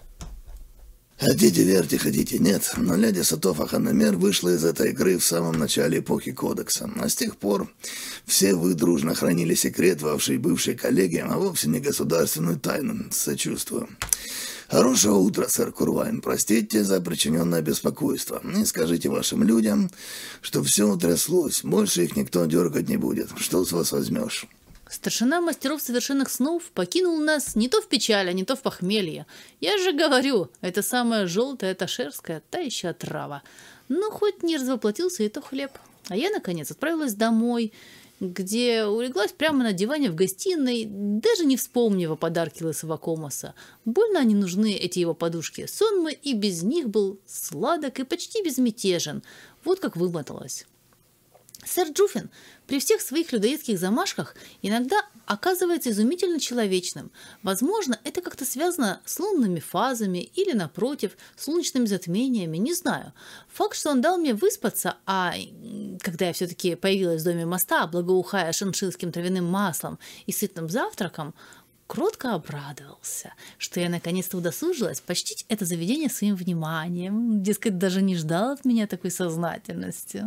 Хотите верьте, хотите нет, но леди Сатофа Ханамер вышла из этой игры в самом начале эпохи Кодекса, а с тех пор все вы дружно хранили секрет вашей бывшей коллеги, а вовсе не государственную тайну, сочувствую. Хорошего утра, сэр Курвайн. Простите за причиненное беспокойство. И скажите вашим людям, что все утряслось, больше их никто дергать не будет. Что с вас возьмешь? Старшина мастеров совершенных снов покинул нас не то в печаль, а не то в похмелье. Я же говорю, это самая желтая ташерская, та еще отрава. Но хоть не развоплотился, и то хлеб. А я, наконец, отправилась домой, где улеглась прямо на диване в гостиной, даже не вспомнив о подарке лысого комоса. Больно они нужны, эти его подушки. Сон мой и без них был сладок и почти безмятежен. Вот как вымоталась. Сэр Джуфин при всех своих людоедских замашках иногда оказывается изумительно человечным. Возможно, это как-то связано с лунными фазами или, напротив, солнечными затмениями, не знаю. Факт, что он дал мне выспаться, а когда я все-таки появилась в доме моста, благоухая шаншилским травяным маслом и сытным завтраком, кротко обрадовался, что я наконец-то удосужилась почтить это заведение своим вниманием. Дескать, даже не ждал от меня такой сознательности.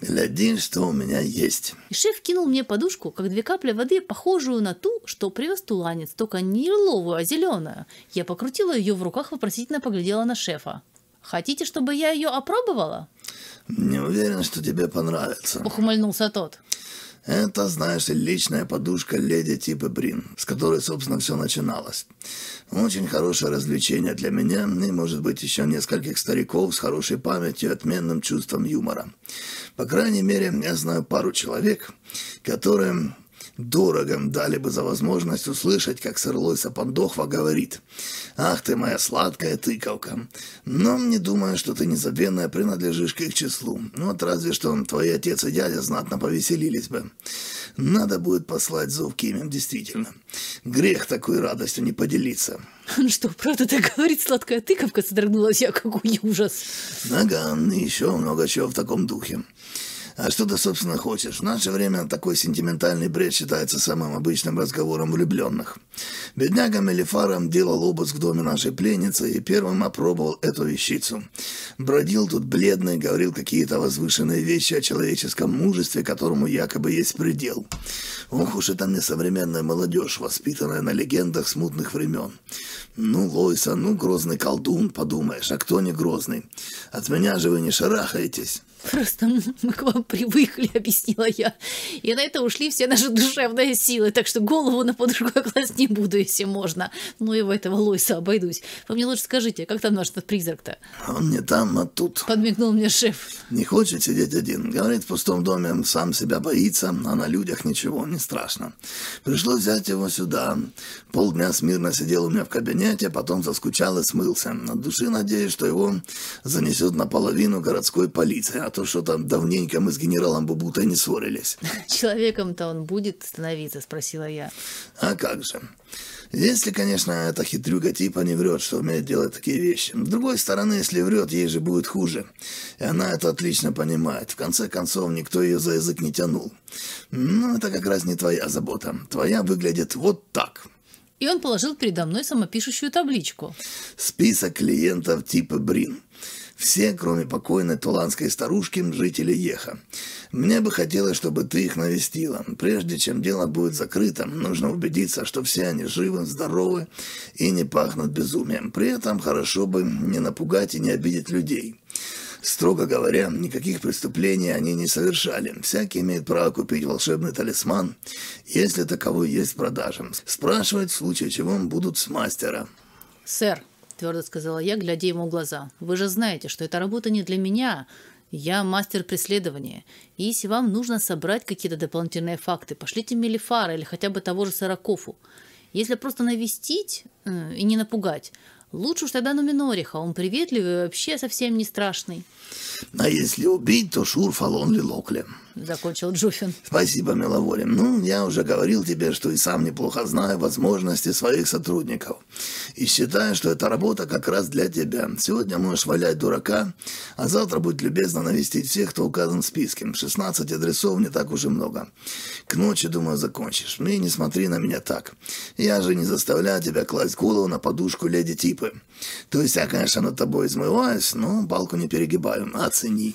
Гляди, что у меня есть. И шеф кинул мне подушку, как две капли воды, похожую на ту, что привез туланец, только не лиловую, а зеленую. Я покрутила ее в руках, вопросительно поглядела на шефа. «Хотите, чтобы я ее опробовала?» Не уверен, что тебе понравится. Ухмыльнулся тот. Это, знаешь, ли, личная подушка леди типа Брин, с которой, собственно, все начиналось. Очень хорошее развлечение для меня и, может быть, еще нескольких стариков с хорошей памятью и отменным чувством юмора. По крайней мере, я знаю пару человек, которые Дорого дали бы за возможность услышать, как сэр Лойса Пандохва говорит «Ах ты моя сладкая тыковка!» Но не думаю, что ты незабвенная принадлежишь к их числу. Вот разве что твои отец и дядя знатно повеселились бы. Надо будет послать зов Кимем, действительно. Грех такой радостью не поделиться. Что, правда так говорит сладкая тыковка? Содрогнулась я, какой ужас. Ага, еще много чего в таком духе. А что ты, собственно, хочешь? В наше время такой сентиментальный бред считается самым обычным разговором влюбленных. Бедняга Мелифаром делал обыск в доме нашей пленницы и первым опробовал эту вещицу. Бродил тут бледный, говорил какие-то возвышенные вещи о человеческом мужестве, которому якобы есть предел. Ох уж это мне современная молодежь, воспитанная на легендах смутных времен. Ну, Лойса, ну, грозный колдун, подумаешь, а кто не грозный? От меня же вы не шарахаетесь. Просто мы к вам привыкли, объяснила я. И на это ушли все наши душевные силы, так что голову на подушку я класть не буду, если можно. Ну и в этого Лойса обойдусь. Вы мне лучше скажите, как там наш призрак-то? Он не там, а тут. Подмигнул мне шеф. Не хочет сидеть один. Говорит, в пустом доме сам себя боится, а на людях ничего не страшно. Пришлось взять его сюда. Полдня смирно сидел у меня в кабинете, потом заскучал и смылся. От души надеюсь, что его занесет наполовину городской полиции, а то что там давненько мы с генералом Бубутой не ссорились. Человеком-то он будет становиться, спросила я. А как же. Если, конечно, эта хитрюга типа не врет, что умеет делать такие вещи. С другой стороны, если врет, ей же будет хуже. И она это отлично понимает. В конце концов, никто ее за язык не тянул. Но это как раз не твоя забота. Твоя выглядит вот так. И он положил передо мной самопишущую табличку. Список клиентов типа Брин. Все, кроме покойной туланской старушки, жители Еха. Мне бы хотелось, чтобы ты их навестила. Прежде чем дело будет закрыто, нужно убедиться, что все они живы, здоровы и не пахнут безумием. При этом хорошо бы не напугать и не обидеть людей. Строго говоря, никаких преступлений они не совершали. Всякий имеет право купить волшебный талисман, если таковой есть в продаже. Спрашивать в случае чего будут с мастера. Сэр, твердо сказала я, глядя ему в глаза. «Вы же знаете, что эта работа не для меня. Я мастер преследования. И если вам нужно собрать какие-то дополнительные факты, пошлите Мелифара или хотя бы того же Саракофу. Если просто навестить э, и не напугать, лучше уж тогда Нуминориха. Он приветливый и вообще совсем не страшный». А если убить, то Шур Фалон Лилокле. Закончил Джуфин. Спасибо, Миловори. Ну, я уже говорил тебе, что и сам неплохо знаю возможности своих сотрудников. И считаю, что эта работа как раз для тебя. Сегодня можешь валять дурака, а завтра будь любезно навестить всех, кто указан в списке. 16 адресов не так уж и много. К ночи, думаю, закончишь. Ну и не смотри на меня так. Я же не заставляю тебя класть голову на подушку леди Типы. То есть я, конечно, над тобой измываюсь, но палку не перегибаю. Оцени.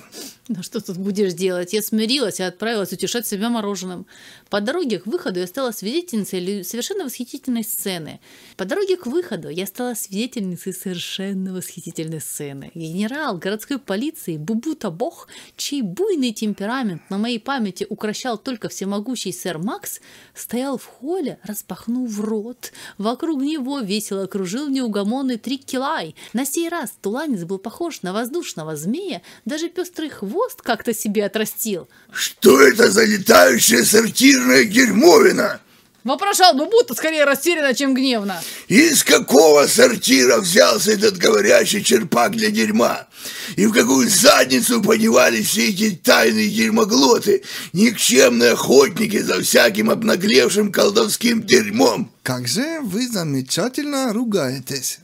Ну что тут будешь делать? Я смирилась и отправилась утешать себя мороженым. По дороге к выходу я стала свидетельницей совершенно восхитительной сцены. По дороге к выходу я стала свидетельницей совершенно восхитительной сцены. Генерал городской полиции Бубута Бог, чей буйный темперамент на моей памяти укращал только всемогущий сэр Макс, стоял в холле, распахнув рот. Вокруг него весело кружил неугомонный Триккилай. На сей раз туланец был похож на воздушного змея, даже пестрый хвост хвост как-то себе отрастил. Что это за летающая сортирная дерьмовина? Вопрошал бы будто скорее растерянно, чем гневно. Из какого сортира взялся этот говорящий черпак для дерьма? И в какую задницу подевались все эти тайные дерьмоглоты, никчемные охотники за всяким обнаглевшим колдовским дерьмом? Как же вы замечательно ругаетесь.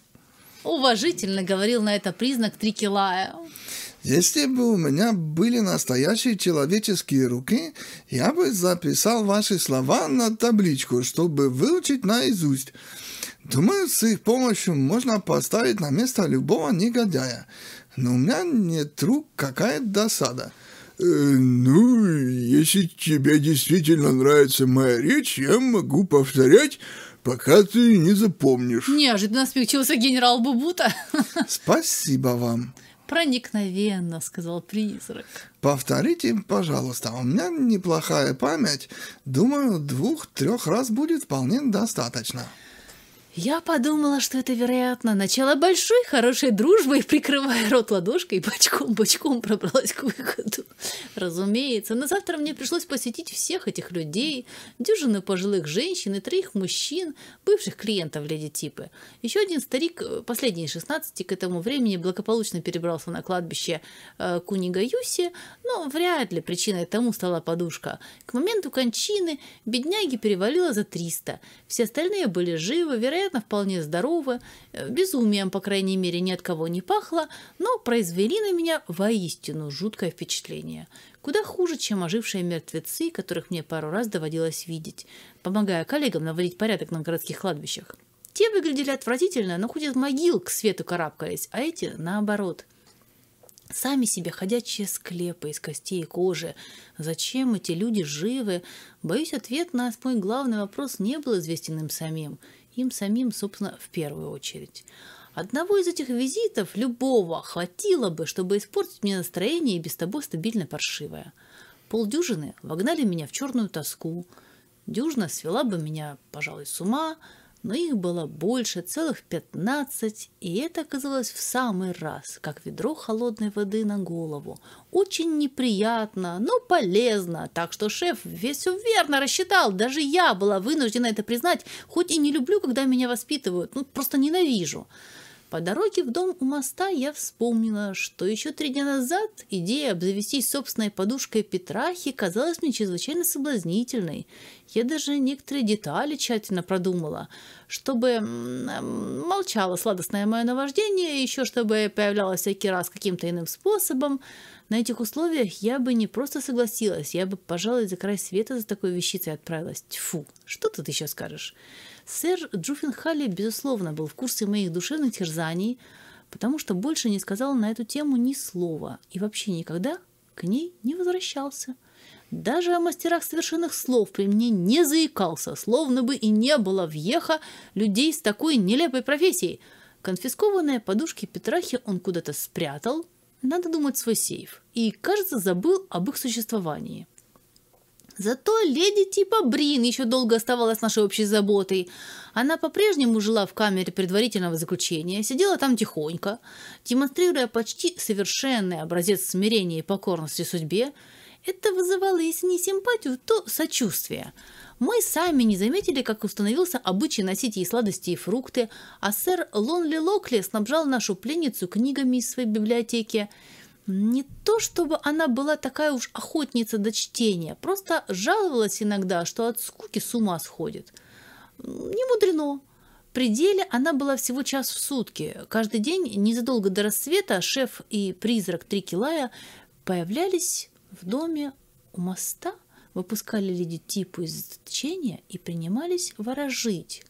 Уважительно говорил на это признак Трикелая. Если бы у меня были настоящие человеческие руки, я бы записал ваши слова на табличку, чтобы выучить наизусть. Думаю, с их помощью можно поставить на место любого негодяя. Но у меня нет рук, какая досада. Э, ну, если тебе действительно нравится моя речь, я могу повторять, пока ты не запомнишь. Неожиданно смягчился генерал Бубута. Спасибо вам. Проникновенно, сказал призрак. Повторите, пожалуйста, у меня неплохая память. Думаю, двух-трех раз будет вполне достаточно. Я подумала, что это, вероятно, начало большой хорошей дружбы, и, прикрывая рот ладошкой, бочком-бочком пробралась к выходу. Разумеется, на завтра мне пришлось посетить всех этих людей, дюжину пожилых женщин и троих мужчин, бывших клиентов леди Типы. Еще один старик, э, последний из 16, к этому времени благополучно перебрался на кладбище э, Кунига Юси, но вряд ли причиной тому стала подушка. К моменту кончины бедняги перевалило за 300. Все остальные были живы, вероятно, вероятно, вполне здоровы, э, безумием, по крайней мере, ни от кого не пахло, но произвели на меня воистину жуткое впечатление. Куда хуже, чем ожившие мертвецы, которых мне пару раз доводилось видеть, помогая коллегам наводить порядок на городских кладбищах. Те выглядели отвратительно, но хоть из могил к свету карабкались, а эти наоборот – Сами себе ходячие склепы из костей и кожи. Зачем эти люди живы? Боюсь, ответ на мой главный вопрос не был известен им самим им самим, собственно, в первую очередь. Одного из этих визитов, любого, хватило бы, чтобы испортить мне настроение и без того стабильно паршивое. Полдюжины вогнали меня в черную тоску. Дюжина свела бы меня, пожалуй, с ума – но их было больше, целых пятнадцать, и это оказалось в самый раз, как ведро холодной воды на голову. Очень неприятно, но полезно, так что шеф весь верно рассчитал, даже я была вынуждена это признать, хоть и не люблю, когда меня воспитывают, ну просто ненавижу. По дороге в дом у моста я вспомнила, что еще три дня назад идея обзавестись собственной подушкой Петрахи казалась мне чрезвычайно соблазнительной. Я даже некоторые детали тщательно продумала, чтобы молчало сладостное мое наваждение, еще чтобы появлялось всякий раз каким-то иным способом. На этих условиях я бы не просто согласилась, я бы, пожалуй, за край света за такой вещицей отправилась. Тьфу, что тут еще скажешь? Сэр Джуффенхалли, безусловно, был в курсе моих душевных терзаний, потому что больше не сказал на эту тему ни слова и вообще никогда к ней не возвращался. Даже о мастерах совершенных слов при мне не заикался, словно бы и не было въеха людей с такой нелепой профессией. Конфискованные подушки Петрахи он куда-то спрятал, надо думать, свой сейф, и, кажется, забыл об их существовании. Зато леди типа Брин еще долго оставалась нашей общей заботой. Она по-прежнему жила в камере предварительного заключения, сидела там тихонько, демонстрируя почти совершенный образец смирения и покорности судьбе. Это вызывало, если не симпатию, то сочувствие. Мы сами не заметили, как установился обычай носить ей сладости и фрукты, а сэр Лонли Локли снабжал нашу пленницу книгами из своей библиотеки – не то, чтобы она была такая уж охотница до чтения, просто жаловалась иногда, что от скуки с ума сходит. Не мудрено. При деле она была всего час в сутки. Каждый день, незадолго до рассвета, шеф и призрак Трикилая появлялись в доме у моста, выпускали леди Типу из заточения и принимались ворожить.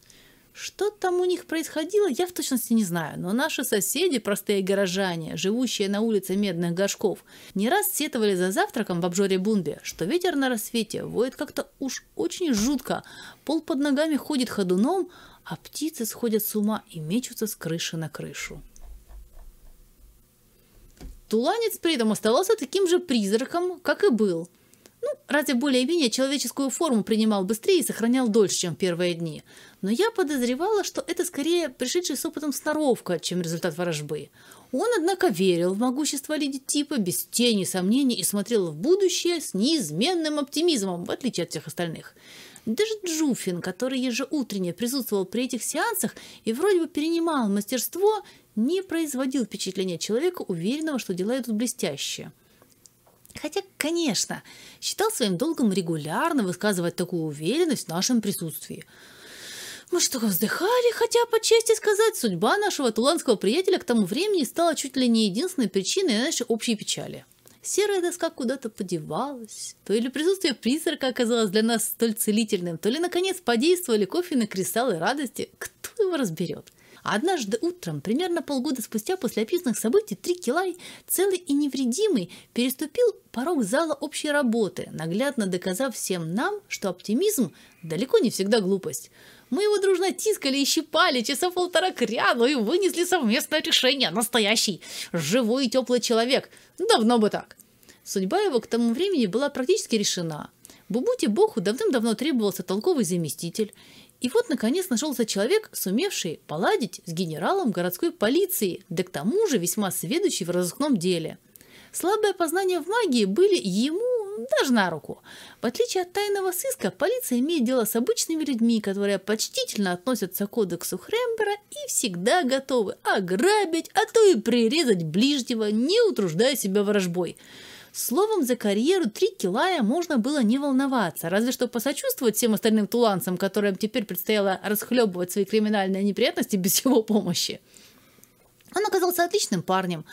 Что там у них происходило, я в точности не знаю, но наши соседи, простые горожане, живущие на улице Медных Горшков, не раз сетовали за завтраком в обжоре Бунбе, что ветер на рассвете воет как-то уж очень жутко, пол под ногами ходит ходуном, а птицы сходят с ума и мечутся с крыши на крышу. Туланец при этом оставался таким же призраком, как и был – ну, разве более-менее человеческую форму принимал быстрее и сохранял дольше, чем в первые дни. Но я подозревала, что это скорее пришедшая с опытом сноровка, чем результат ворожбы. Он, однако, верил в могущество леди типа без тени сомнений и смотрел в будущее с неизменным оптимизмом, в отличие от всех остальных. Даже Джуфин, который ежеутренне присутствовал при этих сеансах и вроде бы перенимал мастерство, не производил впечатления человека, уверенного, что дела идут блестяще. Хотя, конечно, считал своим долгом регулярно высказывать такую уверенность в нашем присутствии. Мы что, вздыхали, хотя, по чести сказать, судьба нашего туланского приятеля к тому времени стала чуть ли не единственной причиной нашей общей печали. Серая доска куда-то подевалась, то или присутствие призрака оказалось для нас столь целительным, то ли, наконец, подействовали кофе на кристаллы радости. Кто его разберет? Однажды утром, примерно полгода спустя после описанных событий, Трикилай, целый и невредимый, переступил порог зала общей работы, наглядно доказав всем нам, что оптимизм далеко не всегда глупость. Мы его дружно тискали и щипали часа полтора к ряду и вынесли совместное решение. Настоящий, живой и теплый человек. Давно бы так. Судьба его к тому времени была практически решена. Бубути Боху давным-давно требовался толковый заместитель, И вот, наконец, нашелся человек, сумевший поладить с генералом городской полиции, да к тому же весьма сведущий в разыскном деле. Слабые познания в магии были ему даже на руку. В отличие от тайного сыска, полиция имеет дело с обычными людьми, которые почтительно относятся к кодексу Хрембера и всегда готовы ограбить, а то и прирезать ближнего, не утруждая себя ворожбой. Словом, за карьеру три килая можно было не волноваться, разве что посочувствовать всем остальным туланцам, которым теперь предстояло расхлебывать свои криминальные неприятности без его помощи. Он оказался отличным парнем.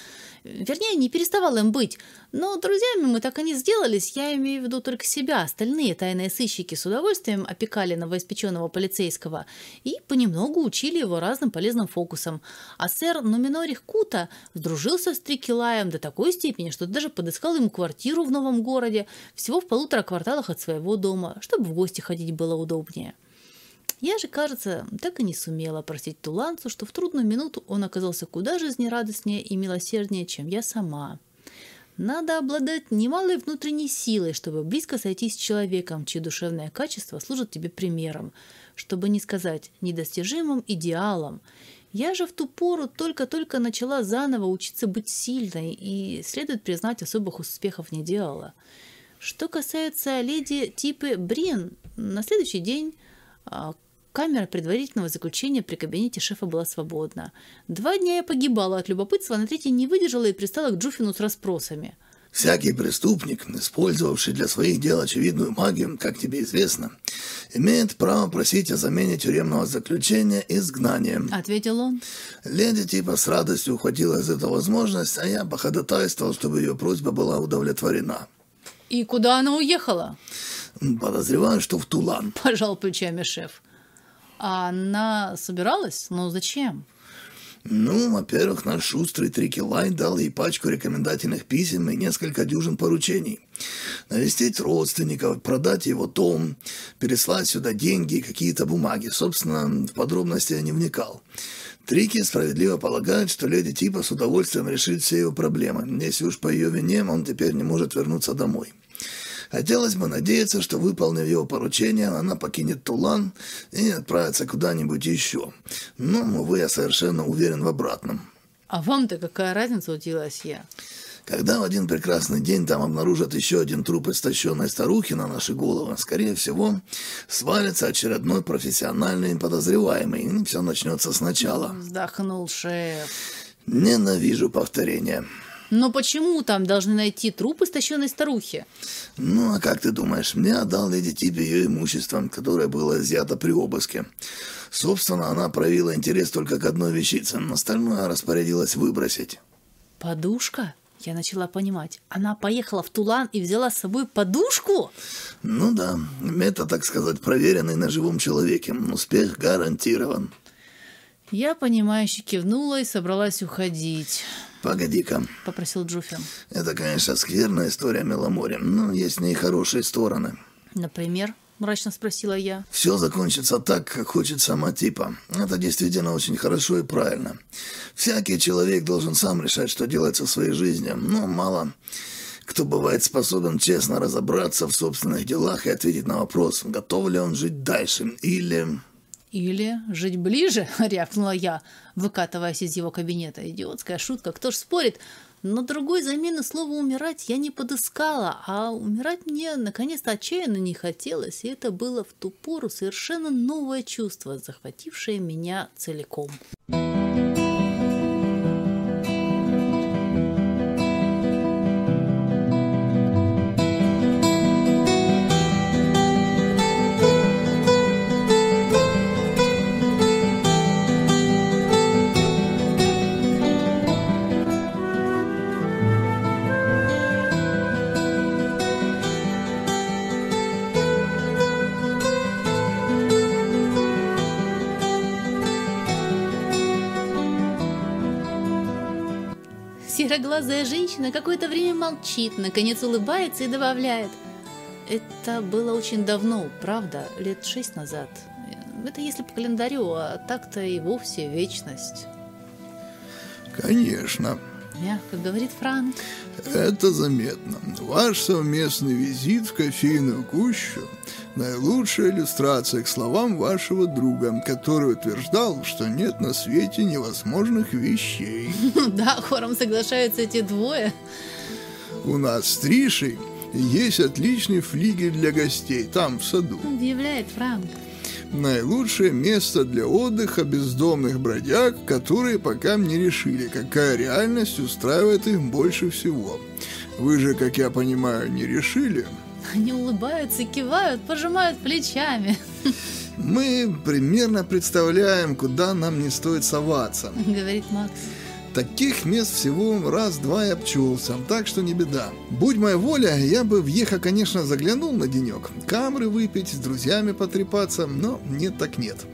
Вернее, не переставал им быть. Но друзьями мы так и не сделались. Я имею в виду только себя. Остальные тайные сыщики с удовольствием опекали новоиспеченного полицейского и понемногу учили его разным полезным фокусам. А сэр Нуминорих Кута сдружился с Трикилаем до такой степени, что даже подыскал ему квартиру в новом городе, всего в полутора кварталах от своего дома, чтобы в гости ходить было удобнее. Я же, кажется, так и не сумела простить Туланцу, что в трудную минуту он оказался куда жизнерадостнее и милосерднее, чем я сама. Надо обладать немалой внутренней силой, чтобы близко сойтись с человеком, чьи душевные качества служат тебе примером, чтобы не сказать недостижимым идеалом. Я же в ту пору только-только начала заново учиться быть сильной, и следует признать, особых успехов не делала. Что касается леди типы Брин, на следующий день а, Камера предварительного заключения при кабинете шефа была свободна. Два дня я погибала от любопытства, а на третий не выдержала и пристала к Джуфину с расспросами. Всякий преступник, использовавший для своих дел очевидную магию, как тебе известно, имеет право просить о замене тюремного заключения изгнанием. Ответил он. Леди типа с радостью ухватила из этого возможность, а я походатайствовал, чтобы ее просьба была удовлетворена. И куда она уехала? Подозреваю, что в Тулан. Пожал плечами шеф. А она собиралась? Ну, зачем? Ну, во-первых, наш шустрый Трикелай дал ей пачку рекомендательных писем и несколько дюжин поручений. Навестить родственников, продать его том, переслать сюда деньги и какие-то бумаги. Собственно, в подробности я не вникал. Трики справедливо полагает, что леди Типа с удовольствием решит все его проблемы, если уж по ее вине он теперь не может вернуться домой. Хотелось бы надеяться, что, выполнив его поручение, она покинет Тулан и отправится куда-нибудь еще. Но, увы, я совершенно уверен в обратном. А вам-то какая разница, удивилась я? Когда в один прекрасный день там обнаружат еще один труп истощенной старухи на наши головы, скорее всего, свалится очередной профессиональный подозреваемый, и все начнется сначала. Вздохнул шеф. Ненавижу повторения. Но почему там должны найти труп истощенной старухи? Ну, а как ты думаешь, мне отдал леди Типи ее имущество, которое было изъято при обыске. Собственно, она проявила интерес только к одной вещице, остальное распорядилась выбросить. Подушка? Я начала понимать. Она поехала в Тулан и взяла с собой подушку? Ну да, это, так сказать, проверенный на живом человеке. Успех гарантирован. Я, понимающе кивнула и собралась уходить. «Погоди-ка», — попросил Джуфин. «Это, конечно, скверная история Меломори, но есть в ней хорошие стороны». «Например?» — мрачно спросила я. «Все закончится так, как хочет сама типа. Это действительно очень хорошо и правильно. Всякий человек должен сам решать, что делать со своей жизнью, но мало...» кто бывает способен честно разобраться в собственных делах и ответить на вопрос, готов ли он жить дальше, или... «Или жить ближе?» — рявкнула я, выкатываясь из его кабинета. Идиотская шутка, кто ж спорит? Но другой замены слова «умирать» я не подыскала, а умирать мне наконец-то отчаянно не хотелось, и это было в ту пору совершенно новое чувство, захватившее меня целиком. Сероглазая женщина какое-то время молчит, наконец улыбается и добавляет. Это было очень давно, правда, лет шесть назад. Это если по календарю, а так-то и вовсе вечность. Конечно. Мягко говорит Франк. Это заметно. Ваш совместный визит в кофейную гущу – наилучшая иллюстрация к словам вашего друга, который утверждал, что нет на свете невозможных вещей. Да, хором соглашаются эти двое. У нас с Тришей есть отличный флигель для гостей, там, в саду. Объявляет Франк. Наилучшее место для отдыха бездомных бродяг, которые пока не решили, какая реальность устраивает их больше всего. Вы же, как я понимаю, не решили? Они улыбаются, кивают, пожимают плечами. Мы примерно представляем, куда нам не стоит соваться. Говорит Макс. Таких мест всего раз-два и обчелся, так что не беда. Будь моя воля, я бы в Еха, конечно, заглянул на денек. Камры выпить, с друзьями потрепаться, но нет так нет.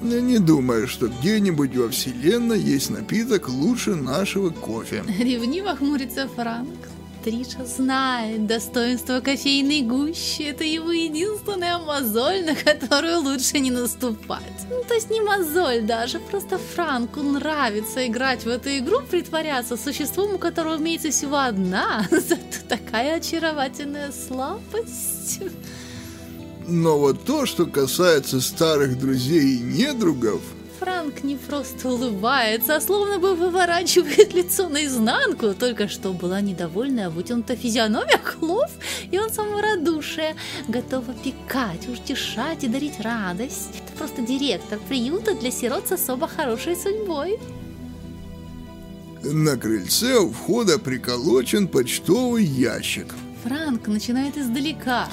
Я не думаю, что где-нибудь во вселенной есть напиток лучше нашего кофе. Ревниво хмурится Франк. Триша знает достоинство кофейной гущи. Это его единственная мозоль, на которую лучше не наступать. Ну, то есть не мозоль даже, просто Франку нравится играть в эту игру, притворяться существом, у которого имеется всего одна, зато такая очаровательная слабость. Но вот то, что касается старых друзей и недругов, Франк не просто улыбается, а словно бы выворачивает лицо наизнанку. Только что была недовольная вытянута физиономия Клов, и он самого радушия, готов опекать, утешать и дарить радость. Это просто директор приюта для сирот с особо хорошей судьбой. на крыльце у входа приколочен почтовый ящик. Франк начинает издалека.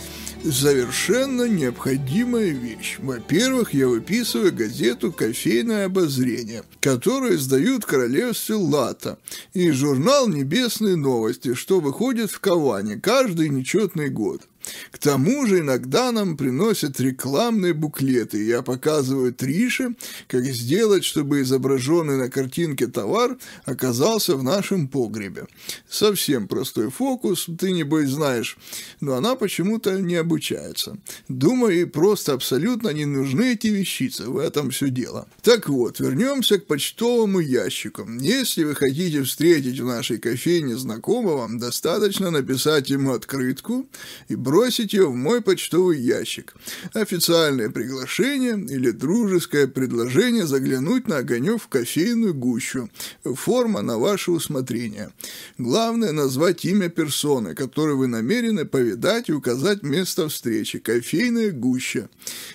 Совершенно необходимая вещь. Во-первых, я выписываю газету «Кофейное обозрение», которую издают в королевстве Лата, и журнал «Небесные новости», что выходит в Каване каждый нечетный год. К тому же иногда нам приносят рекламные буклеты. Я показываю Трише, как сделать, чтобы изображенный на картинке товар оказался в нашем погребе. Совсем простой фокус, ты, небось, знаешь, но она почему-то не обучается. Думаю, ей просто абсолютно не нужны эти вещицы, в этом все дело. Так вот, вернемся к почтовому ящику. Если вы хотите встретить в нашей кофейне знакомого, достаточно написать ему открытку и бросить бросить ее в мой почтовый ящик. Официальное приглашение или дружеское предложение заглянуть на огонек в кофейную гущу. Форма на ваше усмотрение. Главное назвать имя персоны, которую вы намерены повидать и указать место встречи. Кофейная гуща.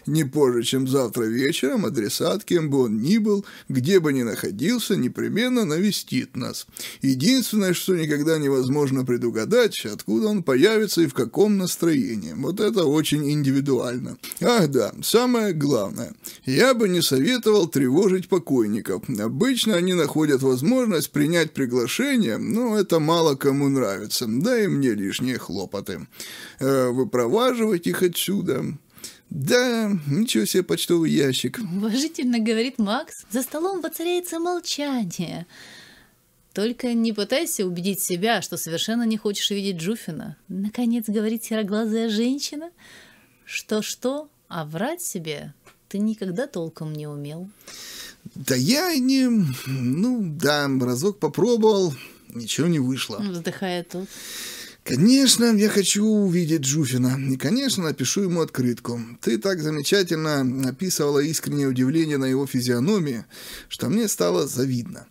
Не позже, чем завтра вечером, адресат, кем бы он ни был, где бы ни находился, непременно навестит нас. Единственное, что никогда невозможно предугадать, откуда он появится и в каком настроении настроением. Вот это очень индивидуально. Ах да, самое главное. Я бы не советовал тревожить покойников. Обычно они находят возможность принять приглашение, но это мало кому нравится. Да и мне лишние хлопоты. Э, выпроваживать их отсюда... Да, ничего себе почтовый ящик. Уважительно говорит Макс. За столом воцаряется молчание. Только не пытайся убедить себя, что совершенно не хочешь видеть Джуфина. Наконец говорит сероглазая женщина. Что-что, а врать себе ты никогда толком не умел. Да я не... Ну, да, разок попробовал, ничего не вышло. Вздыхает тут. Конечно, я хочу увидеть Джуфина. И, конечно, напишу ему открытку. Ты так замечательно описывала искреннее удивление на его физиономии, что мне стало завидно.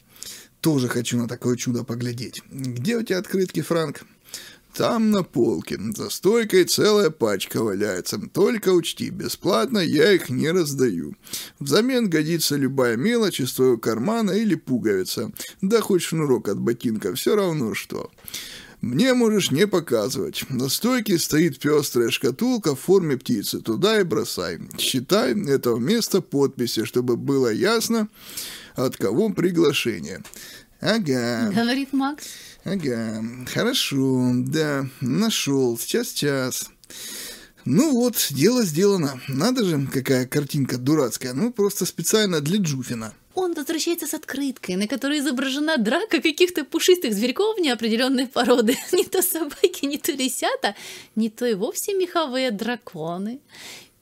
Тоже хочу на такое чудо поглядеть. Где у тебя открытки, Франк? Там на полке. За стойкой целая пачка валяется. Только учти, бесплатно я их не раздаю. Взамен годится любая мелочь из твоего кармана или пуговица. Да хоть шнурок от ботинка, все равно что. Мне можешь не показывать. На стойке стоит пестрая шкатулка в форме птицы. Туда и бросай. Считай это вместо подписи, чтобы было ясно, от кого приглашение. Ага. Говорит Макс. Ага. Хорошо. Да, нашел. Сейчас, сейчас. Ну вот, дело сделано. Надо же, какая картинка дурацкая. Ну, просто специально для Джуфина. Он возвращается с открыткой, на которой изображена драка каких-то пушистых зверьков неопределенной породы. Не то собаки, не то лисята, не то и вовсе меховые драконы.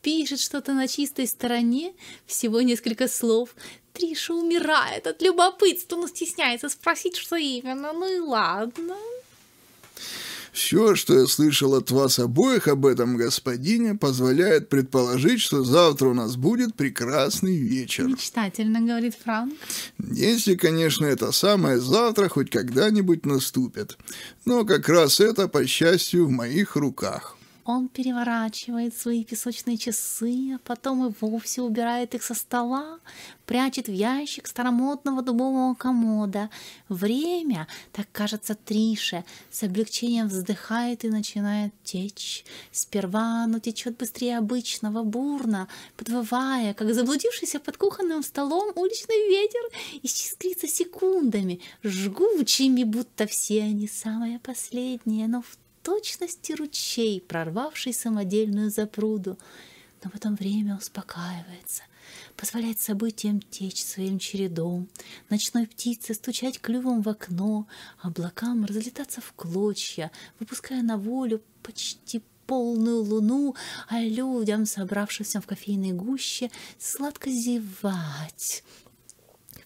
Пишет что-то на чистой стороне, всего несколько слов. Триша умирает от любопытства, но стесняется спросить, что именно. Ну и ладно. Все, что я слышал от вас обоих об этом господине, позволяет предположить, что завтра у нас будет прекрасный вечер. Мечтательно, говорит Франк. Если, конечно, это самое завтра хоть когда-нибудь наступит. Но как раз это, по счастью, в моих руках. Он переворачивает свои песочные часы, а потом и вовсе убирает их со стола, прячет в ящик старомодного дубового комода. Время, так кажется Трише, с облегчением вздыхает и начинает течь. Сперва оно течет быстрее обычного, бурно, подвывая, как заблудившийся под кухонным столом уличный ветер, исчислится секундами, жгучими, будто все они самые последние, но в точности ручей, прорвавший самодельную запруду. Но потом время успокаивается, позволяет событиям течь своим чередом, ночной птице стучать клювом в окно, облакам разлетаться в клочья, выпуская на волю почти полную луну, а людям, собравшимся в кофейной гуще, сладко зевать.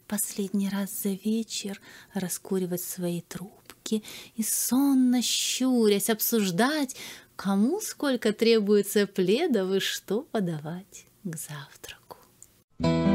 Последний раз за вечер раскуривать свои трубы руки и сонно щурясь обсуждать, кому сколько требуется пледов и что подавать к завтраку. thank you